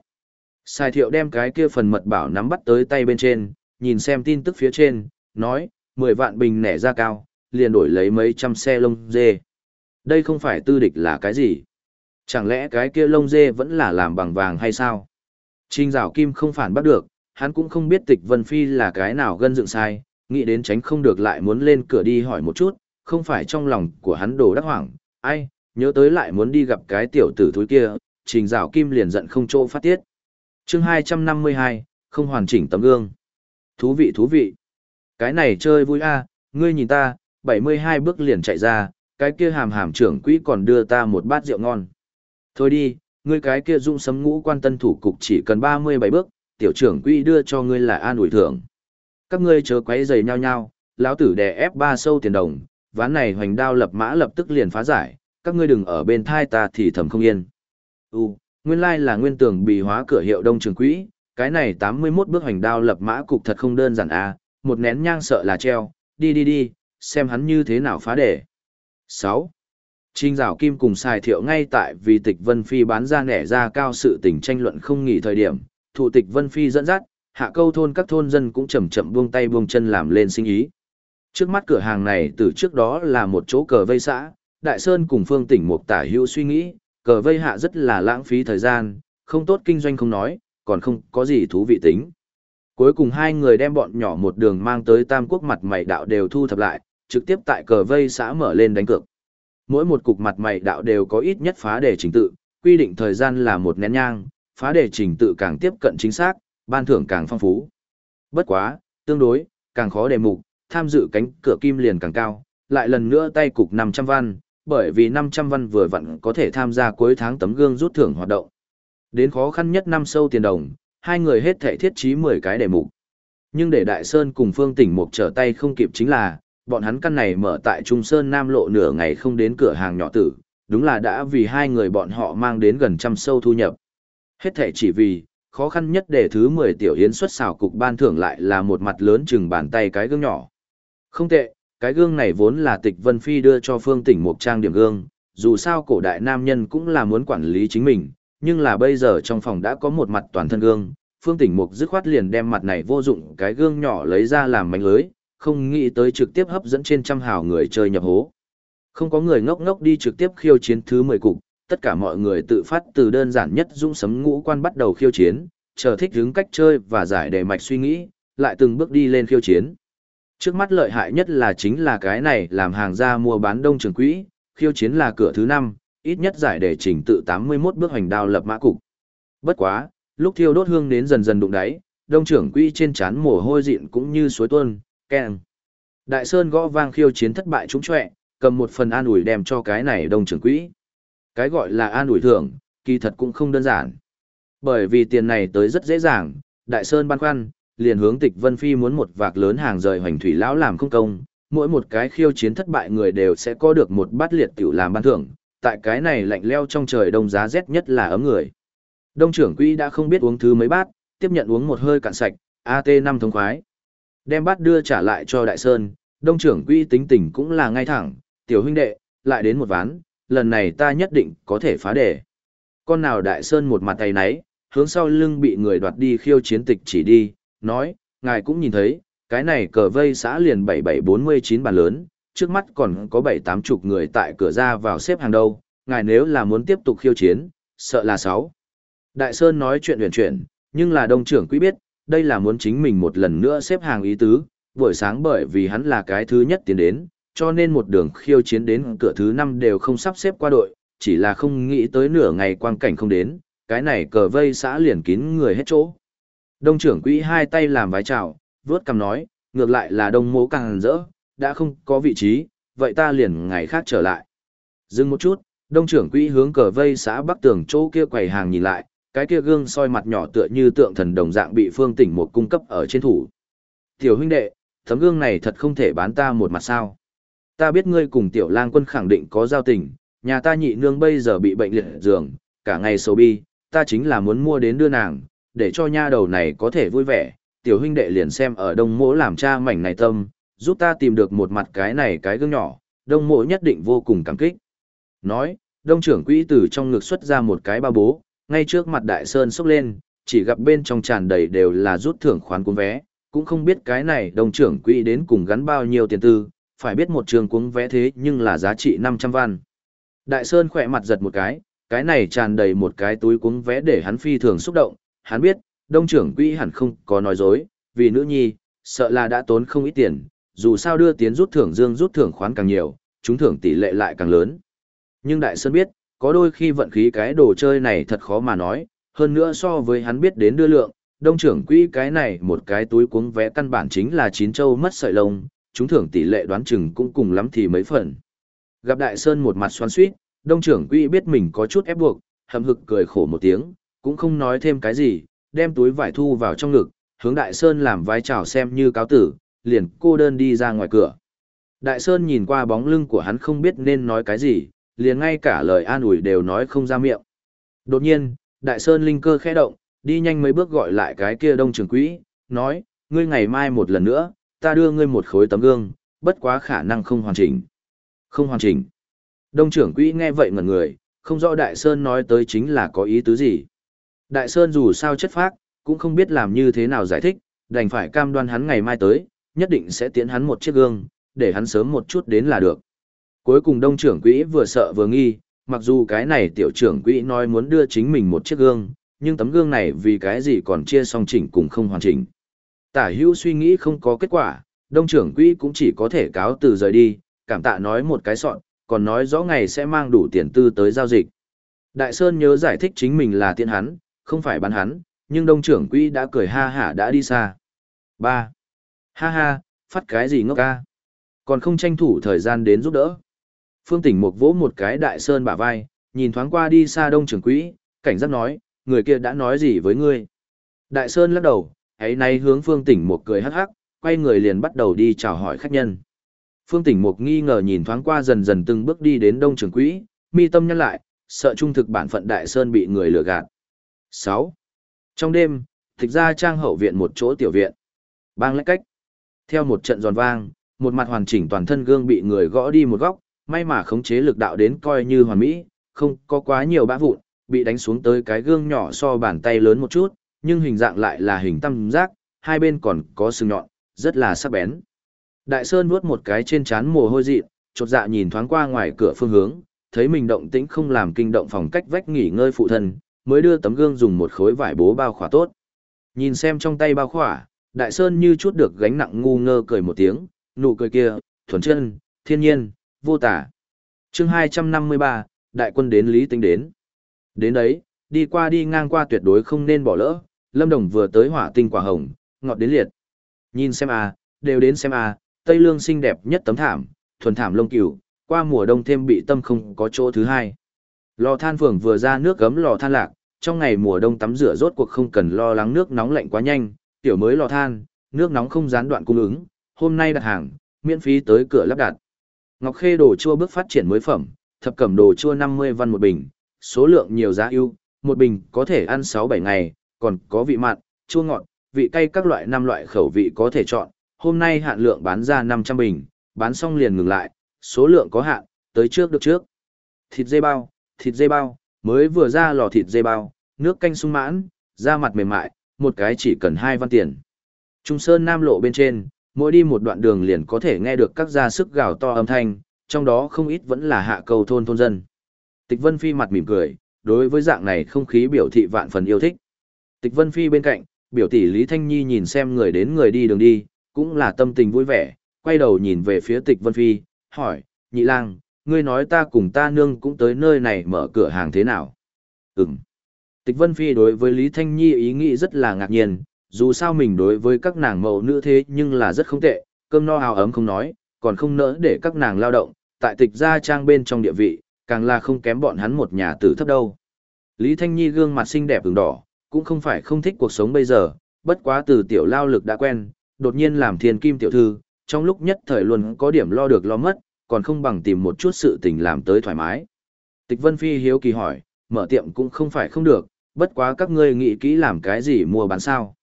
Sai Thiệu đem cái kia phần mật bảo nắm bắt tới tay bên trên, nhìn xem tin tức phía trên, nói, 10 vạn bình nẻ ra cao, liền đổi lấy mấy trăm xe lông dê. Đây không phải tư địch là cái gì? Chẳng lẽ cái kia lông dê vẫn là làm bằng vàng hay sao? Trình Dạo Kim không phản bắt được, hắn cũng không biết tịch Vân Phi là cái nào gân dựng sai, nghĩ đến tránh không được lại muốn lên cửa đi hỏi một chút, không phải trong lòng của hắn đồ đắc hoảng, ai, nhớ tới lại muốn đi gặp cái tiểu tử thúi kia, trình rào kim liền giận không chỗ phát tiết. chương 252, không hoàn chỉnh tấm gương. Thú vị thú vị. Cái này chơi vui a ngươi nhìn ta, 72 bước liền chạy ra, cái kia hàm hàm trưởng quỹ còn đưa ta một bát rượu ngon. Thôi đi, ngươi cái kia dung sấm ngũ quan tân thủ cục chỉ cần 37 bước, tiểu trưởng quỹ đưa cho ngươi là an ủi thưởng. Các ngươi chớ quấy giày nhau nhau, lão tử đè ép ba sâu tiền đồng, ván này hoành đao lập mã lập tức liền phá giải, các ngươi đừng ở bên thai ta thì thầm không yên. U, nguyên lai là nguyên tường bị hóa cửa hiệu đông trường quỹ, cái này 81 bước hoành đao lập mã cục thật không đơn giản à, một nén nhang sợ là treo, đi đi đi, xem hắn như thế nào phá để. 6. Trình rào kim cùng xài thiệu ngay tại vì tịch Vân Phi bán ra nẻ ra cao sự tình tranh luận không nghỉ thời điểm, thủ tịch Vân Phi dẫn dắt, hạ câu thôn các thôn dân cũng chậm chậm buông tay buông chân làm lên sinh ý. Trước mắt cửa hàng này từ trước đó là một chỗ cờ vây xã, Đại Sơn cùng Phương Tỉnh Mục tả hữu suy nghĩ, cờ vây hạ rất là lãng phí thời gian, không tốt kinh doanh không nói, còn không có gì thú vị tính. Cuối cùng hai người đem bọn nhỏ một đường mang tới Tam Quốc mặt mày đạo đều thu thập lại, trực tiếp tại cờ vây xã mở lên đánh cược. Mỗi một cục mặt mày đạo đều có ít nhất phá đề trình tự, quy định thời gian là một nén nhang, phá đề trình tự càng tiếp cận chính xác, ban thưởng càng phong phú. Bất quá, tương đối, càng khó đề mục, tham dự cánh cửa kim liền càng cao, lại lần nữa tay cục 500 văn, bởi vì 500 văn vừa vặn có thể tham gia cuối tháng tấm gương rút thưởng hoạt động. Đến khó khăn nhất năm sâu tiền đồng, hai người hết thể thiết trí 10 cái đề mục. Nhưng để Đại Sơn cùng Phương Tỉnh Mục trở tay không kịp chính là, bọn hắn căn này mở tại Trung Sơn Nam lộ nửa ngày không đến cửa hàng nhỏ tử, đúng là đã vì hai người bọn họ mang đến gần trăm sâu thu nhập. Hết thể chỉ vì, khó khăn nhất để thứ 10 tiểu yến xuất xào cục ban thưởng lại là một mặt lớn chừng bàn tay cái gương nhỏ. Không tệ, cái gương này vốn là tịch Vân Phi đưa cho phương tỉnh một trang điểm gương, dù sao cổ đại nam nhân cũng là muốn quản lý chính mình, nhưng là bây giờ trong phòng đã có một mặt toàn thân gương, phương tỉnh mục dứt khoát liền đem mặt này vô dụng cái gương nhỏ lấy ra làm mánh lưới, không nghĩ tới trực tiếp hấp dẫn trên trăm hào người chơi nhập hố. Không có người ngốc ngốc đi trực tiếp khiêu chiến thứ 10 cục, tất cả mọi người tự phát từ đơn giản nhất dũng sấm ngũ quan bắt đầu khiêu chiến, chờ thích hướng cách chơi và giải đề mạch suy nghĩ, lại từng bước đi lên khiêu chiến. Trước mắt lợi hại nhất là chính là cái này làm hàng ra mua bán đông trường quỹ, khiêu chiến là cửa thứ 5, ít nhất giải đề trình tự 81 bước hành đao lập mã cục. Bất quá, lúc thiêu đốt hương đến dần dần đụng đáy, đông trưởng quỹ trên chán mồ hôi dịn cũng như suối tuôn, keng. Đại Sơn gõ vang khiêu chiến thất bại trúng trọe, cầm một phần an ủi đem cho cái này đông trưởng quỹ. Cái gọi là an ủi thưởng, kỳ thật cũng không đơn giản. Bởi vì tiền này tới rất dễ dàng, Đại Sơn băn khoăn, liền hướng tịch Vân Phi muốn một vạc lớn hàng rời hoành thủy lão làm không công, mỗi một cái khiêu chiến thất bại người đều sẽ có được một bát liệt tiểu làm ban thưởng, tại cái này lạnh leo trong trời đông giá rét nhất là ấm người. Đông trưởng quỹ đã không biết uống thứ mấy bát, tiếp nhận uống một hơi cạn sạch, AT5 thống khoái. Đem bát đưa trả lại cho Đại Sơn, đông trưởng quỹ tính tình cũng là ngay thẳng, tiểu huynh đệ, lại đến một ván, lần này ta nhất định có thể phá đề. Con nào Đại Sơn một mặt tay náy, hướng sau lưng bị người đoạt đi khiêu chiến tịch chỉ đi, nói, ngài cũng nhìn thấy, cái này cờ vây xã liền 7749 bàn lớn, trước mắt còn có 7-8 chục người tại cửa ra vào xếp hàng đâu, ngài nếu là muốn tiếp tục khiêu chiến, sợ là sáu. Đại Sơn nói chuyện huyền chuyển, nhưng là đông trưởng quý biết, đây là muốn chính mình một lần nữa xếp hàng ý tứ, buổi sáng bởi vì hắn là cái thứ nhất tiến đến, cho nên một đường khiêu chiến đến cửa thứ 5 đều không sắp xếp qua đội, chỉ là không nghĩ tới nửa ngày quang cảnh không đến, cái này cờ vây xã liền kín người hết chỗ. Đông trưởng quỹ hai tay làm vái chào, vớt cầm nói, ngược lại là đông mố càng rỡ, đã không có vị trí, vậy ta liền ngày khác trở lại. Dừng một chút, đông trưởng quỹ hướng cờ vây xã bắc tường chỗ kia quầy hàng nhìn lại, cái kia gương soi mặt nhỏ tựa như tượng thần đồng dạng bị phương tỉnh một cung cấp ở trên thủ. Tiểu huynh đệ, tấm gương này thật không thể bán ta một mặt sao. Ta biết ngươi cùng tiểu lang quân khẳng định có giao tình, nhà ta nhị nương bây giờ bị bệnh liệt giường, cả ngày sầu bi, ta chính là muốn mua đến đưa nàng, để cho nha đầu này có thể vui vẻ, tiểu huynh đệ liền xem ở đông mỗ làm cha mảnh này tâm, giúp ta tìm được một mặt cái này cái gương nhỏ, đông mỗ nhất định vô cùng cảm kích. Nói, đông trưởng quỹ từ trong ngực xuất ra một cái ba bố, ngay trước mặt đại sơn sốc lên, chỉ gặp bên trong tràn đầy đều là rút thưởng khoán cuốn vé, cũng không biết cái này đông trưởng quỹ đến cùng gắn bao nhiêu tiền tư, phải biết một trường cuốn vé thế nhưng là giá trị 500 văn. Đại sơn khỏe mặt giật một cái, cái này tràn đầy một cái túi cuốn vé để hắn phi thường xúc động, hắn biết, đông trưởng quỹ hẳn không có nói dối, vì nữ nhi, sợ là đã tốn không ít tiền, dù sao đưa tiến rút thưởng dương rút thưởng khoán càng nhiều, chúng thưởng tỷ lệ lại càng lớn. Nhưng Đại Sơn biết, có đôi khi vận khí cái đồ chơi này thật khó mà nói, hơn nữa so với hắn biết đến đưa lượng, đông trưởng quỹ cái này một cái túi cuống vé căn bản chính là chín châu mất sợi lông, chúng thưởng tỷ lệ đoán chừng cũng cùng lắm thì mấy phần. Gặp Đại Sơn một mặt xoắn suýt, đông trưởng quỹ biết mình có chút ép buộc, hầm hực cười khổ một tiếng, cũng không nói thêm cái gì, đem túi vải thu vào trong ngực, hướng Đại Sơn làm vai chào xem như cáo tử, liền cô đơn đi ra ngoài cửa. Đại Sơn nhìn qua bóng lưng của hắn không biết nên nói cái gì, liền ngay cả lời an ủi đều nói không ra miệng. Đột nhiên, Đại Sơn linh cơ khẽ động, đi nhanh mấy bước gọi lại cái kia đông trường quỹ, nói, ngươi ngày mai một lần nữa, ta đưa ngươi một khối tấm gương, bất quá khả năng không hoàn chỉnh. Không hoàn chỉnh. Đông trưởng quỹ nghe vậy ngẩn người, không rõ Đại Sơn nói tới chính là có ý tứ gì. Đại Sơn dù sao chất phác, cũng không biết làm như thế nào giải thích, đành phải cam đoan hắn ngày mai tới, nhất định sẽ tiến hắn một chiếc gương, để hắn sớm một chút đến là được. Cuối cùng đông trưởng quỹ vừa sợ vừa nghi, mặc dù cái này tiểu trưởng quỹ nói muốn đưa chính mình một chiếc gương, nhưng tấm gương này vì cái gì còn chia song chỉnh cùng không hoàn chỉnh. Tả hữu suy nghĩ không có kết quả, đông trưởng quỹ cũng chỉ có thể cáo từ rời đi, cảm tạ nói một cái soạn, còn nói rõ ngày sẽ mang đủ tiền tư tới giao dịch. Đại Sơn nhớ giải thích chính mình là tiện hắn, không phải bán hắn, nhưng đông trưởng quỹ đã cười ha hả đã đi xa. 3. Ha ha, phát cái gì ngốc ca. Còn không tranh thủ thời gian đến giúp đỡ. Phương Tỉnh Mục vỗ một cái đại sơn bả vai, nhìn thoáng qua đi xa đông trưởng quỹ, cảnh giác nói, người kia đã nói gì với ngươi. Đại sơn lắc đầu, ấy nay hướng Phương Tỉnh Mục cười hắc hắc, quay người liền bắt đầu đi chào hỏi khách nhân. Phương Tỉnh Mục nghi ngờ nhìn thoáng qua dần dần từng bước đi đến đông trưởng quỹ, mi tâm nhăn lại, sợ trung thực bản phận Đại Sơn bị người lừa gạt. 6. Trong đêm, thực ra trang hậu viện một chỗ tiểu viện. Bang lách cách. Theo một trận giòn vang, một mặt hoàn chỉnh toàn thân gương bị người gõ đi một góc, may mà khống chế lực đạo đến coi như hoàn mỹ, không có quá nhiều bã vụn, bị đánh xuống tới cái gương nhỏ so bàn tay lớn một chút, nhưng hình dạng lại là hình tam giác, hai bên còn có sừng nhọn, rất là sắc bén. Đại Sơn vuốt một cái trên trán mồ hôi dị, chột dạ nhìn thoáng qua ngoài cửa phương hướng, thấy mình động tĩnh không làm kinh động phòng cách vách nghỉ ngơi phụ thân, mới đưa tấm gương dùng một khối vải bố bao khỏa tốt. Nhìn xem trong tay bao khỏa, Đại Sơn như chút được gánh nặng ngu ngơ cười một tiếng, nụ cười kia, thuần chân, thiên nhiên, vô tả. chương 253, đại quân đến Lý Tinh đến. Đến đấy, đi qua đi ngang qua tuyệt đối không nên bỏ lỡ, Lâm Đồng vừa tới hỏa tinh quả hồng, ngọt đến liệt. Nhìn xem à, đều đến xem à, Tây Lương xinh đẹp nhất tấm thảm, thuần thảm lông cừu, qua mùa đông thêm bị tâm không có chỗ thứ hai. Lò than phường vừa ra nước gấm lò than lạc, trong ngày mùa đông tắm rửa rốt cuộc không cần lo lắng nước nóng lạnh quá nhanh, tiểu mới lò than, nước nóng không gián đoạn cung ứng, hôm nay đặt hàng, miễn phí tới cửa lắp đặt. Ngọc Khê đồ chua bước phát triển mới phẩm, thập cẩm đồ chua 50 văn một bình, số lượng nhiều giá ưu, một bình có thể ăn 6-7 ngày, còn có vị mặn, chua ngọt, vị cay các loại năm loại khẩu vị có thể chọn. Hôm nay hạn lượng bán ra 500 bình, bán xong liền ngừng lại, số lượng có hạn, tới trước được trước. Thịt dê bao, thịt dê bao, mới vừa ra lò thịt dê bao, nước canh sung mãn, da mặt mềm mại, một cái chỉ cần 2 văn tiền. Trung Sơn Nam lộ bên trên, mỗi đi một đoạn đường liền có thể nghe được các gia sức gào to âm thanh, trong đó không ít vẫn là hạ cầu thôn thôn dân. Tịch Vân Phi mặt mỉm cười, đối với dạng này không khí biểu thị vạn phần yêu thích. Tịch Vân Phi bên cạnh, biểu tỷ Lý Thanh Nhi nhìn xem người đến người đi đường đi, cũng là tâm tình vui vẻ, quay đầu nhìn về phía Tịch Vân Phi, hỏi, nhị lang, ngươi nói ta cùng ta nương cũng tới nơi này mở cửa hàng thế nào? Ừm. Tịch Vân Phi đối với Lý Thanh Nhi ý nghĩ rất là ngạc nhiên, dù sao mình đối với các nàng mẫu nữ thế nhưng là rất không tệ, cơm no hào ấm không nói, còn không nỡ để các nàng lao động, tại tịch gia trang bên trong địa vị, càng là không kém bọn hắn một nhà tử thấp đâu. Lý Thanh Nhi gương mặt xinh đẹp ửng đỏ, cũng không phải không thích cuộc sống bây giờ, bất quá từ tiểu lao lực đã quen, đột nhiên làm thiên kim tiểu thư, trong lúc nhất thời luôn có điểm lo được lo mất, còn không bằng tìm một chút sự tình làm tới thoải mái. Tịch Vân Phi hiếu kỳ hỏi, mở tiệm cũng không phải không được, bất quá các ngươi nghĩ kỹ làm cái gì mua bán sao.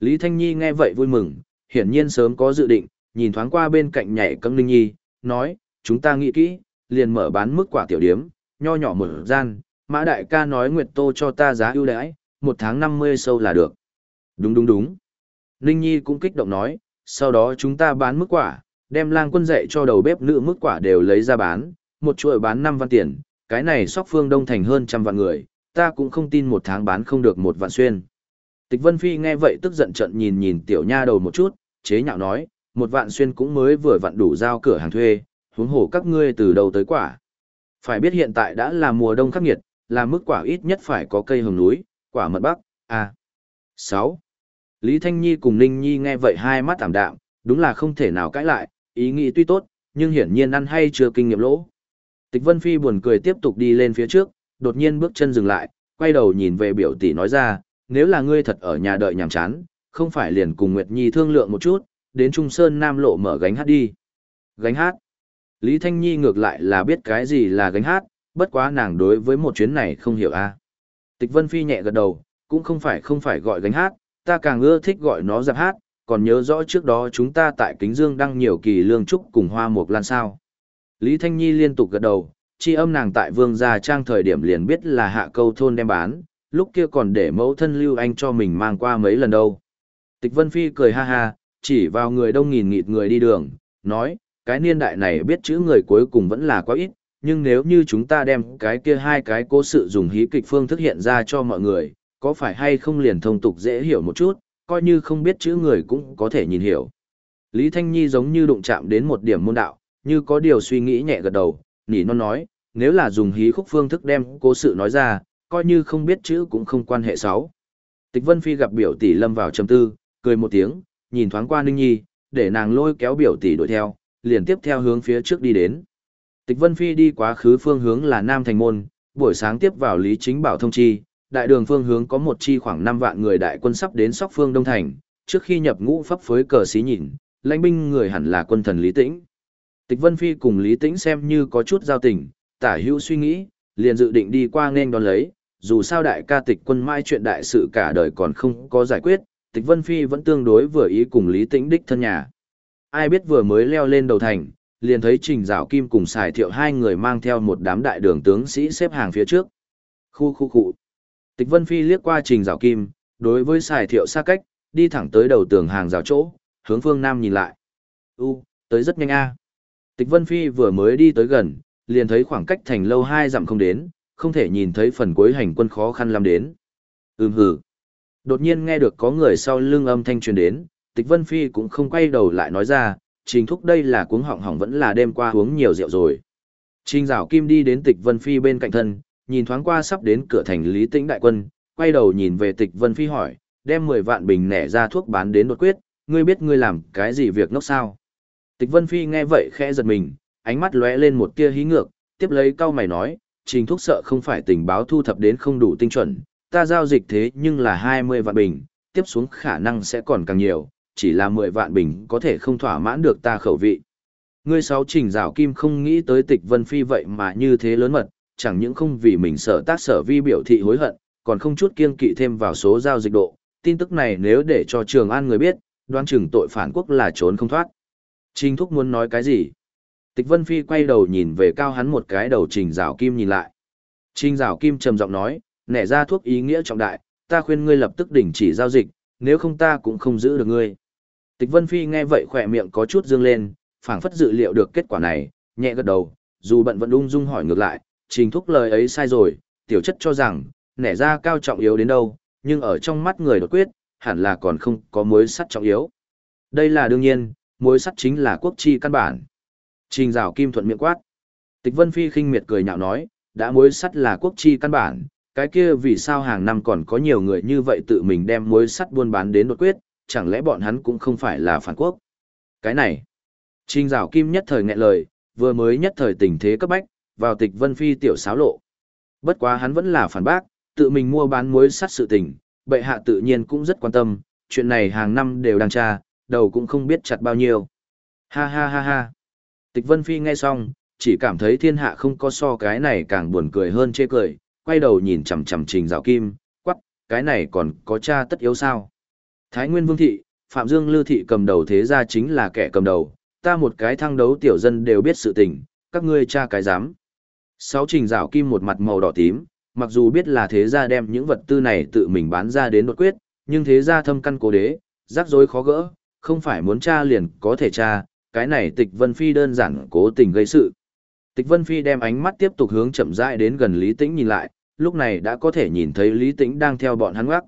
Lý Thanh Nhi nghe vậy vui mừng, hiển nhiên sớm có dự định, nhìn thoáng qua bên cạnh nhảy cấm Ninh Nhi, nói, chúng ta nghĩ kỹ, liền mở bán mức quả tiểu điếm, nho nhỏ một gian, mã đại ca nói Nguyệt Tô cho ta giá ưu đãi, một tháng 50 sâu là được. Đúng đúng đúng. Ninh Nhi cũng kích động nói, sau đó chúng ta bán mức quả, đem lang quân dạy cho đầu bếp nữ mức quả đều lấy ra bán, một chuỗi bán 5 văn tiền, cái này sóc phương đông thành hơn trăm vạn người, ta cũng không tin một tháng bán không được một vạn xuyên. Tịch Vân Phi nghe vậy tức giận trận nhìn nhìn tiểu nha đầu một chút, chế nhạo nói, một vạn xuyên cũng mới vừa vặn đủ giao cửa hàng thuê, huống hồ các ngươi từ đầu tới quả. Phải biết hiện tại đã là mùa đông khắc nghiệt, là mức quả ít nhất phải có cây hồng núi, quả mật bắc, à. 6. Lý Thanh Nhi cùng Ninh Nhi nghe vậy hai mắt tạm đạm, đúng là không thể nào cãi lại, ý nghĩ tuy tốt, nhưng hiển nhiên ăn hay chưa kinh nghiệm lỗ. Tịch Vân Phi buồn cười tiếp tục đi lên phía trước, đột nhiên bước chân dừng lại, quay đầu nhìn về biểu tỷ nói ra, nếu là ngươi thật ở nhà đợi nhàm chán, không phải liền cùng Nguyệt Nhi thương lượng một chút, đến Trung Sơn Nam Lộ mở gánh hát đi. Gánh hát. Lý Thanh Nhi ngược lại là biết cái gì là gánh hát, bất quá nàng đối với một chuyến này không hiểu a. Tịch Vân Phi nhẹ gật đầu, cũng không phải không phải gọi gánh hát, ta càng ưa thích gọi nó dạp hát, còn nhớ rõ trước đó chúng ta tại Kính Dương đăng nhiều kỳ lương trúc cùng hoa mục lan sao. Lý Thanh Nhi liên tục gật đầu, chi âm nàng tại vương gia trang thời điểm liền biết là hạ câu thôn đem bán, lúc kia còn để mẫu thân Lưu Anh cho mình mang qua mấy lần đâu. Tịch Vân Phi cười ha ha, chỉ vào người đông nghìn nghịt người đi đường, nói, cái niên đại này biết chữ người cuối cùng vẫn là quá ít, nhưng nếu như chúng ta đem cái kia hai cái cố sự dùng hí kịch phương thức hiện ra cho mọi người, có phải hay không liền thông tục dễ hiểu một chút, coi như không biết chữ người cũng có thể nhìn hiểu. Lý Thanh Nhi giống như đụng chạm đến một điểm môn đạo, như có điều suy nghĩ nhẹ gật đầu, nỉ non nói, nếu là dùng hí khúc phương thức đem cố sự nói ra, coi như không biết chữ cũng không quan hệ sáu. Tịch Vân Phi gặp biểu tỷ lâm vào trầm tư, cười một tiếng, nhìn thoáng qua Ninh Nhi, để nàng lôi kéo biểu tỷ đuổi theo, liền tiếp theo hướng phía trước đi đến. Tịch Vân Phi đi quá khứ phương hướng là Nam Thành Môn, buổi sáng tiếp vào Lý Chính Bảo thông chi, đại đường phương hướng có một chi khoảng 5 vạn người đại quân sắp đến sóc phương Đông Thành, trước khi nhập ngũ pháp phối cờ xí nhìn, lãnh binh người hẳn là quân thần Lý Tĩnh. Tịch Vân Phi cùng Lý Tĩnh xem như có chút giao tình, tả hữu suy nghĩ, liền dự định đi qua nên đón lấy, dù sao đại ca tịch quân mai chuyện đại sự cả đời còn không có giải quyết, tịch vân phi vẫn tương đối vừa ý cùng lý tĩnh đích thân nhà. Ai biết vừa mới leo lên đầu thành, liền thấy trình dạo kim cùng xài thiệu hai người mang theo một đám đại đường tướng sĩ xếp hàng phía trước. Khu khu khu. Tịch vân phi liếc qua trình dạo kim, đối với xài thiệu xa cách, đi thẳng tới đầu tường hàng rào chỗ, hướng phương nam nhìn lại. U, tới rất nhanh a. Tịch Vân Phi vừa mới đi tới gần, liền thấy khoảng cách thành lâu hai dặm không đến, không thể nhìn thấy phần cuối hành quân khó khăn làm đến. Ừm hử. Đột nhiên nghe được có người sau lưng âm thanh truyền đến, Tịch Vân Phi cũng không quay đầu lại nói ra, trình thúc đây là cuống họng hỏng vẫn là đêm qua uống nhiều rượu rồi. Trình Dạo Kim đi đến Tịch Vân Phi bên cạnh thân, nhìn thoáng qua sắp đến cửa thành Lý Tĩnh đại quân, quay đầu nhìn về Tịch Vân Phi hỏi, đem 10 vạn bình nẻ ra thuốc bán đến đột quyết, ngươi biết ngươi làm cái gì việc nốc sao? Tịch Vân Phi nghe vậy khẽ giật mình, ánh mắt lóe lên một tia hí ngược, tiếp lấy cao mày nói, trình thúc sợ không phải tình báo thu thập đến không đủ tinh chuẩn, ta giao dịch thế nhưng là 20 vạn bình, tiếp xuống khả năng sẽ còn càng nhiều, chỉ là 10 vạn bình có thể không thỏa mãn được ta khẩu vị. Ngươi sáu trình rào kim không nghĩ tới tịch Vân Phi vậy mà như thế lớn mật, chẳng những không vì mình sợ tác sở vi biểu thị hối hận, còn không chút kiêng kỵ thêm vào số giao dịch độ. Tin tức này nếu để cho Trường An người biết, đoán chừng tội phản quốc là trốn không thoát. Trình thúc muốn nói cái gì? Tịch Vân Phi quay đầu nhìn về cao hắn một cái đầu Trình Giảo Kim nhìn lại. Trình Giảo Kim trầm giọng nói, nẻ ra thuốc ý nghĩa trọng đại, ta khuyên ngươi lập tức đình chỉ giao dịch, nếu không ta cũng không giữ được ngươi. Tịch Vân Phi nghe vậy khỏe miệng có chút dương lên, phảng phất dự liệu được kết quả này, nhẹ gật đầu, dù bận vẫn ung dung hỏi ngược lại, trình thúc lời ấy sai rồi, tiểu chất cho rằng, nẻ ra cao trọng yếu đến đâu, nhưng ở trong mắt người đột quyết, hẳn là còn không có mối sắt trọng yếu. Đây là đương nhiên, mối sắt chính là quốc chi căn bản. Trình rào kim thuận miệng quát. Tịch Vân Phi khinh miệt cười nhạo nói, đã muối sắt là quốc chi căn bản, cái kia vì sao hàng năm còn có nhiều người như vậy tự mình đem muối sắt buôn bán đến đột quyết, chẳng lẽ bọn hắn cũng không phải là phản quốc. Cái này, Trình rào kim nhất thời nghẹn lời, vừa mới nhất thời tình thế cấp bách, vào tịch Vân Phi tiểu xáo lộ. Bất quá hắn vẫn là phản bác, tự mình mua bán muối sắt sự tình, bệ hạ tự nhiên cũng rất quan tâm, chuyện này hàng năm đều đang tra, đầu cũng không biết chặt bao nhiêu. Ha ha ha ha. Tịch Vân Phi nghe xong, chỉ cảm thấy thiên hạ không có so cái này càng buồn cười hơn chê cười, quay đầu nhìn chằm chằm Trình Dạo Kim, quắc, cái này còn có cha tất yếu sao? Thái Nguyên Vương thị, Phạm Dương Lư thị cầm đầu thế gia chính là kẻ cầm đầu, ta một cái thăng đấu tiểu dân đều biết sự tình, các ngươi cha cái dám. Sáu Trình Dạo Kim một mặt màu đỏ tím, mặc dù biết là thế gia đem những vật tư này tự mình bán ra đến đột quyết, nhưng thế gia thâm căn cố đế, rắc rối khó gỡ, không phải muốn tra liền có thể tra, cái này tịch Vân Phi đơn giản cố tình gây sự. Tịch Vân Phi đem ánh mắt tiếp tục hướng chậm rãi đến gần Lý Tĩnh nhìn lại, lúc này đã có thể nhìn thấy Lý Tĩnh đang theo bọn hắn ngoắc.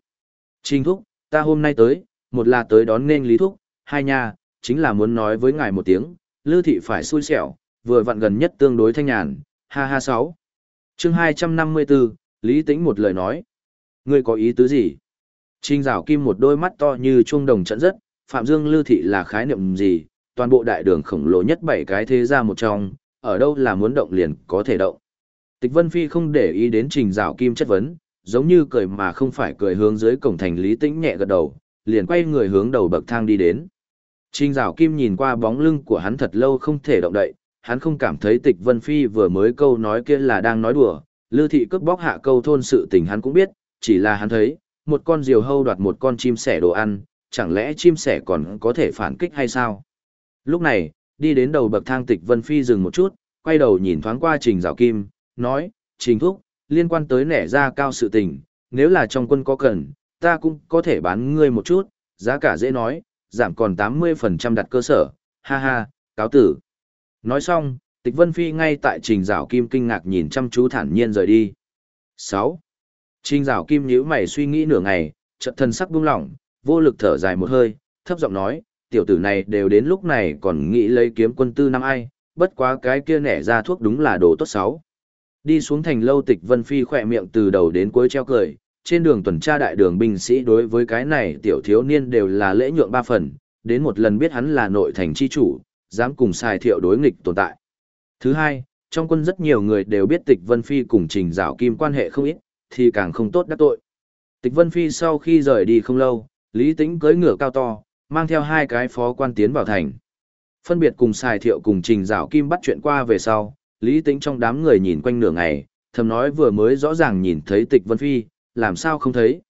Trình thúc, ta hôm nay tới, một là tới đón nên Lý thúc, hai nha, chính là muốn nói với ngài một tiếng, Lư thị phải xui xẻo, vừa vặn gần nhất tương đối thanh nhàn, ha ha sáu. Chương 254, Lý Tĩnh một lời nói. Ngươi có ý tứ gì? Trình Giảo Kim một đôi mắt to như chuông đồng trận rất, Phạm Dương Lư Thị là khái niệm gì, toàn bộ đại đường khổng lồ nhất bảy cái thế gia một trong, ở đâu là muốn động liền có thể động. Tịch Vân Phi không để ý đến Trình rào Kim chất vấn, giống như cười mà không phải cười hướng dưới cổng thành Lý Tĩnh nhẹ gật đầu, liền quay người hướng đầu bậc thang đi đến. Trình rào Kim nhìn qua bóng lưng của hắn thật lâu không thể động đậy, hắn không cảm thấy Tịch Vân Phi vừa mới câu nói kia là đang nói đùa, Lưu thị cướp bóc hạ câu thôn sự tình hắn cũng biết, chỉ là hắn thấy, một con diều hâu đoạt một con chim sẻ đồ ăn, chẳng lẽ chim sẻ còn có thể phản kích hay sao? Lúc này, đi đến đầu bậc thang tịch Vân Phi dừng một chút, quay đầu nhìn thoáng qua Trình Giảo Kim, nói, Trình Thúc, liên quan tới nẻ ra cao sự tình, nếu là trong quân có cần, ta cũng có thể bán ngươi một chút, giá cả dễ nói, giảm còn 80% đặt cơ sở, ha ha, cáo tử. Nói xong, Tịch Vân Phi ngay tại Trình Giảo Kim kinh ngạc nhìn chăm chú thản nhiên rời đi. 6. Trình Giảo Kim nhíu mày suy nghĩ nửa ngày, chợt thân sắc buông lỏng, vô lực thở dài một hơi, thấp giọng nói, tiểu tử này đều đến lúc này còn nghĩ lấy kiếm quân tư năm ai, bất quá cái kia nẻ ra thuốc đúng là đồ tốt sáu. Đi xuống thành lâu Tịch Vân Phi khỏe miệng từ đầu đến cuối treo cười, trên đường tuần tra đại đường binh sĩ đối với cái này tiểu thiếu niên đều là lễ nhượng ba phần, đến một lần biết hắn là nội thành chi chủ, dám cùng xài thiệu đối nghịch tồn tại. Thứ hai, trong quân rất nhiều người đều biết Tịch Vân Phi cùng Trình rào Kim quan hệ không ít, thì càng không tốt đắc tội. Tịch Vân Phi sau khi rời đi không lâu, Lý Tĩnh cưỡi ngựa cao to, mang theo hai cái phó quan tiến vào thành. Phân biệt cùng xài thiệu cùng Trình Giảo Kim bắt chuyện qua về sau, Lý Tĩnh trong đám người nhìn quanh nửa ngày, thầm nói vừa mới rõ ràng nhìn thấy tịch Vân Phi, làm sao không thấy.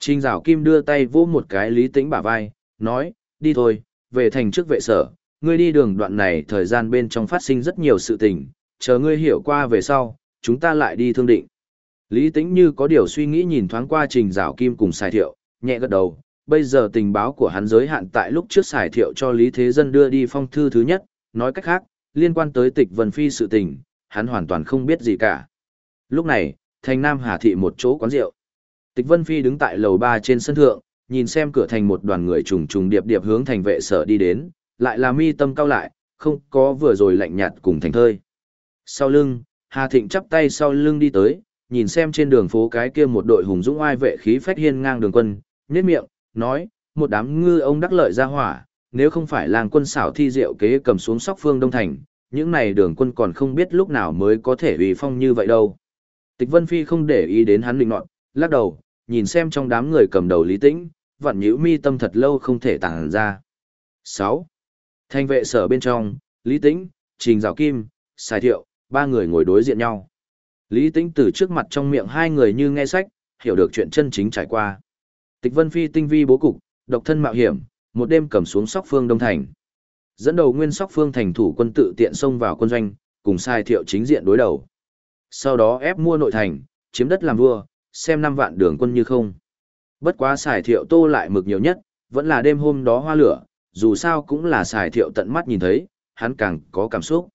Trình Dạo Kim đưa tay vỗ một cái Lý Tĩnh bả vai, nói, đi thôi, về thành trước vệ sở, ngươi đi đường đoạn này thời gian bên trong phát sinh rất nhiều sự tình, chờ ngươi hiểu qua về sau, chúng ta lại đi thương định. Lý Tĩnh như có điều suy nghĩ nhìn thoáng qua Trình Dạo Kim cùng xài Thiệu, nhẹ gật đầu, bây giờ tình báo của hắn giới hạn tại lúc trước xài Thiệu cho Lý Thế Dân đưa đi phong thư thứ nhất, nói cách khác, liên quan tới tịch Vân Phi sự tình, hắn hoàn toàn không biết gì cả. Lúc này, thành Nam Hà Thị một chỗ quán rượu. Tịch Vân Phi đứng tại lầu ba trên sân thượng, nhìn xem cửa thành một đoàn người trùng trùng điệp điệp hướng thành vệ sở đi đến, lại là mi tâm cao lại, không có vừa rồi lạnh nhạt cùng thành thơi. Sau lưng, Hà Thịnh chắp tay sau lưng đi tới, nhìn xem trên đường phố cái kia một đội hùng dũng oai vệ khí phách hiên ngang đường quân, nhếch miệng, nói, một đám ngư ông đắc lợi ra hỏa, nếu không phải làng quân xảo thi diệu kế cầm xuống sóc phương Đông Thành, những này đường quân còn không biết lúc nào mới có thể uy phong như vậy đâu. Tịch Vân Phi không để ý đến hắn định nọt, lắc đầu, nhìn xem trong đám người cầm đầu lý tĩnh, vặn nhữ mi tâm thật lâu không thể tàng ra. 6. Thanh vệ sở bên trong, Lý Tĩnh, Trình Giảo Kim, Sài Thiệu, ba người ngồi đối diện nhau. Lý Tĩnh từ trước mặt trong miệng hai người như nghe sách, hiểu được chuyện chân chính trải qua. Tịch Vân Phi tinh vi bố cục, độc thân mạo hiểm, một đêm cầm xuống sóc phương Đông Thành. Dẫn đầu nguyên sóc phương thành thủ quân tự tiện xông vào quân doanh, cùng sai thiệu chính diện đối đầu. Sau đó ép mua nội thành, chiếm đất làm vua, xem năm vạn đường quân như không. Bất quá xài thiệu tô lại mực nhiều nhất, vẫn là đêm hôm đó hoa lửa, dù sao cũng là xài thiệu tận mắt nhìn thấy, hắn càng có cảm xúc.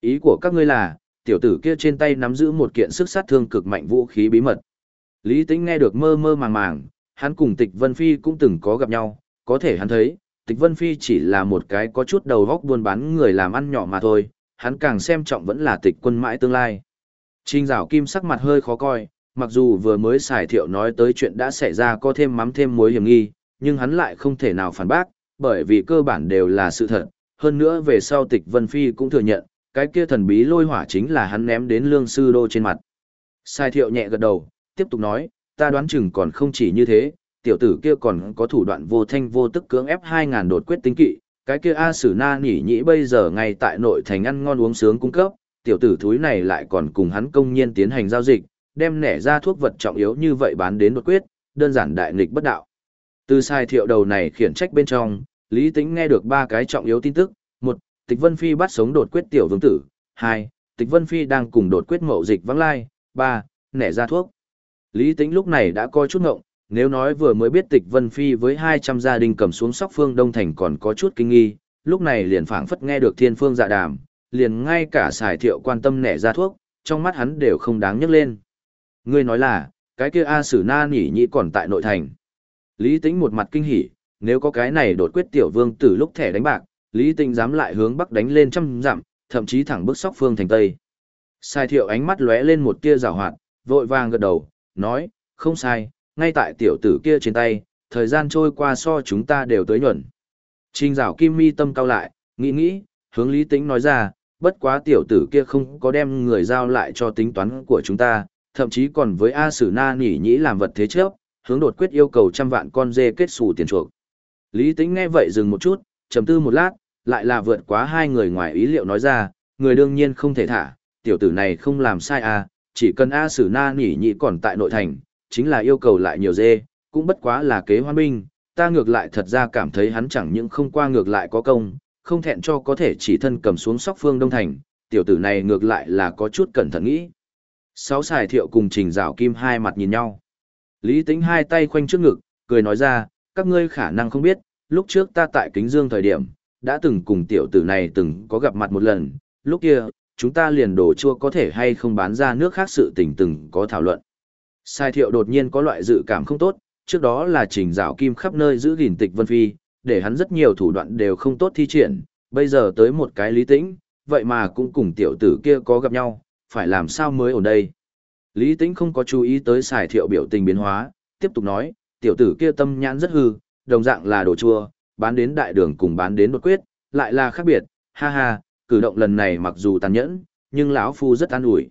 Ý của các ngươi là, tiểu tử kia trên tay nắm giữ một kiện sức sát thương cực mạnh vũ khí bí mật. Lý Tĩnh nghe được mơ mơ màng màng, hắn cùng Tịch Vân Phi cũng từng có gặp nhau, có thể hắn thấy, Tịch Vân Phi chỉ là một cái có chút đầu góc buôn bán người làm ăn nhỏ mà thôi, hắn càng xem trọng vẫn là tịch quân mãi tương lai. Trình Dạo kim sắc mặt hơi khó coi, mặc dù vừa mới xài thiệu nói tới chuyện đã xảy ra có thêm mắm thêm muối hiểm nghi, nhưng hắn lại không thể nào phản bác, bởi vì cơ bản đều là sự thật. Hơn nữa về sau tịch Vân Phi cũng thừa nhận, cái kia thần bí lôi hỏa chính là hắn ném đến lương sư đô trên mặt. Sai thiệu nhẹ gật đầu, tiếp tục nói, ta đoán chừng còn không chỉ như thế, tiểu tử kia còn có thủ đoạn vô thanh vô tức cưỡng ép 2000 đột quyết tính kỵ, cái kia A Sử Na nhỉ nhĩ bây giờ ngay tại nội thành ăn ngon uống sướng cung cấp, tiểu tử thúi này lại còn cùng hắn công nhiên tiến hành giao dịch, đem nẻ ra thuốc vật trọng yếu như vậy bán đến đột quyết, đơn giản đại nghịch bất đạo. Từ sai thiệu đầu này khiển trách bên trong, Lý Tĩnh nghe được ba cái trọng yếu tin tức, một, Tịch Vân Phi bắt sống đột quyết tiểu vương tử, hai, Tịch Vân Phi đang cùng đột quyết mậu dịch vắng lai, ba, nẻ ra thuốc. Lý Tĩnh lúc này đã coi chút ngộng, nếu nói vừa mới biết Tịch Vân Phi với 200 gia đình cầm xuống sóc phương Đông Thành còn có chút kinh nghi, lúc này liền phảng phất nghe được thiên phương dạ đàm, liền ngay cả xài thiệu quan tâm nẻ ra thuốc, trong mắt hắn đều không đáng nhắc lên. Ngươi nói là, cái kia A Sử Na nhỉ nhị còn tại nội thành. Lý Tĩnh một mặt kinh hỉ, nếu có cái này đột quyết tiểu vương từ lúc thẻ đánh bạc, Lý Tĩnh dám lại hướng bắc đánh lên trăm dặm, thậm chí thẳng bước sóc phương thành tây. Sai thiệu ánh mắt lóe lên một tia rào hoạt, vội vàng gật đầu, nói, không sai, ngay tại tiểu tử kia trên tay, thời gian trôi qua so chúng ta đều tới nhuận. Trình rào kim mi tâm cao lại, nghĩ nghĩ, hướng Lý Tĩnh nói ra, bất quá tiểu tử kia không có đem người giao lại cho tính toán của chúng ta, thậm chí còn với A Sử Na nỉ nhĩ làm vật thế chấp, hướng đột quyết yêu cầu trăm vạn con dê kết xù tiền chuộc. Lý Tĩnh nghe vậy dừng một chút, trầm tư một lát, lại là vượt quá hai người ngoài ý liệu nói ra, người đương nhiên không thể thả, tiểu tử này không làm sai à, chỉ cần A Sử Na nỉ nhị còn tại nội thành, chính là yêu cầu lại nhiều dê, cũng bất quá là kế hoan binh, ta ngược lại thật ra cảm thấy hắn chẳng những không qua ngược lại có công, không thẹn cho có thể chỉ thân cầm xuống sóc phương Đông Thành, tiểu tử này ngược lại là có chút cẩn thận nghĩ. Sáu xài thiệu cùng trình rào kim hai mặt nhìn nhau. Lý tính hai tay khoanh trước ngực, cười nói ra, các ngươi khả năng không biết, lúc trước ta tại kính dương thời điểm, đã từng cùng tiểu tử này từng có gặp mặt một lần, lúc kia, chúng ta liền đồ chua có thể hay không bán ra nước khác sự tình từng có thảo luận. Sai thiệu đột nhiên có loại dự cảm không tốt, trước đó là trình rào kim khắp nơi giữ gìn tịch vân phi, để hắn rất nhiều thủ đoạn đều không tốt thi triển, bây giờ tới một cái lý tĩnh, vậy mà cũng cùng tiểu tử kia có gặp nhau, phải làm sao mới ở đây. Lý tĩnh không có chú ý tới xài thiệu biểu tình biến hóa, tiếp tục nói, tiểu tử kia tâm nhãn rất hư, đồng dạng là đồ chua, bán đến đại đường cùng bán đến đột quyết, lại là khác biệt, ha ha, cử động lần này mặc dù tàn nhẫn, nhưng lão phu rất an ủi.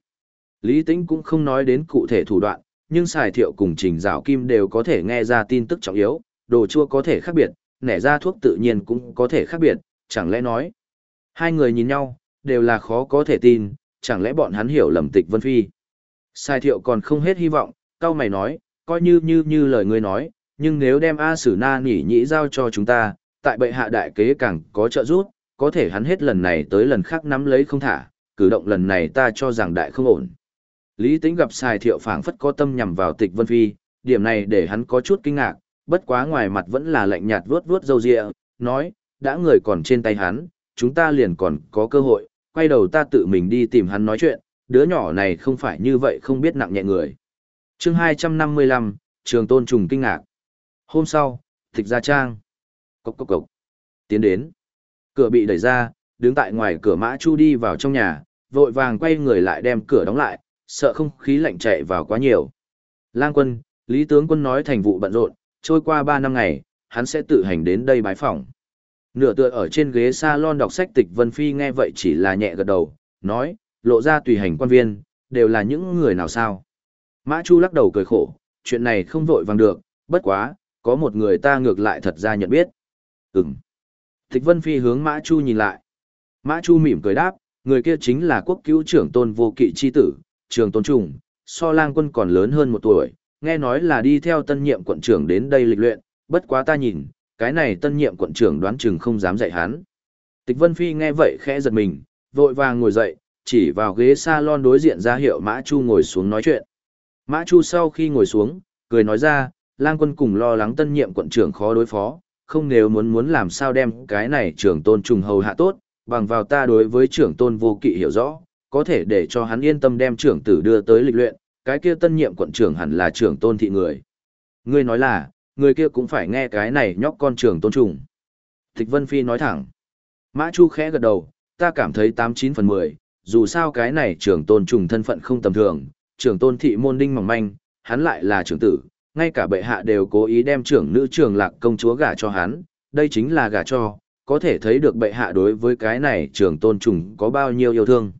Lý tĩnh cũng không nói đến cụ thể thủ đoạn, nhưng xài thiệu cùng trình rào kim đều có thể nghe ra tin tức trọng yếu, đồ chua có thể khác biệt, nẻ ra thuốc tự nhiên cũng có thể khác biệt, chẳng lẽ nói. Hai người nhìn nhau, đều là khó có thể tin, chẳng lẽ bọn hắn hiểu lầm tịch vân phi. Sai thiệu còn không hết hy vọng, cao mày nói, coi như như như lời ngươi nói, nhưng nếu đem A Sử Na nỉ nhĩ giao cho chúng ta, tại bệ hạ đại kế càng có trợ giúp, có thể hắn hết lần này tới lần khác nắm lấy không thả, cử động lần này ta cho rằng đại không ổn. Lý Tĩnh gặp Sài Thiệu phảng phất có tâm nhằm vào Tịch Vân Phi, điểm này để hắn có chút kinh ngạc, bất quá ngoài mặt vẫn là lạnh nhạt vuốt vuốt râu ria, nói, đã người còn trên tay hắn, chúng ta liền còn có cơ hội, quay đầu ta tự mình đi tìm hắn nói chuyện, đứa nhỏ này không phải như vậy không biết nặng nhẹ người. chương 255, Trường Tôn Trùng kinh ngạc. Hôm sau, Tịch Gia Trang. Cốc cốc cốc. Tiến đến. Cửa bị đẩy ra, đứng tại ngoài cửa Mã Chu đi vào trong nhà, vội vàng quay người lại đem cửa đóng lại, sợ không khí lạnh chạy vào quá nhiều. Lang quân, Lý tướng quân nói thành vụ bận rộn, trôi qua 3 năm ngày, hắn sẽ tự hành đến đây bái phỏng. Nửa tựa ở trên ghế salon đọc sách tịch Vân Phi nghe vậy chỉ là nhẹ gật đầu, nói, lộ ra tùy hành quan viên, đều là những người nào sao. Mã Chu lắc đầu cười khổ, chuyện này không vội vàng được, bất quá, có một người ta ngược lại thật ra nhận biết. Ừm. Tịch Vân Phi hướng Mã Chu nhìn lại. Mã Chu mỉm cười đáp, người kia chính là quốc cứu trưởng tôn vô kỵ chi tử, trường tôn trùng, so lang quân còn lớn hơn một tuổi, nghe nói là đi theo tân nhiệm quận trưởng đến đây lịch luyện, bất quá ta nhìn, cái này tân nhiệm quận trưởng đoán chừng không dám dạy hắn. Tịch Vân Phi nghe vậy khẽ giật mình, vội vàng ngồi dậy, chỉ vào ghế salon đối diện ra hiệu Mã Chu ngồi xuống nói chuyện. Mã Chu sau khi ngồi xuống, cười nói ra, lang quân cùng lo lắng tân nhiệm quận trưởng khó đối phó, không nếu muốn muốn làm sao đem cái này trưởng tôn trùng hầu hạ tốt, bằng vào ta đối với trưởng tôn vô kỵ hiểu rõ, có thể để cho hắn yên tâm đem trưởng tử đưa tới lịch luyện, cái kia tân nhiệm quận trưởng hẳn là trưởng tôn thị người. Ngươi nói là, người kia cũng phải nghe cái này nhóc con trưởng tôn trùng. Thích Vân Phi nói thẳng. Mã Chu khẽ gật đầu, ta cảm thấy 89 phần 10, dù sao cái này trưởng tôn trùng thân phận không tầm thường, trưởng tôn thị môn đinh mỏng manh, hắn lại là trưởng tử, ngay cả bệ hạ đều cố ý đem trưởng nữ trưởng lạc công chúa gả cho hắn, đây chính là gả cho, có thể thấy được bệ hạ đối với cái này trưởng tôn trùng có bao nhiêu yêu thương.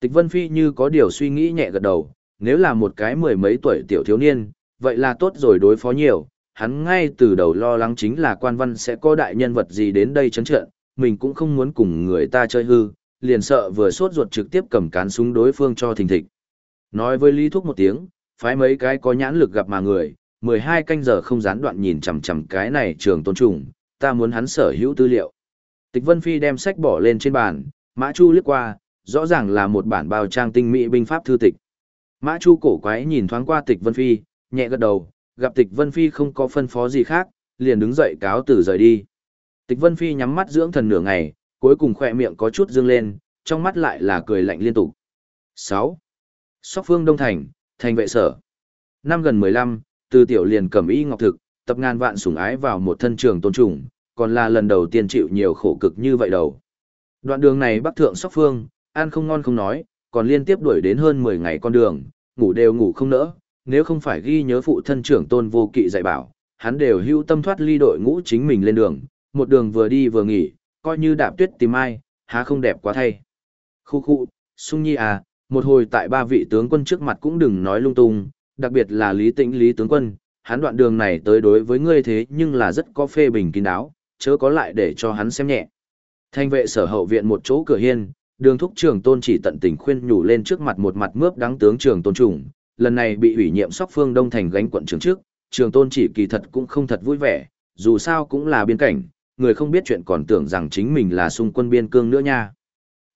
Tịch Vân Phi như có điều suy nghĩ nhẹ gật đầu, nếu là một cái mười mấy tuổi tiểu thiếu niên, vậy là tốt rồi đối phó nhiều, hắn ngay từ đầu lo lắng chính là quan văn sẽ có đại nhân vật gì đến đây chấn trận, mình cũng không muốn cùng người ta chơi hư, liền sợ vừa sốt ruột trực tiếp cầm cán súng đối phương cho thình thịch. Nói với Lý Thúc một tiếng, phái mấy cái có nhãn lực gặp mà người, 12 canh giờ không gián đoạn nhìn chằm chằm cái này trường tôn trùng, ta muốn hắn sở hữu tư liệu. Tịch Vân Phi đem sách bỏ lên trên bàn, Mã Chu liếc qua, rõ ràng là một bản bao trang tinh mỹ binh pháp thư tịch. Mã Chu cổ quái nhìn thoáng qua Tịch Vân Phi, nhẹ gật đầu, gặp Tịch Vân Phi không có phân phó gì khác, liền đứng dậy cáo từ rời đi. Tịch Vân Phi nhắm mắt dưỡng thần nửa ngày, cuối cùng khỏe miệng có chút dương lên, trong mắt lại là cười lạnh liên tục. 6. Sóc Phương Đông Thành, Thành vệ sở. Năm gần 15, từ tiểu liền cầm y ngọc thực, tập ngàn vạn sủng ái vào một thân trường tôn trùng, còn là lần đầu tiên chịu nhiều khổ cực như vậy đầu. Đoạn đường này bắc thượng Sóc Phương, ăn không ngon không nói, còn liên tiếp đuổi đến hơn 10 ngày con đường, ngủ đều ngủ không nỡ, nếu không phải ghi nhớ phụ thân trưởng tôn vô kỵ dạy bảo, hắn đều hưu tâm thoát ly đội ngũ chính mình lên đường, một đường vừa đi vừa nghỉ, coi như đạp tuyết tìm ai, há không đẹp quá thay. Khu khu, sung nhi à, một hồi tại ba vị tướng quân trước mặt cũng đừng nói lung tung, đặc biệt là Lý Tĩnh Lý tướng quân, hắn đoạn đường này tới đối với ngươi thế nhưng là rất có phê bình kín đáo, chớ có lại để cho hắn xem nhẹ. Thanh vệ sở hậu viện một chỗ cửa hiên, đường thúc trường tôn chỉ tận tình khuyên nhủ lên trước mặt một mặt mướp đáng tướng trường tôn trùng, lần này bị ủy nhiệm sóc phương đông thành gánh quận trưởng trước, trường tôn chỉ kỳ thật cũng không thật vui vẻ, dù sao cũng là biên cảnh, người không biết chuyện còn tưởng rằng chính mình là xung quân biên cương nữa nha.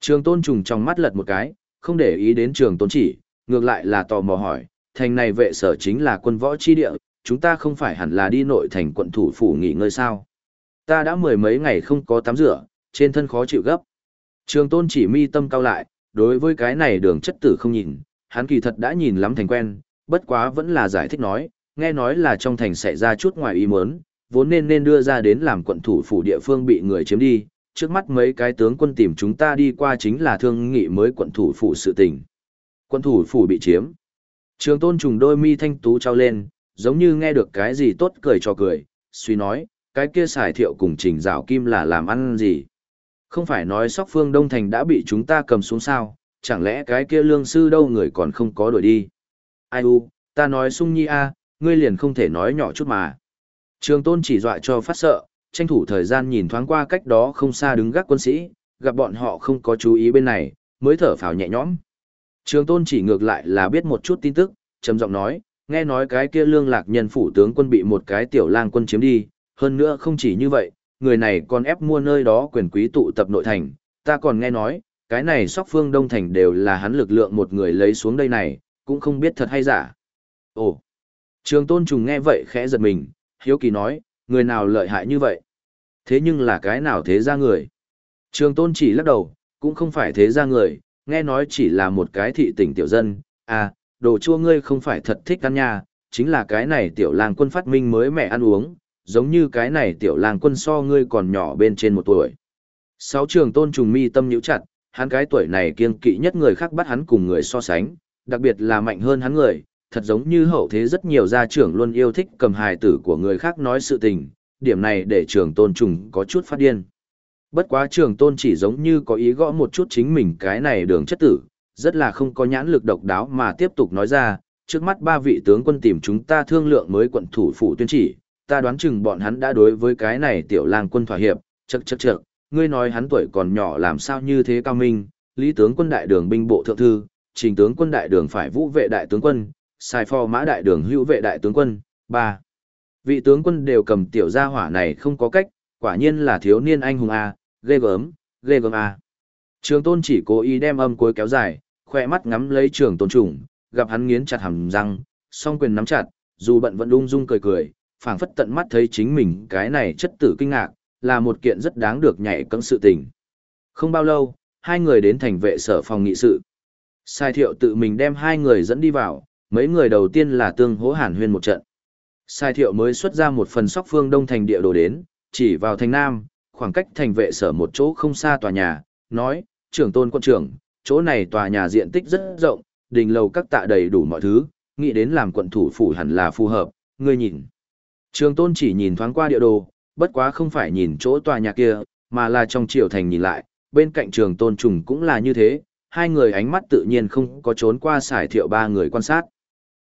Trường tôn trùng trong mắt lật một cái, không để ý đến trường tôn chỉ, ngược lại là tò mò hỏi, thành này vệ sở chính là quân võ chi địa, chúng ta không phải hẳn là đi nội thành quận thủ phủ nghỉ ngơi sao. Ta đã mười mấy ngày không có tắm rửa, trên thân khó chịu gấp. Trường tôn chỉ mi tâm cao lại, đối với cái này đường chất tử không nhìn, hắn kỳ thật đã nhìn lắm thành quen, bất quá vẫn là giải thích nói, nghe nói là trong thành xảy ra chút ngoài ý muốn, vốn nên nên đưa ra đến làm quận thủ phủ địa phương bị người chiếm đi, trước mắt mấy cái tướng quân tìm chúng ta đi qua chính là thương nghị mới quận thủ phủ sự tình. Quận thủ phủ bị chiếm. Trường tôn trùng đôi mi thanh tú trao lên, giống như nghe được cái gì tốt cười cho cười, suy nói, cái kia xài thiệu cùng trình rào kim là làm ăn gì. Không phải nói sóc phương Đông Thành đã bị chúng ta cầm xuống sao, chẳng lẽ cái kia lương sư đâu người còn không có đuổi đi. Ai u, ta nói sung nhi a, ngươi liền không thể nói nhỏ chút mà. Trường tôn chỉ dọa cho phát sợ, tranh thủ thời gian nhìn thoáng qua cách đó không xa đứng gác quân sĩ, gặp bọn họ không có chú ý bên này, mới thở phào nhẹ nhõm. Trường tôn chỉ ngược lại là biết một chút tin tức, trầm giọng nói, nghe nói cái kia lương lạc nhân phủ tướng quân bị một cái tiểu lang quân chiếm đi, hơn nữa không chỉ như vậy, người này còn ép mua nơi đó quyền quý tụ tập nội thành, ta còn nghe nói, cái này sóc phương đông thành đều là hắn lực lượng một người lấy xuống đây này, cũng không biết thật hay giả. Ồ, trường tôn trùng nghe vậy khẽ giật mình, hiếu kỳ nói, người nào lợi hại như vậy? Thế nhưng là cái nào thế ra người? Trường tôn chỉ lắc đầu, cũng không phải thế ra người, nghe nói chỉ là một cái thị tỉnh tiểu dân, à, đồ chua ngươi không phải thật thích ăn nha, chính là cái này tiểu lang quân phát minh mới mẹ ăn uống, giống như cái này tiểu lang quân so ngươi còn nhỏ bên trên một tuổi. Sáu trường tôn trùng mi tâm nhíu chặt, hắn cái tuổi này kiêng kỵ nhất người khác bắt hắn cùng người so sánh, đặc biệt là mạnh hơn hắn người, thật giống như hậu thế rất nhiều gia trưởng luôn yêu thích cầm hài tử của người khác nói sự tình, điểm này để trường tôn trùng có chút phát điên. Bất quá trường tôn chỉ giống như có ý gõ một chút chính mình cái này đường chất tử, rất là không có nhãn lực độc đáo mà tiếp tục nói ra, trước mắt ba vị tướng quân tìm chúng ta thương lượng mới quận thủ phủ tuyên chỉ, ta đoán chừng bọn hắn đã đối với cái này tiểu lang quân thỏa hiệp, chậc chậc chậc, ngươi nói hắn tuổi còn nhỏ làm sao như thế cao minh, lý tướng quân đại đường binh bộ thượng thư, trình tướng quân đại đường phải vũ vệ đại tướng quân, sai phò mã đại đường hữu vệ đại tướng quân, ba. Vị tướng quân đều cầm tiểu gia hỏa này không có cách, quả nhiên là thiếu niên anh hùng A, ghê gớm, ghê gớm à. Trường tôn chỉ cố ý đem âm cuối kéo dài, khoe mắt ngắm lấy trường tôn trùng, gặp hắn nghiến chặt hàm răng, song quyền nắm chặt, dù bận vẫn ung dung cười cười, phảng phất tận mắt thấy chính mình cái này chất tử kinh ngạc, là một kiện rất đáng được nhảy cẫng sự tình. Không bao lâu, hai người đến thành vệ sở phòng nghị sự. Sai thiệu tự mình đem hai người dẫn đi vào, mấy người đầu tiên là tương hỗ hàn huyên một trận. Sai thiệu mới xuất ra một phần sóc phương đông thành địa đồ đến, chỉ vào thành nam, khoảng cách thành vệ sở một chỗ không xa tòa nhà, nói, trưởng tôn quân trưởng, chỗ này tòa nhà diện tích rất rộng, đình lầu các tạ đầy đủ mọi thứ, nghĩ đến làm quận thủ phủ hẳn là phù hợp, ngươi nhìn. Trường tôn chỉ nhìn thoáng qua địa đồ, bất quá không phải nhìn chỗ tòa nhà kia, mà là trong triều thành nhìn lại, bên cạnh trường tôn trùng cũng là như thế, hai người ánh mắt tự nhiên không có trốn qua xài thiệu ba người quan sát.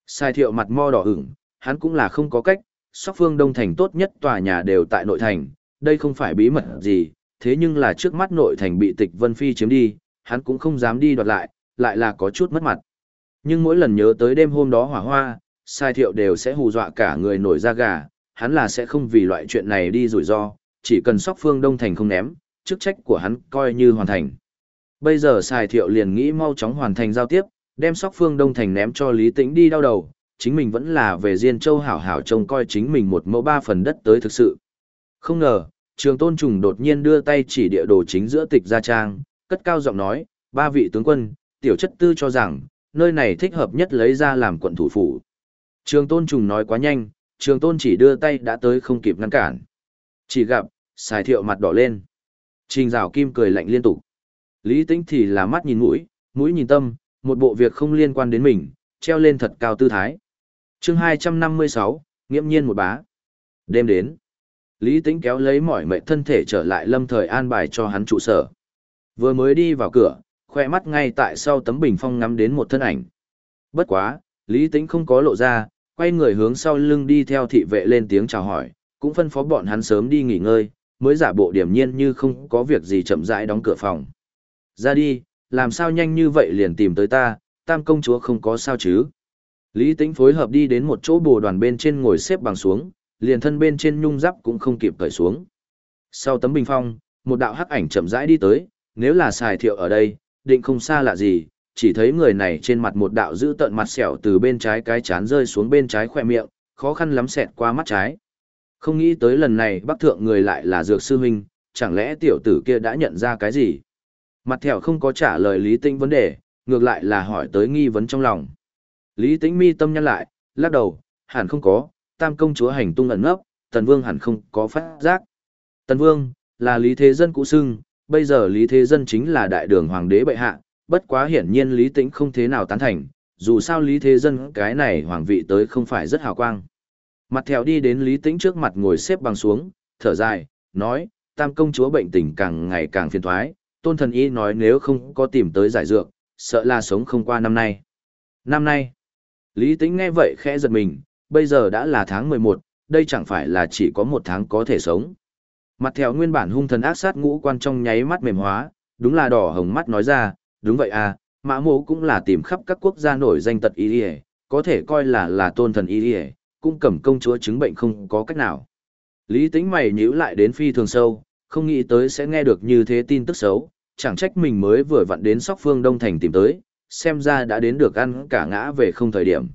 Xài thiệu mặt mo đỏ ửng, hắn cũng là không có cách, sóc phương đông thành tốt nhất tòa nhà đều tại nội thành, đây không phải bí mật gì, thế nhưng là trước mắt nội thành bị tịch Vân Phi chiếm đi, hắn cũng không dám đi đoạt lại, lại là có chút mất mặt. Nhưng mỗi lần nhớ tới đêm hôm đó hỏa hoa, sai thiệu đều sẽ hù dọa cả người nổi da gà, hắn là sẽ không vì loại chuyện này đi rủi ro, chỉ cần sóc phương đông thành không ném, chức trách của hắn coi như hoàn thành. Bây giờ sai thiệu liền nghĩ mau chóng hoàn thành giao tiếp, đem sóc phương đông thành ném cho Lý Tĩnh đi đau đầu, chính mình vẫn là về Diên Châu hảo hảo trông coi chính mình một mẫu ba phần đất tới thực sự. Không ngờ, trường tôn trùng đột nhiên đưa tay chỉ địa đồ chính giữa tịch gia trang, cất cao giọng nói, ba vị tướng quân, tiểu chất tư cho rằng, nơi này thích hợp nhất lấy ra làm quận thủ phủ. Trường tôn trùng nói quá nhanh, trường tôn chỉ đưa tay đã tới không kịp ngăn cản. Chỉ gặp, xài thiệu mặt đỏ lên. Trình rào kim cười lạnh liên tục. Lý tĩnh thì là mắt nhìn mũi, mũi nhìn tâm, một bộ việc không liên quan đến mình, treo lên thật cao tư thái. chương 256, nghiễm nhiên một bá. Đêm đến. Lý tĩnh kéo lấy mỏi mệt thân thể trở lại lâm thời an bài cho hắn trụ sở. Vừa mới đi vào cửa, khoe mắt ngay tại sau tấm bình phong ngắm đến một thân ảnh. Bất quá, Lý Tĩnh không có lộ ra, quay người hướng sau lưng đi theo thị vệ lên tiếng chào hỏi, cũng phân phó bọn hắn sớm đi nghỉ ngơi, mới giả bộ điểm nhiên như không có việc gì chậm rãi đóng cửa phòng. Ra đi, làm sao nhanh như vậy liền tìm tới ta, tam công chúa không có sao chứ. Lý Tĩnh phối hợp đi đến một chỗ bồ đoàn bên trên ngồi xếp bằng xuống, liền thân bên trên nhung giáp cũng không kịp cởi xuống. Sau tấm bình phong, một đạo hắc ảnh chậm rãi đi tới, nếu là xài thiệu ở đây, định không xa lạ gì, chỉ thấy người này trên mặt một đạo giữ tận mặt sẹo từ bên trái cái chán rơi xuống bên trái khỏe miệng, khó khăn lắm xẹt qua mắt trái. Không nghĩ tới lần này bác thượng người lại là dược sư huynh, chẳng lẽ tiểu tử kia đã nhận ra cái gì? Mặt thẹo không có trả lời Lý tinh vấn đề, ngược lại là hỏi tới nghi vấn trong lòng. Lý Tĩnh mi tâm nhăn lại, lắc đầu, hẳn không có, tam công chúa hành tung ẩn ngốc, tần vương hẳn không có phát giác. Tần vương, là Lý Thế Dân cũ xưng, bây giờ Lý Thế Dân chính là đại đường hoàng đế bệ hạ, bất quá hiển nhiên Lý Tĩnh không thế nào tán thành, dù sao Lý Thế Dân cái này hoàng vị tới không phải rất hào quang. Mặt theo đi đến Lý Tĩnh trước mặt ngồi xếp bằng xuống, thở dài, nói, tam công chúa bệnh tình càng ngày càng phiền thoái, tôn thần y nói nếu không có tìm tới giải dược, sợ là sống không qua năm nay. Năm nay, Lý Tĩnh nghe vậy khẽ giật mình, bây giờ đã là tháng 11, đây chẳng phải là chỉ có một tháng có thể sống. Mặt theo nguyên bản hung thần ác sát ngũ quan trong nháy mắt mềm hóa, đúng là đỏ hồng mắt nói ra, đúng vậy à, mã mộ cũng là tìm khắp các quốc gia nổi danh tật y có thể coi là là tôn thần y, cũng cầm công chúa chứng bệnh không có cách nào. Lý tính mày nhíu lại đến phi thường sâu, không nghĩ tới sẽ nghe được như thế tin tức xấu, chẳng trách mình mới vừa vặn đến sóc phương Đông Thành tìm tới, xem ra đã đến được ăn cả ngã về không thời điểm.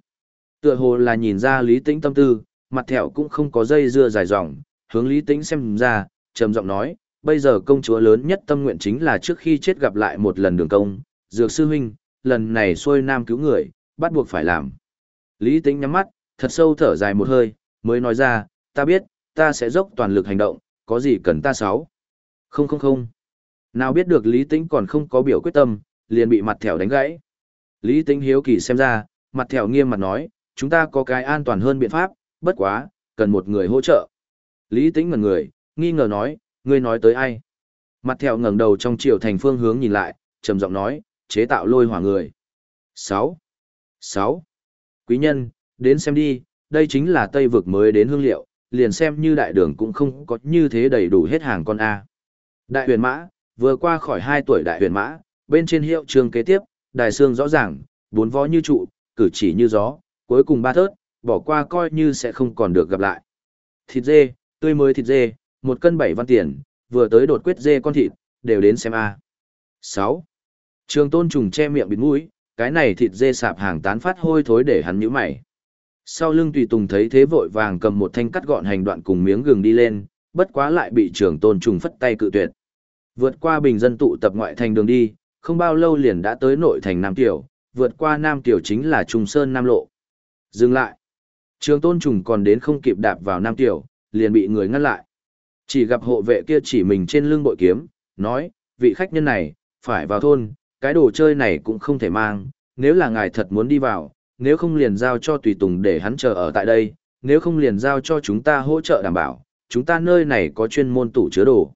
Tựa hồ là nhìn ra lý tĩnh tâm tư, mặt thẹo cũng không có dây dưa dài dòng, hướng lý tĩnh xem ra, trầm giọng nói, bây giờ công chúa lớn nhất tâm nguyện chính là trước khi chết gặp lại một lần đường công, dược sư huynh, lần này xuôi nam cứu người, bắt buộc phải làm. Lý tĩnh nhắm mắt, thật sâu thở dài một hơi, mới nói ra, ta biết, ta sẽ dốc toàn lực hành động, có gì cần ta sáu. Không không không. Nào biết được Lý Tĩnh còn không có biểu quyết tâm, liền bị mặt thẻo đánh gãy. Lý Tĩnh hiếu kỳ xem ra, mặt thẻo nghiêm mặt nói, chúng ta có cái an toàn hơn biện pháp, bất quá, cần một người hỗ trợ. Lý Tĩnh ngẩn người, nghi ngờ nói, ngươi nói tới ai? Mặt thẻo ngẩng đầu trong chiều thành phương hướng nhìn lại, trầm giọng nói, chế tạo lôi hỏa người. 6. 6. Quý nhân, đến xem đi, đây chính là Tây vực mới đến hương liệu, liền xem như đại đường cũng không có như thế đầy đủ hết hàng con A. Đại huyền mã, vừa qua khỏi 2 tuổi đại huyền mã, bên trên hiệu trường kế tiếp, đài xương rõ ràng, bốn vó như trụ, cử chỉ như gió, cuối cùng ba thớt, bỏ qua coi như sẽ không còn được gặp lại. Thịt dê, tươi mới thịt dê, một cân bảy văn tiền, vừa tới đột quyết dê con thịt, đều đến xem A. 6. Trường tôn trùng che miệng bịt mũi, cái này thịt dê sạp hàng tán phát hôi thối để hắn nhíu mày. Sau lưng tùy tùng thấy thế vội vàng cầm một thanh cắt gọn hành đoạn cùng miếng gừng đi lên, bất quá lại bị trường tôn trùng phất tay cự tuyệt. Vượt qua bình dân tụ tập ngoại thành đường đi, không bao lâu liền đã tới nội thành Nam Tiểu, vượt qua Nam Tiểu chính là Trung Sơn Nam Lộ. Dừng lại. Trường tôn trùng còn đến không kịp đạp vào Nam Tiểu, liền bị người ngăn lại. Chỉ gặp hộ vệ kia chỉ mình trên lưng bội kiếm, nói, vị khách nhân này, phải vào thôn, cái đồ chơi này cũng không thể mang, nếu là ngài thật muốn đi vào, nếu không liền giao cho tùy tùng để hắn chờ ở tại đây, nếu không liền giao cho chúng ta hỗ trợ đảm bảo, chúng ta nơi này có chuyên môn tủ chứa đồ.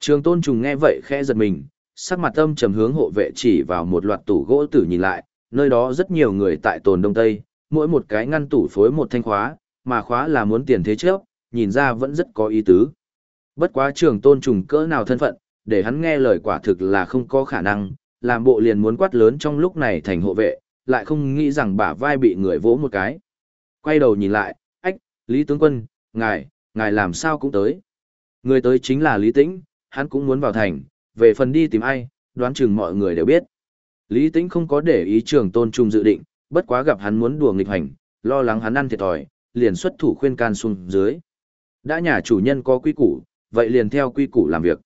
Trường tôn trùng nghe vậy khẽ giật mình, sắc mặt âm trầm hướng hộ vệ chỉ vào một loạt tủ gỗ tử nhìn lại, nơi đó rất nhiều người tại tồn đông tây, mỗi một cái ngăn tủ phối một thanh khóa, mà khóa là muốn tiền thế trước, nhìn ra vẫn rất có ý tứ. Bất quá trường tôn trùng cỡ nào thân phận, để hắn nghe lời quả thực là không có khả năng, làm bộ liền muốn quát lớn trong lúc này thành hộ vệ, lại không nghĩ rằng bả vai bị người vỗ một cái. Quay đầu nhìn lại, ách, Lý tướng quân, ngài, ngài làm sao cũng tới. Người tới chính là Lý Tĩnh, hắn cũng muốn vào thành, về phần đi tìm ai, đoán chừng mọi người đều biết. Lý Tĩnh không có để ý trường tôn trùng dự định, bất quá gặp hắn muốn đùa nghịch hành, lo lắng hắn ăn thiệt thòi, liền xuất thủ khuyên can xuống dưới. Đã nhà chủ nhân có quy củ, vậy liền theo quy củ làm việc.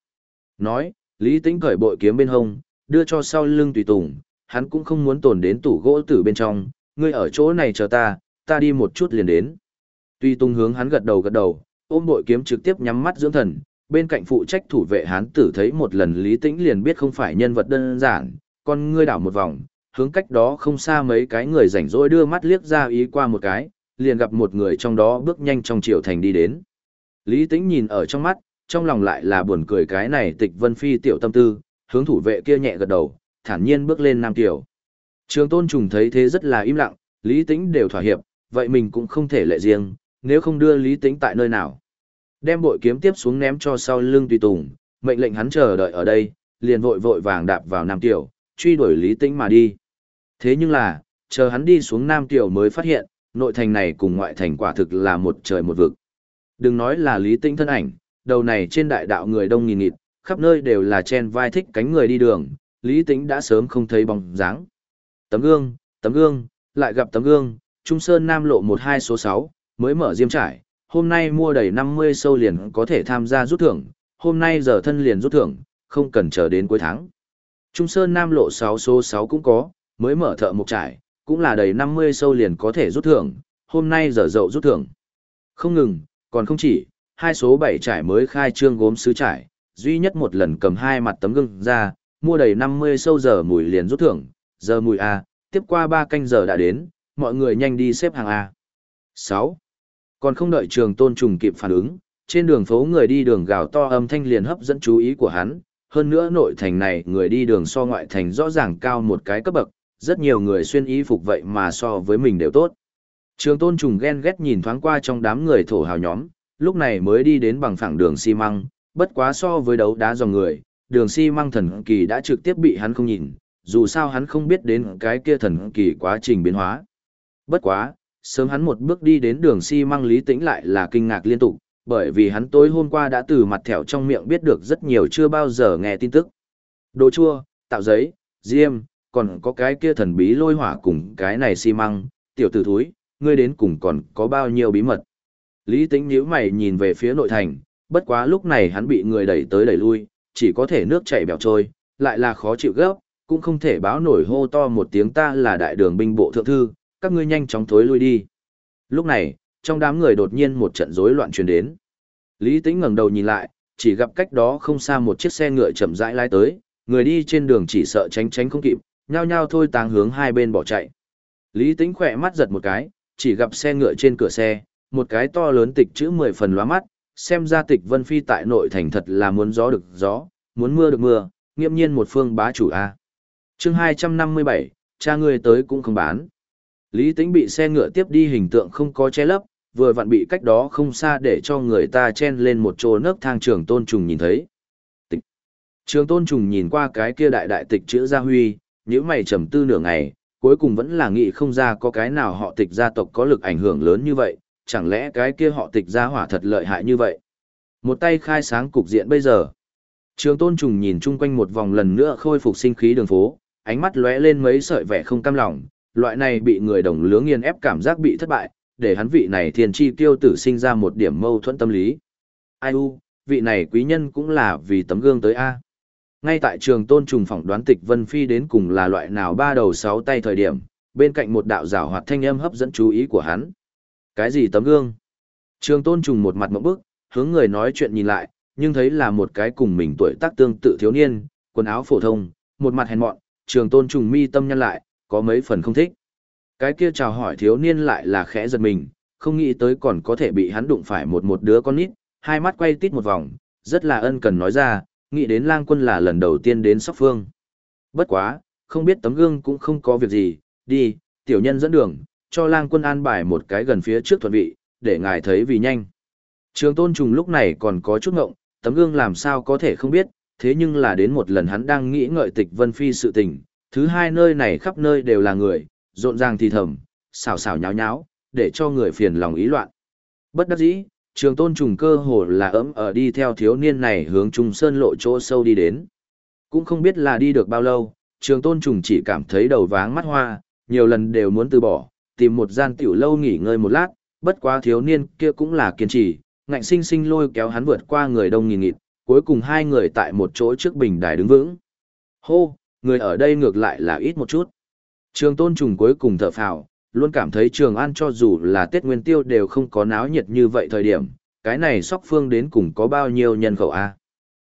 Nói, Lý Tĩnh cởi bội kiếm bên hông, đưa cho sau lưng tùy tùng, hắn cũng không muốn tổn đến tủ gỗ tử bên trong, ngươi ở chỗ này chờ ta, ta đi một chút liền đến. Tùy tùng hướng hắn gật đầu gật đầu, ôm bội kiếm trực tiếp nhắm mắt dưỡng thần, bên cạnh phụ trách thủ vệ hán tử thấy một lần lý tĩnh liền biết không phải nhân vật đơn giản, con ngươi đảo một vòng, hướng cách đó không xa mấy cái người rảnh rỗi đưa mắt liếc ra ý qua một cái, liền gặp một người trong đó bước nhanh trong triều thành đi đến. Lý tĩnh nhìn ở trong mắt, trong lòng lại là buồn cười cái này tịch vân phi tiểu tâm tư, hướng thủ vệ kia nhẹ gật đầu, thản nhiên bước lên Nam Tiểu. Trường tôn trùng thấy thế rất là im lặng, Lý Tĩnh đều thỏa hiệp, vậy mình cũng không thể lệ riêng, nếu không đưa Lý Tĩnh tại nơi nào. Đem bội kiếm tiếp xuống ném cho sau lưng tùy tùng, mệnh lệnh hắn chờ đợi ở đây, liền vội vội vàng đạp vào Nam Tiểu, truy đuổi Lý Tĩnh mà đi. Thế nhưng là, chờ hắn đi xuống Nam Tiểu mới phát hiện, nội thành này cùng ngoại thành quả thực là một trời một vực. Đừng nói là Lý Tĩnh thân ảnh, đầu này trên đại đạo người đông nghìn nghịt, khắp nơi đều là chen vai thích cánh người đi đường, Lý Tĩnh đã sớm không thấy bóng dáng. Tấm gương, tấm gương, lại gặp tấm gương, Trung Sơn Nam lộ 12 số 6, mới mở diêm trải, hôm nay mua đầy 50 sâu liền có thể tham gia rút thưởng, hôm nay giờ thân liền rút thưởng, không cần chờ đến cuối tháng. Trung Sơn Nam lộ 6 số 6 cũng có, mới mở thợ mục trải, cũng là đầy 50 sâu liền có thể rút thưởng, hôm nay giờ dậu rút thưởng. Không ngừng, còn không chỉ, hai số 7 trải mới khai trương gốm sứ trải, duy nhất một lần cầm hai mặt tấm gương ra, mua đầy 50 sâu giờ mùi liền rút thưởng, giờ mùi A, tiếp qua 3 canh giờ đã đến, mọi người nhanh đi xếp hàng A. 6. Còn không đợi trường tôn trùng kịp phản ứng, trên đường phố người đi đường gào to âm thanh liền hấp dẫn chú ý của hắn, hơn nữa nội thành này người đi đường so ngoại thành rõ ràng cao một cái cấp bậc, rất nhiều người xuyên y phục vậy mà so với mình đều tốt. Trường tôn trùng ghen ghét nhìn thoáng qua trong đám người thổ hào nhóm, lúc này mới đi đến bằng phẳng đường xi măng, bất quá so với đấu đá dòng người, đường xi măng thần kỳ đã trực tiếp bị hắn không nhìn, dù sao hắn không biết đến cái kia thần kỳ quá trình biến hóa. Bất quá, sớm hắn một bước đi đến đường xi măng lý tĩnh lại là kinh ngạc liên tục, bởi vì hắn tối hôm qua đã từ mặt thẻo trong miệng biết được rất nhiều chưa bao giờ nghe tin tức. Đồ chua, tạo giấy, diêm, còn có cái kia thần bí lôi hỏa cùng cái này xi măng, tiểu tử thúi, ngươi đến cùng còn có bao nhiêu bí mật. Lý tĩnh nhíu mày nhìn về phía nội thành, bất quá lúc này hắn bị người đẩy tới đẩy lui, chỉ có thể nước chảy bèo trôi, lại là khó chịu gấp, cũng không thể báo nổi hô to một tiếng ta là đại đường binh bộ thượng thư, các ngươi nhanh chóng thối lui đi. Lúc này, trong đám người đột nhiên một trận rối loạn truyền đến. Lý Tĩnh ngẩng đầu nhìn lại, chỉ gặp cách đó không xa một chiếc xe ngựa chậm rãi lái tới, người đi trên đường chỉ sợ tránh tránh không kịp, nhao nhao thôi tàng hướng hai bên bỏ chạy. Lý Tĩnh khỏe mắt giật một cái, chỉ gặp xe ngựa trên cửa xe, một cái to lớn tịch chữ mười phần lóa mắt, xem ra tịch Vân Phi tại nội thành thật là muốn gió được gió, muốn mưa được mưa, nghiêm nhiên một phương bá chủ a. Chương 257, cha ngươi tới cũng không bán. Lý Tĩnh bị xe ngựa tiếp đi hình tượng không có che lấp, vừa vặn bị cách đó không xa để cho người ta chen lên một chỗ nấc thang trường tôn trùng nhìn thấy. Tịch. Trường tôn trùng nhìn qua cái kia đại đại tịch chữ gia huy, nhíu mày trầm tư nửa ngày, cuối cùng vẫn là nghĩ không ra có cái nào họ tịch gia tộc có lực ảnh hưởng lớn như vậy, chẳng lẽ cái kia họ tịch gia hỏa thật lợi hại như vậy. Một tay khai sáng cục diện bây giờ. Trường tôn trùng nhìn chung quanh một vòng lần nữa khôi phục sinh khí đường phố, ánh mắt lóe lên mấy sợi vẻ không cam lòng, loại này bị người đồng lứa nghiền ép cảm giác bị thất bại, để hắn vị này thiên chi tiêu tử sinh ra một điểm mâu thuẫn tâm lý. Ai u, vị này quý nhân cũng là vì tấm gương tới A. Ngay tại trường tôn trùng phỏng đoán tịch Vân Phi đến cùng là loại nào ba đầu sáu tay thời điểm, bên cạnh một đạo rào hoạt thanh âm hấp dẫn chú ý của hắn. Cái gì tấm gương? Trường tôn trùng một mặt mẫu bức, hướng người nói chuyện nhìn lại, nhưng thấy là một cái cùng mình tuổi tác tương tự thiếu niên, quần áo phổ thông, một mặt hèn mọn, trường tôn trùng mi tâm nhăn lại, có mấy phần không thích. Cái kia chào hỏi thiếu niên lại là khẽ giật mình, không nghĩ tới còn có thể bị hắn đụng phải một một đứa con nít, hai mắt quay tít một vòng, rất là ân cần nói ra, nghĩ đến lang quân là lần đầu tiên đến sóc phương. Bất quá, không biết tấm gương cũng không có việc gì, đi, tiểu nhân dẫn đường, cho lang quân an bài một cái gần phía trước thuận vị, để ngài thấy vì nhanh. Trường tôn trùng lúc này còn có chút ngộng, tấm gương làm sao có thể không biết, thế nhưng là đến một lần hắn đang nghĩ ngợi tịch vân phi sự tình, thứ hai nơi này khắp nơi đều là người, rộn ràng thì thầm, xào xào nháo nháo, để cho người phiền lòng ý loạn. Bất đắc dĩ, trường tôn trùng cơ hồ là ấm ở đi theo thiếu niên này hướng trung sơn lộ chỗ sâu đi đến. Cũng không biết là đi được bao lâu, trường tôn trùng chỉ cảm thấy đầu váng mắt hoa, nhiều lần đều muốn từ bỏ, tìm một gian tiểu lâu nghỉ ngơi một lát, bất quá thiếu niên kia cũng là kiên trì, ngạnh sinh sinh lôi kéo hắn vượt qua người đông nghìn nghịt, cuối cùng hai người tại một chỗ trước bình đài đứng vững. Hô, người ở đây ngược lại là ít một chút. Trường tôn trùng cuối cùng thở phào, luôn cảm thấy trường an cho dù là Tết Nguyên Tiêu đều không có náo nhiệt như vậy thời điểm, cái này sóc phương đến cùng có bao nhiêu nhân khẩu a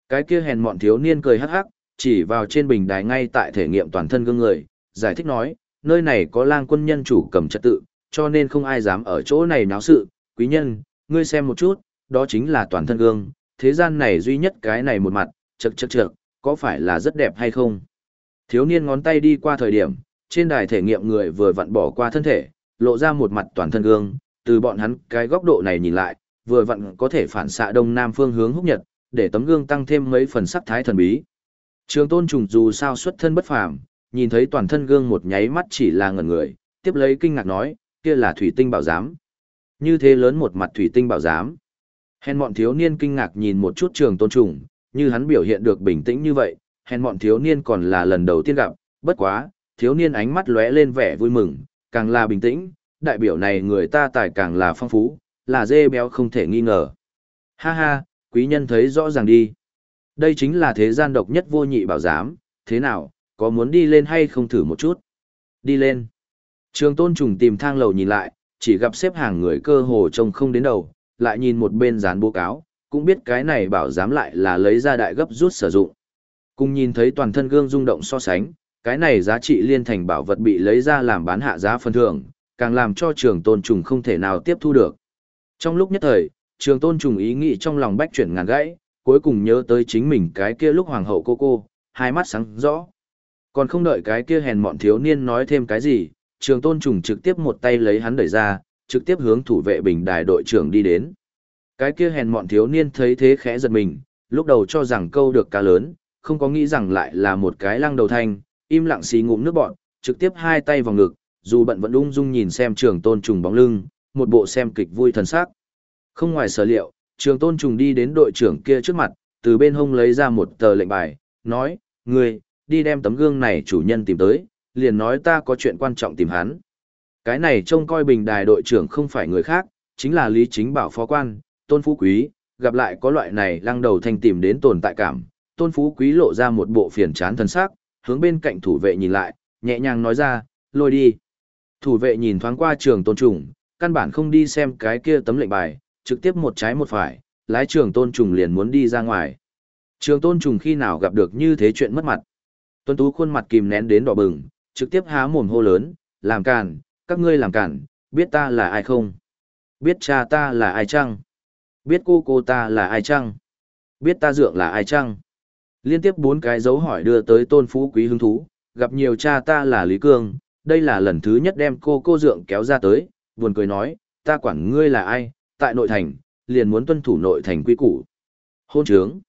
Cái kia hèn mọn thiếu niên cười hắc hắc, chỉ vào trên bình đài ngay tại thể nghiệm toàn thân gương người, giải thích nói, nơi này có lang quân nhân chủ cầm trật tự, cho nên không ai dám ở chỗ này náo sự, quý nhân, ngươi xem một chút, đó chính là toàn thân gương, thế gian này duy nhất cái này một mặt, chật chật chật, có phải là rất đẹp hay không? Thiếu niên ngón tay đi qua thời điểm, trên đài thể nghiệm người vừa vặn bỏ qua thân thể, lộ ra một mặt toàn thân gương, từ bọn hắn cái góc độ này nhìn lại, vừa vặn có thể phản xạ đông nam phương hướng húc nhật, để tấm gương tăng thêm mấy phần sắc thái thần bí. Trường tôn trùng dù sao xuất thân bất phàm, nhìn thấy toàn thân gương một nháy mắt chỉ là ngẩn người, tiếp lấy kinh ngạc nói, kia là thủy tinh bảo giám. Như thế lớn một mặt thủy tinh bảo giám. Hèn mọn thiếu niên kinh ngạc nhìn một chút trường tôn trùng, như hắn biểu hiện được bình tĩnh như vậy, hèn mọn thiếu niên còn là lần đầu tiên gặp, bất quá, thiếu niên ánh mắt lóe lên vẻ vui mừng, càng là bình tĩnh, đại biểu này người ta tài càng là phong phú, là dê béo không thể nghi ngờ. Ha ha, quý nhân thấy rõ ràng đi. Đây chính là thế gian độc nhất vô nhị bảo giám, thế nào, có muốn đi lên hay không thử một chút? Đi lên. Trường tôn trùng tìm thang lầu nhìn lại, chỉ gặp xếp hàng người cơ hồ trông không đến đầu, lại nhìn một bên dán bố cáo, cũng biết cái này bảo giám lại là lấy ra đại gấp rút sử dụng. Cùng nhìn thấy toàn thân gương rung động so sánh, cái này giá trị liên thành bảo vật bị lấy ra làm bán hạ giá phân thưởng, càng làm cho trường tôn trùng không thể nào tiếp thu được. Trong lúc nhất thời, trường tôn trùng ý nghĩ trong lòng bách chuyển ngàn gãy, cuối cùng nhớ tới chính mình cái kia lúc hoàng hậu cô cô, hai mắt sáng rõ. Còn không đợi cái kia hèn mọn thiếu niên nói thêm cái gì, trường tôn trùng trực tiếp một tay lấy hắn đẩy ra, trực tiếp hướng thủ vệ bình đài đội trưởng đi đến. Cái kia hèn mọn thiếu niên thấy thế khẽ giật mình, lúc đầu cho rằng câu được cá lớn, không có nghĩ rằng lại là một cái lăng đầu thanh, im lặng xì ngụm nước bọn, trực tiếp hai tay vào ngực, dù bận vẫn ung dung nhìn xem trường tôn trùng bóng lưng, một bộ xem kịch vui thần sắc. Không ngoài sở liệu, trường tôn trùng đi đến đội trưởng kia trước mặt, từ bên hông lấy ra một tờ lệnh bài, nói, người đi đem tấm gương này chủ nhân tìm tới, liền nói ta có chuyện quan trọng tìm hắn. Cái này trông coi bình đài đội trưởng không phải người khác, chính là Lý Chính Bảo phó quan, Tôn Phú Quý, gặp lại có loại này lăng đầu thanh tìm đến tồn tại cảm. Tôn Phú Quý lộ ra một bộ phiền chán thân sắc, hướng bên cạnh thủ vệ nhìn lại, nhẹ nhàng nói ra, lôi đi. Thủ vệ nhìn thoáng qua trường tôn trùng, căn bản không đi xem cái kia tấm lệnh bài, trực tiếp một trái một phải, lái trường tôn trùng liền muốn đi ra ngoài. Trường tôn trùng khi nào gặp được như thế chuyện mất mặt. Tuân tú khuôn mặt kìm nén đến đỏ bừng, trực tiếp há mồm hô lớn, làm càn, các ngươi làm càn, biết ta là ai không? Biết cha ta là ai chăng? Biết cô cô ta là ai chăng? Biết ta dượng là ai chăng? Liên tiếp bốn cái dấu hỏi đưa tới tôn phú quý hứng thú, gặp nhiều cha ta là Lý Cương, đây là lần thứ nhất đem cô cô dượng kéo ra tới, buồn cười nói, ta quản ngươi là ai, tại nội thành, liền muốn tuân thủ nội thành quy củ. Hôn trướng.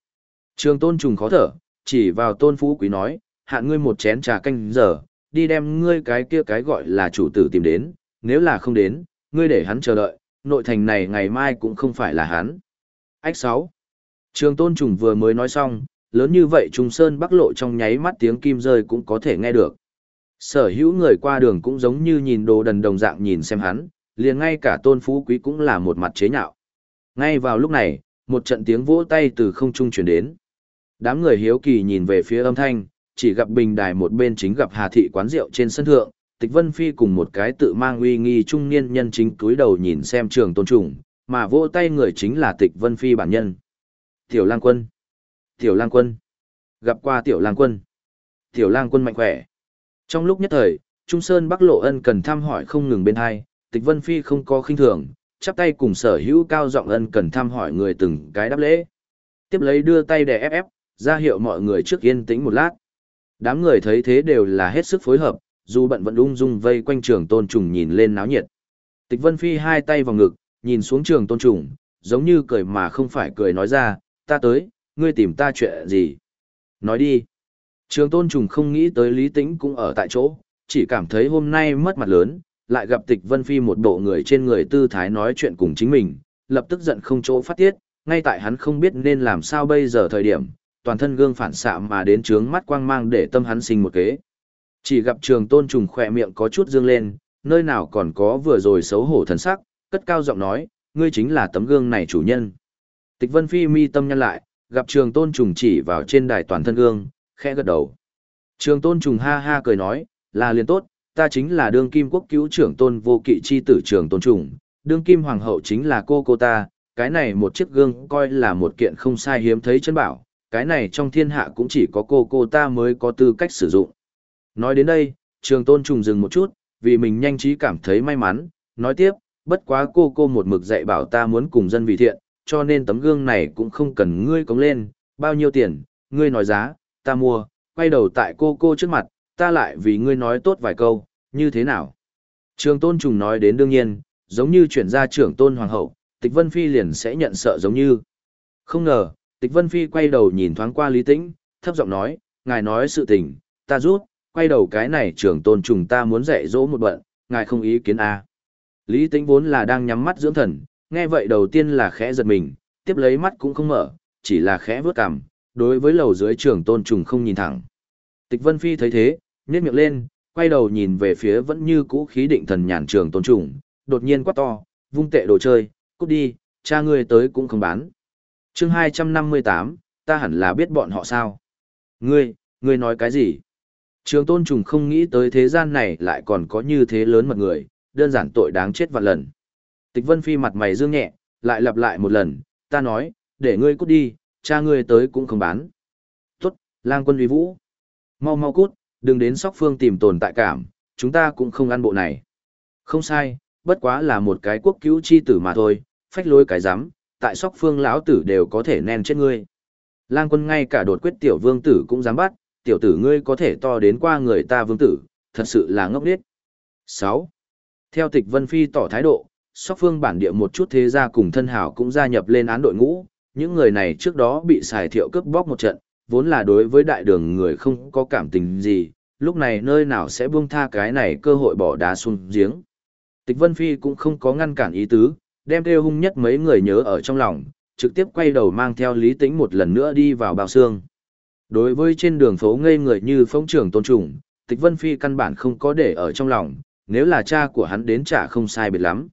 Trường tôn trùng khó thở, chỉ vào tôn phú quý nói, hạn ngươi một chén trà canh giờ, đi đem ngươi cái kia cái gọi là chủ tử tìm đến, nếu là không đến, ngươi để hắn chờ đợi, nội thành này ngày mai cũng không phải là hắn. Ách 6. Trường tôn trùng vừa mới nói xong, lớn như vậy Trung Sơn Bắc Lộ trong nháy mắt tiếng kim rơi cũng có thể nghe được. Sở hữu người qua đường cũng giống như nhìn đồ đần đồng dạng nhìn xem hắn, liền ngay cả tôn phú quý cũng là một mặt chế nhạo. Ngay vào lúc này, một trận tiếng vỗ tay từ không trung chuyển đến. Đám người hiếu kỳ nhìn về phía âm thanh, chỉ gặp bình đài một bên chính gặp Hà Thị quán rượu trên sân thượng, Tịch Vân Phi cùng một cái tự mang uy nghi trung niên nhân chính cúi đầu nhìn xem trường tôn trùng, mà vỗ tay người chính là Tịch Vân Phi bản nhân. Tiểu Lang Quân. Tiểu Lang Quân. Gặp qua Tiểu Lang Quân. Tiểu Lang Quân mạnh khỏe. Trong lúc nhất thời, Trung Sơn Bắc Lộ Ân cần thăm hỏi không ngừng bên hai, Tịch Vân Phi không có khinh thường, chắp tay cùng sở hữu cao giọng ân cần thăm hỏi người từng cái đáp lễ. Tiếp lấy đưa tay để ép ép, ra hiệu mọi người trước yên tĩnh một lát. Đám người thấy thế đều là hết sức phối hợp, dù bận vẫn ung dung vây quanh trường tôn trùng nhìn lên náo nhiệt. Tịch Vân Phi hai tay vào ngực, nhìn xuống trường tôn trùng, giống như cười mà không phải cười nói ra, ta tới, ngươi tìm ta chuyện gì? Nói đi. Trường tôn trùng không nghĩ tới Lý Tĩnh cũng ở tại chỗ, chỉ cảm thấy hôm nay mất mặt lớn, lại gặp tịch Vân Phi một bộ người trên người tư thái nói chuyện cùng chính mình, lập tức giận không chỗ phát tiết, ngay tại hắn không biết nên làm sao bây giờ thời điểm, toàn thân gương phản xạ mà đến trướng mắt quang mang để tâm hắn sinh một kế. Chỉ gặp trường tôn trùng khỏe miệng có chút dương lên, nơi nào còn có vừa rồi xấu hổ thần sắc, cất cao giọng nói, ngươi chính là tấm gương này chủ nhân. Tịch Vân Phi mi tâm nhân lại, gặp trường tôn trùng chỉ vào trên đài toàn thân gương, khẽ gật đầu. Trường tôn trùng ha ha cười nói, là liền tốt, ta chính là đương kim quốc cứu trưởng tôn vô kỵ chi tử trường tôn trùng, đương kim hoàng hậu chính là cô cô ta, cái này một chiếc gương coi là một kiện không sai hiếm thấy chân bảo, cái này trong thiên hạ cũng chỉ có cô cô ta mới có tư cách sử dụng. Nói đến đây, trường tôn trùng dừng một chút, vì mình nhanh trí cảm thấy may mắn, nói tiếp, bất quá cô cô một mực dạy bảo ta muốn cùng dân vì thiện, cho nên tấm gương này cũng không cần ngươi cống lên, bao nhiêu tiền, ngươi nói giá, ta mua, quay đầu tại cô cô trước mặt, ta lại vì ngươi nói tốt vài câu, như thế nào? Trường tôn trùng nói đến đương nhiên, giống như chuyển ra trưởng tôn hoàng hậu, tịch vân phi liền sẽ nhận sợ giống như. Không ngờ, tịch vân phi quay đầu nhìn thoáng qua lý tĩnh, thấp giọng nói, ngài nói sự tình, ta rút, quay đầu cái này trưởng tôn trùng ta muốn dạy dỗ một bận, ngài không ý kiến à. Lý tĩnh vốn là đang nhắm mắt dưỡng thần, nghe vậy đầu tiên là khẽ giật mình, tiếp lấy mắt cũng không mở, chỉ là khẽ vướt cằm, đối với lầu dưới trưởng tôn trùng không nhìn thẳng. Tịch Vân Phi thấy thế, nhếch miệng lên, quay đầu nhìn về phía vẫn như cũ khí định thần nhàn trường tôn trùng, đột nhiên quát to, vung tệ đồ chơi, cút đi, cha ngươi tới cũng không bán. chương 258, ta hẳn là biết bọn họ sao. Ngươi, ngươi nói cái gì? Trường tôn trùng không nghĩ tới thế gian này lại còn có như thế lớn mật người, đơn giản tội đáng chết vạn lần. Tịch Vân Phi mặt mày dương nhẹ, lại lặp lại một lần, ta nói, để ngươi cút đi, cha ngươi tới cũng không bán. Tốt, lang quân uy vũ. Mau mau cút, đừng đến sóc phương tìm tồn tại cảm, chúng ta cũng không ăn bộ này. Không sai, bất quá là một cái quốc cứu chi tử mà thôi, phách lối cái giám, tại sóc phương lão tử đều có thể nén chết ngươi. Lang quân ngay cả đột quyết tiểu vương tử cũng dám bắt, tiểu tử ngươi có thể to đến qua người ta vương tử, thật sự là ngốc điếc. 6. Theo tịch Vân Phi tỏ thái độ, sóc phương bản địa một chút thế gia cùng thân hảo cũng gia nhập lên án đội ngũ, những người này trước đó bị xài thiệu cướp bóc một trận, vốn là đối với đại đường người không có cảm tình gì, lúc này nơi nào sẽ buông tha cái này cơ hội bỏ đá xuống giếng. Tịch Vân Phi cũng không có ngăn cản ý tứ, đem theo hung nhất mấy người nhớ ở trong lòng, trực tiếp quay đầu mang theo Lý Tĩnh một lần nữa đi vào bao xương. Đối với trên đường phố ngây người như phóng trưởng tôn trùng, Tịch Vân Phi căn bản không có để ở trong lòng, nếu là cha của hắn đến trả không sai biệt lắm.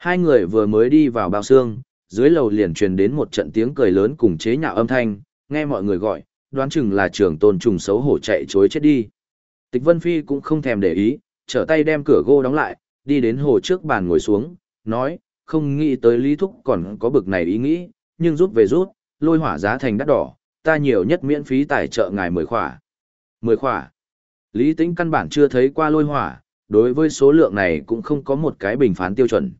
Hai người vừa mới đi vào bao xương, dưới lầu liền truyền đến một trận tiếng cười lớn cùng chế nhạo âm thanh, nghe mọi người gọi, đoán chừng là trưởng tôn trùng xấu hổ chạy chối chết đi. Tịch Vân Phi cũng không thèm để ý, trở tay đem cửa gỗ đóng lại, đi đến hồ trước bàn ngồi xuống, nói, không nghĩ tới Lý Thúc còn có bực này ý nghĩ, nhưng rút về rút, lôi hỏa giá thành đắt đỏ, ta nhiều nhất miễn phí tài trợ ngài mười khỏa. Mười khỏa. Lý Tĩnh căn bản chưa thấy qua lôi hỏa, đối với số lượng này cũng không có một cái bình phán tiêu chuẩn.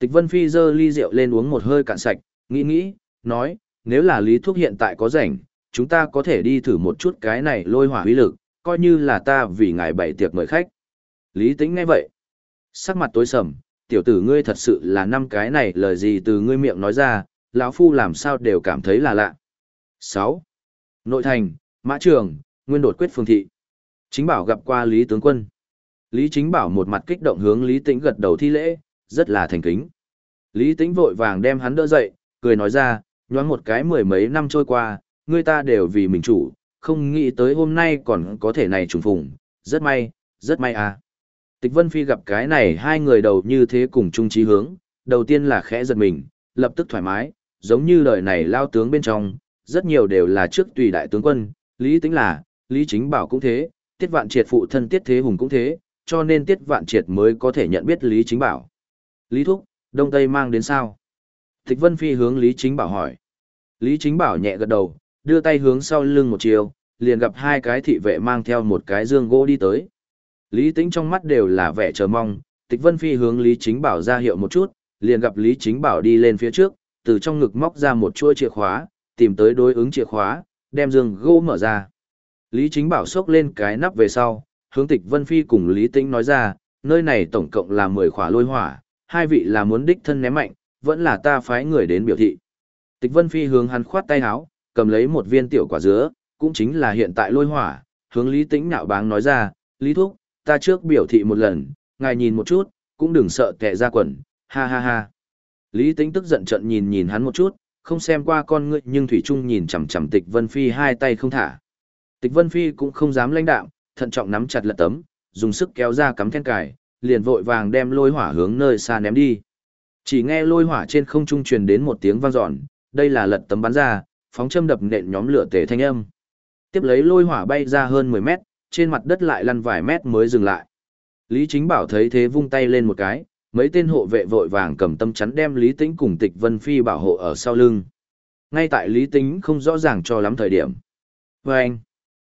Tịch Vân Phi dơ ly rượu lên uống một hơi cạn sạch, nghĩ nghĩ, nói, nếu là Lý Thúc hiện tại có rảnh, chúng ta có thể đi thử một chút cái này lôi hỏa uy lực, coi như là ta vì ngài bảy tiệc mời khách. Lý Tĩnh nghe vậy. Sắc mặt tối sầm, tiểu tử ngươi thật sự là năm cái này lời gì từ ngươi miệng nói ra, lão phu làm sao đều cảm thấy là lạ. 6. Nội thành, Mã Trường, Nguyên đột quyết phương thị. Chính bảo gặp qua Lý tướng quân. Lý Chính Bảo một mặt kích động hướng Lý Tĩnh gật đầu thi lễ, rất là thành kính. Lý Tĩnh vội vàng đem hắn đỡ dậy, cười nói ra, nhoáng một cái mười mấy năm trôi qua, người ta đều vì mình chủ, không nghĩ tới hôm nay còn có thể này trùng phùng, rất may, rất may à. Tịch Vân Phi gặp cái này hai người đầu như thế cùng chung chí hướng, đầu tiên là khẽ giật mình, lập tức thoải mái, giống như đời này lao tướng bên trong, rất nhiều đều là trước tùy đại tướng quân, Lý Tĩnh là, Lý Chính Bảo cũng thế, Tiết Vạn Triệt phụ thân Tiết Thế Hùng cũng thế, cho nên Tiết Vạn Triệt mới có thể nhận biết Lý Chính Bảo. Lý Thúc, Đông Tây mang đến sao? Tịch Vân Phi hướng Lý Chính Bảo hỏi. Lý Chính Bảo nhẹ gật đầu, đưa tay hướng sau lưng một chiều, liền gặp hai cái thị vệ mang theo một cái dương gỗ đi tới. Lý Tĩnh trong mắt đều là vẻ chờ mong, Tịch Vân Phi hướng Lý Chính Bảo ra hiệu một chút, liền gặp Lý Chính Bảo đi lên phía trước, từ trong ngực móc ra một chuôi chìa khóa, tìm tới đối ứng chìa khóa, đem dương gỗ mở ra. Lý Chính Bảo xốc lên cái nắp về sau, hướng Tịch Vân Phi cùng Lý Tĩnh nói ra, nơi này tổng cộng là 10 khỏa lôi hỏa, hai vị là muốn đích thân ném mạnh, vẫn là ta phái người đến biểu thị. Tịch Vân Phi hướng hắn khoát tay áo, cầm lấy một viên tiểu quả dứa, cũng chính là hiện tại lôi hỏa, hướng Lý Tĩnh nhạo báng nói ra, Lý Thúc, ta trước biểu thị một lần, ngài nhìn một chút, cũng đừng sợ kẻ ra quần, ha ha ha. Lý Tĩnh tức giận trận nhìn nhìn hắn một chút, không xem qua con ngươi nhưng Thủy Trung nhìn chằm chằm Tịch Vân Phi hai tay không thả. Tịch Vân Phi cũng không dám lãnh đạm, thận trọng nắm chặt lật tấm, dùng sức kéo ra cắm then cài, liền vội vàng đem lôi hỏa hướng nơi xa ném đi. Chỉ nghe lôi hỏa trên không trung truyền đến một tiếng vang dọn, đây là lật tấm bắn ra, phóng châm đập nện nhóm lửa tề thanh âm. Tiếp lấy lôi hỏa bay ra hơn 10 mét, trên mặt đất lại lăn vài mét mới dừng lại. Lý Chính Bảo thấy thế vung tay lên một cái, mấy tên hộ vệ vội vàng cầm tâm chắn đem Lý Tĩnh cùng Tịch Vân Phi bảo hộ ở sau lưng. Ngay tại Lý Tĩnh không rõ ràng cho lắm thời điểm. Vâng!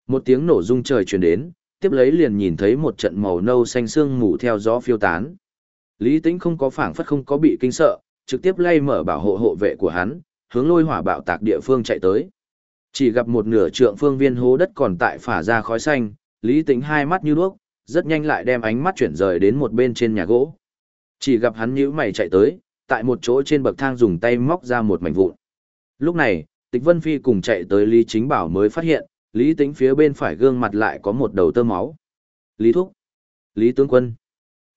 Một tiếng nổ rung trời truyền đến, tiếp lấy liền nhìn thấy một trận màu nâu xanh sương mù theo gió phiêu tán. Lý Tĩnh không có phảng phất không có bị kinh sợ, trực tiếp lay mở bảo hộ hộ vệ của hắn, hướng lôi hỏa bạo tạc địa phương chạy tới. Chỉ gặp một nửa trượng phương viên hố đất còn tại phả ra khói xanh, Lý Tĩnh hai mắt như đuốc, rất nhanh lại đem ánh mắt chuyển rời đến một bên trên nhà gỗ. Chỉ gặp hắn nhíu mày chạy tới, tại một chỗ trên bậc thang dùng tay móc ra một mảnh vụn. Lúc này, Tịch Vân Phi cùng chạy tới Lý Chính Bảo mới phát hiện, Lý Tĩnh phía bên phải gương mặt lại có một đầu tơ máu. Lý Thúc. Lý Tướng Quân.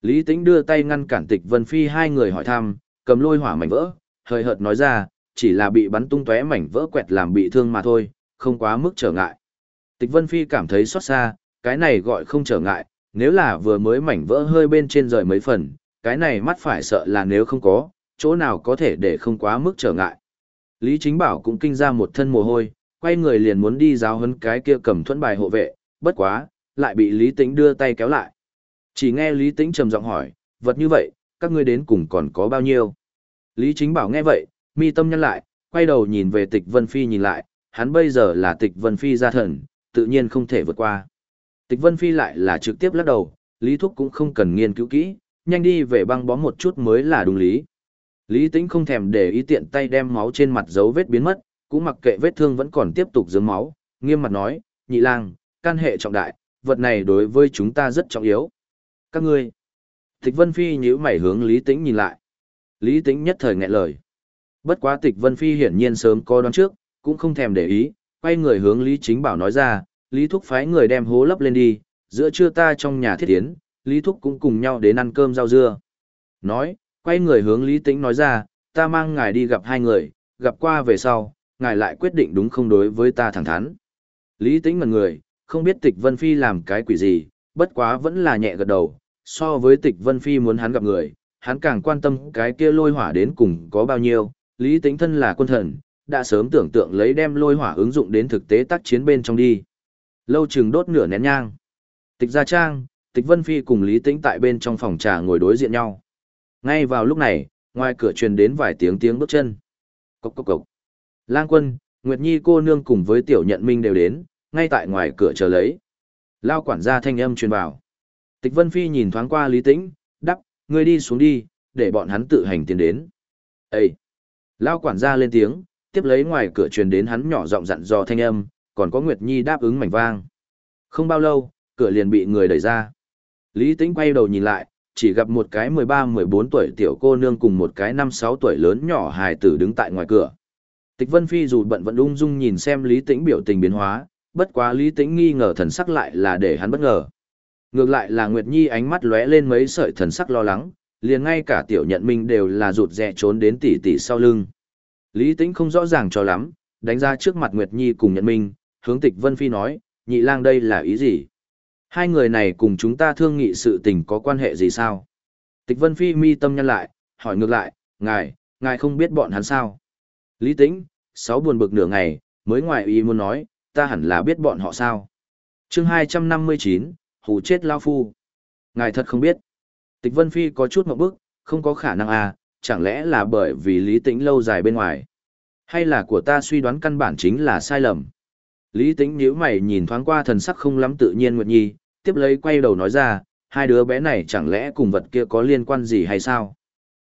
Lý Tĩnh đưa tay ngăn cản Tịch Vân Phi hai người hỏi thăm, cầm lôi hỏa mảnh vỡ, hơi hợt nói ra, chỉ là bị bắn tung tóe mảnh vỡ quẹt làm bị thương mà thôi, không quá mức trở ngại. Tịch Vân Phi cảm thấy xót xa, cái này gọi không trở ngại, nếu là vừa mới mảnh vỡ hơi bên trên rời mấy phần, cái này mắt phải sợ là nếu không có, chỗ nào có thể để không quá mức trở ngại. Lý Chính Bảo cũng kinh ra một thân mồ hôi, quay người liền muốn đi giáo huấn cái kia cầm thuẫn bài hộ vệ, bất quá, lại bị Lý Tĩnh đưa tay kéo lại. Chỉ nghe Lý Tĩnh trầm giọng hỏi, vật như vậy, các ngươi đến cùng còn có bao nhiêu? Lý Chính Bảo nghe vậy, mi tâm nhăn lại, quay đầu nhìn về tịch Vân Phi nhìn lại, hắn bây giờ là tịch Vân Phi gia thần, tự nhiên không thể vượt qua. Tịch Vân Phi lại là trực tiếp lắc đầu, Lý Thúc cũng không cần nghiên cứu kỹ, nhanh đi về băng bó một chút mới là đúng lý. Lý Tĩnh không thèm để ý tiện tay đem máu trên mặt dấu vết biến mất, cũng mặc kệ vết thương vẫn còn tiếp tục dướng máu, nghiêm mặt nói, nhị lang, can hệ trọng đại, vật này đối với chúng ta rất trọng yếu. Các ngươi. Tịch Vân Phi nhíu mày hướng Lý Tĩnh nhìn lại. Lý Tĩnh nhất thời nghẹn lời. Bất quá Tịch Vân Phi hiển nhiên sớm có đoán trước, cũng không thèm để ý, quay người hướng Lý Chính Bảo nói ra, Lý Thúc phái người đem hố lấp lên đi, giữa trưa ta trong nhà thiết tiến, Lý Thúc cũng cùng nhau đến ăn cơm rau dưa. Nói, quay người hướng Lý Tĩnh nói ra, ta mang ngài đi gặp hai người, gặp qua về sau, ngài lại quyết định đúng không đối với ta thẳng thắn. Lý Tĩnh mật người, không biết tịch Vân Phi làm cái quỷ gì, bất quá vẫn là nhẹ gật đầu, so với tịch Vân Phi muốn hắn gặp người, hắn càng quan tâm cái kia lôi hỏa đến cùng có bao nhiêu, Lý Tĩnh thân là quân thần, đã sớm tưởng tượng lấy đem lôi hỏa ứng dụng đến thực tế tác chiến bên trong đi. Lâu chừng đốt nửa nén nhang. Tịch Gia Trang, Tịch Vân Phi cùng Lý Tĩnh tại bên trong phòng trà ngồi đối diện nhau. Ngay vào lúc này, ngoài cửa truyền đến vài tiếng tiếng bước chân. Cốc cốc cốc. Lang quân, Nguyệt Nhi cô nương cùng với tiểu nhận minh đều đến, ngay tại ngoài cửa chờ lấy. Lao quản gia thanh âm truyền vào. Tịch Vân Phi nhìn thoáng qua Lý Tĩnh, đắp, ngươi đi xuống đi, để bọn hắn tự hành tiến đến. Ê! Lao quản gia lên tiếng, tiếp lấy ngoài cửa truyền đến hắn nhỏ giọng dặn dò thanh âm, còn có Nguyệt Nhi đáp ứng mảnh vang. Không bao lâu, cửa liền bị người đẩy ra. Lý Tĩnh quay đầu nhìn lại, chỉ gặp một cái 13-14 tuổi tiểu cô nương cùng một cái 5-6 tuổi lớn nhỏ hài tử đứng tại ngoài cửa. Tịch Vân Phi dù bận vẫn ung dung nhìn xem Lý Tĩnh biểu tình biến hóa, bất quá Lý Tĩnh nghi ngờ thần sắc lại là để hắn bất ngờ. Ngược lại là Nguyệt Nhi ánh mắt lóe lên mấy sợi thần sắc lo lắng, liền ngay cả tiểu nhận minh đều là rụt rè trốn đến tỉ tỉ sau lưng. Lý Tĩnh không rõ ràng cho lắm, đánh ra trước mặt Nguyệt Nhi cùng nhận minh, hướng tịch Vân Phi nói, nhị lang đây là ý gì? Hai người này cùng chúng ta thương nghị sự tình có quan hệ gì sao? Tịch Vân Phi mi tâm nhăn lại, hỏi ngược lại, ngài, ngài không biết bọn hắn sao? Lý Tĩnh, sáu buồn bực nửa ngày, mới ngoài ý muốn nói, ta hẳn là biết bọn họ sao? chương hai trăm năm mươi chín, hù chết lao phu. Ngài thật không biết. Tịch Vân Phi có chút một bức, không có khả năng à, chẳng lẽ là bởi vì Lý Tĩnh lâu dài bên ngoài? Hay là của ta suy đoán căn bản chính là sai lầm? Lý Tĩnh nhíu mày nhìn thoáng qua thần sắc không lắm tự nhiên Nguyệt Nhi, tiếp lấy quay đầu nói ra, hai đứa bé này chẳng lẽ cùng vật kia có liên quan gì hay sao?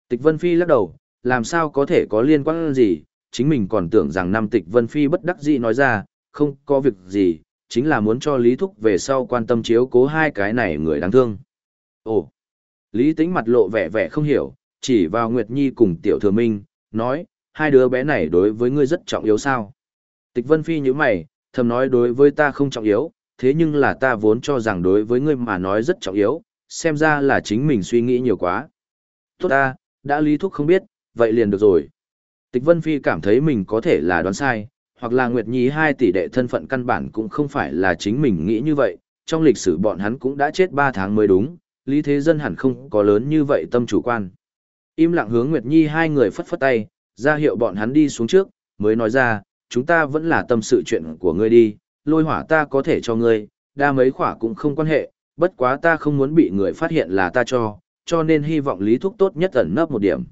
Tịch Vân Phi lắc đầu, làm sao có thể có liên quan gì, chính mình còn tưởng rằng nam Tịch Vân Phi bất đắc dĩ nói ra, không có việc gì, chính là muốn cho Lý Thúc về sau quan tâm chiếu cố hai cái này người đáng thương. Ồ! Lý Tĩnh mặt lộ vẻ vẻ không hiểu, chỉ vào Nguyệt Nhi cùng Tiểu Thừa Minh, nói, hai đứa bé này đối với ngươi rất trọng yếu sao? Tịch Vân Phi như mày, thầm nói đối với ta không trọng yếu, thế nhưng là ta vốn cho rằng đối với ngươi mà nói rất trọng yếu, xem ra là chính mình suy nghĩ nhiều quá. Tốt ta, đã lý thúc không biết, vậy liền được rồi. Tịch Vân Phi cảm thấy mình có thể là đoán sai, hoặc là Nguyệt Nhi hai tỷ đệ thân phận căn bản cũng không phải là chính mình nghĩ như vậy, trong lịch sử bọn hắn cũng đã chết 3 tháng mới đúng, lý thế dân hẳn không có lớn như vậy tâm chủ quan. Im lặng hướng Nguyệt Nhi hai người phất phất tay, ra hiệu bọn hắn đi xuống trước, mới nói ra, chúng ta vẫn là tâm sự chuyện của ngươi đi, lôi hỏa ta có thể cho ngươi, đa mấy khỏa cũng không quan hệ, bất quá ta không muốn bị người phát hiện là ta cho, cho nên hy vọng Lý Thúc tốt nhất ẩn nấp một điểm.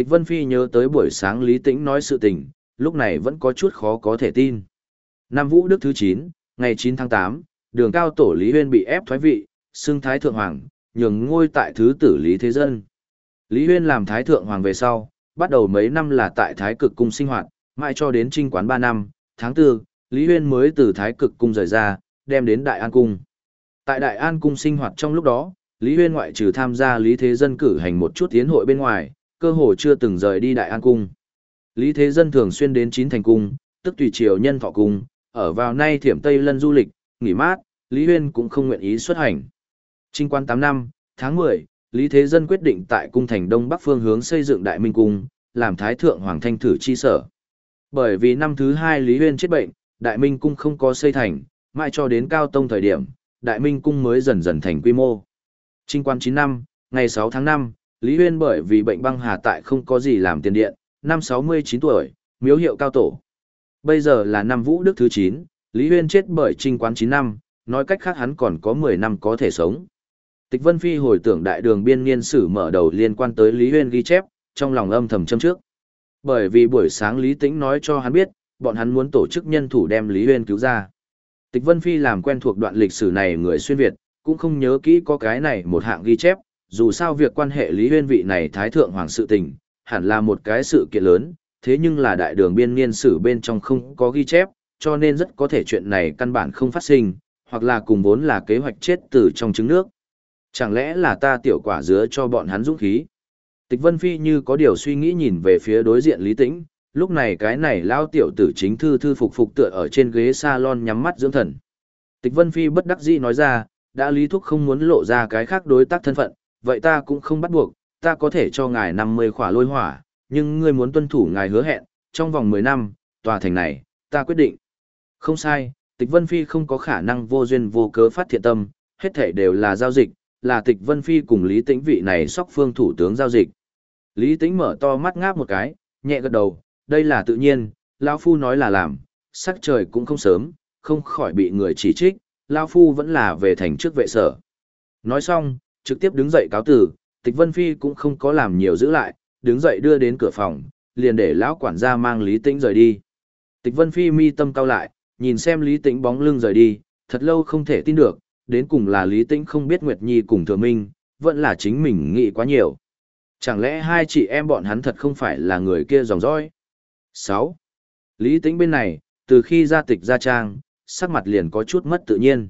Tịch Vân Phi nhớ tới buổi sáng Lý Tĩnh nói sự tình, lúc này vẫn có chút khó có thể tin. Nam Vũ Đức thứ 9, ngày 9 tháng 8, đường cao tổ Lý Huyên bị ép thoái vị, xưng Thái Thượng Hoàng, nhường ngôi tại thứ tử Lý Thế Dân. Lý Huyên làm Thái Thượng Hoàng về sau, bắt đầu mấy năm là tại Thái Cực Cung sinh hoạt, mãi cho đến trinh quán 3 năm, tháng 4, Lý Huyên mới từ Thái Cực Cung rời ra, đem đến Đại An Cung. Tại Đại An Cung sinh hoạt trong lúc đó, Lý Huyên ngoại trừ tham gia Lý Thế Dân cử hành một chút tiến hội bên ngoài, cơ hồ chưa từng rời đi Đại An Cung. Lý Thế Dân thường xuyên đến chín thành cung, tức tùy triều nhân thọ cung, ở vào nay thiểm Tây Lân du lịch, nghỉ mát, Lý Huyên cũng không nguyện ý xuất hành. Trinh quan 8 năm, tháng 10, Lý Thế Dân quyết định tại cung thành Đông Bắc phương hướng xây dựng Đại Minh Cung, làm Thái Thượng Hoàng Thanh Thử chi sở. Bởi vì năm thứ hai Lý Huyên chết bệnh, Đại Minh Cung không có xây thành, mãi cho đến Cao Tông thời điểm, Đại Minh Cung mới dần dần thành quy mô. Trinh quan 9 năm, ngày 6 tháng 5, Lý Huyên bởi vì bệnh băng hà tại không có gì làm tiền điện, năm 69 tuổi, miếu hiệu cao tổ. Bây giờ là năm Vũ Đức thứ 9, Lý Huyên chết bởi trinh quán 9 năm, nói cách khác hắn còn có 10 năm có thể sống. Tịch Vân Phi hồi tưởng đại đường biên niên sử mở đầu liên quan tới Lý Huyên ghi chép, trong lòng âm thầm châm trước. Bởi vì buổi sáng Lý Tĩnh nói cho hắn biết, bọn hắn muốn tổ chức nhân thủ đem Lý Huyên cứu ra. Tịch Vân Phi làm quen thuộc đoạn lịch sử này người xuyên Việt, cũng không nhớ kỹ có cái này một hạng ghi chép, dù sao việc quan hệ Lý Huyên vị này Thái Thượng Hoàng sự tình, hẳn là một cái sự kiện lớn, thế nhưng là đại đường biên niên sử bên trong không có ghi chép, cho nên rất có thể chuyện này căn bản không phát sinh, hoặc là cùng vốn là kế hoạch chết từ trong trứng nước. Chẳng lẽ là ta tiểu quả dứa cho bọn hắn dũng khí? Tịch Vân Phi như có điều suy nghĩ nhìn về phía đối diện Lý Tĩnh, lúc này cái này lao tiểu tử chính thư thư phục phục tựa ở trên ghế salon nhắm mắt dưỡng thần. Tịch Vân Phi bất đắc dĩ nói ra, đã Lý Thúc không muốn lộ ra cái khác đối tác thân phận, vậy ta cũng không bắt buộc, ta có thể cho ngài 50 khỏa lôi hỏa, nhưng ngươi muốn tuân thủ ngài hứa hẹn, trong vòng 10 năm, tòa thành này, ta quyết định. Không sai, Tịch Vân Phi không có khả năng vô duyên vô cớ phát thiện tâm, hết thể đều là giao dịch, là Tịch Vân Phi cùng Lý Tĩnh vị này sóc phương thủ tướng giao dịch. Lý Tĩnh mở to mắt ngáp một cái, nhẹ gật đầu, đây là tự nhiên, lão phu nói là làm, sắc trời cũng không sớm, không khỏi bị người chỉ trích, lão phu vẫn là về thành trước vệ sở. Nói xong, trực tiếp đứng dậy cáo tử, Tịch Vân Phi cũng không có làm nhiều giữ lại, đứng dậy đưa đến cửa phòng, liền để lão quản gia mang Lý Tĩnh rời đi. Tịch Vân Phi mi tâm cao lại, nhìn xem Lý Tĩnh bóng lưng rời đi, thật lâu không thể tin được, đến cùng là Lý Tĩnh không biết Nguyệt Nhi cùng Thừa Minh, vẫn là chính mình nghĩ quá nhiều. Chẳng lẽ hai chị em bọn hắn thật không phải là người kia dòng dõi? 6. Lý Tĩnh bên này, từ khi ra tịch ra trang, sắc mặt liền có chút mất tự nhiên.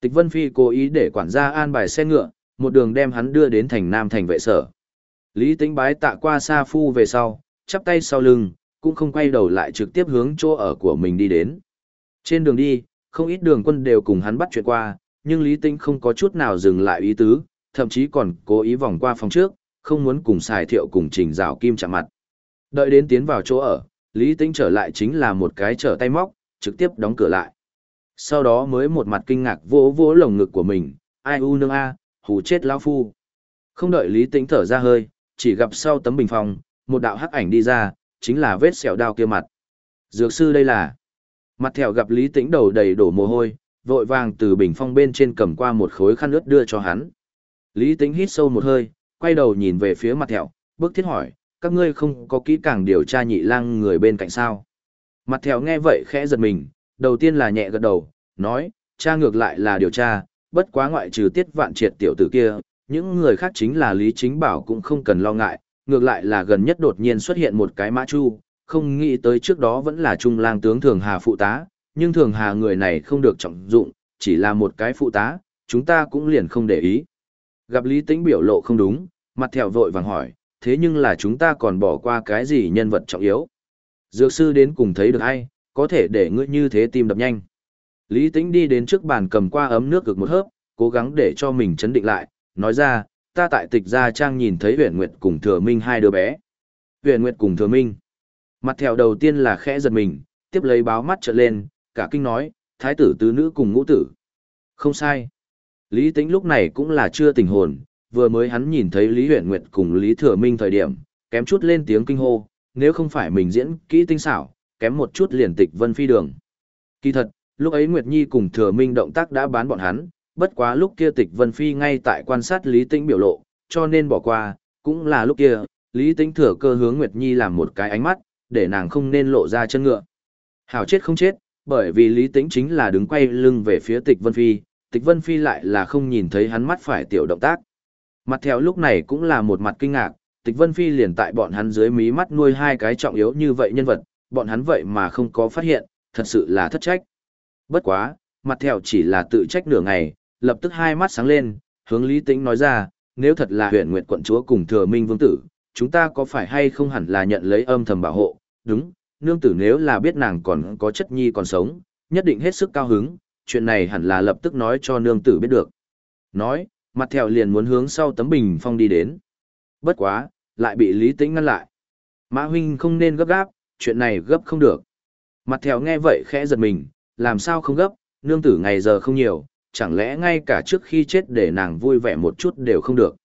Tịch Vân Phi cố ý để quản gia an bài xe ngựa, một đường đem hắn đưa đến thành Nam thành vệ sở. Lý Tĩnh bái tạ qua Sa Phu về sau, chắp tay sau lưng, cũng không quay đầu lại trực tiếp hướng chỗ ở của mình đi đến. Trên đường đi, không ít đường quân đều cùng hắn bắt chuyện qua, nhưng Lý Tĩnh không có chút nào dừng lại ý tứ, thậm chí còn cố ý vòng qua phòng trước, không muốn cùng xài thiệu cùng trình rào kim chạm mặt. Đợi đến tiến vào chỗ ở, Lý Tĩnh trở lại chính là một cái trở tay móc, trực tiếp đóng cửa lại. Sau đó mới một mặt kinh ngạc vỗ vỗ lồng ngực của mình, ai u nương a, hù chết lão phu. Không đợi Lý Tĩnh thở ra hơi, chỉ gặp sau tấm bình phòng, một đạo hắc ảnh đi ra, chính là vết sẹo đao kia mặt. Dược sư đây là. Mặt thẹo gặp Lý Tĩnh đầu đầy đổ mồ hôi, vội vàng từ bình phong bên trên cầm qua một khối khăn ướt đưa cho hắn. Lý Tĩnh hít sâu một hơi, quay đầu nhìn về phía mặt thẹo, bước thiết hỏi, các ngươi không có kỹ càng điều tra nhị lang người bên cạnh sao. Mặt thẹo nghe vậy khẽ giật mình, đầu tiên là nhẹ gật đầu, nói, cha ngược lại là điều tra, bất quá ngoại trừ tiết vạn triệt tiểu tử kia, những người khác chính là Lý Chính Bảo cũng không cần lo ngại, ngược lại là gần nhất đột nhiên xuất hiện một cái mã chu, không nghĩ tới trước đó vẫn là trung lang tướng Thường Hà phụ tá, nhưng Thường Hà người này không được trọng dụng, chỉ là một cái phụ tá, chúng ta cũng liền không để ý. Gặp Lý Tĩnh biểu lộ không đúng, mặt thẹo vội vàng hỏi, thế nhưng là chúng ta còn bỏ qua cái gì nhân vật trọng yếu. Dược sư đến cùng thấy được ai, có thể để ngươi như thế tim đập nhanh. Lý Tĩnh đi đến trước bàn cầm qua ấm nước cực một hớp, cố gắng để cho mình chấn định lại, nói ra, ta tại tịch gia trang nhìn thấy huyền nguyệt cùng thừa minh hai đứa bé. Huyền nguyệt cùng thừa minh. Mặt theo đầu tiên là khẽ giật mình, tiếp lấy báo mắt trợn lên, cả kinh nói, thái tử tứ nữ cùng ngũ tử. Không sai. Lý Tĩnh lúc này cũng là chưa tỉnh hồn, vừa mới hắn nhìn thấy Lý Huyền Nguyệt cùng Lý Thừa Minh thời điểm, kém chút lên tiếng kinh hô, nếu không phải mình diễn kỹ tinh xảo, kém một chút liền tịch vân phi đường. Kỳ thật, lúc ấy Nguyệt Nhi cùng Thừa Minh động tác đã bán bọn hắn, bất quá lúc kia tịch vân phi ngay tại quan sát Lý Tĩnh biểu lộ, cho nên bỏ qua, cũng là lúc kia, Lý Tĩnh thừa cơ hướng Nguyệt Nhi làm một cái ánh mắt, để nàng không nên lộ ra chân ngựa. Hảo chết không chết, bởi vì Lý Tĩnh chính là đứng quay lưng về phía tịch vân phi, tịch vân phi lại là không nhìn thấy hắn mắt phải tiểu động tác. Mặt theo lúc này cũng là một mặt kinh ngạc, tịch vân phi liền tại bọn hắn dưới mí mắt nuôi hai cái trọng yếu như vậy nhân vật, bọn hắn vậy mà không có phát hiện, thật sự là thất trách. Bất quá, mặt theo chỉ là tự trách nửa ngày, lập tức hai mắt sáng lên, hướng Lý Tĩnh nói ra, nếu thật là huyện nguyệt quận chúa cùng thừa minh vương tử, chúng ta có phải hay không hẳn là nhận lấy âm thầm bảo hộ, đúng, nương tử nếu là biết nàng còn có chất nhi còn sống, nhất định hết sức cao hứng, chuyện này hẳn là lập tức nói cho nương tử biết được. Nói, mặt theo liền muốn hướng sau tấm bình phong đi đến. Bất quá, lại bị Lý Tĩnh ngăn lại. Mã huynh không nên gấp gáp, chuyện này gấp không được. Mặt theo nghe vậy khẽ giật mình, làm sao không gấp, nương tử ngày giờ không nhiều, chẳng lẽ ngay cả trước khi chết để nàng vui vẻ một chút đều không được.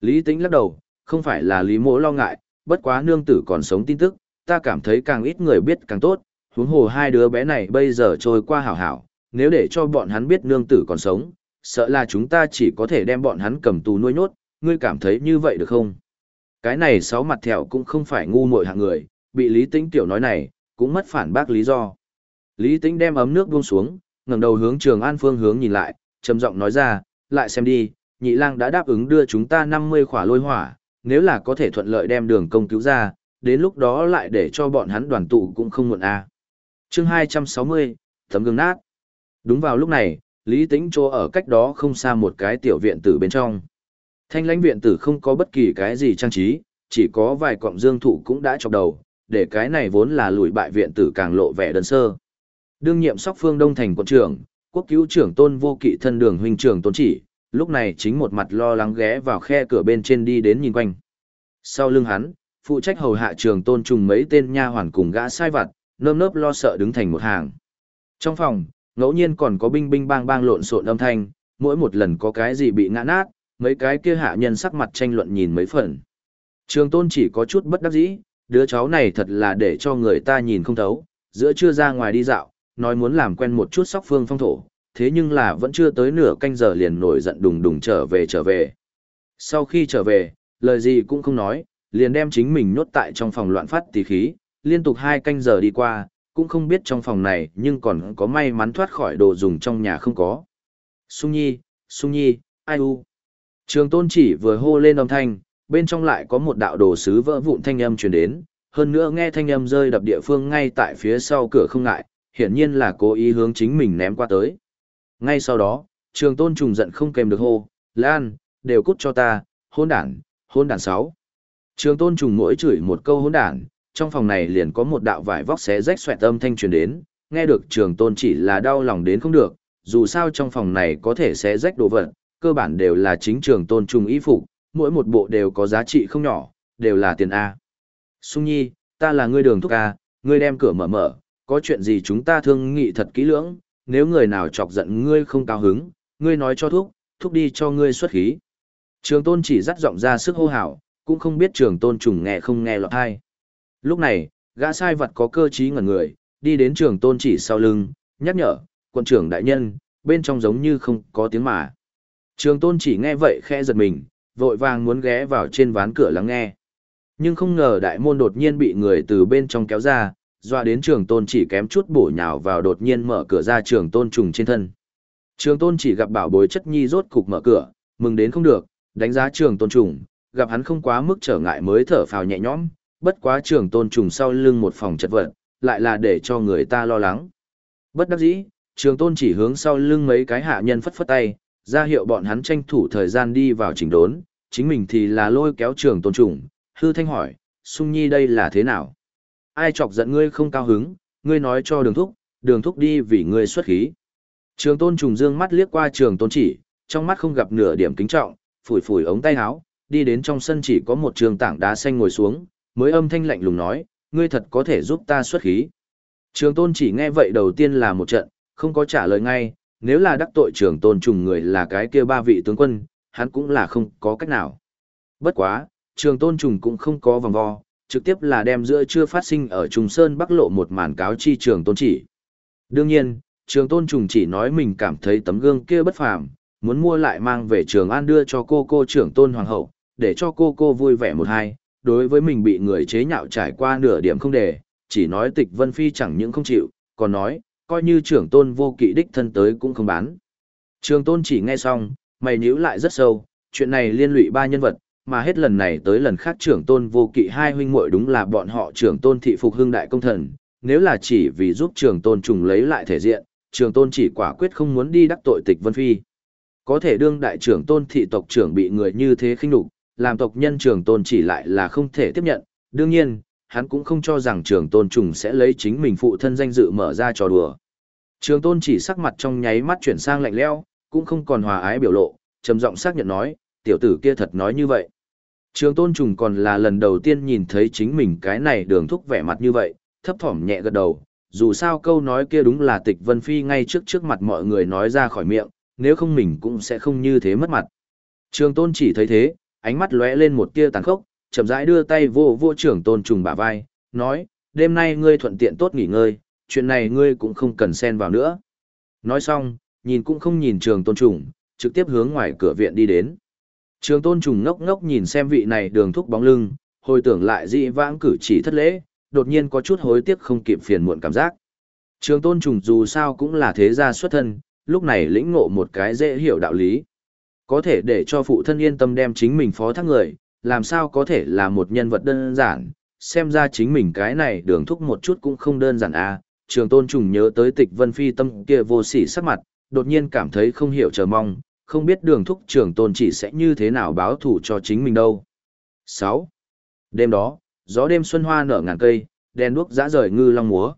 Lý Tĩnh lắc đầu, không phải là Lý Mỗ lo ngại, bất quá nương tử còn sống tin tức, ta cảm thấy càng ít người biết càng tốt, huống hồ hai đứa bé này bây giờ trôi qua hảo hảo, nếu để cho bọn hắn biết nương tử còn sống, sợ là chúng ta chỉ có thể đem bọn hắn cầm tù nuôi nhốt, ngươi cảm thấy như vậy được không? Cái này sáu mặt thẹo cũng không phải ngu muội hạng người, bị Lý Tĩnh tiểu nói này, cũng mất phản bác lý do. Lý Tĩnh đem ấm nước buông xuống, ngẩng đầu hướng Trường An phương hướng nhìn lại, trầm giọng nói ra, lại xem đi, nhị lang đã đáp ứng đưa chúng ta 50 khỏa lôi hỏa, nếu là có thể thuận lợi đem đường công cứu ra, đến lúc đó lại để cho bọn hắn đoàn tụ cũng không muộn a. À. Chương 260, tấm gương nát. Đúng vào lúc này, Lý Tĩnh chỗ ở cách đó không xa một cái tiểu viện tử bên trong. Thanh lãnh viện tử không có bất kỳ cái gì trang trí, chỉ có vài cọng dương thụ cũng đã chọc đầu, để cái này vốn là lùi bại viện tử càng lộ vẻ đơn sơ. Đương nhiệm sóc phương Đông thành quận trưởng, quốc cứu trưởng tôn vô kỵ thân đường huynh trưởng tôn chỉ, lúc này chính một mặt lo lắng ghé vào khe cửa bên trên đi đến nhìn quanh. Sau lưng hắn, phụ trách hầu hạ trường tôn trùng mấy tên nha hoàn cùng gã sai vặt, nơm nớp lo sợ đứng thành một hàng. Trong phòng, ngẫu nhiên còn có binh binh bang bang lộn xộn âm thanh, mỗi một lần có cái gì bị ngã nát, mấy cái kia hạ nhân sắc mặt tranh luận nhìn mấy phần. Trường tôn chỉ có chút bất đắc dĩ, đứa cháu này thật là để cho người ta nhìn không thấu, giữa chưa ra ngoài đi dạo, nói muốn làm quen một chút sóc phương phong thổ, thế nhưng là vẫn chưa tới nửa canh giờ liền nổi giận đùng đùng trở về trở về. Sau khi trở về, lời gì cũng không nói, liền đem chính mình nhốt tại trong phòng loạn phát tí khí, liên tục hai canh giờ đi qua, cũng không biết trong phòng này nhưng còn có may mắn thoát khỏi đồ dùng trong nhà không có. Sung Nhi, Sung Nhi, ai u. Trường tôn chỉ vừa hô lên âm thanh, bên trong lại có một đạo đồ sứ vỡ vụn thanh âm truyền đến, hơn nữa nghe thanh âm rơi đập địa phương ngay tại phía sau cửa không ngại, hiển nhiên là cố ý hướng chính mình ném qua tới. Ngay sau đó, trường tôn trùng giận không kèm được hô, Lan, đều cút cho ta, hôn đản, hôn đản sáu. Trường tôn trùng mỗi chửi một câu hôn đản, trong phòng này liền có một đạo vải vóc xé rách xoẹt âm thanh truyền đến, nghe được trường tôn chỉ là đau lòng đến không được, dù sao trong phòng này có thể xé rách đồ vật, cơ bản đều là chính trường tôn trùng y phục, mỗi một bộ đều có giá trị không nhỏ, đều là tiền A. Sung Nhi, ta là ngươi đường thúc A, ngươi đem cửa mở mở, có chuyện gì chúng ta thương nghị thật kỹ lưỡng, nếu người nào chọc giận ngươi không cao hứng, ngươi nói cho thúc, thúc đi cho ngươi xuất khí. Trường tôn chỉ dắt giọng ra sức hô hào, cũng không biết trường tôn trùng nghe không nghe lọt hay. Lúc này, gã sai vật có cơ trí ngẩn người, đi đến trường tôn chỉ sau lưng, nhắc nhở, quận trưởng đại nhân, bên trong giống như không có tiếng mà. Trường tôn chỉ nghe vậy khẽ giật mình, vội vàng muốn ghé vào trên ván cửa lắng nghe. Nhưng không ngờ đại môn đột nhiên bị người từ bên trong kéo ra, doa đến trường tôn chỉ kém chút bổ nhào vào đột nhiên mở cửa ra trường tôn trùng trên thân. Trường tôn chỉ gặp bảo bối chất nhi rốt cục mở cửa, mừng đến không được, đánh giá trường tôn trùng, gặp hắn không quá mức trở ngại mới thở phào nhẹ nhõm, bất quá trường tôn trùng sau lưng một phòng chật vật, lại là để cho người ta lo lắng. Bất đắc dĩ, trường tôn chỉ hướng sau lưng mấy cái hạ nhân phất phất tay, ra hiệu bọn hắn tranh thủ thời gian đi vào chỉnh đốn, chính mình thì là lôi kéo trường tôn trùng, hư thanh hỏi, sung nhi đây là thế nào? Ai chọc giận ngươi không cao hứng, ngươi nói cho đường thúc, đường thúc đi vì ngươi xuất khí. Trường tôn trùng dương mắt liếc qua trường tôn chỉ, trong mắt không gặp nửa điểm kính trọng, phủi phủi ống tay áo, đi đến trong sân chỉ có một trường tảng đá xanh ngồi xuống, mới âm thanh lạnh lùng nói, ngươi thật có thể giúp ta xuất khí. Trường tôn chỉ nghe vậy đầu tiên là một trận, không có trả lời ngay, nếu là đắc tội trường tôn trùng người là cái kia ba vị tướng quân, hắn cũng là không có cách nào. Bất quá, trường tôn trùng cũng không có vòng vo, trực tiếp là đem giữa chưa phát sinh ở Trùng Sơn Bắc Lộ một màn cáo chi trường tôn chỉ. Đương nhiên, trường tôn trùng chỉ nói mình cảm thấy tấm gương kia bất phàm, muốn mua lại mang về trường an đưa cho cô cô trưởng tôn hoàng hậu, để cho cô cô vui vẻ một hai, đối với mình bị người chế nhạo trải qua nửa điểm không để, chỉ nói tịch vân phi chẳng những không chịu, còn nói, coi như trưởng tôn vô kỵ đích thân tới cũng không bán. Trường tôn chỉ nghe xong, mày nhíu lại rất sâu, chuyện này liên lụy ba nhân vật, mà hết lần này tới lần khác trưởng tôn vô kỵ hai huynh muội đúng là bọn họ trưởng tôn thị phục hưng đại công thần, nếu là chỉ vì giúp trưởng tôn trùng lấy lại thể diện, trưởng tôn chỉ quả quyết không muốn đi đắc tội tịch vân phi. Có thể đương đại trưởng tôn thị tộc trưởng bị người như thế khinh nhục làm tộc nhân trưởng tôn chỉ lại là không thể tiếp nhận, đương nhiên, hắn cũng không cho rằng trưởng tôn trùng sẽ lấy chính mình phụ thân danh dự mở ra trò đùa. Trường tôn chỉ sắc mặt trong nháy mắt chuyển sang lạnh lẽo, cũng không còn hòa ái biểu lộ, trầm giọng xác nhận nói, tiểu tử kia thật nói như vậy. Trường tôn trùng còn là lần đầu tiên nhìn thấy chính mình cái này đường thúc vẻ mặt như vậy, thấp thỏm nhẹ gật đầu, dù sao câu nói kia đúng là tịch vân phi ngay trước trước mặt mọi người nói ra khỏi miệng, nếu không mình cũng sẽ không như thế mất mặt. Trường tôn chỉ thấy thế, ánh mắt lóe lên một tia tàn khốc, chậm rãi đưa tay vô vô trưởng tôn trùng bả vai, nói, đêm nay ngươi thuận tiện tốt nghỉ ngơi, chuyện này ngươi cũng không cần xen vào nữa. Nói xong, nhìn cũng không nhìn trường tôn trùng, trực tiếp hướng ngoài cửa viện đi đến. Trường tôn trùng ngốc ngốc nhìn xem vị này đường thúc bóng lưng, hồi tưởng lại dị vãng cử chỉ thất lễ, đột nhiên có chút hối tiếc không kịp phiền muộn cảm giác. Trường tôn trùng dù sao cũng là thế gia xuất thân, lúc này lĩnh ngộ một cái dễ hiểu đạo lý. Có thể để cho phụ thân yên tâm đem chính mình phó thác người, làm sao có thể là một nhân vật đơn giản, xem ra chính mình cái này đường thúc một chút cũng không đơn giản à. Trường tôn trùng nhớ tới tịch vân phi tâm kia vô sỉ sắc mặt, đột nhiên cảm thấy không hiểu chờ mong, không biết đường thúc trưởng tôn chỉ sẽ như thế nào báo thủ cho chính mình đâu. 6. Đêm đó, gió đêm xuân hoa nở ngàn cây, đèn đuốc dã rời ngư long múa.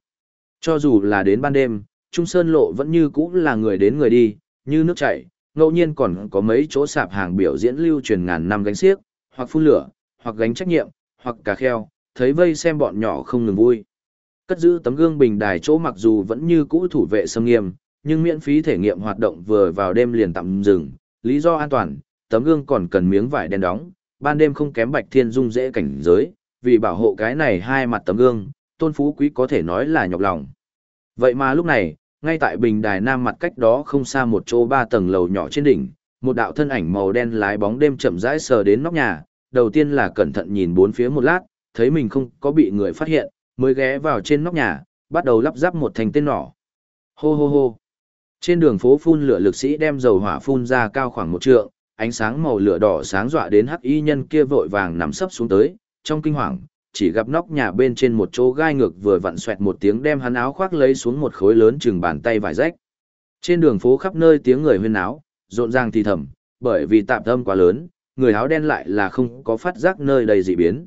Cho dù là đến ban đêm, Trung Sơn lộ vẫn như cũ là người đến người đi, như nước chảy, ngẫu nhiên còn có mấy chỗ sạp hàng biểu diễn lưu truyền ngàn năm gánh xiếc, hoặc phun lửa, hoặc gánh trách nhiệm, hoặc cà kheo, thấy vây xem bọn nhỏ không ngừng vui. Cất giữ tấm gương bình đài chỗ mặc dù vẫn như cũ thủ vệ sâm nghiêm, nhưng miễn phí thể nghiệm hoạt động vừa vào đêm liền tạm dừng, lý do an toàn, tấm gương còn cần miếng vải đen đóng, ban đêm không kém Bạch Thiên Dung dễ cảnh giới, vì bảo hộ cái này hai mặt tấm gương, Tôn Phú Quý có thể nói là nhọc lòng. Vậy mà lúc này, ngay tại bình đài nam mặt cách đó không xa một chỗ ba tầng lầu nhỏ trên đỉnh, một đạo thân ảnh màu đen lái bóng đêm chậm rãi sờ đến nóc nhà, đầu tiên là cẩn thận nhìn bốn phía một lát, thấy mình không có bị người phát hiện, mới ghé vào trên nóc nhà, bắt đầu lắp ráp một thành tên nỏ. Hô hô hô. Trên đường phố phun lửa lực sĩ đem dầu hỏa phun ra cao khoảng một trượng, ánh sáng màu lửa đỏ sáng dọa đến hắc y nhân kia vội vàng nằm sấp xuống tới, trong kinh hoàng, chỉ gặp nóc nhà bên trên một chỗ gai ngược vừa vặn xoẹt một tiếng đem hắn áo khoác lấy xuống một khối lớn chừng bàn tay vải rách. Trên đường phố khắp nơi tiếng người huyên náo, rộn ràng thì thầm, bởi vì tạm tâm quá lớn, người áo đen lại là không có phát giác nơi đầy dị biến.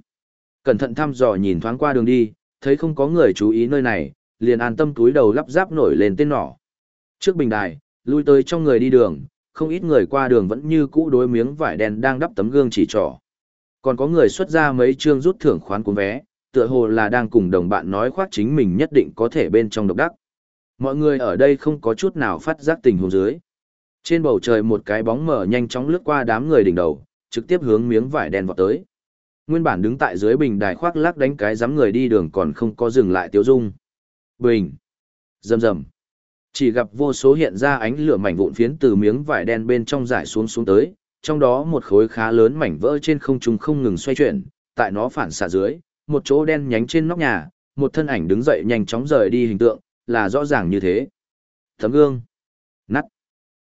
Cẩn thận thăm dò nhìn thoáng qua đường đi, thấy không có người chú ý nơi này, liền an tâm túi đầu lắp ráp nổi lên tên nỏ. Trước bình đài, lui tới trong người đi đường, không ít người qua đường vẫn như cũ đối miếng vải đen đang đắp tấm gương chỉ trỏ. Còn có người xuất ra mấy chương rút thưởng khoán cuốn vé, tựa hồ là đang cùng đồng bạn nói khoác chính mình nhất định có thể bên trong độc đắc. Mọi người ở đây không có chút nào phát giác tình huống dưới. Trên bầu trời một cái bóng mở nhanh chóng lướt qua đám người đỉnh đầu, trực tiếp hướng miếng vải đen vọt tới. Nguyên bản đứng tại dưới bình đài khoác lác đánh cái dám người đi đường còn không có dừng lại tiêu dung. Bình. Rầm rầm. Chỉ gặp vô số hiện ra ánh lửa mảnh vụn phiến từ miếng vải đen bên trong giải xuống xuống tới, trong đó một khối khá lớn mảnh vỡ trên không trung không ngừng xoay chuyển, tại nó phản xạ dưới, một chỗ đen nhánh trên nóc nhà, một thân ảnh đứng dậy nhanh chóng rời đi hình tượng, là rõ ràng như thế. Tấm gương. Nắt.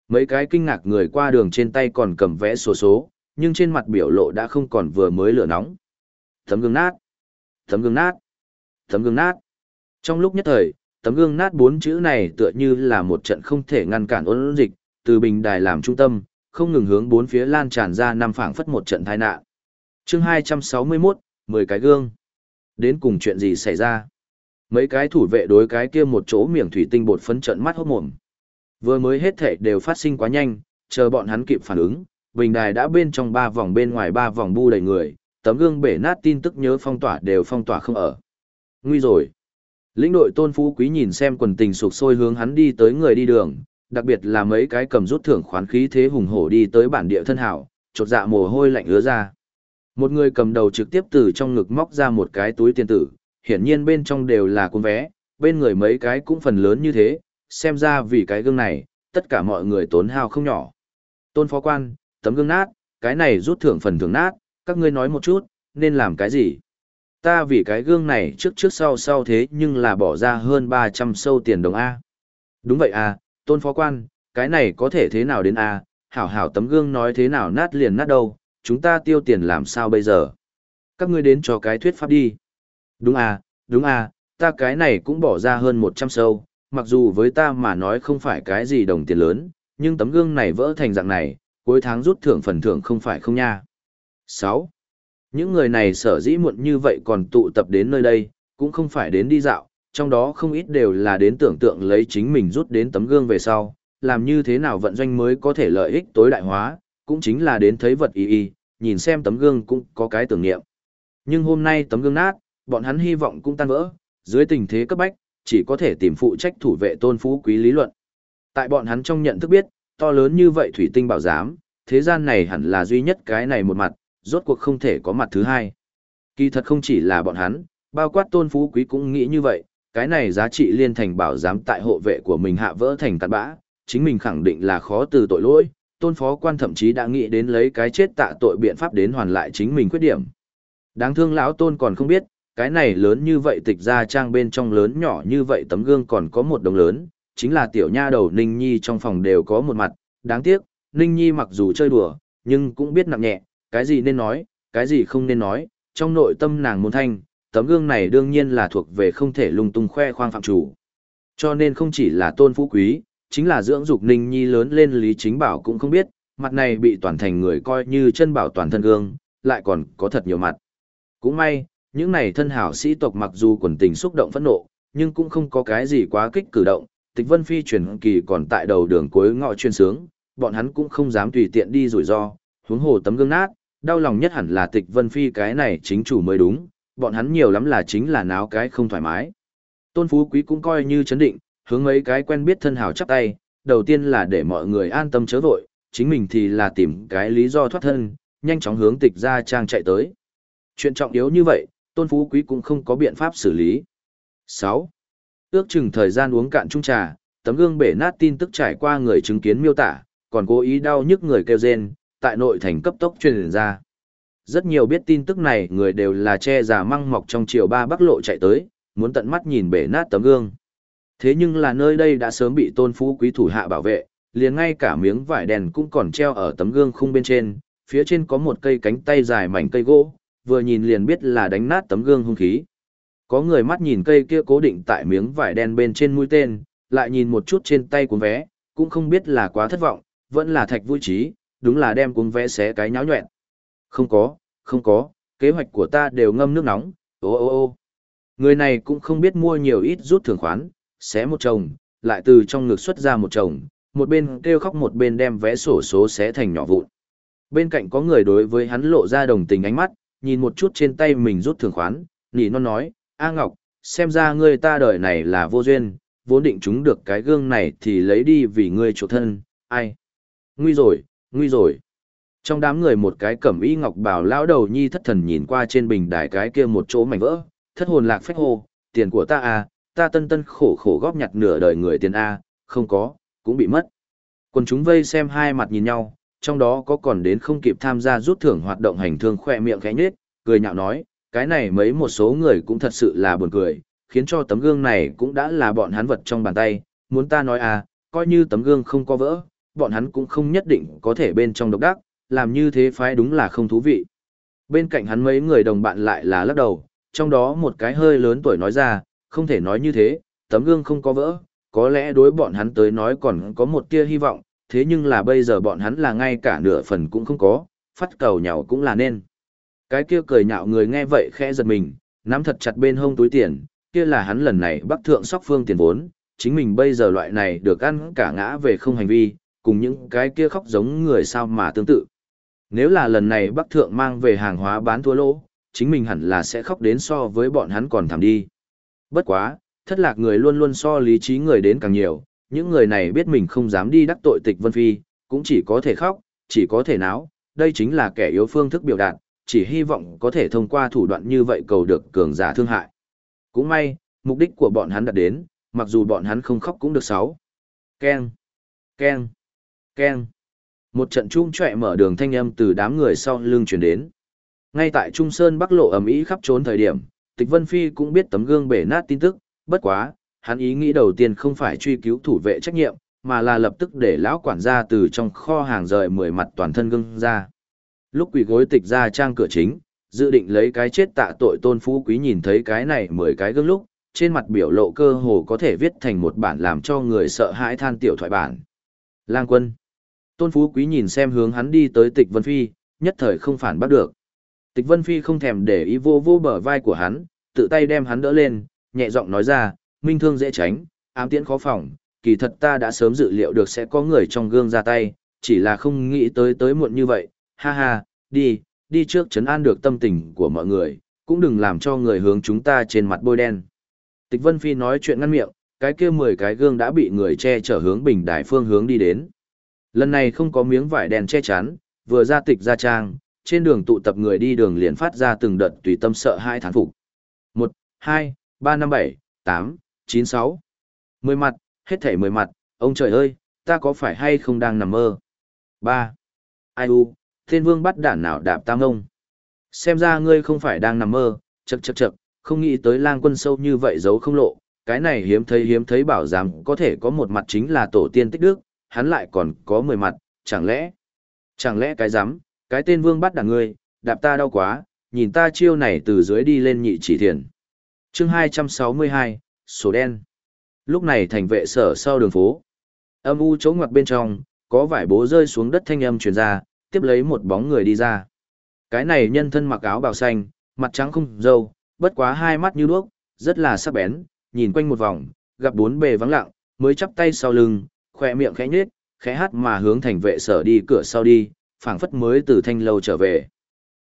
Mấy cái kinh ngạc người qua đường trên tay còn cầm vẽ sổ số, nhưng trên mặt biểu lộ đã không còn vừa mới lửa nóng. Tấm gương nát. Tấm gương nát. Tấm gương nát. Trong lúc nhất thời, tấm gương nát bốn chữ này tựa như là một trận không thể ngăn cản ôn dịch, từ bình đài làm trung tâm, không ngừng hướng bốn phía lan tràn ra năm phảng phất một trận tai nạn. Chương 261, 10 cái gương. Đến cùng chuyện gì xảy ra? Mấy cái thủ vệ đối cái kia một chỗ miệng thủy tinh bột phấn trận mắt hốt mồm. Vừa mới hết thể đều phát sinh quá nhanh, chờ bọn hắn kịp phản ứng, bình đài đã bên trong ba vòng bên ngoài ba vòng bu đầy người, tấm gương bể nát tin tức nhớ phong tỏa đều phong tỏa không ở. Nguy rồi. Lĩnh đội tôn phú quý nhìn xem quần tình sụp sôi hướng hắn đi tới người đi đường, đặc biệt là mấy cái cầm rút thưởng khoán khí thế hùng hổ đi tới bản địa thân hảo, chột dạ mồ hôi lạnh ứa ra. Một người cầm đầu trực tiếp từ trong ngực móc ra một cái túi tiền tử, hiển nhiên bên trong đều là cuốn vé, bên người mấy cái cũng phần lớn như thế, xem ra vì cái gương này, tất cả mọi người tốn hao không nhỏ. Tôn phó quan, tấm gương nát, cái này rút thưởng phần thưởng nát, các ngươi nói một chút, nên làm cái gì? Ta vì cái gương này trước trước sau sau thế nhưng là bỏ ra hơn 300 sâu tiền đồng A. Đúng vậy à, tôn phó quan, cái này có thể thế nào đến A, hảo hảo tấm gương nói thế nào nát liền nát đâu, chúng ta tiêu tiền làm sao bây giờ? Các ngươi đến cho cái thuyết pháp đi. Đúng à, đúng à, ta cái này cũng bỏ ra hơn 100 sâu, mặc dù với ta mà nói không phải cái gì đồng tiền lớn, nhưng tấm gương này vỡ thành dạng này, cuối tháng rút thưởng phần thưởng không phải không nha. 6. Những người này sở dĩ muộn như vậy còn tụ tập đến nơi đây, cũng không phải đến đi dạo, trong đó không ít đều là đến tưởng tượng lấy chính mình rút đến tấm gương về sau, làm như thế nào vận doanh mới có thể lợi ích tối đại hóa, cũng chính là đến thấy vật y y, nhìn xem tấm gương cũng có cái tưởng niệm. Nhưng hôm nay tấm gương nát, bọn hắn hy vọng cũng tan vỡ, dưới tình thế cấp bách, chỉ có thể tìm phụ trách thủ vệ tôn phú quý lý luận. Tại bọn hắn trong nhận thức biết, to lớn như vậy thủy tinh bảo giám, thế gian này hẳn là duy nhất cái này một mặt, rốt cuộc không thể có mặt thứ hai. Kỳ thật không chỉ là bọn hắn, bao quát tôn phú quý cũng nghĩ như vậy, cái này giá trị liên thành bảo giám tại hộ vệ của mình hạ vỡ thành cát bã, chính mình khẳng định là khó từ tội lỗi, tôn phó quan thậm chí đã nghĩ đến lấy cái chết tạ tội biện pháp đến hoàn lại chính mình khuyết điểm. Đáng thương lão tôn còn không biết, cái này lớn như vậy tịch ra trang bên trong lớn nhỏ như vậy tấm gương còn có một đồng lớn, chính là tiểu nha đầu Ninh Nhi trong phòng đều có một mặt, đáng tiếc, Ninh Nhi mặc dù chơi đùa, nhưng cũng biết nặng nhẹ, cái gì nên nói, cái gì không nên nói, trong nội tâm nàng muốn thanh, tấm gương này đương nhiên là thuộc về không thể lung tung khoe khoang phạm chủ. Cho nên không chỉ là tôn phú quý, chính là dưỡng dục Ninh Nhi lớn lên Lý Chính Bảo cũng không biết, mặt này bị toàn thành người coi như chân bảo toàn thân gương, lại còn có thật nhiều mặt. Cũng may, những này thân hảo sĩ tộc mặc dù quần tình xúc động phẫn nộ, nhưng cũng không có cái gì quá kích cử động, Tịch Vân Phi chuyển kỳ còn tại đầu đường cuối ngõ chuyên sướng, bọn hắn cũng không dám tùy tiện đi rủi ro, huống hồ tấm gương nát, đau lòng nhất hẳn là Tịch Vân Phi cái này chính chủ mới đúng, bọn hắn nhiều lắm là chính là náo cái không thoải mái. Tôn Phú Quý cũng coi như chấn định, hướng mấy cái quen biết thân hào chắp tay, đầu tiên là để mọi người an tâm chớ vội, chính mình thì là tìm cái lý do thoát thân, nhanh chóng hướng tịch ra trang chạy tới. Chuyện trọng yếu như vậy, Tôn Phú Quý cũng không có biện pháp xử lý. 6. Ước chừng thời gian uống cạn chung trà, tấm gương bể nát tin tức trải qua người chứng kiến miêu tả, còn cố ý đau nhức người kêu rên, tại nội thành cấp tốc truyền ra. Rất nhiều biết tin tức này người đều là che giả măng mọc trong chiều ba bắc lộ chạy tới, muốn tận mắt nhìn bể nát tấm gương. Thế nhưng là nơi đây đã sớm bị tôn phú quý thủ hạ bảo vệ, liền ngay cả miếng vải đèn cũng còn treo ở tấm gương khung bên trên, phía trên có một cây cánh tay dài mảnh cây gỗ, vừa nhìn liền biết là đánh nát tấm gương hung khí. Có người mắt nhìn cây kia cố định tại miếng vải đen bên trên mũi tên, lại nhìn một chút trên tay cuốn vé, cũng không biết là quá thất vọng, vẫn là thạch vui trí, đúng là đem cuốn vẽ xé cái nháo nhuẹn. Không có, không có, kế hoạch của ta đều ngâm nước nóng, ô ô ô. Người này cũng không biết mua nhiều ít rút thưởng khoán, xé một chồng, lại từ trong ngực xuất ra một chồng, một bên kêu khóc một bên đem vẽ sổ số xé thành nhỏ vụn. Bên cạnh có người đối với hắn lộ ra đồng tình ánh mắt, nhìn một chút trên tay mình rút thưởng khoán, nỉ non nói, A Ngọc, xem ra ngươi ta đời này là vô duyên, vốn định chúng được cái gương này thì lấy đi vì ngươi chủ thân, ai? Nguy rồi, nguy rồi. Trong đám người một cái cẩm y ngọc bảo lão đầu nhi thất thần nhìn qua trên bình đài cái kia một chỗ mảnh vỡ, thất hồn lạc phách hô, tiền của ta à, ta tân tân khổ khổ góp nhặt nửa đời người tiền A, không có, cũng bị mất. Quân chúng vây xem hai mặt nhìn nhau, trong đó có còn đến không kịp tham gia rút thưởng hoạt động hành thương khoe miệng khẽ nhếch, cười nhạo nói, cái này mấy một số người cũng thật sự là buồn cười, khiến cho tấm gương này cũng đã là bọn hắn vật trong bàn tay, muốn ta nói à, coi như tấm gương không có vỡ, bọn hắn cũng không nhất định có thể bên trong độc đắc, làm như thế phái đúng là không thú vị. Bên cạnh hắn mấy người đồng bạn lại là lắc đầu, trong đó một cái hơi lớn tuổi nói ra, không thể nói như thế, tấm gương không có vỡ, có lẽ đối bọn hắn tới nói còn có một tia hy vọng, thế nhưng là bây giờ bọn hắn là ngay cả nửa phần cũng không có, phát cầu nhau cũng là nên. Cái kia cười nhạo người nghe vậy khẽ giật mình, nắm thật chặt bên hông túi tiền, kia là hắn lần này bắc thượng sóc phương tiền vốn, chính mình bây giờ loại này được ăn cả ngã về không hành vi, cùng những cái kia khóc giống người sao mà tương tự. Nếu là lần này bắc thượng mang về hàng hóa bán thua lỗ, chính mình hẳn là sẽ khóc đến so với bọn hắn còn thảm đi. Bất quá, thất lạc người luôn luôn so lý trí người đến càng nhiều, những người này biết mình không dám đi đắc tội tịch Vân Phi, cũng chỉ có thể khóc, chỉ có thể náo, đây chính là kẻ yếu phương thức biểu đạt, chỉ hy vọng có thể thông qua thủ đoạn như vậy cầu được cường giả thương hại. Cũng may, mục đích của bọn hắn đạt đến, mặc dù bọn hắn không khóc cũng được sáu. Ken, ken, keng Một trận chung trọe mở đường thanh âm từ đám người sau lưng chuyển đến. Ngay tại Trung Sơn Bắc Lộ ầm ĩ khắp trốn thời điểm, Tịch Vân Phi cũng biết tấm gương bể nát tin tức, bất quá, hắn ý nghĩ đầu tiên không phải truy cứu thủ vệ trách nhiệm, mà là lập tức để lão quản gia từ trong kho hàng rời mười mặt toàn thân gương ra. Lúc quỳ gối tịch ra trang cửa chính, dự định lấy cái chết tạ tội tôn phú quý nhìn thấy cái này mười cái gương lúc, trên mặt biểu lộ cơ hồ có thể viết thành một bản làm cho người sợ hãi than tiểu thoại bản. Lang quân. Tôn phú quý nhìn xem hướng hắn đi tới tịch Vân Phi, nhất thời không phản bắt được. Tịch Vân Phi không thèm để ý vô vô bờ vai của hắn, tự tay đem hắn đỡ lên, nhẹ giọng nói ra, minh thương dễ tránh, ám tiễn khó phòng, kỳ thật ta đã sớm dự liệu được sẽ có người trong gương ra tay, chỉ là không nghĩ tới tới muộn như vậy, ha ha, đi, đi trước chấn an được tâm tình của mọi người, cũng đừng làm cho người hướng chúng ta trên mặt bôi đen. Tịch Vân Phi nói chuyện ngăn miệng, cái kia 10 cái gương đã bị người che chở hướng bình đài phương hướng đi đến. Lần này không có miếng vải đèn che chắn, vừa ra tịch ra trang, trên đường tụ tập người đi đường liền phát ra từng đợt tùy tâm sợ hai thán phục. 1, 2, 3 5 7, 8, 9 6. 10 mặt, hết thảy 10 mặt, ông trời ơi, ta có phải hay không đang nằm mơ? 3. Ai u, thiên vương bắt đạn nào đạp tam ông. Xem ra ngươi không phải đang nằm mơ, chậc chậc chậc, không nghĩ tới lang quân sâu như vậy giấu không lộ, cái này hiếm thấy hiếm thấy bảo giám có thể có một mặt chính là tổ tiên tích đức, hắn lại còn có 10 mặt, chẳng lẽ, chẳng lẽ cái dám, cái tên vương bắt đảng ngươi, đạp ta đau quá, nhìn ta chiêu này từ dưới đi lên nhị chỉ thiền. chương 262, sổ đen. Lúc này thành vệ sở sau đường phố. Âm u chỗ ngoặt bên trong, có vải bố rơi xuống đất thanh âm truyền ra, tiếp lấy một bóng người đi ra. Cái này nhân thân mặc áo bào xanh, mặt trắng không dâu, bất quá hai mắt như đuốc, rất là sắc bén, nhìn quanh một vòng, gặp bốn bề vắng lặng, mới chắp tay sau lưng, khoe miệng khẽ nhếch, khẽ hát mà hướng thành vệ sở đi cửa sau đi, phảng phất mới từ thanh lâu trở về.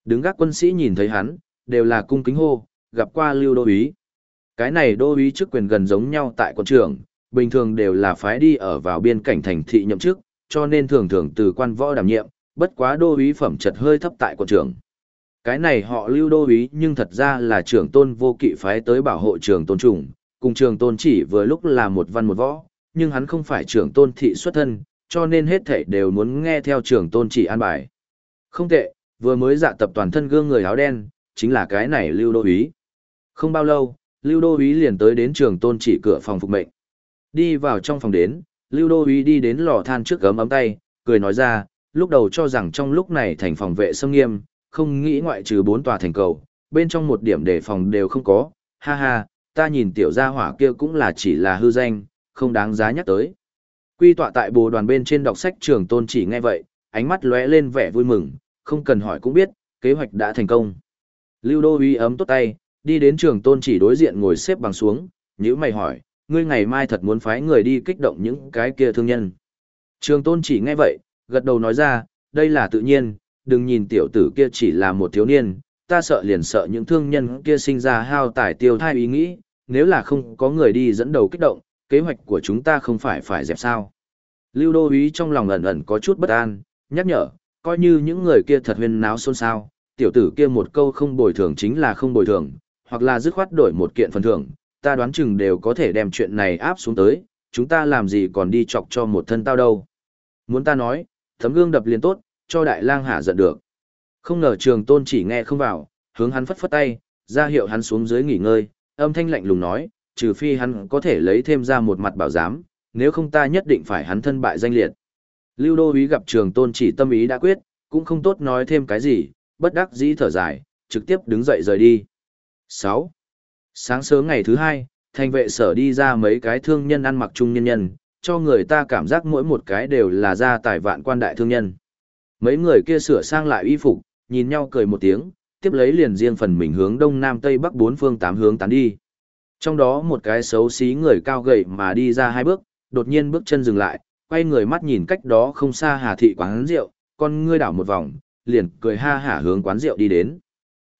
Đứng gác quân sĩ nhìn thấy hắn, đều là cung kính hô, gặp qua lưu đô úy. Cái này đô úy chức quyền gần giống nhau tại quân trường, bình thường đều là phái đi ở vào biên cảnh thành thị nhậm chức, cho nên thường thường từ quan võ đảm nhiệm, bất quá đô úy phẩm chật hơi thấp tại quân trường. Cái này họ lưu đô úy nhưng thật ra là trưởng tôn vô kỵ phái tới bảo hộ trường tôn trùng, cùng trường tôn chỉ vừa lúc là một văn một võ, nhưng hắn không phải trưởng tôn thị xuất thân, cho nên hết thảy đều muốn nghe theo trưởng tôn chỉ an bài. Không tệ, vừa mới dạ tập toàn thân gương người áo đen, chính là cái này lưu đô úy. Không bao lâu, lưu đô úy liền tới đến trường tôn chỉ cửa phòng phục mệnh. Đi vào trong phòng đến, lưu đô úy đi đến lò than trước gấm ấm tay, cười nói ra, lúc đầu cho rằng trong lúc này thành phòng vệ xâm nghiêm, không nghĩ ngoại trừ bốn tòa thành cầu, bên trong một điểm đề phòng đều không có, ha ha, ta nhìn tiểu gia hỏa kia cũng là chỉ là hư danh, không đáng giá nhắc tới. Quy tọa tại bồ đoàn bên trên đọc sách trường tôn chỉ nghe vậy, ánh mắt lóe lên vẻ vui mừng, không cần hỏi cũng biết, kế hoạch đã thành công. Lưu Đô uy ấm tốt tay, đi đến trường tôn chỉ đối diện ngồi xếp bằng xuống, nhữ mày hỏi, ngươi ngày mai thật muốn phái người đi kích động những cái kia thương nhân. Trường tôn chỉ nghe vậy, gật đầu nói ra, đây là tự nhiên, đừng nhìn tiểu tử kia chỉ là một thiếu niên, ta sợ liền sợ những thương nhân kia sinh ra hao tài tiêu thai ý nghĩ, nếu là không có người đi dẫn đầu kích động, kế hoạch của chúng ta không phải phải dẹp sao. Lưu Đô ý trong lòng ẩn ẩn có chút bất an, nhắc nhở, coi như những người kia thật huyên náo xôn xao, tiểu tử kia một câu không bồi thường chính là không bồi thường, hoặc là dứt khoát đổi một kiện phần thưởng, ta đoán chừng đều có thể đem chuyện này áp xuống tới, chúng ta làm gì còn đi chọc cho một thân tao đâu. Muốn ta nói, tấm gương đập liền tốt, cho đại lang hạ giận được. Không ngờ trường tôn chỉ nghe không vào, hướng hắn phất phất tay, ra hiệu hắn xuống dưới nghỉ ngơi, âm thanh lạnh lùng nói, trừ phi hắn có thể lấy thêm ra một mặt bảo giám, nếu không ta nhất định phải hắn thân bại danh liệt. Lưu Đô Úy gặp trường tôn chỉ tâm ý đã quyết, cũng không tốt nói thêm cái gì, bất đắc dĩ thở dài, trực tiếp đứng dậy rời đi. 6. Sáng sớm ngày thứ hai, thành vệ sở đi ra mấy cái thương nhân ăn mặc trung nhân nhân, cho người ta cảm giác mỗi một cái đều là gia tài vạn quan đại thương nhân. Mấy người kia sửa sang lại y phục, nhìn nhau cười một tiếng, tiếp lấy liền riêng phần mình hướng đông nam tây bắc bốn phương tám hướng tán đi. Trong đó một cái xấu xí người cao gầy mà đi ra hai bước, đột nhiên bước chân dừng lại, quay người mắt nhìn cách đó không xa Hà thị quán rượu, con ngươi đảo một vòng, liền cười ha hả hướng quán rượu đi đến.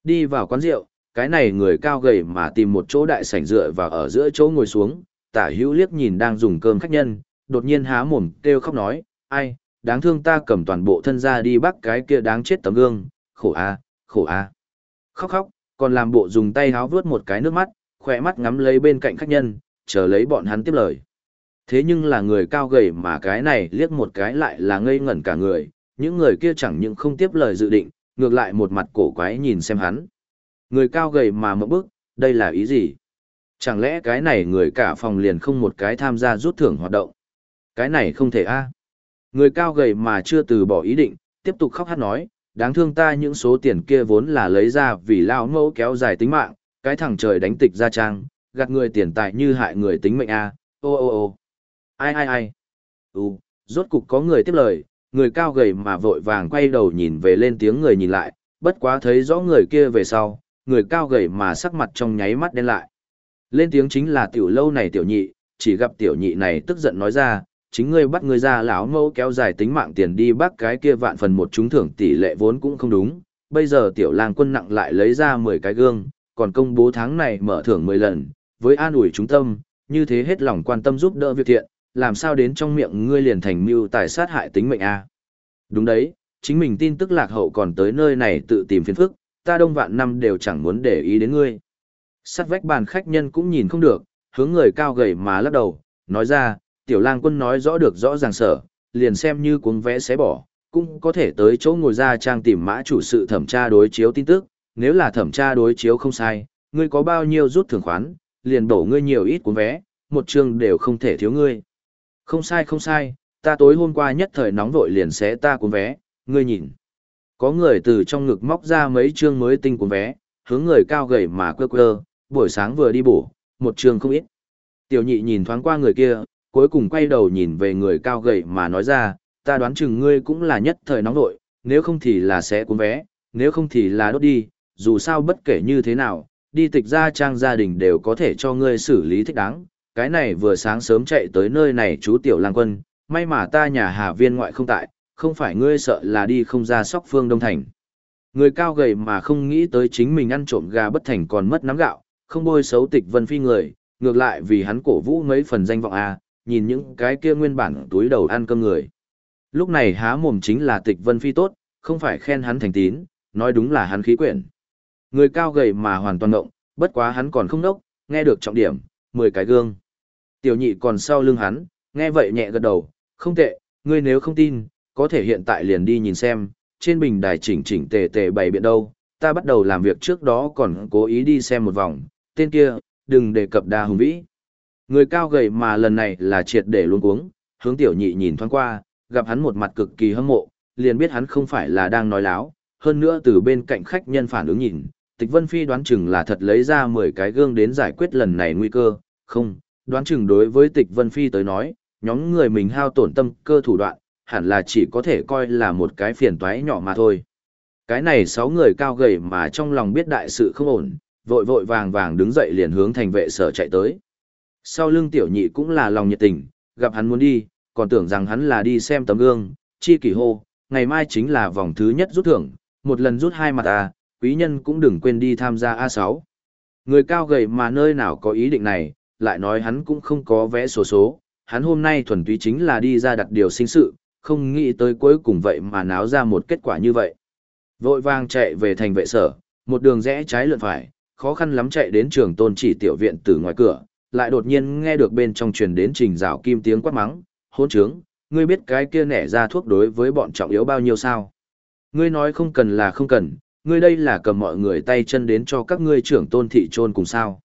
Đi vào quán rượu, cái này người cao gầy mà tìm một chỗ đại sảnh dựa và ở giữa chỗ ngồi xuống, tả hữu liếc nhìn đang dùng cơm khách nhân, đột nhiên há mồm kêu khóc nói, ai, đáng thương ta cầm toàn bộ thân ra đi bắt cái kia đáng chết tấm gương, khổ a, khổ a. Khóc khóc, còn làm bộ dùng tay háo vướt một cái nước mắt, khỏe mắt ngắm lấy bên cạnh khách nhân, chờ lấy bọn hắn tiếp lời. Thế nhưng là người cao gầy mà cái này liếc một cái lại là ngây ngẩn cả người, những người kia chẳng những không tiếp lời dự định, ngược lại một mặt cổ quái nhìn xem hắn. Người cao gầy mà mở bức, đây là ý gì? Chẳng lẽ cái này người cả phòng liền không một cái tham gia rút thưởng hoạt động? Cái này không thể a à? Người cao gầy mà chưa từ bỏ ý định, tiếp tục khóc hát nói, đáng thương ta những số tiền kia vốn là lấy ra vì lao mẫu kéo dài tính mạng, cái thằng trời đánh tịch ra trang, gạt người tiền tài như hại người tính mệnh a ô ô ô. Ai ai ai? Ừ rốt cục có người tiếp lời người cao gầy mà vội vàng quay đầu nhìn về lên tiếng người nhìn lại bất quá thấy rõ người kia về sau người cao gầy mà sắc mặt trong nháy mắt đen lại. Lên tiếng chính là tiểu lâu này tiểu nhị chỉ gặp tiểu nhị này tức giận nói ra chính ngươi bắt ngươi ra lão mẫu kéo dài tính mạng tiền đi bắt cái kia vạn phần một trúng thưởng tỷ lệ vốn cũng không đúng bây giờ tiểu lang quân nặng lại lấy ra mười cái gương còn công bố tháng này mở thưởng mười lần, với an ủi chúng tâm, như thế hết lòng quan tâm giúp đỡ việc thiện, làm sao đến trong miệng ngươi liền thành mưu tài sát hại tính mệnh a? Đúng đấy, chính mình tin tức lạc hậu còn tới nơi này tự tìm phiền phức, ta đông vạn năm đều chẳng muốn để ý đến ngươi. Sát vách bàn khách nhân cũng nhìn không được, hướng người cao gầy mà lắc đầu, nói ra, tiểu lang quân nói rõ được rõ ràng sở, liền xem như cuống vẽ xé bỏ, cũng có thể tới chỗ ngồi ra trang tìm mã chủ sự thẩm tra đối chiếu tin tức nếu là thẩm tra đối chiếu không sai ngươi có bao nhiêu rút thưởng khoán liền đổ ngươi nhiều ít cuốn vé một chương đều không thể thiếu ngươi không sai không sai, ta tối hôm qua nhất thời nóng vội liền xé ta cuốn vé, ngươi nhìn. Có người từ trong ngực móc ra mấy chương mới tinh cuốn vé, hướng người cao gầy mà quơ quơ, buổi sáng vừa đi bổ, một chương không ít. Tiểu nhị nhìn thoáng qua người kia, cuối cùng quay đầu nhìn về người cao gầy mà nói ra, ta đoán chừng ngươi cũng là nhất thời nóng vội, nếu không thì là xé cuốn vé, nếu không thì là đốt đi, dù sao bất kể như thế nào, đi tịch gia trang gia đình đều có thể cho ngươi xử lý thích đáng, cái này vừa sáng sớm chạy tới nơi này chú tiểu lang quân, may mà ta nhà Hà Viên ngoại không tại, không phải ngươi sợ là đi không ra sóc phương Đông Thành. Người cao gầy mà không nghĩ tới chính mình ăn trộm gà bất thành còn mất nắm gạo, không bôi xấu tịch vân phi người, ngược lại vì hắn cổ vũ mấy phần danh vọng a, nhìn những cái kia nguyên bản túi đầu ăn cơm người. Lúc này há mồm chính là tịch vân phi tốt, không phải khen hắn thành tín, nói đúng là hắn khí quyển. Người cao gầy mà hoàn toàn động, bất quá hắn còn không đốc, nghe được trọng điểm, 10 cái gương. Tiểu nhị còn sau lưng hắn, nghe vậy nhẹ gật đầu, không tệ, ngươi nếu không tin, có thể hiện tại liền đi nhìn xem, trên bình đài chỉnh chỉnh tề tề bày biện đâu, ta bắt đầu làm việc trước đó còn cố ý đi xem một vòng, tên kia, đừng đề cập đa hùng vĩ. Người cao gầy mà lần này là triệt để luôn cuống, hướng tiểu nhị nhìn thoáng qua, gặp hắn một mặt cực kỳ hâm mộ, liền biết hắn không phải là đang nói láo, hơn nữa từ bên cạnh khách nhân phản ứng nhìn, Tịch Vân Phi đoán chừng là thật lấy ra 10 cái gương đến giải quyết lần này nguy cơ, không, đoán chừng đối với Tịch Vân Phi tới nói, nhóm người mình hao tổn tâm cơ thủ đoạn, hẳn là chỉ có thể coi là một cái phiền toái nhỏ mà thôi. Cái này sáu người cao gầy mà trong lòng biết đại sự không ổn, vội vội vàng vàng đứng dậy liền hướng thành vệ sở chạy tới. Sau lưng tiểu nhị cũng là lòng nhiệt tình, gặp hắn muốn đi, còn tưởng rằng hắn là đi xem tấm gương, chi kỷ hô, ngày mai chính là vòng thứ nhất rút thưởng, một lần rút hai mặt à, quý nhân cũng đừng quên đi tham gia A6. Người cao gầy mà nơi nào có ý định này, lại nói hắn cũng không có vẽ số số, hắn hôm nay thuần túy chính là đi ra đặt điều sinh sự, không nghĩ tới cuối cùng vậy mà náo ra một kết quả như vậy. Vội vàng chạy về thành vệ sở, một đường rẽ trái lượn phải, khó khăn lắm chạy đến trường tôn chỉ tiểu viện từ ngoài cửa, lại đột nhiên nghe được bên trong truyền đến trình rào kim tiếng quát mắng, hôn trướng, ngươi biết cái kia nẻ ra thuốc đối với bọn trọng yếu bao nhiêu sao? Ngươi nói không cần là không cần, ngươi đây là cầm mọi người tay chân đến cho các ngươi trưởng tôn thị trôn cùng sao.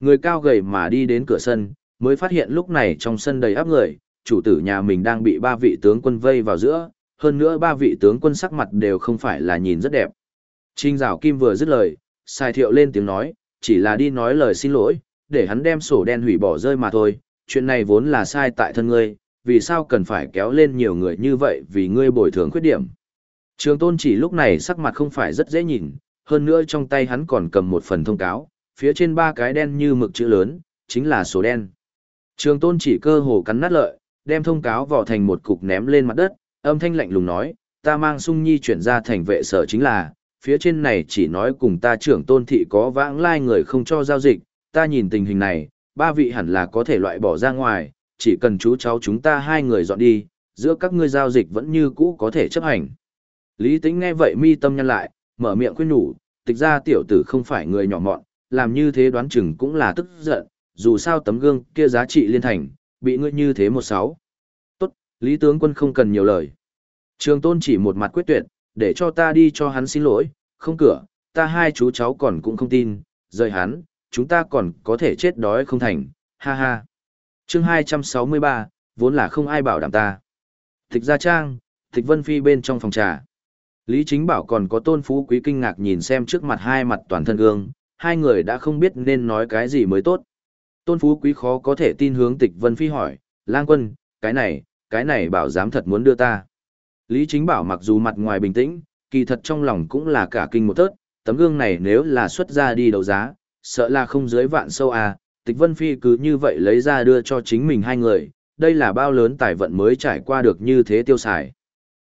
Người cao gầy mà đi đến cửa sân, mới phát hiện lúc này trong sân đầy áp người, chủ tử nhà mình đang bị ba vị tướng quân vây vào giữa, hơn nữa ba vị tướng quân sắc mặt đều không phải là nhìn rất đẹp. Trinh Dạo Kim vừa dứt lời, sai thiệu lên tiếng nói, chỉ là đi nói lời xin lỗi, để hắn đem sổ đen hủy bỏ rơi mà thôi, chuyện này vốn là sai tại thân ngươi, vì sao cần phải kéo lên nhiều người như vậy vì ngươi bồi thường khuyết điểm. Trường tôn chỉ lúc này sắc mặt không phải rất dễ nhìn, hơn nữa trong tay hắn còn cầm một phần thông cáo, phía trên ba cái đen như mực chữ lớn, chính là số đen. Trường tôn chỉ cơ hồ cắn nát lợi, đem thông cáo vỏ thành một cục ném lên mặt đất, âm thanh lạnh lùng nói, ta mang sung nhi chuyển ra thành vệ sở chính là, phía trên này chỉ nói cùng ta trưởng tôn thị có vãng lai người không cho giao dịch, ta nhìn tình hình này, ba vị hẳn là có thể loại bỏ ra ngoài, chỉ cần chú cháu chúng ta hai người dọn đi, giữa các ngươi giao dịch vẫn như cũ có thể chấp hành. Lý Tĩnh nghe vậy mi tâm nhăn lại, mở miệng khuyên nhủ, tịch ra tiểu tử không phải người nhỏ mọn, làm như thế đoán chừng cũng là tức giận, dù sao tấm gương kia giá trị liên thành, bị ngươi như thế một sáu. Tốt, Lý tướng quân không cần nhiều lời. Trường tôn chỉ một mặt quyết tuyệt, để cho ta đi cho hắn xin lỗi, không cửa, ta hai chú cháu còn cũng không tin, rời hắn, chúng ta còn có thể chết đói không thành, ha ha. chương 263, vốn là không ai bảo đảm ta. Tịch gia trang, tịch vân phi bên trong phòng trà. Lý Chính Bảo còn có tôn phú quý kinh ngạc nhìn xem trước mặt hai mặt toàn thân gương, hai người đã không biết nên nói cái gì mới tốt. Tôn phú quý khó có thể tin hướng tịch vân phi hỏi, lang quân, cái này, cái này bảo dám thật muốn đưa ta. Lý Chính Bảo mặc dù mặt ngoài bình tĩnh, kỳ thật trong lòng cũng là cả kinh một tớt, tấm gương này nếu là xuất ra đi đấu giá, sợ là không dưới vạn sâu à, tịch vân phi cứ như vậy lấy ra đưa cho chính mình hai người, đây là bao lớn tài vận mới trải qua được như thế tiêu xài.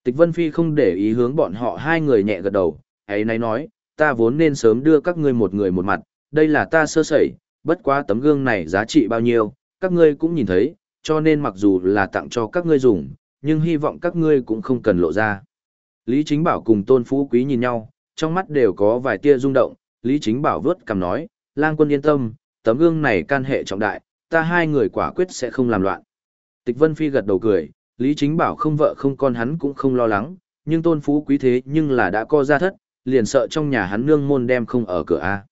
Tịch vân phi không để ý hướng bọn họ hai người nhẹ gật đầu, ấy nay nói, ta vốn nên sớm đưa các ngươi một người một mặt, đây là ta sơ sẩy, bất quá tấm gương này giá trị bao nhiêu, các ngươi cũng nhìn thấy, cho nên mặc dù là tặng cho các ngươi dùng, nhưng hy vọng các ngươi cũng không cần lộ ra. Lý Chính Bảo cùng Tôn Phú Quý nhìn nhau, trong mắt đều có vài tia rung động, Lý Chính Bảo vớt cầm nói, lang quân yên tâm, tấm gương này can hệ trọng đại, ta hai người quả quyết sẽ không làm loạn. Tịch Vân Phi gật đầu cười, Lý Chính Bảo không vợ không con hắn cũng không lo lắng, nhưng Tôn Phú Quý thế nhưng là đã co ra thất, liền sợ trong nhà hắn nương môn đem không ở cửa A.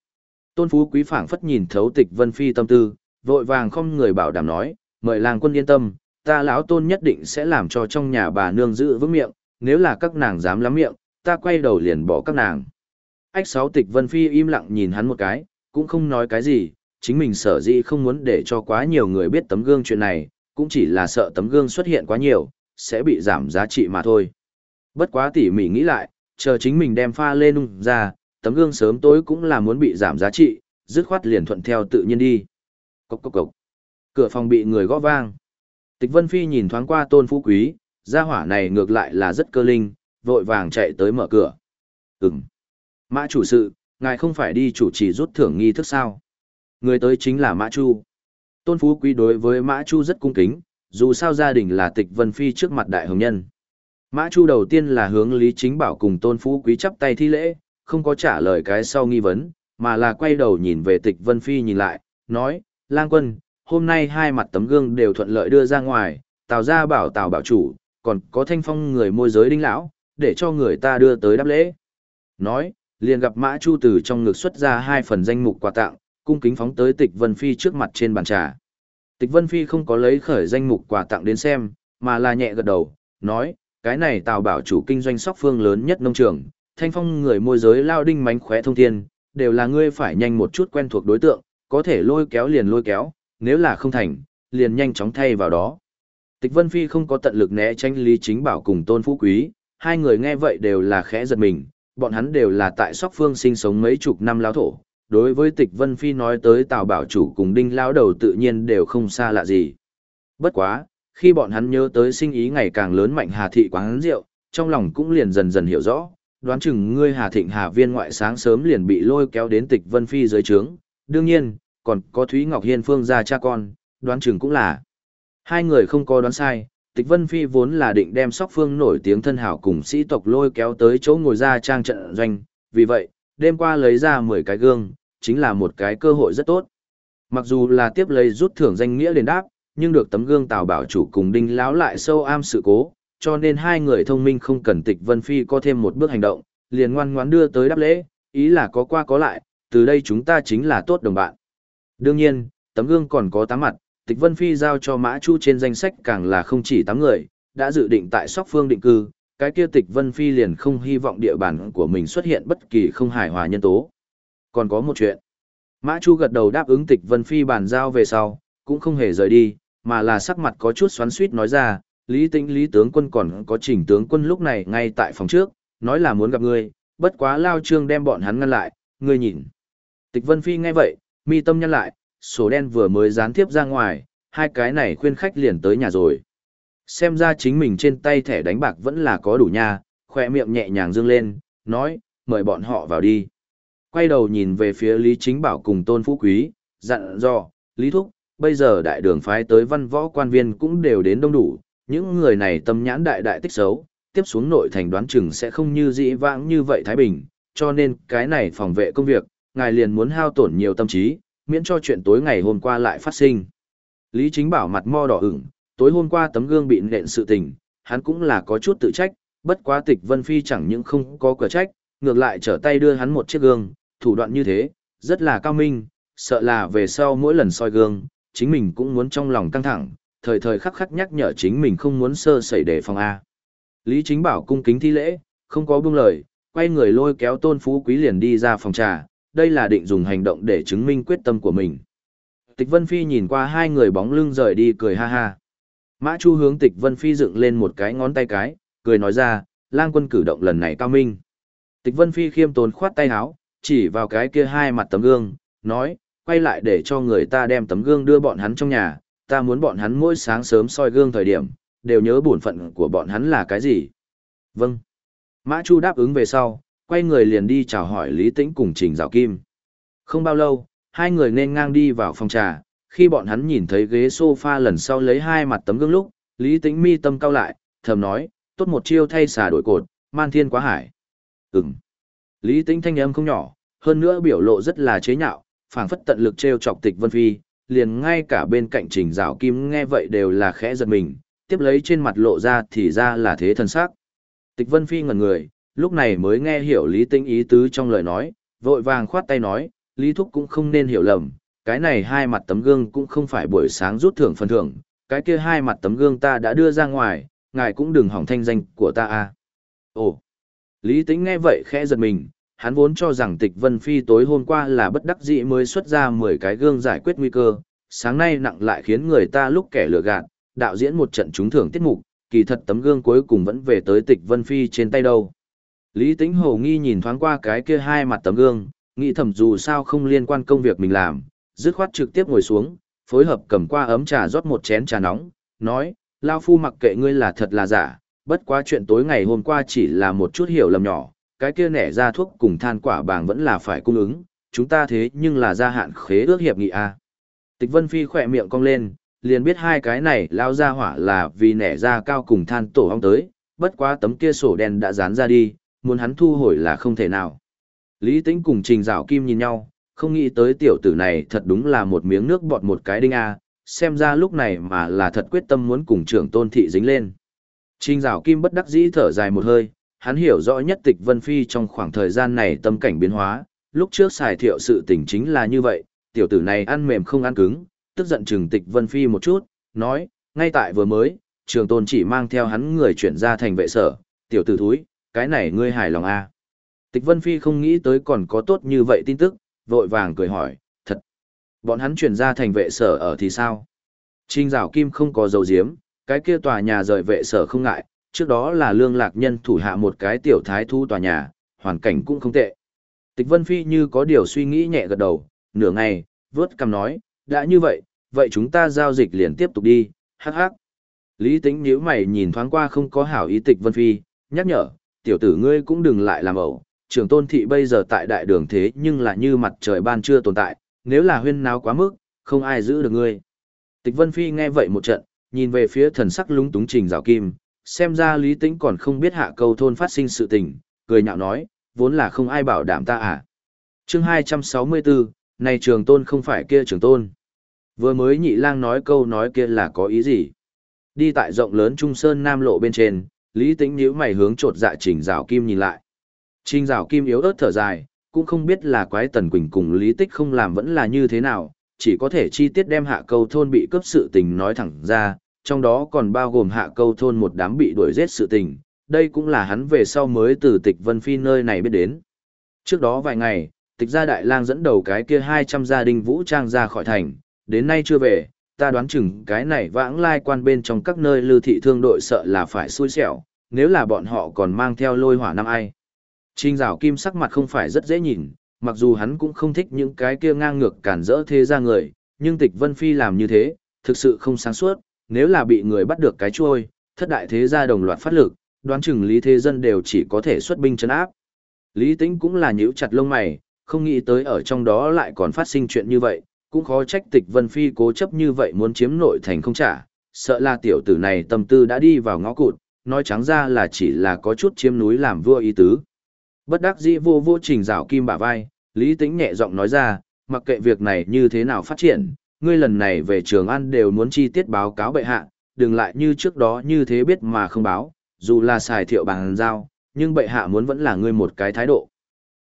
Tôn Phú Quý phảng phất nhìn thấu Tịch Vân Phi tâm tư, vội vàng không người bảo đảm nói, mời lang quân yên tâm, ta lão tôn nhất định sẽ làm cho trong nhà bà nương giữ vững miệng, nếu là các nàng dám lắm miệng, ta quay đầu liền bỏ các nàng. Ách sáu tịch Vân Phi im lặng nhìn hắn một cái, cũng không nói cái gì, chính mình sở dĩ không muốn để cho quá nhiều người biết tấm gương chuyện này, cũng chỉ là sợ tấm gương xuất hiện quá nhiều, sẽ bị giảm giá trị mà thôi. Bất quá tỉ mỉ nghĩ lại, chờ chính mình đem pha lên nung ra, tấm gương sớm tối cũng là muốn bị giảm giá trị, dứt khoát liền thuận theo tự nhiên đi. Cốc cốc cốc. Cửa phòng bị người gõ vang. Tịch Vân Phi nhìn thoáng qua Tôn Phú Quý, gia hỏa này ngược lại là rất cơ linh, vội vàng chạy tới mở cửa. Ừm. Mã chủ sự, ngài không phải đi chủ trì rút thưởng nghi thức sao? Người tới chính là Mã Chu. Tôn Phú Quý đối với Mã Chu rất cung kính, dù sao gia đình là tịch Vân Phi trước mặt đại hồng nhân. Mã Chu đầu tiên là hướng Lý Chính Bảo cùng Tôn Phú Quý chắp tay thi lễ, không có trả lời cái sau nghi vấn, mà là quay đầu nhìn về tịch Vân Phi nhìn lại, nói, lang quân, hôm nay hai mặt tấm gương đều thuận lợi đưa ra ngoài, tào Gia bảo tào bảo chủ, còn có thanh phong người môi giới đinh lão, để cho người ta đưa tới đáp lễ. Nói, liền gặp Mã Chu từ trong ngực xuất ra hai phần danh mục quà tặng, cung kính phóng tới Tịch Vân Phi trước mặt trên bàn trà. Tịch Vân Phi không có lấy khởi danh mục quà tặng đến xem, mà là nhẹ gật đầu, nói, cái này tào bảo chủ kinh doanh sóc phương lớn nhất nông trường, thanh phong người môi giới lao đinh mánh khóe thông thiên, đều là ngươi phải nhanh một chút quen thuộc đối tượng, có thể lôi kéo liền lôi kéo, nếu là không thành, liền nhanh chóng thay vào đó. Tịch Vân Phi không có tận lực né tránh Lý Chính Bảo cùng Tôn Phú Quý, hai người nghe vậy đều là khẽ giật mình, bọn hắn đều là tại Sóc Phương sinh sống mấy chục năm lao thổ. Đối với Tịch Vân Phi nói tới Tào Bảo chủ cùng Đinh lão đầu tự nhiên đều không xa lạ gì. Bất quá, khi bọn hắn nhớ tới sinh ý ngày càng lớn mạnh Hà thị quán rượu, trong lòng cũng liền dần dần hiểu rõ, đoán chừng ngươi Hà Thịnh Hà Viên ngoại sáng sớm liền bị lôi kéo đến Tịch Vân Phi dưới trướng, đương nhiên, còn có Thúy Ngọc Hiên Phương gia cha con, đoán chừng cũng là. Hai người không có đoán sai, Tịch Vân Phi vốn là định đem sóc phương nổi tiếng thân hảo cùng sĩ tộc lôi kéo tới chỗ ngồi ra trang trận doanh, vì vậy, đêm qua lấy ra 10 cái gương, chính là một cái cơ hội rất tốt. Mặc dù là tiếp lấy rút thưởng danh nghĩa đền đáp, nhưng được tấm gương Tào Bảo chủ cùng Đinh Lão lại sâu am sự cố, cho nên hai người thông minh không cần Tịch Vân Phi có thêm một bước hành động, liền ngoan ngoãn đưa tới đáp lễ, ý là có qua có lại, từ đây chúng ta chính là tốt đồng bạn. Đương nhiên, tấm gương còn có tám mặt, Tịch Vân Phi giao cho Mã Chu trên danh sách càng là không chỉ tám người, đã dự định tại Sóc Phương định cư, cái kia Tịch Vân Phi liền không hy vọng địa bàn của mình xuất hiện bất kỳ không hài hòa nhân tố. Còn có một chuyện. Mã Chu gật đầu đáp ứng Tịch Vân Phi bàn giao về sau, cũng không hề rời đi, mà là sắc mặt có chút xoắn xuýt nói ra, Lý Tĩnh Lý tướng quân còn có Trình tướng quân lúc này ngay tại phòng trước, nói là muốn gặp ngươi, bất quá Lao Trương đem bọn hắn ngăn lại, ngươi nhìn. Tịch Vân Phi nghe vậy, mi tâm nhăn lại, sổ đen vừa mới dán tiếp ra ngoài, hai cái này khuyên khách liền tới nhà rồi. Xem ra chính mình trên tay thẻ đánh bạc vẫn là có đủ nha, khỏe miệng nhẹ nhàng dương lên, nói, mời bọn họ vào đi. Quay đầu nhìn về phía Lý Chính Bảo cùng Tôn Phú Quý, dặn dò, Lý Thúc, bây giờ đại đường phái tới văn võ quan viên cũng đều đến đông đủ, những người này tâm nhãn đại đại tích xấu, tiếp xuống nội thành đoán chừng sẽ không như dĩ vãng như vậy Thái Bình, cho nên cái này phòng vệ công việc, ngài liền muốn hao tổn nhiều tâm trí, miễn cho chuyện tối ngày hôm qua lại phát sinh. Lý Chính Bảo mặt mo đỏ ửng, tối hôm qua tấm gương bị nện sự tình, hắn cũng là có chút tự trách, bất quá tịch Vân Phi chẳng những không có cửa trách, ngược lại trở tay đưa hắn một chiếc gương, thủ đoạn như thế, rất là cao minh, sợ là về sau mỗi lần soi gương, chính mình cũng muốn trong lòng căng thẳng, thời thời khắc khắc nhắc nhở chính mình không muốn sơ sẩy để phòng A. Lý Chính Bảo cung kính thi lễ, không có buông lời, quay người lôi kéo tôn phú quý liền đi ra phòng trà, đây là định dùng hành động để chứng minh quyết tâm của mình. Tịch Vân Phi nhìn qua hai người bóng lưng rời đi cười ha ha. Mã Chu hướng Tịch Vân Phi dựng lên một cái ngón tay cái, cười nói ra, lang quân cử động lần này cao minh. Tịch Vân Phi khiêm tốn khoát tay áo, chỉ vào cái kia hai mặt tấm gương, nói, quay lại để cho người ta đem tấm gương đưa bọn hắn trong nhà, ta muốn bọn hắn mỗi sáng sớm soi gương thời điểm, đều nhớ bổn phận của bọn hắn là cái gì. Vâng. Mã Chu đáp ứng về sau, quay người liền đi chào hỏi Lý Tĩnh cùng Trình Dạo Kim. Không bao lâu, hai người nên ngang đi vào phòng trà, khi bọn hắn nhìn thấy ghế sofa lần sau lấy hai mặt tấm gương lúc, Lý Tĩnh mi tâm cao lại, thầm nói, tốt một chiêu thay xả đổi cột, man thiên quá hải. Ừm. Lý Tĩnh thanh âm không nhỏ, hơn nữa biểu lộ rất là chế nhạo, phảng phất tận lực trêu chọc Tịch Vân Phi, liền ngay cả bên cạnh Trình Dạo Kim nghe vậy đều là khẽ giật mình, tiếp lấy trên mặt lộ ra thì ra là thế thần sắc. Tịch Vân Phi ngẩn người, lúc này mới nghe hiểu Lý Tĩnh ý tứ trong lời nói, vội vàng khoát tay nói, Lý Thúc cũng không nên hiểu lầm, cái này hai mặt tấm gương cũng không phải buổi sáng rút thưởng phần thưởng, cái kia hai mặt tấm gương ta đã đưa ra ngoài, ngài cũng đừng hỏng thanh danh của ta a. À. Ồ, Lý Tĩnh nghe vậy khẽ giật mình, hắn vốn cho rằng Tịch Vân Phi tối hôm qua là bất đắc dĩ mới xuất ra 10 cái gương giải quyết nguy cơ, sáng nay nặng lại khiến người ta lúc kẻ lừa gạt, đạo diễn một trận trúng thưởng tiết mục, kỳ thật tấm gương cuối cùng vẫn về tới Tịch Vân Phi trên tay đâu. Lý Tĩnh Hồ nghi nhìn thoáng qua cái kia hai mặt tấm gương, nghĩ thầm dù sao không liên quan công việc mình làm, dứt khoát trực tiếp ngồi xuống, phối hợp cầm qua ấm trà rót một chén trà nóng, nói, Lao Phu mặc kệ ngươi là thật là giả, bất quá chuyện tối ngày hôm qua chỉ là một chút hiểu lầm nhỏ, cái kia nẻ ra thuốc cùng than quả bàng vẫn là phải cung ứng, chúng ta thế nhưng là gia hạn khế ước hiệp nghị A. Tịch Vân Phi khỏe miệng cong lên, liền biết hai cái này lao ra hỏa là vì nẻ ra cao cùng than tổ hong tới, bất quá tấm kia sổ đen đã dán ra đi, muốn hắn thu hồi là không thể nào. Lý Tĩnh cùng Trình Dạo Kim nhìn nhau, không nghĩ tới tiểu tử này thật đúng là một miếng nước bọt một cái đinh A, xem ra lúc này mà là thật quyết tâm muốn cùng trưởng tôn thị dính lên. Trình rào Kim bất đắc dĩ thở dài một hơi, hắn hiểu rõ nhất tịch Vân Phi trong khoảng thời gian này tâm cảnh biến hóa, lúc trước xài thiệu sự tình chính là như vậy, tiểu tử này ăn mềm không ăn cứng, tức giận trừng tịch Vân Phi một chút, nói, ngay tại vừa mới, trường tôn chỉ mang theo hắn người chuyển ra thành vệ sở, tiểu tử thúi, cái này ngươi hài lòng à. Tịch Vân Phi không nghĩ tới còn có tốt như vậy tin tức, vội vàng cười hỏi, thật. Bọn hắn chuyển ra thành vệ sở ở thì sao? Trinh rào Kim không có dầu diếm, cái kia tòa nhà rời vệ sở không ngại, trước đó là lương lạc nhân thủ hạ một cái tiểu thái thu tòa nhà, hoàn cảnh cũng không tệ. Tịch Vân Phi như có điều suy nghĩ nhẹ gật đầu, nửa ngày, vớt cầm nói, đã như vậy, vậy chúng ta giao dịch liền tiếp tục đi, hắc hắc. Lý tính nhíu mày nhìn thoáng qua không có hảo ý tịch Vân Phi, nhắc nhở, tiểu tử ngươi cũng đừng lại làm ẩu, trưởng tôn thị bây giờ tại đại đường thế nhưng là như mặt trời ban chưa tồn tại, nếu là huyên náo quá mức, không ai giữ được ngươi. Tịch Vân Phi nghe vậy một trận, nhìn về phía thần sắc lúng túng trình rào kim, xem ra lý tĩnh còn không biết hạ câu thôn phát sinh sự tình, cười nhạo nói, vốn là không ai bảo đảm ta à. chương 264, này trường tôn không phải kia trường tôn. Vừa mới nhị lang nói câu nói kia là có ý gì? Đi tại rộng lớn Trung Sơn Nam Lộ bên trên, Lý Tĩnh nhíu mày hướng trột dạ Trình Giảo Kim nhìn lại. Trình Giảo Kim yếu ớt thở dài, cũng không biết là quái Tần Quỳnh cùng Lý Tích không làm vẫn là như thế nào, chỉ có thể chi tiết đem hạ câu thôn bị cướp sự tình nói thẳng ra, trong đó còn bao gồm hạ câu thôn một đám bị đuổi giết sự tình, đây cũng là hắn về sau mới từ tịch Vân Phi nơi này biết đến. Trước đó vài ngày, tịch gia đại lang dẫn đầu cái kia 200 gia đình vũ trang ra khỏi thành, đến nay chưa về, ta đoán chừng cái này vãng lai quan bên trong các nơi lưu thị thương đội sợ là phải xui xẻo, nếu là bọn họ còn mang theo lôi hỏa năm ai. Trình rào kim sắc mặt không phải rất dễ nhìn, mặc dù hắn cũng không thích những cái kia ngang ngược cản rỡ thế ra người, nhưng tịch Vân Phi làm như thế, thực sự không sáng suốt, nếu là bị người bắt được cái chuôi, thất đại thế gia đồng loạt phát lực, đoán chừng Lý Thế Dân đều chỉ có thể xuất binh chấn áp. Lý Tĩnh cũng là nhíu chặt lông mày, không nghĩ tới ở trong đó lại còn phát sinh chuyện như vậy, cũng khó trách tịch Vân Phi cố chấp như vậy muốn chiếm nội thành không trả, sợ là tiểu tử này tâm tư đã đi vào ngõ cụt, nói trắng ra là chỉ là có chút chiếm núi làm vua ý tứ. Bất đắc dĩ vô vô trình rào kim bả vai, Lý Tĩnh nhẹ giọng nói ra, mặc kệ việc này như thế nào phát triển, ngươi lần này về trường ăn đều muốn chi tiết báo cáo bệ hạ, đừng lại như trước đó như thế biết mà không báo, dù là xài thiệu bằng giao, nhưng bệ hạ muốn vẫn là ngươi một cái thái độ.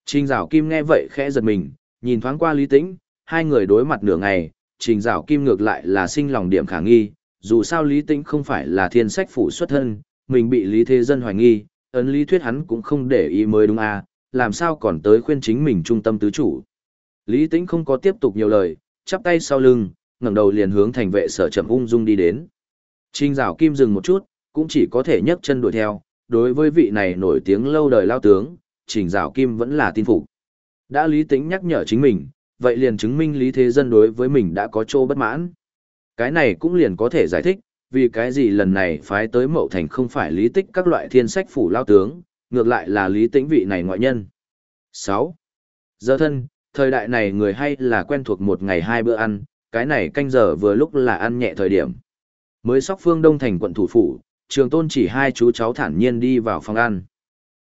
Trình Dạo Kim nghe vậy khẽ giật mình, nhìn thoáng qua Lý Tĩnh, hai người đối mặt nửa ngày, Trình Dạo Kim ngược lại là sinh lòng điểm khả nghi, dù sao Lý Tĩnh không phải là thiên sách phủ xuất thân, mình bị Lý Thế Dân hoài nghi, ấn lý thuyết hắn cũng không để ý mới đúng à, làm sao còn tới khuyên chính mình trung tâm tứ chủ. Lý Tĩnh không có tiếp tục nhiều lời, chắp tay sau lưng, ngẩng đầu liền hướng thành vệ sở chậm ung dung đi đến. Trình Dạo Kim dừng một chút, cũng chỉ có thể nhấc chân đuổi theo, đối với vị này nổi tiếng lâu đời lao tướng, Trình Dạo Kim vẫn là tin phục. Đã lý tính nhắc nhở chính mình, vậy liền chứng minh lý thế dân đối với mình đã có chỗ bất mãn. Cái này cũng liền có thể giải thích, vì cái gì lần này phái tới mậu thành không phải lý tích các loại thiên sách phủ lao tướng, ngược lại là lý tĩnh vị này ngoại nhân. 6. Giờ thân, thời đại này người hay là quen thuộc một ngày hai bữa ăn, cái này canh giờ vừa lúc là ăn nhẹ thời điểm. Mới sóc phương đông thành quận thủ phủ, trường tôn chỉ hai chú cháu thản nhiên đi vào phòng ăn.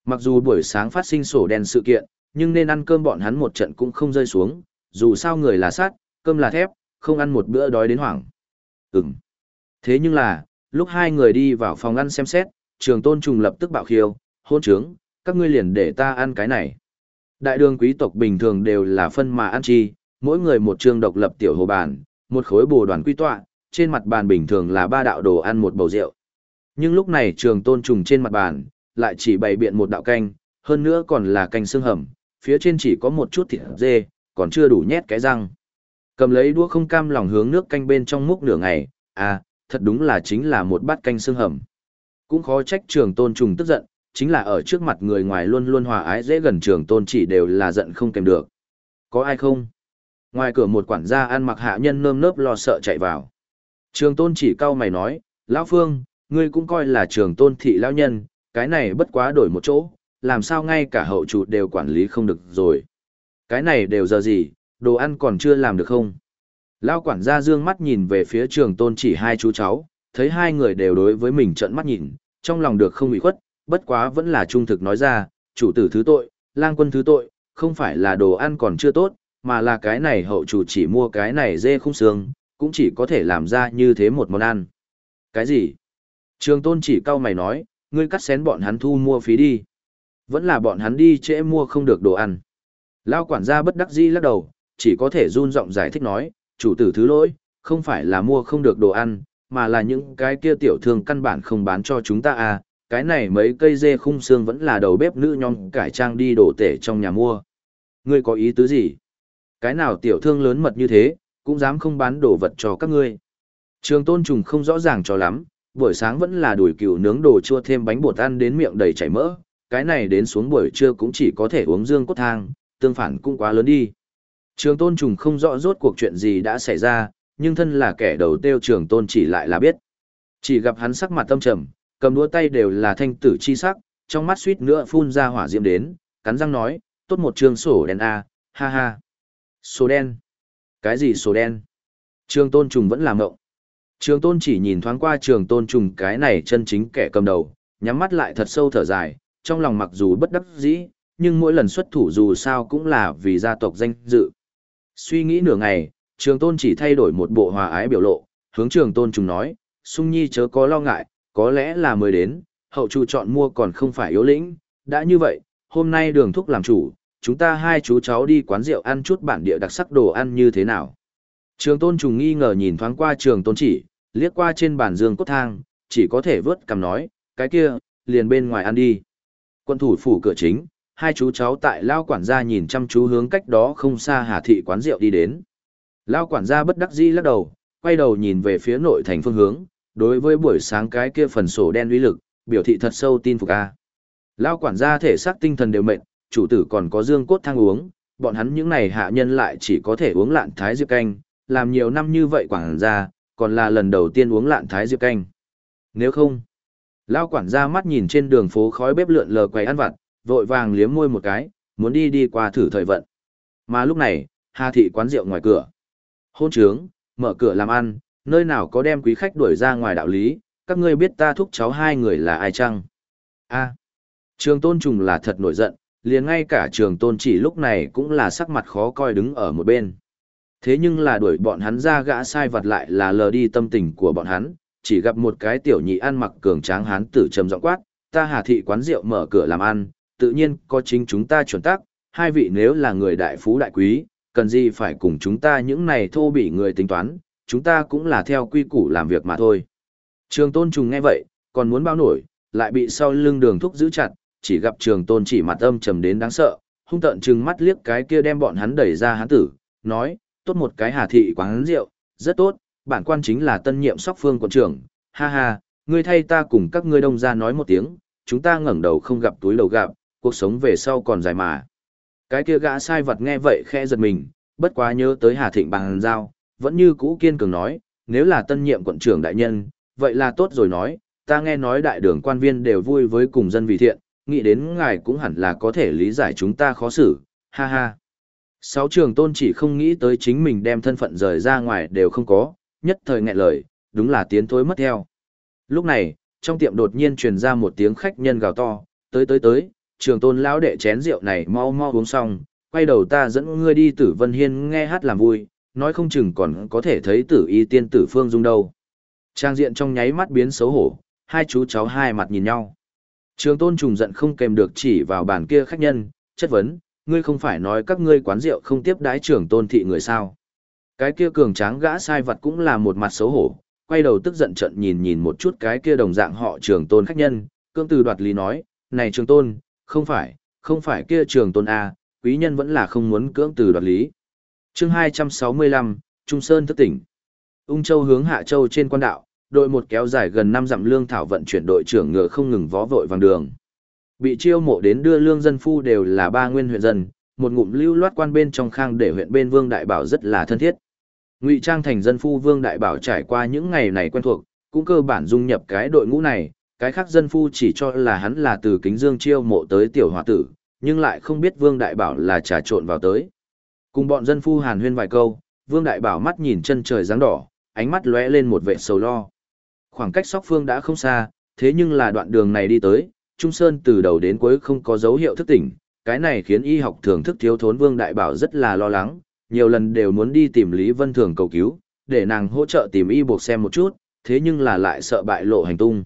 Mặc dù buổi sáng phát sinh sổ đen sự kiện, nhưng nên ăn cơm bọn hắn một trận cũng không rơi xuống, dù sao người là sát, cơm là thép, không ăn một bữa đói đến hoảng. Ừm. Thế nhưng là, lúc hai người đi vào phòng ăn xem xét, trường tôn trùng lập tức bạo khiêu, hôn trướng, các ngươi liền để ta ăn cái này. Đại đường quý tộc bình thường đều là phân mà ăn chi, mỗi người một trường độc lập tiểu hồ bàn, một khối bồ đoàn quy tọa, trên mặt bàn bình thường là ba đạo đồ ăn một bầu rượu. Nhưng lúc này trường tôn trùng trên mặt bàn, lại chỉ bày biện một đạo canh, hơn nữa còn là canh xương hầm, phía trên chỉ có một chút thịt dê, còn chưa đủ nhét cái răng. Cầm lấy đũa không cam lòng hướng nước canh bên trong múc nửa ngày, à, thật đúng là chính là một bát canh xương hầm. Cũng khó trách trường tôn trùng tức giận, chính là ở trước mặt người ngoài luôn luôn hòa ái dễ gần trường tôn chỉ đều là giận không kèm được. Có ai không? Ngoài cửa một quản gia ăn mặc hạ nhân nơm nớp lo sợ chạy vào. Trường tôn chỉ cau mày nói, Lão Phương, ngươi cũng coi là trường tôn thị lão nhân, cái này bất quá đổi một chỗ, làm sao ngay cả hậu chủ đều quản lý không được rồi. Cái này đều giờ gì, đồ ăn còn chưa làm được không? Lão quản gia dương mắt nhìn về phía trường tôn chỉ hai chú cháu, thấy hai người đều đối với mình trợn mắt nhìn, trong lòng được không ủy khuất, bất quá vẫn là trung thực nói ra, chủ tử thứ tội, lang quân thứ tội, không phải là đồ ăn còn chưa tốt, mà là cái này hậu chủ chỉ mua cái này dê không xương, cũng chỉ có thể làm ra như thế một món ăn. Cái gì? Trường tôn chỉ cau mày nói, ngươi cắt xén bọn hắn thu mua phí đi. Vẫn là bọn hắn đi trễ mua không được đồ ăn. Lao quản gia bất đắc dĩ lắc đầu, chỉ có thể run giọng giải thích nói, chủ tử thứ lỗi, không phải là mua không được đồ ăn, mà là những cái kia tiểu thương căn bản không bán cho chúng ta à, cái này mấy cây dê khung xương vẫn là đầu bếp nữ nhong cải trang đi đổ tể trong nhà mua. Ngươi có ý tứ gì? Cái nào tiểu thương lớn mật như thế, cũng dám không bán đồ vật cho các ngươi. Trường tôn trùng không rõ ràng cho lắm, buổi sáng vẫn là đùi cừu nướng đồ chua thêm bánh bột ăn đến miệng đầy chảy mỡ, cái này đến xuống buổi trưa cũng chỉ có thể uống dương cốt thang, tương phản cũng quá lớn đi. Trường tôn trùng không rõ rốt cuộc chuyện gì đã xảy ra, nhưng thân là kẻ đầu tiêu trường tôn chỉ lại là biết. Chỉ gặp hắn sắc mặt tâm trầm, cầm đũa tay đều là thanh tử chi sắc, trong mắt suýt nữa phun ra hỏa diệm đến, cắn răng nói, tốt một trường sổ đen a, ha ha. Sổ đen. Cái gì sổ đen? Trường tôn trùng vẫn làm ngộng. Trường tôn chỉ nhìn thoáng qua trường tôn trùng cái này chân chính kẻ cầm đầu, nhắm mắt lại thật sâu thở dài, trong lòng mặc dù bất đắc dĩ, nhưng mỗi lần xuất thủ dù sao cũng là vì gia tộc danh dự. Suy nghĩ nửa ngày, trường tôn chỉ thay đổi một bộ hòa ái biểu lộ, hướng trường tôn trùng nói, sung nhi chớ có lo ngại, có lẽ là mới đến, hậu chủ chọn mua còn không phải yếu lĩnh, đã như vậy, hôm nay đường thúc làm chủ, chúng ta hai chú cháu đi quán rượu ăn chút bản địa đặc sắc đồ ăn như thế nào. Trường tôn trùng nghi ngờ nhìn thoáng qua trường tôn chỉ, liếc qua trên bàn dương cốt thang, chỉ có thể vớt cầm nói, cái kia, liền bên ngoài ăn đi. Quân thủ phủ cửa chính, hai chú cháu tại lao quản gia nhìn chăm chú hướng cách đó không xa hà thị quán rượu đi đến. Lao quản gia bất đắc dĩ lắc đầu, quay đầu nhìn về phía nội thành phương hướng, đối với buổi sáng cái kia phần sổ đen uy lực, biểu thị thật sâu tin phục a. Lao quản gia thể xác tinh thần đều mệt, chủ tử còn có dương cốt thang uống, bọn hắn những này hạ nhân lại chỉ có thể uống lạn thái diệp canh, làm nhiều năm như vậy quản gia, còn là lần đầu tiên uống lạn thái diệp canh. Nếu không, Lao quản gia mắt nhìn trên đường phố khói bếp lượn lờ quay ăn vặt, vội vàng liếm môi một cái, muốn đi đi qua thử thời vận. Mà lúc này, Hà thị quán rượu ngoài cửa. Hôn trướng, mở cửa làm ăn, nơi nào có đem quý khách đuổi ra ngoài đạo lý, các ngươi biết ta thúc cháu hai người là ai chăng? A. trường tôn trùng là thật nổi giận, liền ngay cả trường tôn chỉ lúc này cũng là sắc mặt khó coi đứng ở một bên. Thế nhưng là đuổi bọn hắn ra gã sai vật lại là lờ đi tâm tình của bọn hắn, chỉ gặp một cái tiểu nhị ăn mặc cường tráng hán tử trầm giọng quát, ta hà thị quán rượu mở cửa làm ăn, tự nhiên có chính chúng ta chuẩn tắc, hai vị nếu là người đại phú đại quý, cần gì phải cùng chúng ta những này thô bỉ người tính toán, chúng ta cũng là theo quy củ làm việc mà thôi. Trường tôn trùng nghe vậy, còn muốn bao nổi, lại bị sau lưng đường thúc giữ chặt, chỉ gặp trường tôn chỉ mặt âm trầm đến đáng sợ, hung tợn trừng mắt liếc cái kia đem bọn hắn đẩy ra hắn tử, nói, tốt một cái hà thị quán rượu, rất tốt, bản quan chính là tân nhiệm sóc phương quận trưởng, ha ha, ngươi thay ta cùng các ngươi đông ra nói một tiếng, chúng ta ngẩng đầu không gặp túi đầu gặp, cuộc sống về sau còn dài mà. Cái kia gã sai vật nghe vậy khẽ giật mình, bất quá nhớ tới Hà Thịnh bằng giao, vẫn như cũ kiên cường nói, nếu là tân nhiệm quận trưởng đại nhân, vậy là tốt rồi nói, ta nghe nói đại đường quan viên đều vui với cùng dân vì thiện, nghĩ đến ngài cũng hẳn là có thể lý giải chúng ta khó xử, ha ha. Sáu trường tôn chỉ không nghĩ tới chính mình đem thân phận rời ra ngoài đều không có, nhất thời nghẹn lời, đúng là tiến thối mất theo. Lúc này, trong tiệm đột nhiên truyền ra một tiếng khách nhân gào to, tới tới tới, trường tôn lão đệ chén rượu này mau mau uống xong, quay đầu ta dẫn ngươi đi tử vân hiên nghe hát làm vui, nói không chừng còn có thể thấy tử y tiên tử phương dung đâu. Trang diện trong nháy mắt biến xấu hổ, hai chú cháu hai mặt nhìn nhau. Trường tôn trùng giận không kèm được chỉ vào bàn kia khách nhân, chất vấn, ngươi không phải nói các ngươi quán rượu không tiếp đái trưởng tôn thị người sao. Cái kia cường tráng gã sai vật cũng là một mặt xấu hổ, quay đầu tức giận trận nhìn nhìn một chút cái kia đồng dạng họ trường tôn khách nhân, cương từ đoạt lý nói, này trường tôn, không phải, không phải kia trường tôn A, quý nhân vẫn là không muốn cưỡng từ đoạt lý chương 265, Trung Sơn thức tỉnh. Ung Châu hướng Hạ Châu trên quan đạo, đội một kéo dài gần 5 dặm lương thảo vận chuyển đội trưởng ngựa không ngừng vó vội vàng đường. Bị chiêu mộ đến đưa lương dân phu đều là ba nguyên huyện dân, một ngụm lưu loát quan bên trong khang để huyện bên Vương Đại Bảo rất là thân thiết. Ngụy Trang thành dân phu Vương Đại Bảo trải qua những ngày này quen thuộc, cũng cơ bản dung nhập cái đội ngũ này, cái khác dân phu chỉ cho là hắn là từ kính dương chiêu mộ tới tiểu hòa tử, nhưng lại không biết Vương Đại Bảo là trà trộn vào tới. Cùng bọn dân phu hàn huyên vài câu, Vương Đại Bảo mắt nhìn chân trời dáng đỏ, ánh mắt lóe lên một vẻ sầu lo. Khoảng cách sóc phương đã không xa, thế nhưng là đoạn đường này đi tới, Trung Sơn từ đầu đến cuối không có dấu hiệu thức tỉnh, cái này khiến y học thường thức thiếu thốn Vương Đại Bảo rất là lo lắng, nhiều lần đều muốn đi tìm Lý Vân Thường cầu cứu, để nàng hỗ trợ tìm y buộc xem một chút, thế nhưng là lại sợ bại lộ hành tung.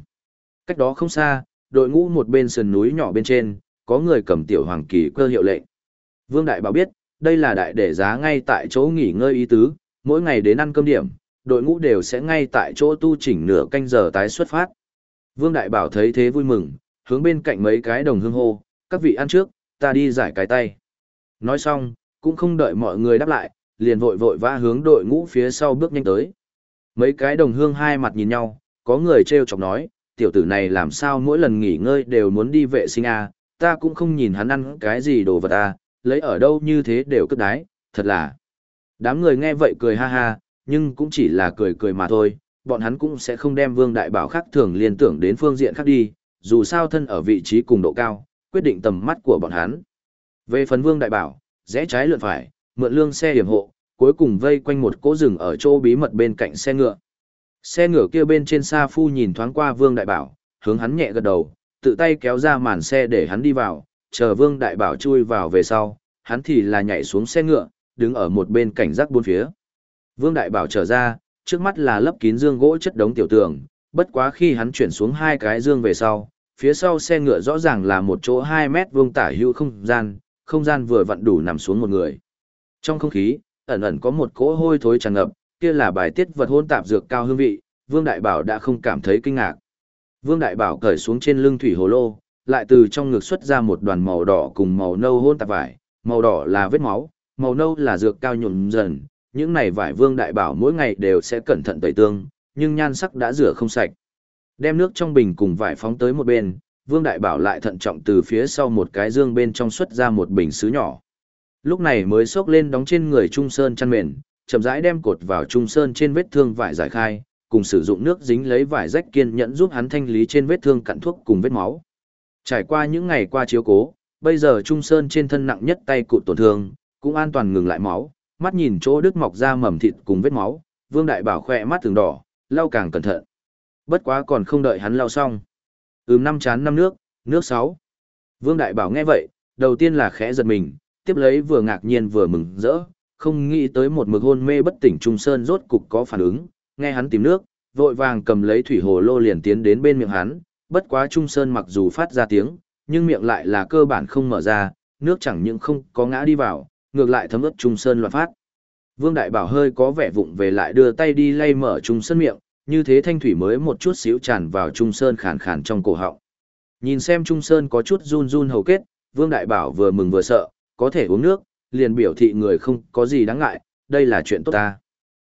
Cách đó không xa, đội ngũ một bên sườn núi nhỏ bên trên, có người cầm tiểu hoàng kỳ cơ hiệu lệnh. Vương Đại Bảo biết, đây là đại để giá ngay tại chỗ nghỉ ngơi ý tứ, mỗi ngày đến ăn cơm điểm, đội ngũ đều sẽ ngay tại chỗ tu chỉnh nửa canh giờ tái xuất phát. Vương Đại Bảo thấy thế vui mừng, hướng bên cạnh mấy cái đồng hương hô, các vị ăn trước, ta đi giải cái tay. Nói xong, cũng không đợi mọi người đáp lại, liền vội vội vã hướng đội ngũ phía sau bước nhanh tới. Mấy cái đồng hương hai mặt nhìn nhau, có người treo chọc nói, tiểu tử này làm sao mỗi lần nghỉ ngơi đều muốn đi vệ sinh à, ta cũng không nhìn hắn ăn cái gì đồ vật à, lấy ở đâu như thế đều cất đái, thật là. Đám người nghe vậy cười ha ha, nhưng cũng chỉ là cười cười mà thôi, bọn hắn cũng sẽ không đem vương đại bảo khác thường liên tưởng đến phương diện khác đi, dù sao thân ở vị trí cùng độ cao, quyết định tầm mắt của bọn hắn. Về phần vương đại bảo, rẽ trái lượn phải, mượn lương xe hiểm hộ, cuối cùng vây quanh một cỗ rừng ở chỗ bí mật bên cạnh xe ngựa. Xe ngựa kia bên trên xa phu nhìn thoáng qua vương đại bảo, hướng hắn nhẹ gật đầu, tự tay kéo ra màn xe để hắn đi vào, chờ vương đại bảo chui vào về sau, hắn thì là nhảy xuống xe ngựa, đứng ở một bên cảnh giác bốn phía. Vương đại bảo trở ra, trước mắt là lấp kín dương gỗ chất đống tiểu tường, bất quá khi hắn chuyển xuống hai cái dương về sau, phía sau xe ngựa rõ ràng là một chỗ 2 mét vuông tả hữu không gian, không gian vừa vặn đủ nằm xuống một người. Trong không khí, ẩn ẩn có một cỗ hôi thối tràn ngập, kia là bài tiết vật hôn tạp dược cao hương vị, Vương Đại Bảo đã không cảm thấy kinh ngạc. Vương Đại Bảo cởi xuống trên lưng thủy hồ lô, lại từ trong ngực xuất ra một đoàn màu đỏ cùng màu nâu hôn tạp vải, màu đỏ là vết máu, màu nâu là dược cao nhuộm dần, những này vải Vương Đại Bảo mỗi ngày đều sẽ cẩn thận tẩy tương, nhưng nhan sắc đã rửa không sạch. Đem nước trong bình cùng vải phóng tới một bên, Vương Đại Bảo lại thận trọng từ phía sau một cái dương bên trong xuất ra một bình sứ nhỏ. Lúc này mới xốc lên đóng trên người Trung Sơn chăn mền, chậm rãi đem cột vào Trung Sơn trên vết thương vải giải khai, cùng sử dụng nước dính lấy vải rách kiên nhẫn giúp hắn thanh lý trên vết thương cặn thuốc cùng vết máu. Trải qua những ngày qua chiếu cố, bây giờ Trung Sơn trên thân nặng nhất tay cụt tổn thương, cũng an toàn ngừng lại máu, mắt nhìn chỗ đứt mọc ra mầm thịt cùng vết máu, Vương Đại Bảo khỏe mắt thường đỏ, lau càng cẩn thận. Bất quá còn không đợi hắn lau xong. Ừm năm chán năm nước, nước sáu. Vương Đại Bảo nghe vậy, đầu tiên là khẽ giật mình, tiếp lấy vừa ngạc nhiên vừa mừng rỡ, không nghĩ tới một mực hôn mê bất tỉnh Trung Sơn rốt cục có phản ứng, nghe hắn tìm nước, vội vàng cầm lấy thủy hồ lô liền tiến đến bên miệng hắn, bất quá Trung Sơn mặc dù phát ra tiếng, nhưng miệng lại là cơ bản không mở ra, nước chẳng những không có ngã đi vào, ngược lại thấm ướt Trung Sơn loạn phát. Vương Đại Bảo hơi có vẻ vụng về lại đưa tay đi lay mở Trung Sơn miệng, như thế thanh thủy mới một chút xíu tràn vào Trung Sơn khàn khàn trong cổ họng. Nhìn xem Trung Sơn có chút run run hầu kết, Vương Đại Bảo vừa mừng vừa sợ, có thể uống nước, liền biểu thị người không có gì đáng ngại, đây là chuyện tốt ta.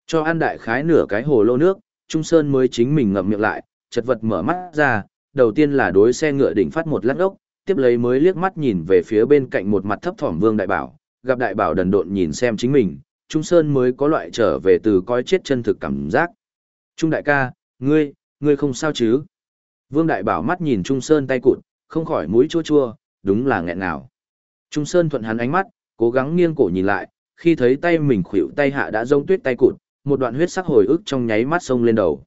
Cho ăn đại khái nửa cái hồ lô nước, Trung Sơn mới chính mình ngậm miệng lại, chật vật mở mắt ra, đầu tiên là đối xe ngựa đỉnh phát một lát ốc, tiếp lấy mới liếc mắt nhìn về phía bên cạnh một mặt thấp thỏm Vương Đại Bảo, gặp Đại Bảo đần độn nhìn xem chính mình, Trung Sơn mới có loại trở về từ coi chết chân thực cảm giác. Trung Đại ca, ngươi, ngươi không sao chứ? Vương Đại Bảo mắt nhìn Trung Sơn tay cụt, không khỏi mũi chua chua, đúng là nghẹn nào. Trung Sơn thuận hắn ánh mắt, cố gắng nghiêng cổ nhìn lại, khi thấy tay mình khuỵu tay hạ đã rông tuyết tay cụt, một đoạn huyết sắc hồi ức trong nháy mắt sông lên đầu.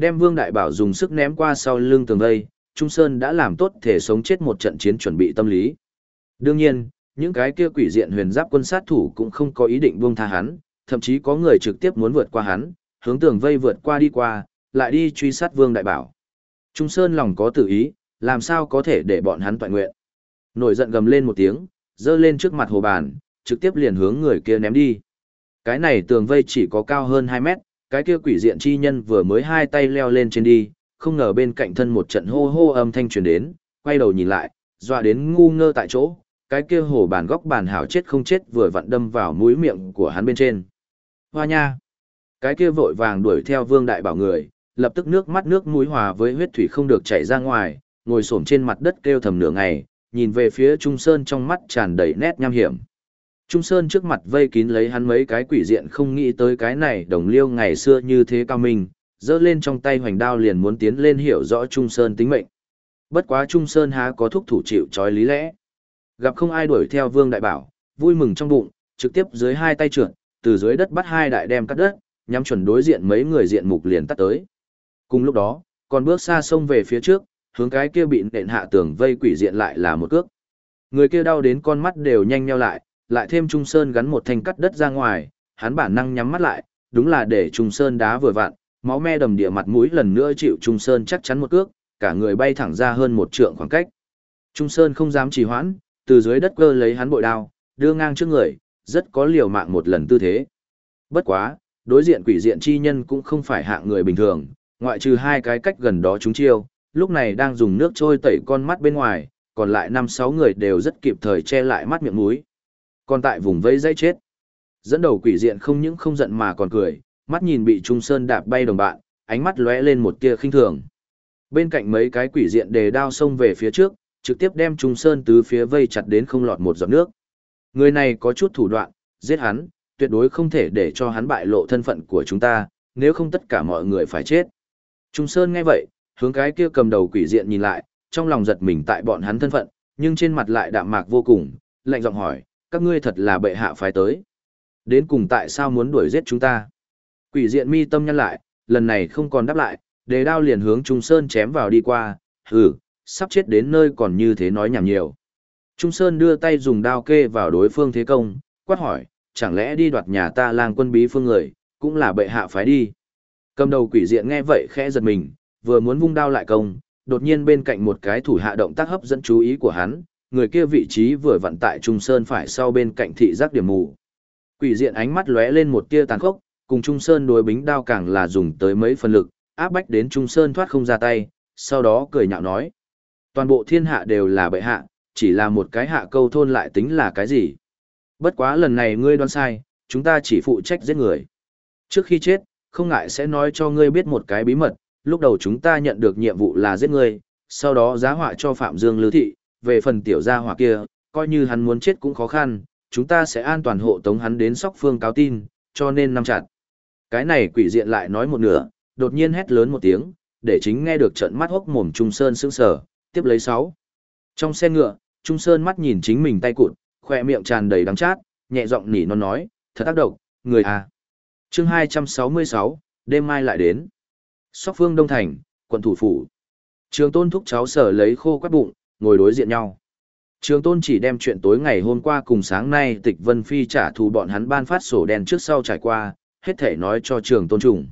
Đem Vương Đại Bảo dùng sức ném qua sau lưng tường vây, Trung Sơn đã làm tốt thể sống chết một trận chiến chuẩn bị tâm lý. Đương nhiên, những cái kia quỷ diện huyền giáp quân sát thủ cũng không có ý định buông tha hắn, thậm chí có người trực tiếp muốn vượt qua hắn, hướng tường vây vượt qua đi qua, lại đi truy sát Vương Đại Bảo. Trung Sơn lòng có tự ý, làm sao có thể để bọn hắn toàn nguyện. Nổi giận gầm lên một tiếng, dơ lên trước mặt hồ bàn, trực tiếp liền hướng người kia ném đi. Cái này tường vây chỉ có cao hơn 2 mét, cái kia quỷ diện chi nhân vừa mới hai tay leo lên trên đi, không ngờ bên cạnh thân một trận hô hô âm thanh truyền đến, quay đầu nhìn lại, dọa đến ngu ngơ tại chỗ, cái kia hồ bàn góc bàn hảo chết không chết vừa vặn đâm vào mũi miệng của hắn bên trên. Hoa nha! Cái kia vội vàng đuổi theo vương đại bảo người, lập tức nước mắt nước mũi hòa với huyết thủy không được chảy ra ngoài, ngồi xổm trên mặt đất kêu thầm nửa ngày, nhìn về phía Trung Sơn trong mắt tràn đầy nét nham hiểm, Trung Sơn trước mặt vây kín lấy hắn mấy cái quỷ diện không nghĩ tới cái này đồng liêu ngày xưa như thế cao minh, dơ lên trong tay hoành đao liền muốn tiến lên hiểu rõ Trung Sơn tính mệnh. Bất quá Trung Sơn há có thúc thủ chịu trói lý lẽ. Gặp không ai đuổi theo Vương Đại Bảo, vui mừng trong bụng, trực tiếp dưới hai tay trượt, từ dưới đất bắt hai đại đem cắt đất, nhắm chuẩn đối diện mấy người diện mục liền tắt tới. Cùng lúc đó, còn bước xa sông về phía trước, hướng cái kia bị nện hạ tường vây quỷ diện lại là một cước. Người kia đau đến con mắt đều nhanh nheo lại, lại thêm Trung Sơn gắn một thanh cắt đất ra ngoài, hắn bản năng nhắm mắt lại, đúng là để Trung Sơn đá vừa vặn, máu me đầm địa mặt mũi lần nữa chịu Trung Sơn chắc chắn một cước, cả người bay thẳng ra hơn một trượng khoảng cách. Trung Sơn không dám trì hoãn, từ dưới đất cơ lấy hắn bội đao, đưa ngang trước người, rất có liều mạng một lần tư thế. Bất quá, đối diện quỷ diện chi nhân cũng không phải hạng người bình thường, ngoại trừ hai cái cách gần đó chúng chiêu, lúc này đang dùng nước trôi tẩy con mắt bên ngoài, còn lại năm sáu người đều rất kịp thời che lại mắt miệng mũi. Còn tại vùng vây dây chết, dẫn đầu quỷ diện không những không giận mà còn cười, mắt nhìn bị Trung Sơn đạp bay đồng bạn, ánh mắt lóe lên một tia khinh thường. Bên cạnh mấy cái quỷ diện đề đao xông về phía trước, trực tiếp đem Trung Sơn tứ phía vây chặt đến không lọt một giọt nước. Người này có chút thủ đoạn, giết hắn, tuyệt đối không thể để cho hắn bại lộ thân phận của chúng ta, nếu không tất cả mọi người phải chết. Trung Sơn nghe vậy, hướng cái kia cầm đầu quỷ diện nhìn lại, trong lòng giật mình tại bọn hắn thân phận, nhưng trên mặt lại đạm mạc vô cùng, lạnh giọng hỏi, các ngươi thật là bệ hạ phái tới. Đến cùng tại sao muốn đuổi giết chúng ta? Quỷ diện mi tâm nhăn lại, lần này không còn đáp lại, đề đao liền hướng Trung Sơn chém vào đi qua, hừ, sắp chết đến nơi còn như thế nói nhảm nhiều. Trung Sơn đưa tay dùng đao kê vào đối phương thế công, quát hỏi, chẳng lẽ đi đoạt nhà ta lang quân bí phương người, cũng là bệ hạ phái đi. Cầm đầu quỷ diện nghe vậy khẽ giật mình, vừa muốn vung đao lại công, đột nhiên bên cạnh một cái thủ hạ động tác hấp dẫn chú ý của hắn, người kia vị trí vừa vặn tại Trung Sơn phải sau bên cạnh thị giác điểm mù. Quỷ diện ánh mắt lóe lên một tia tàn khốc, cùng Trung Sơn đối bính đao càng là dùng tới mấy phần lực, áp bách đến Trung Sơn thoát không ra tay, sau đó cười nhạo nói. Toàn bộ thiên hạ đều là bệ hạ, chỉ là một cái hạ câu thôn lại tính là cái gì. Bất quá lần này ngươi đoán sai, chúng ta chỉ phụ trách giết người. Trước khi chết, không ngại sẽ nói cho ngươi biết một cái bí mật, lúc đầu chúng ta nhận được nhiệm vụ là giết ngươi, sau đó giá họa cho Phạm Dương Lưu Thị, về phần tiểu gia hỏa kia, coi như hắn muốn chết cũng khó khăn, chúng ta sẽ an toàn hộ tống hắn đến sóc phương cáo tin, cho nên nắm chặt. Cái này quỷ diện lại nói một nửa, đột nhiên hét lớn một tiếng, để chính nghe được trận mắt hốc mồm Trung Sơn sững sờ, tiếp lấy sáu. Trong xe ngựa, Trung Sơn mắt nhìn chính mình tay cụt, khoe miệng tràn đầy đắng chát, nhẹ giọng nỉ non nói, thật tác động, người à. chương 266, đêm mai lại đến. Sóc phương Đông Thành, quận thủ phủ. Trường tôn thúc cháu sở lấy khô quát bụng, ngồi đối diện nhau. Trường tôn chỉ đem chuyện tối ngày hôm qua cùng sáng nay tịch Vân Phi trả thù bọn hắn ban phát sổ đen trước sau trải qua, hết thể nói cho trường tôn trùng.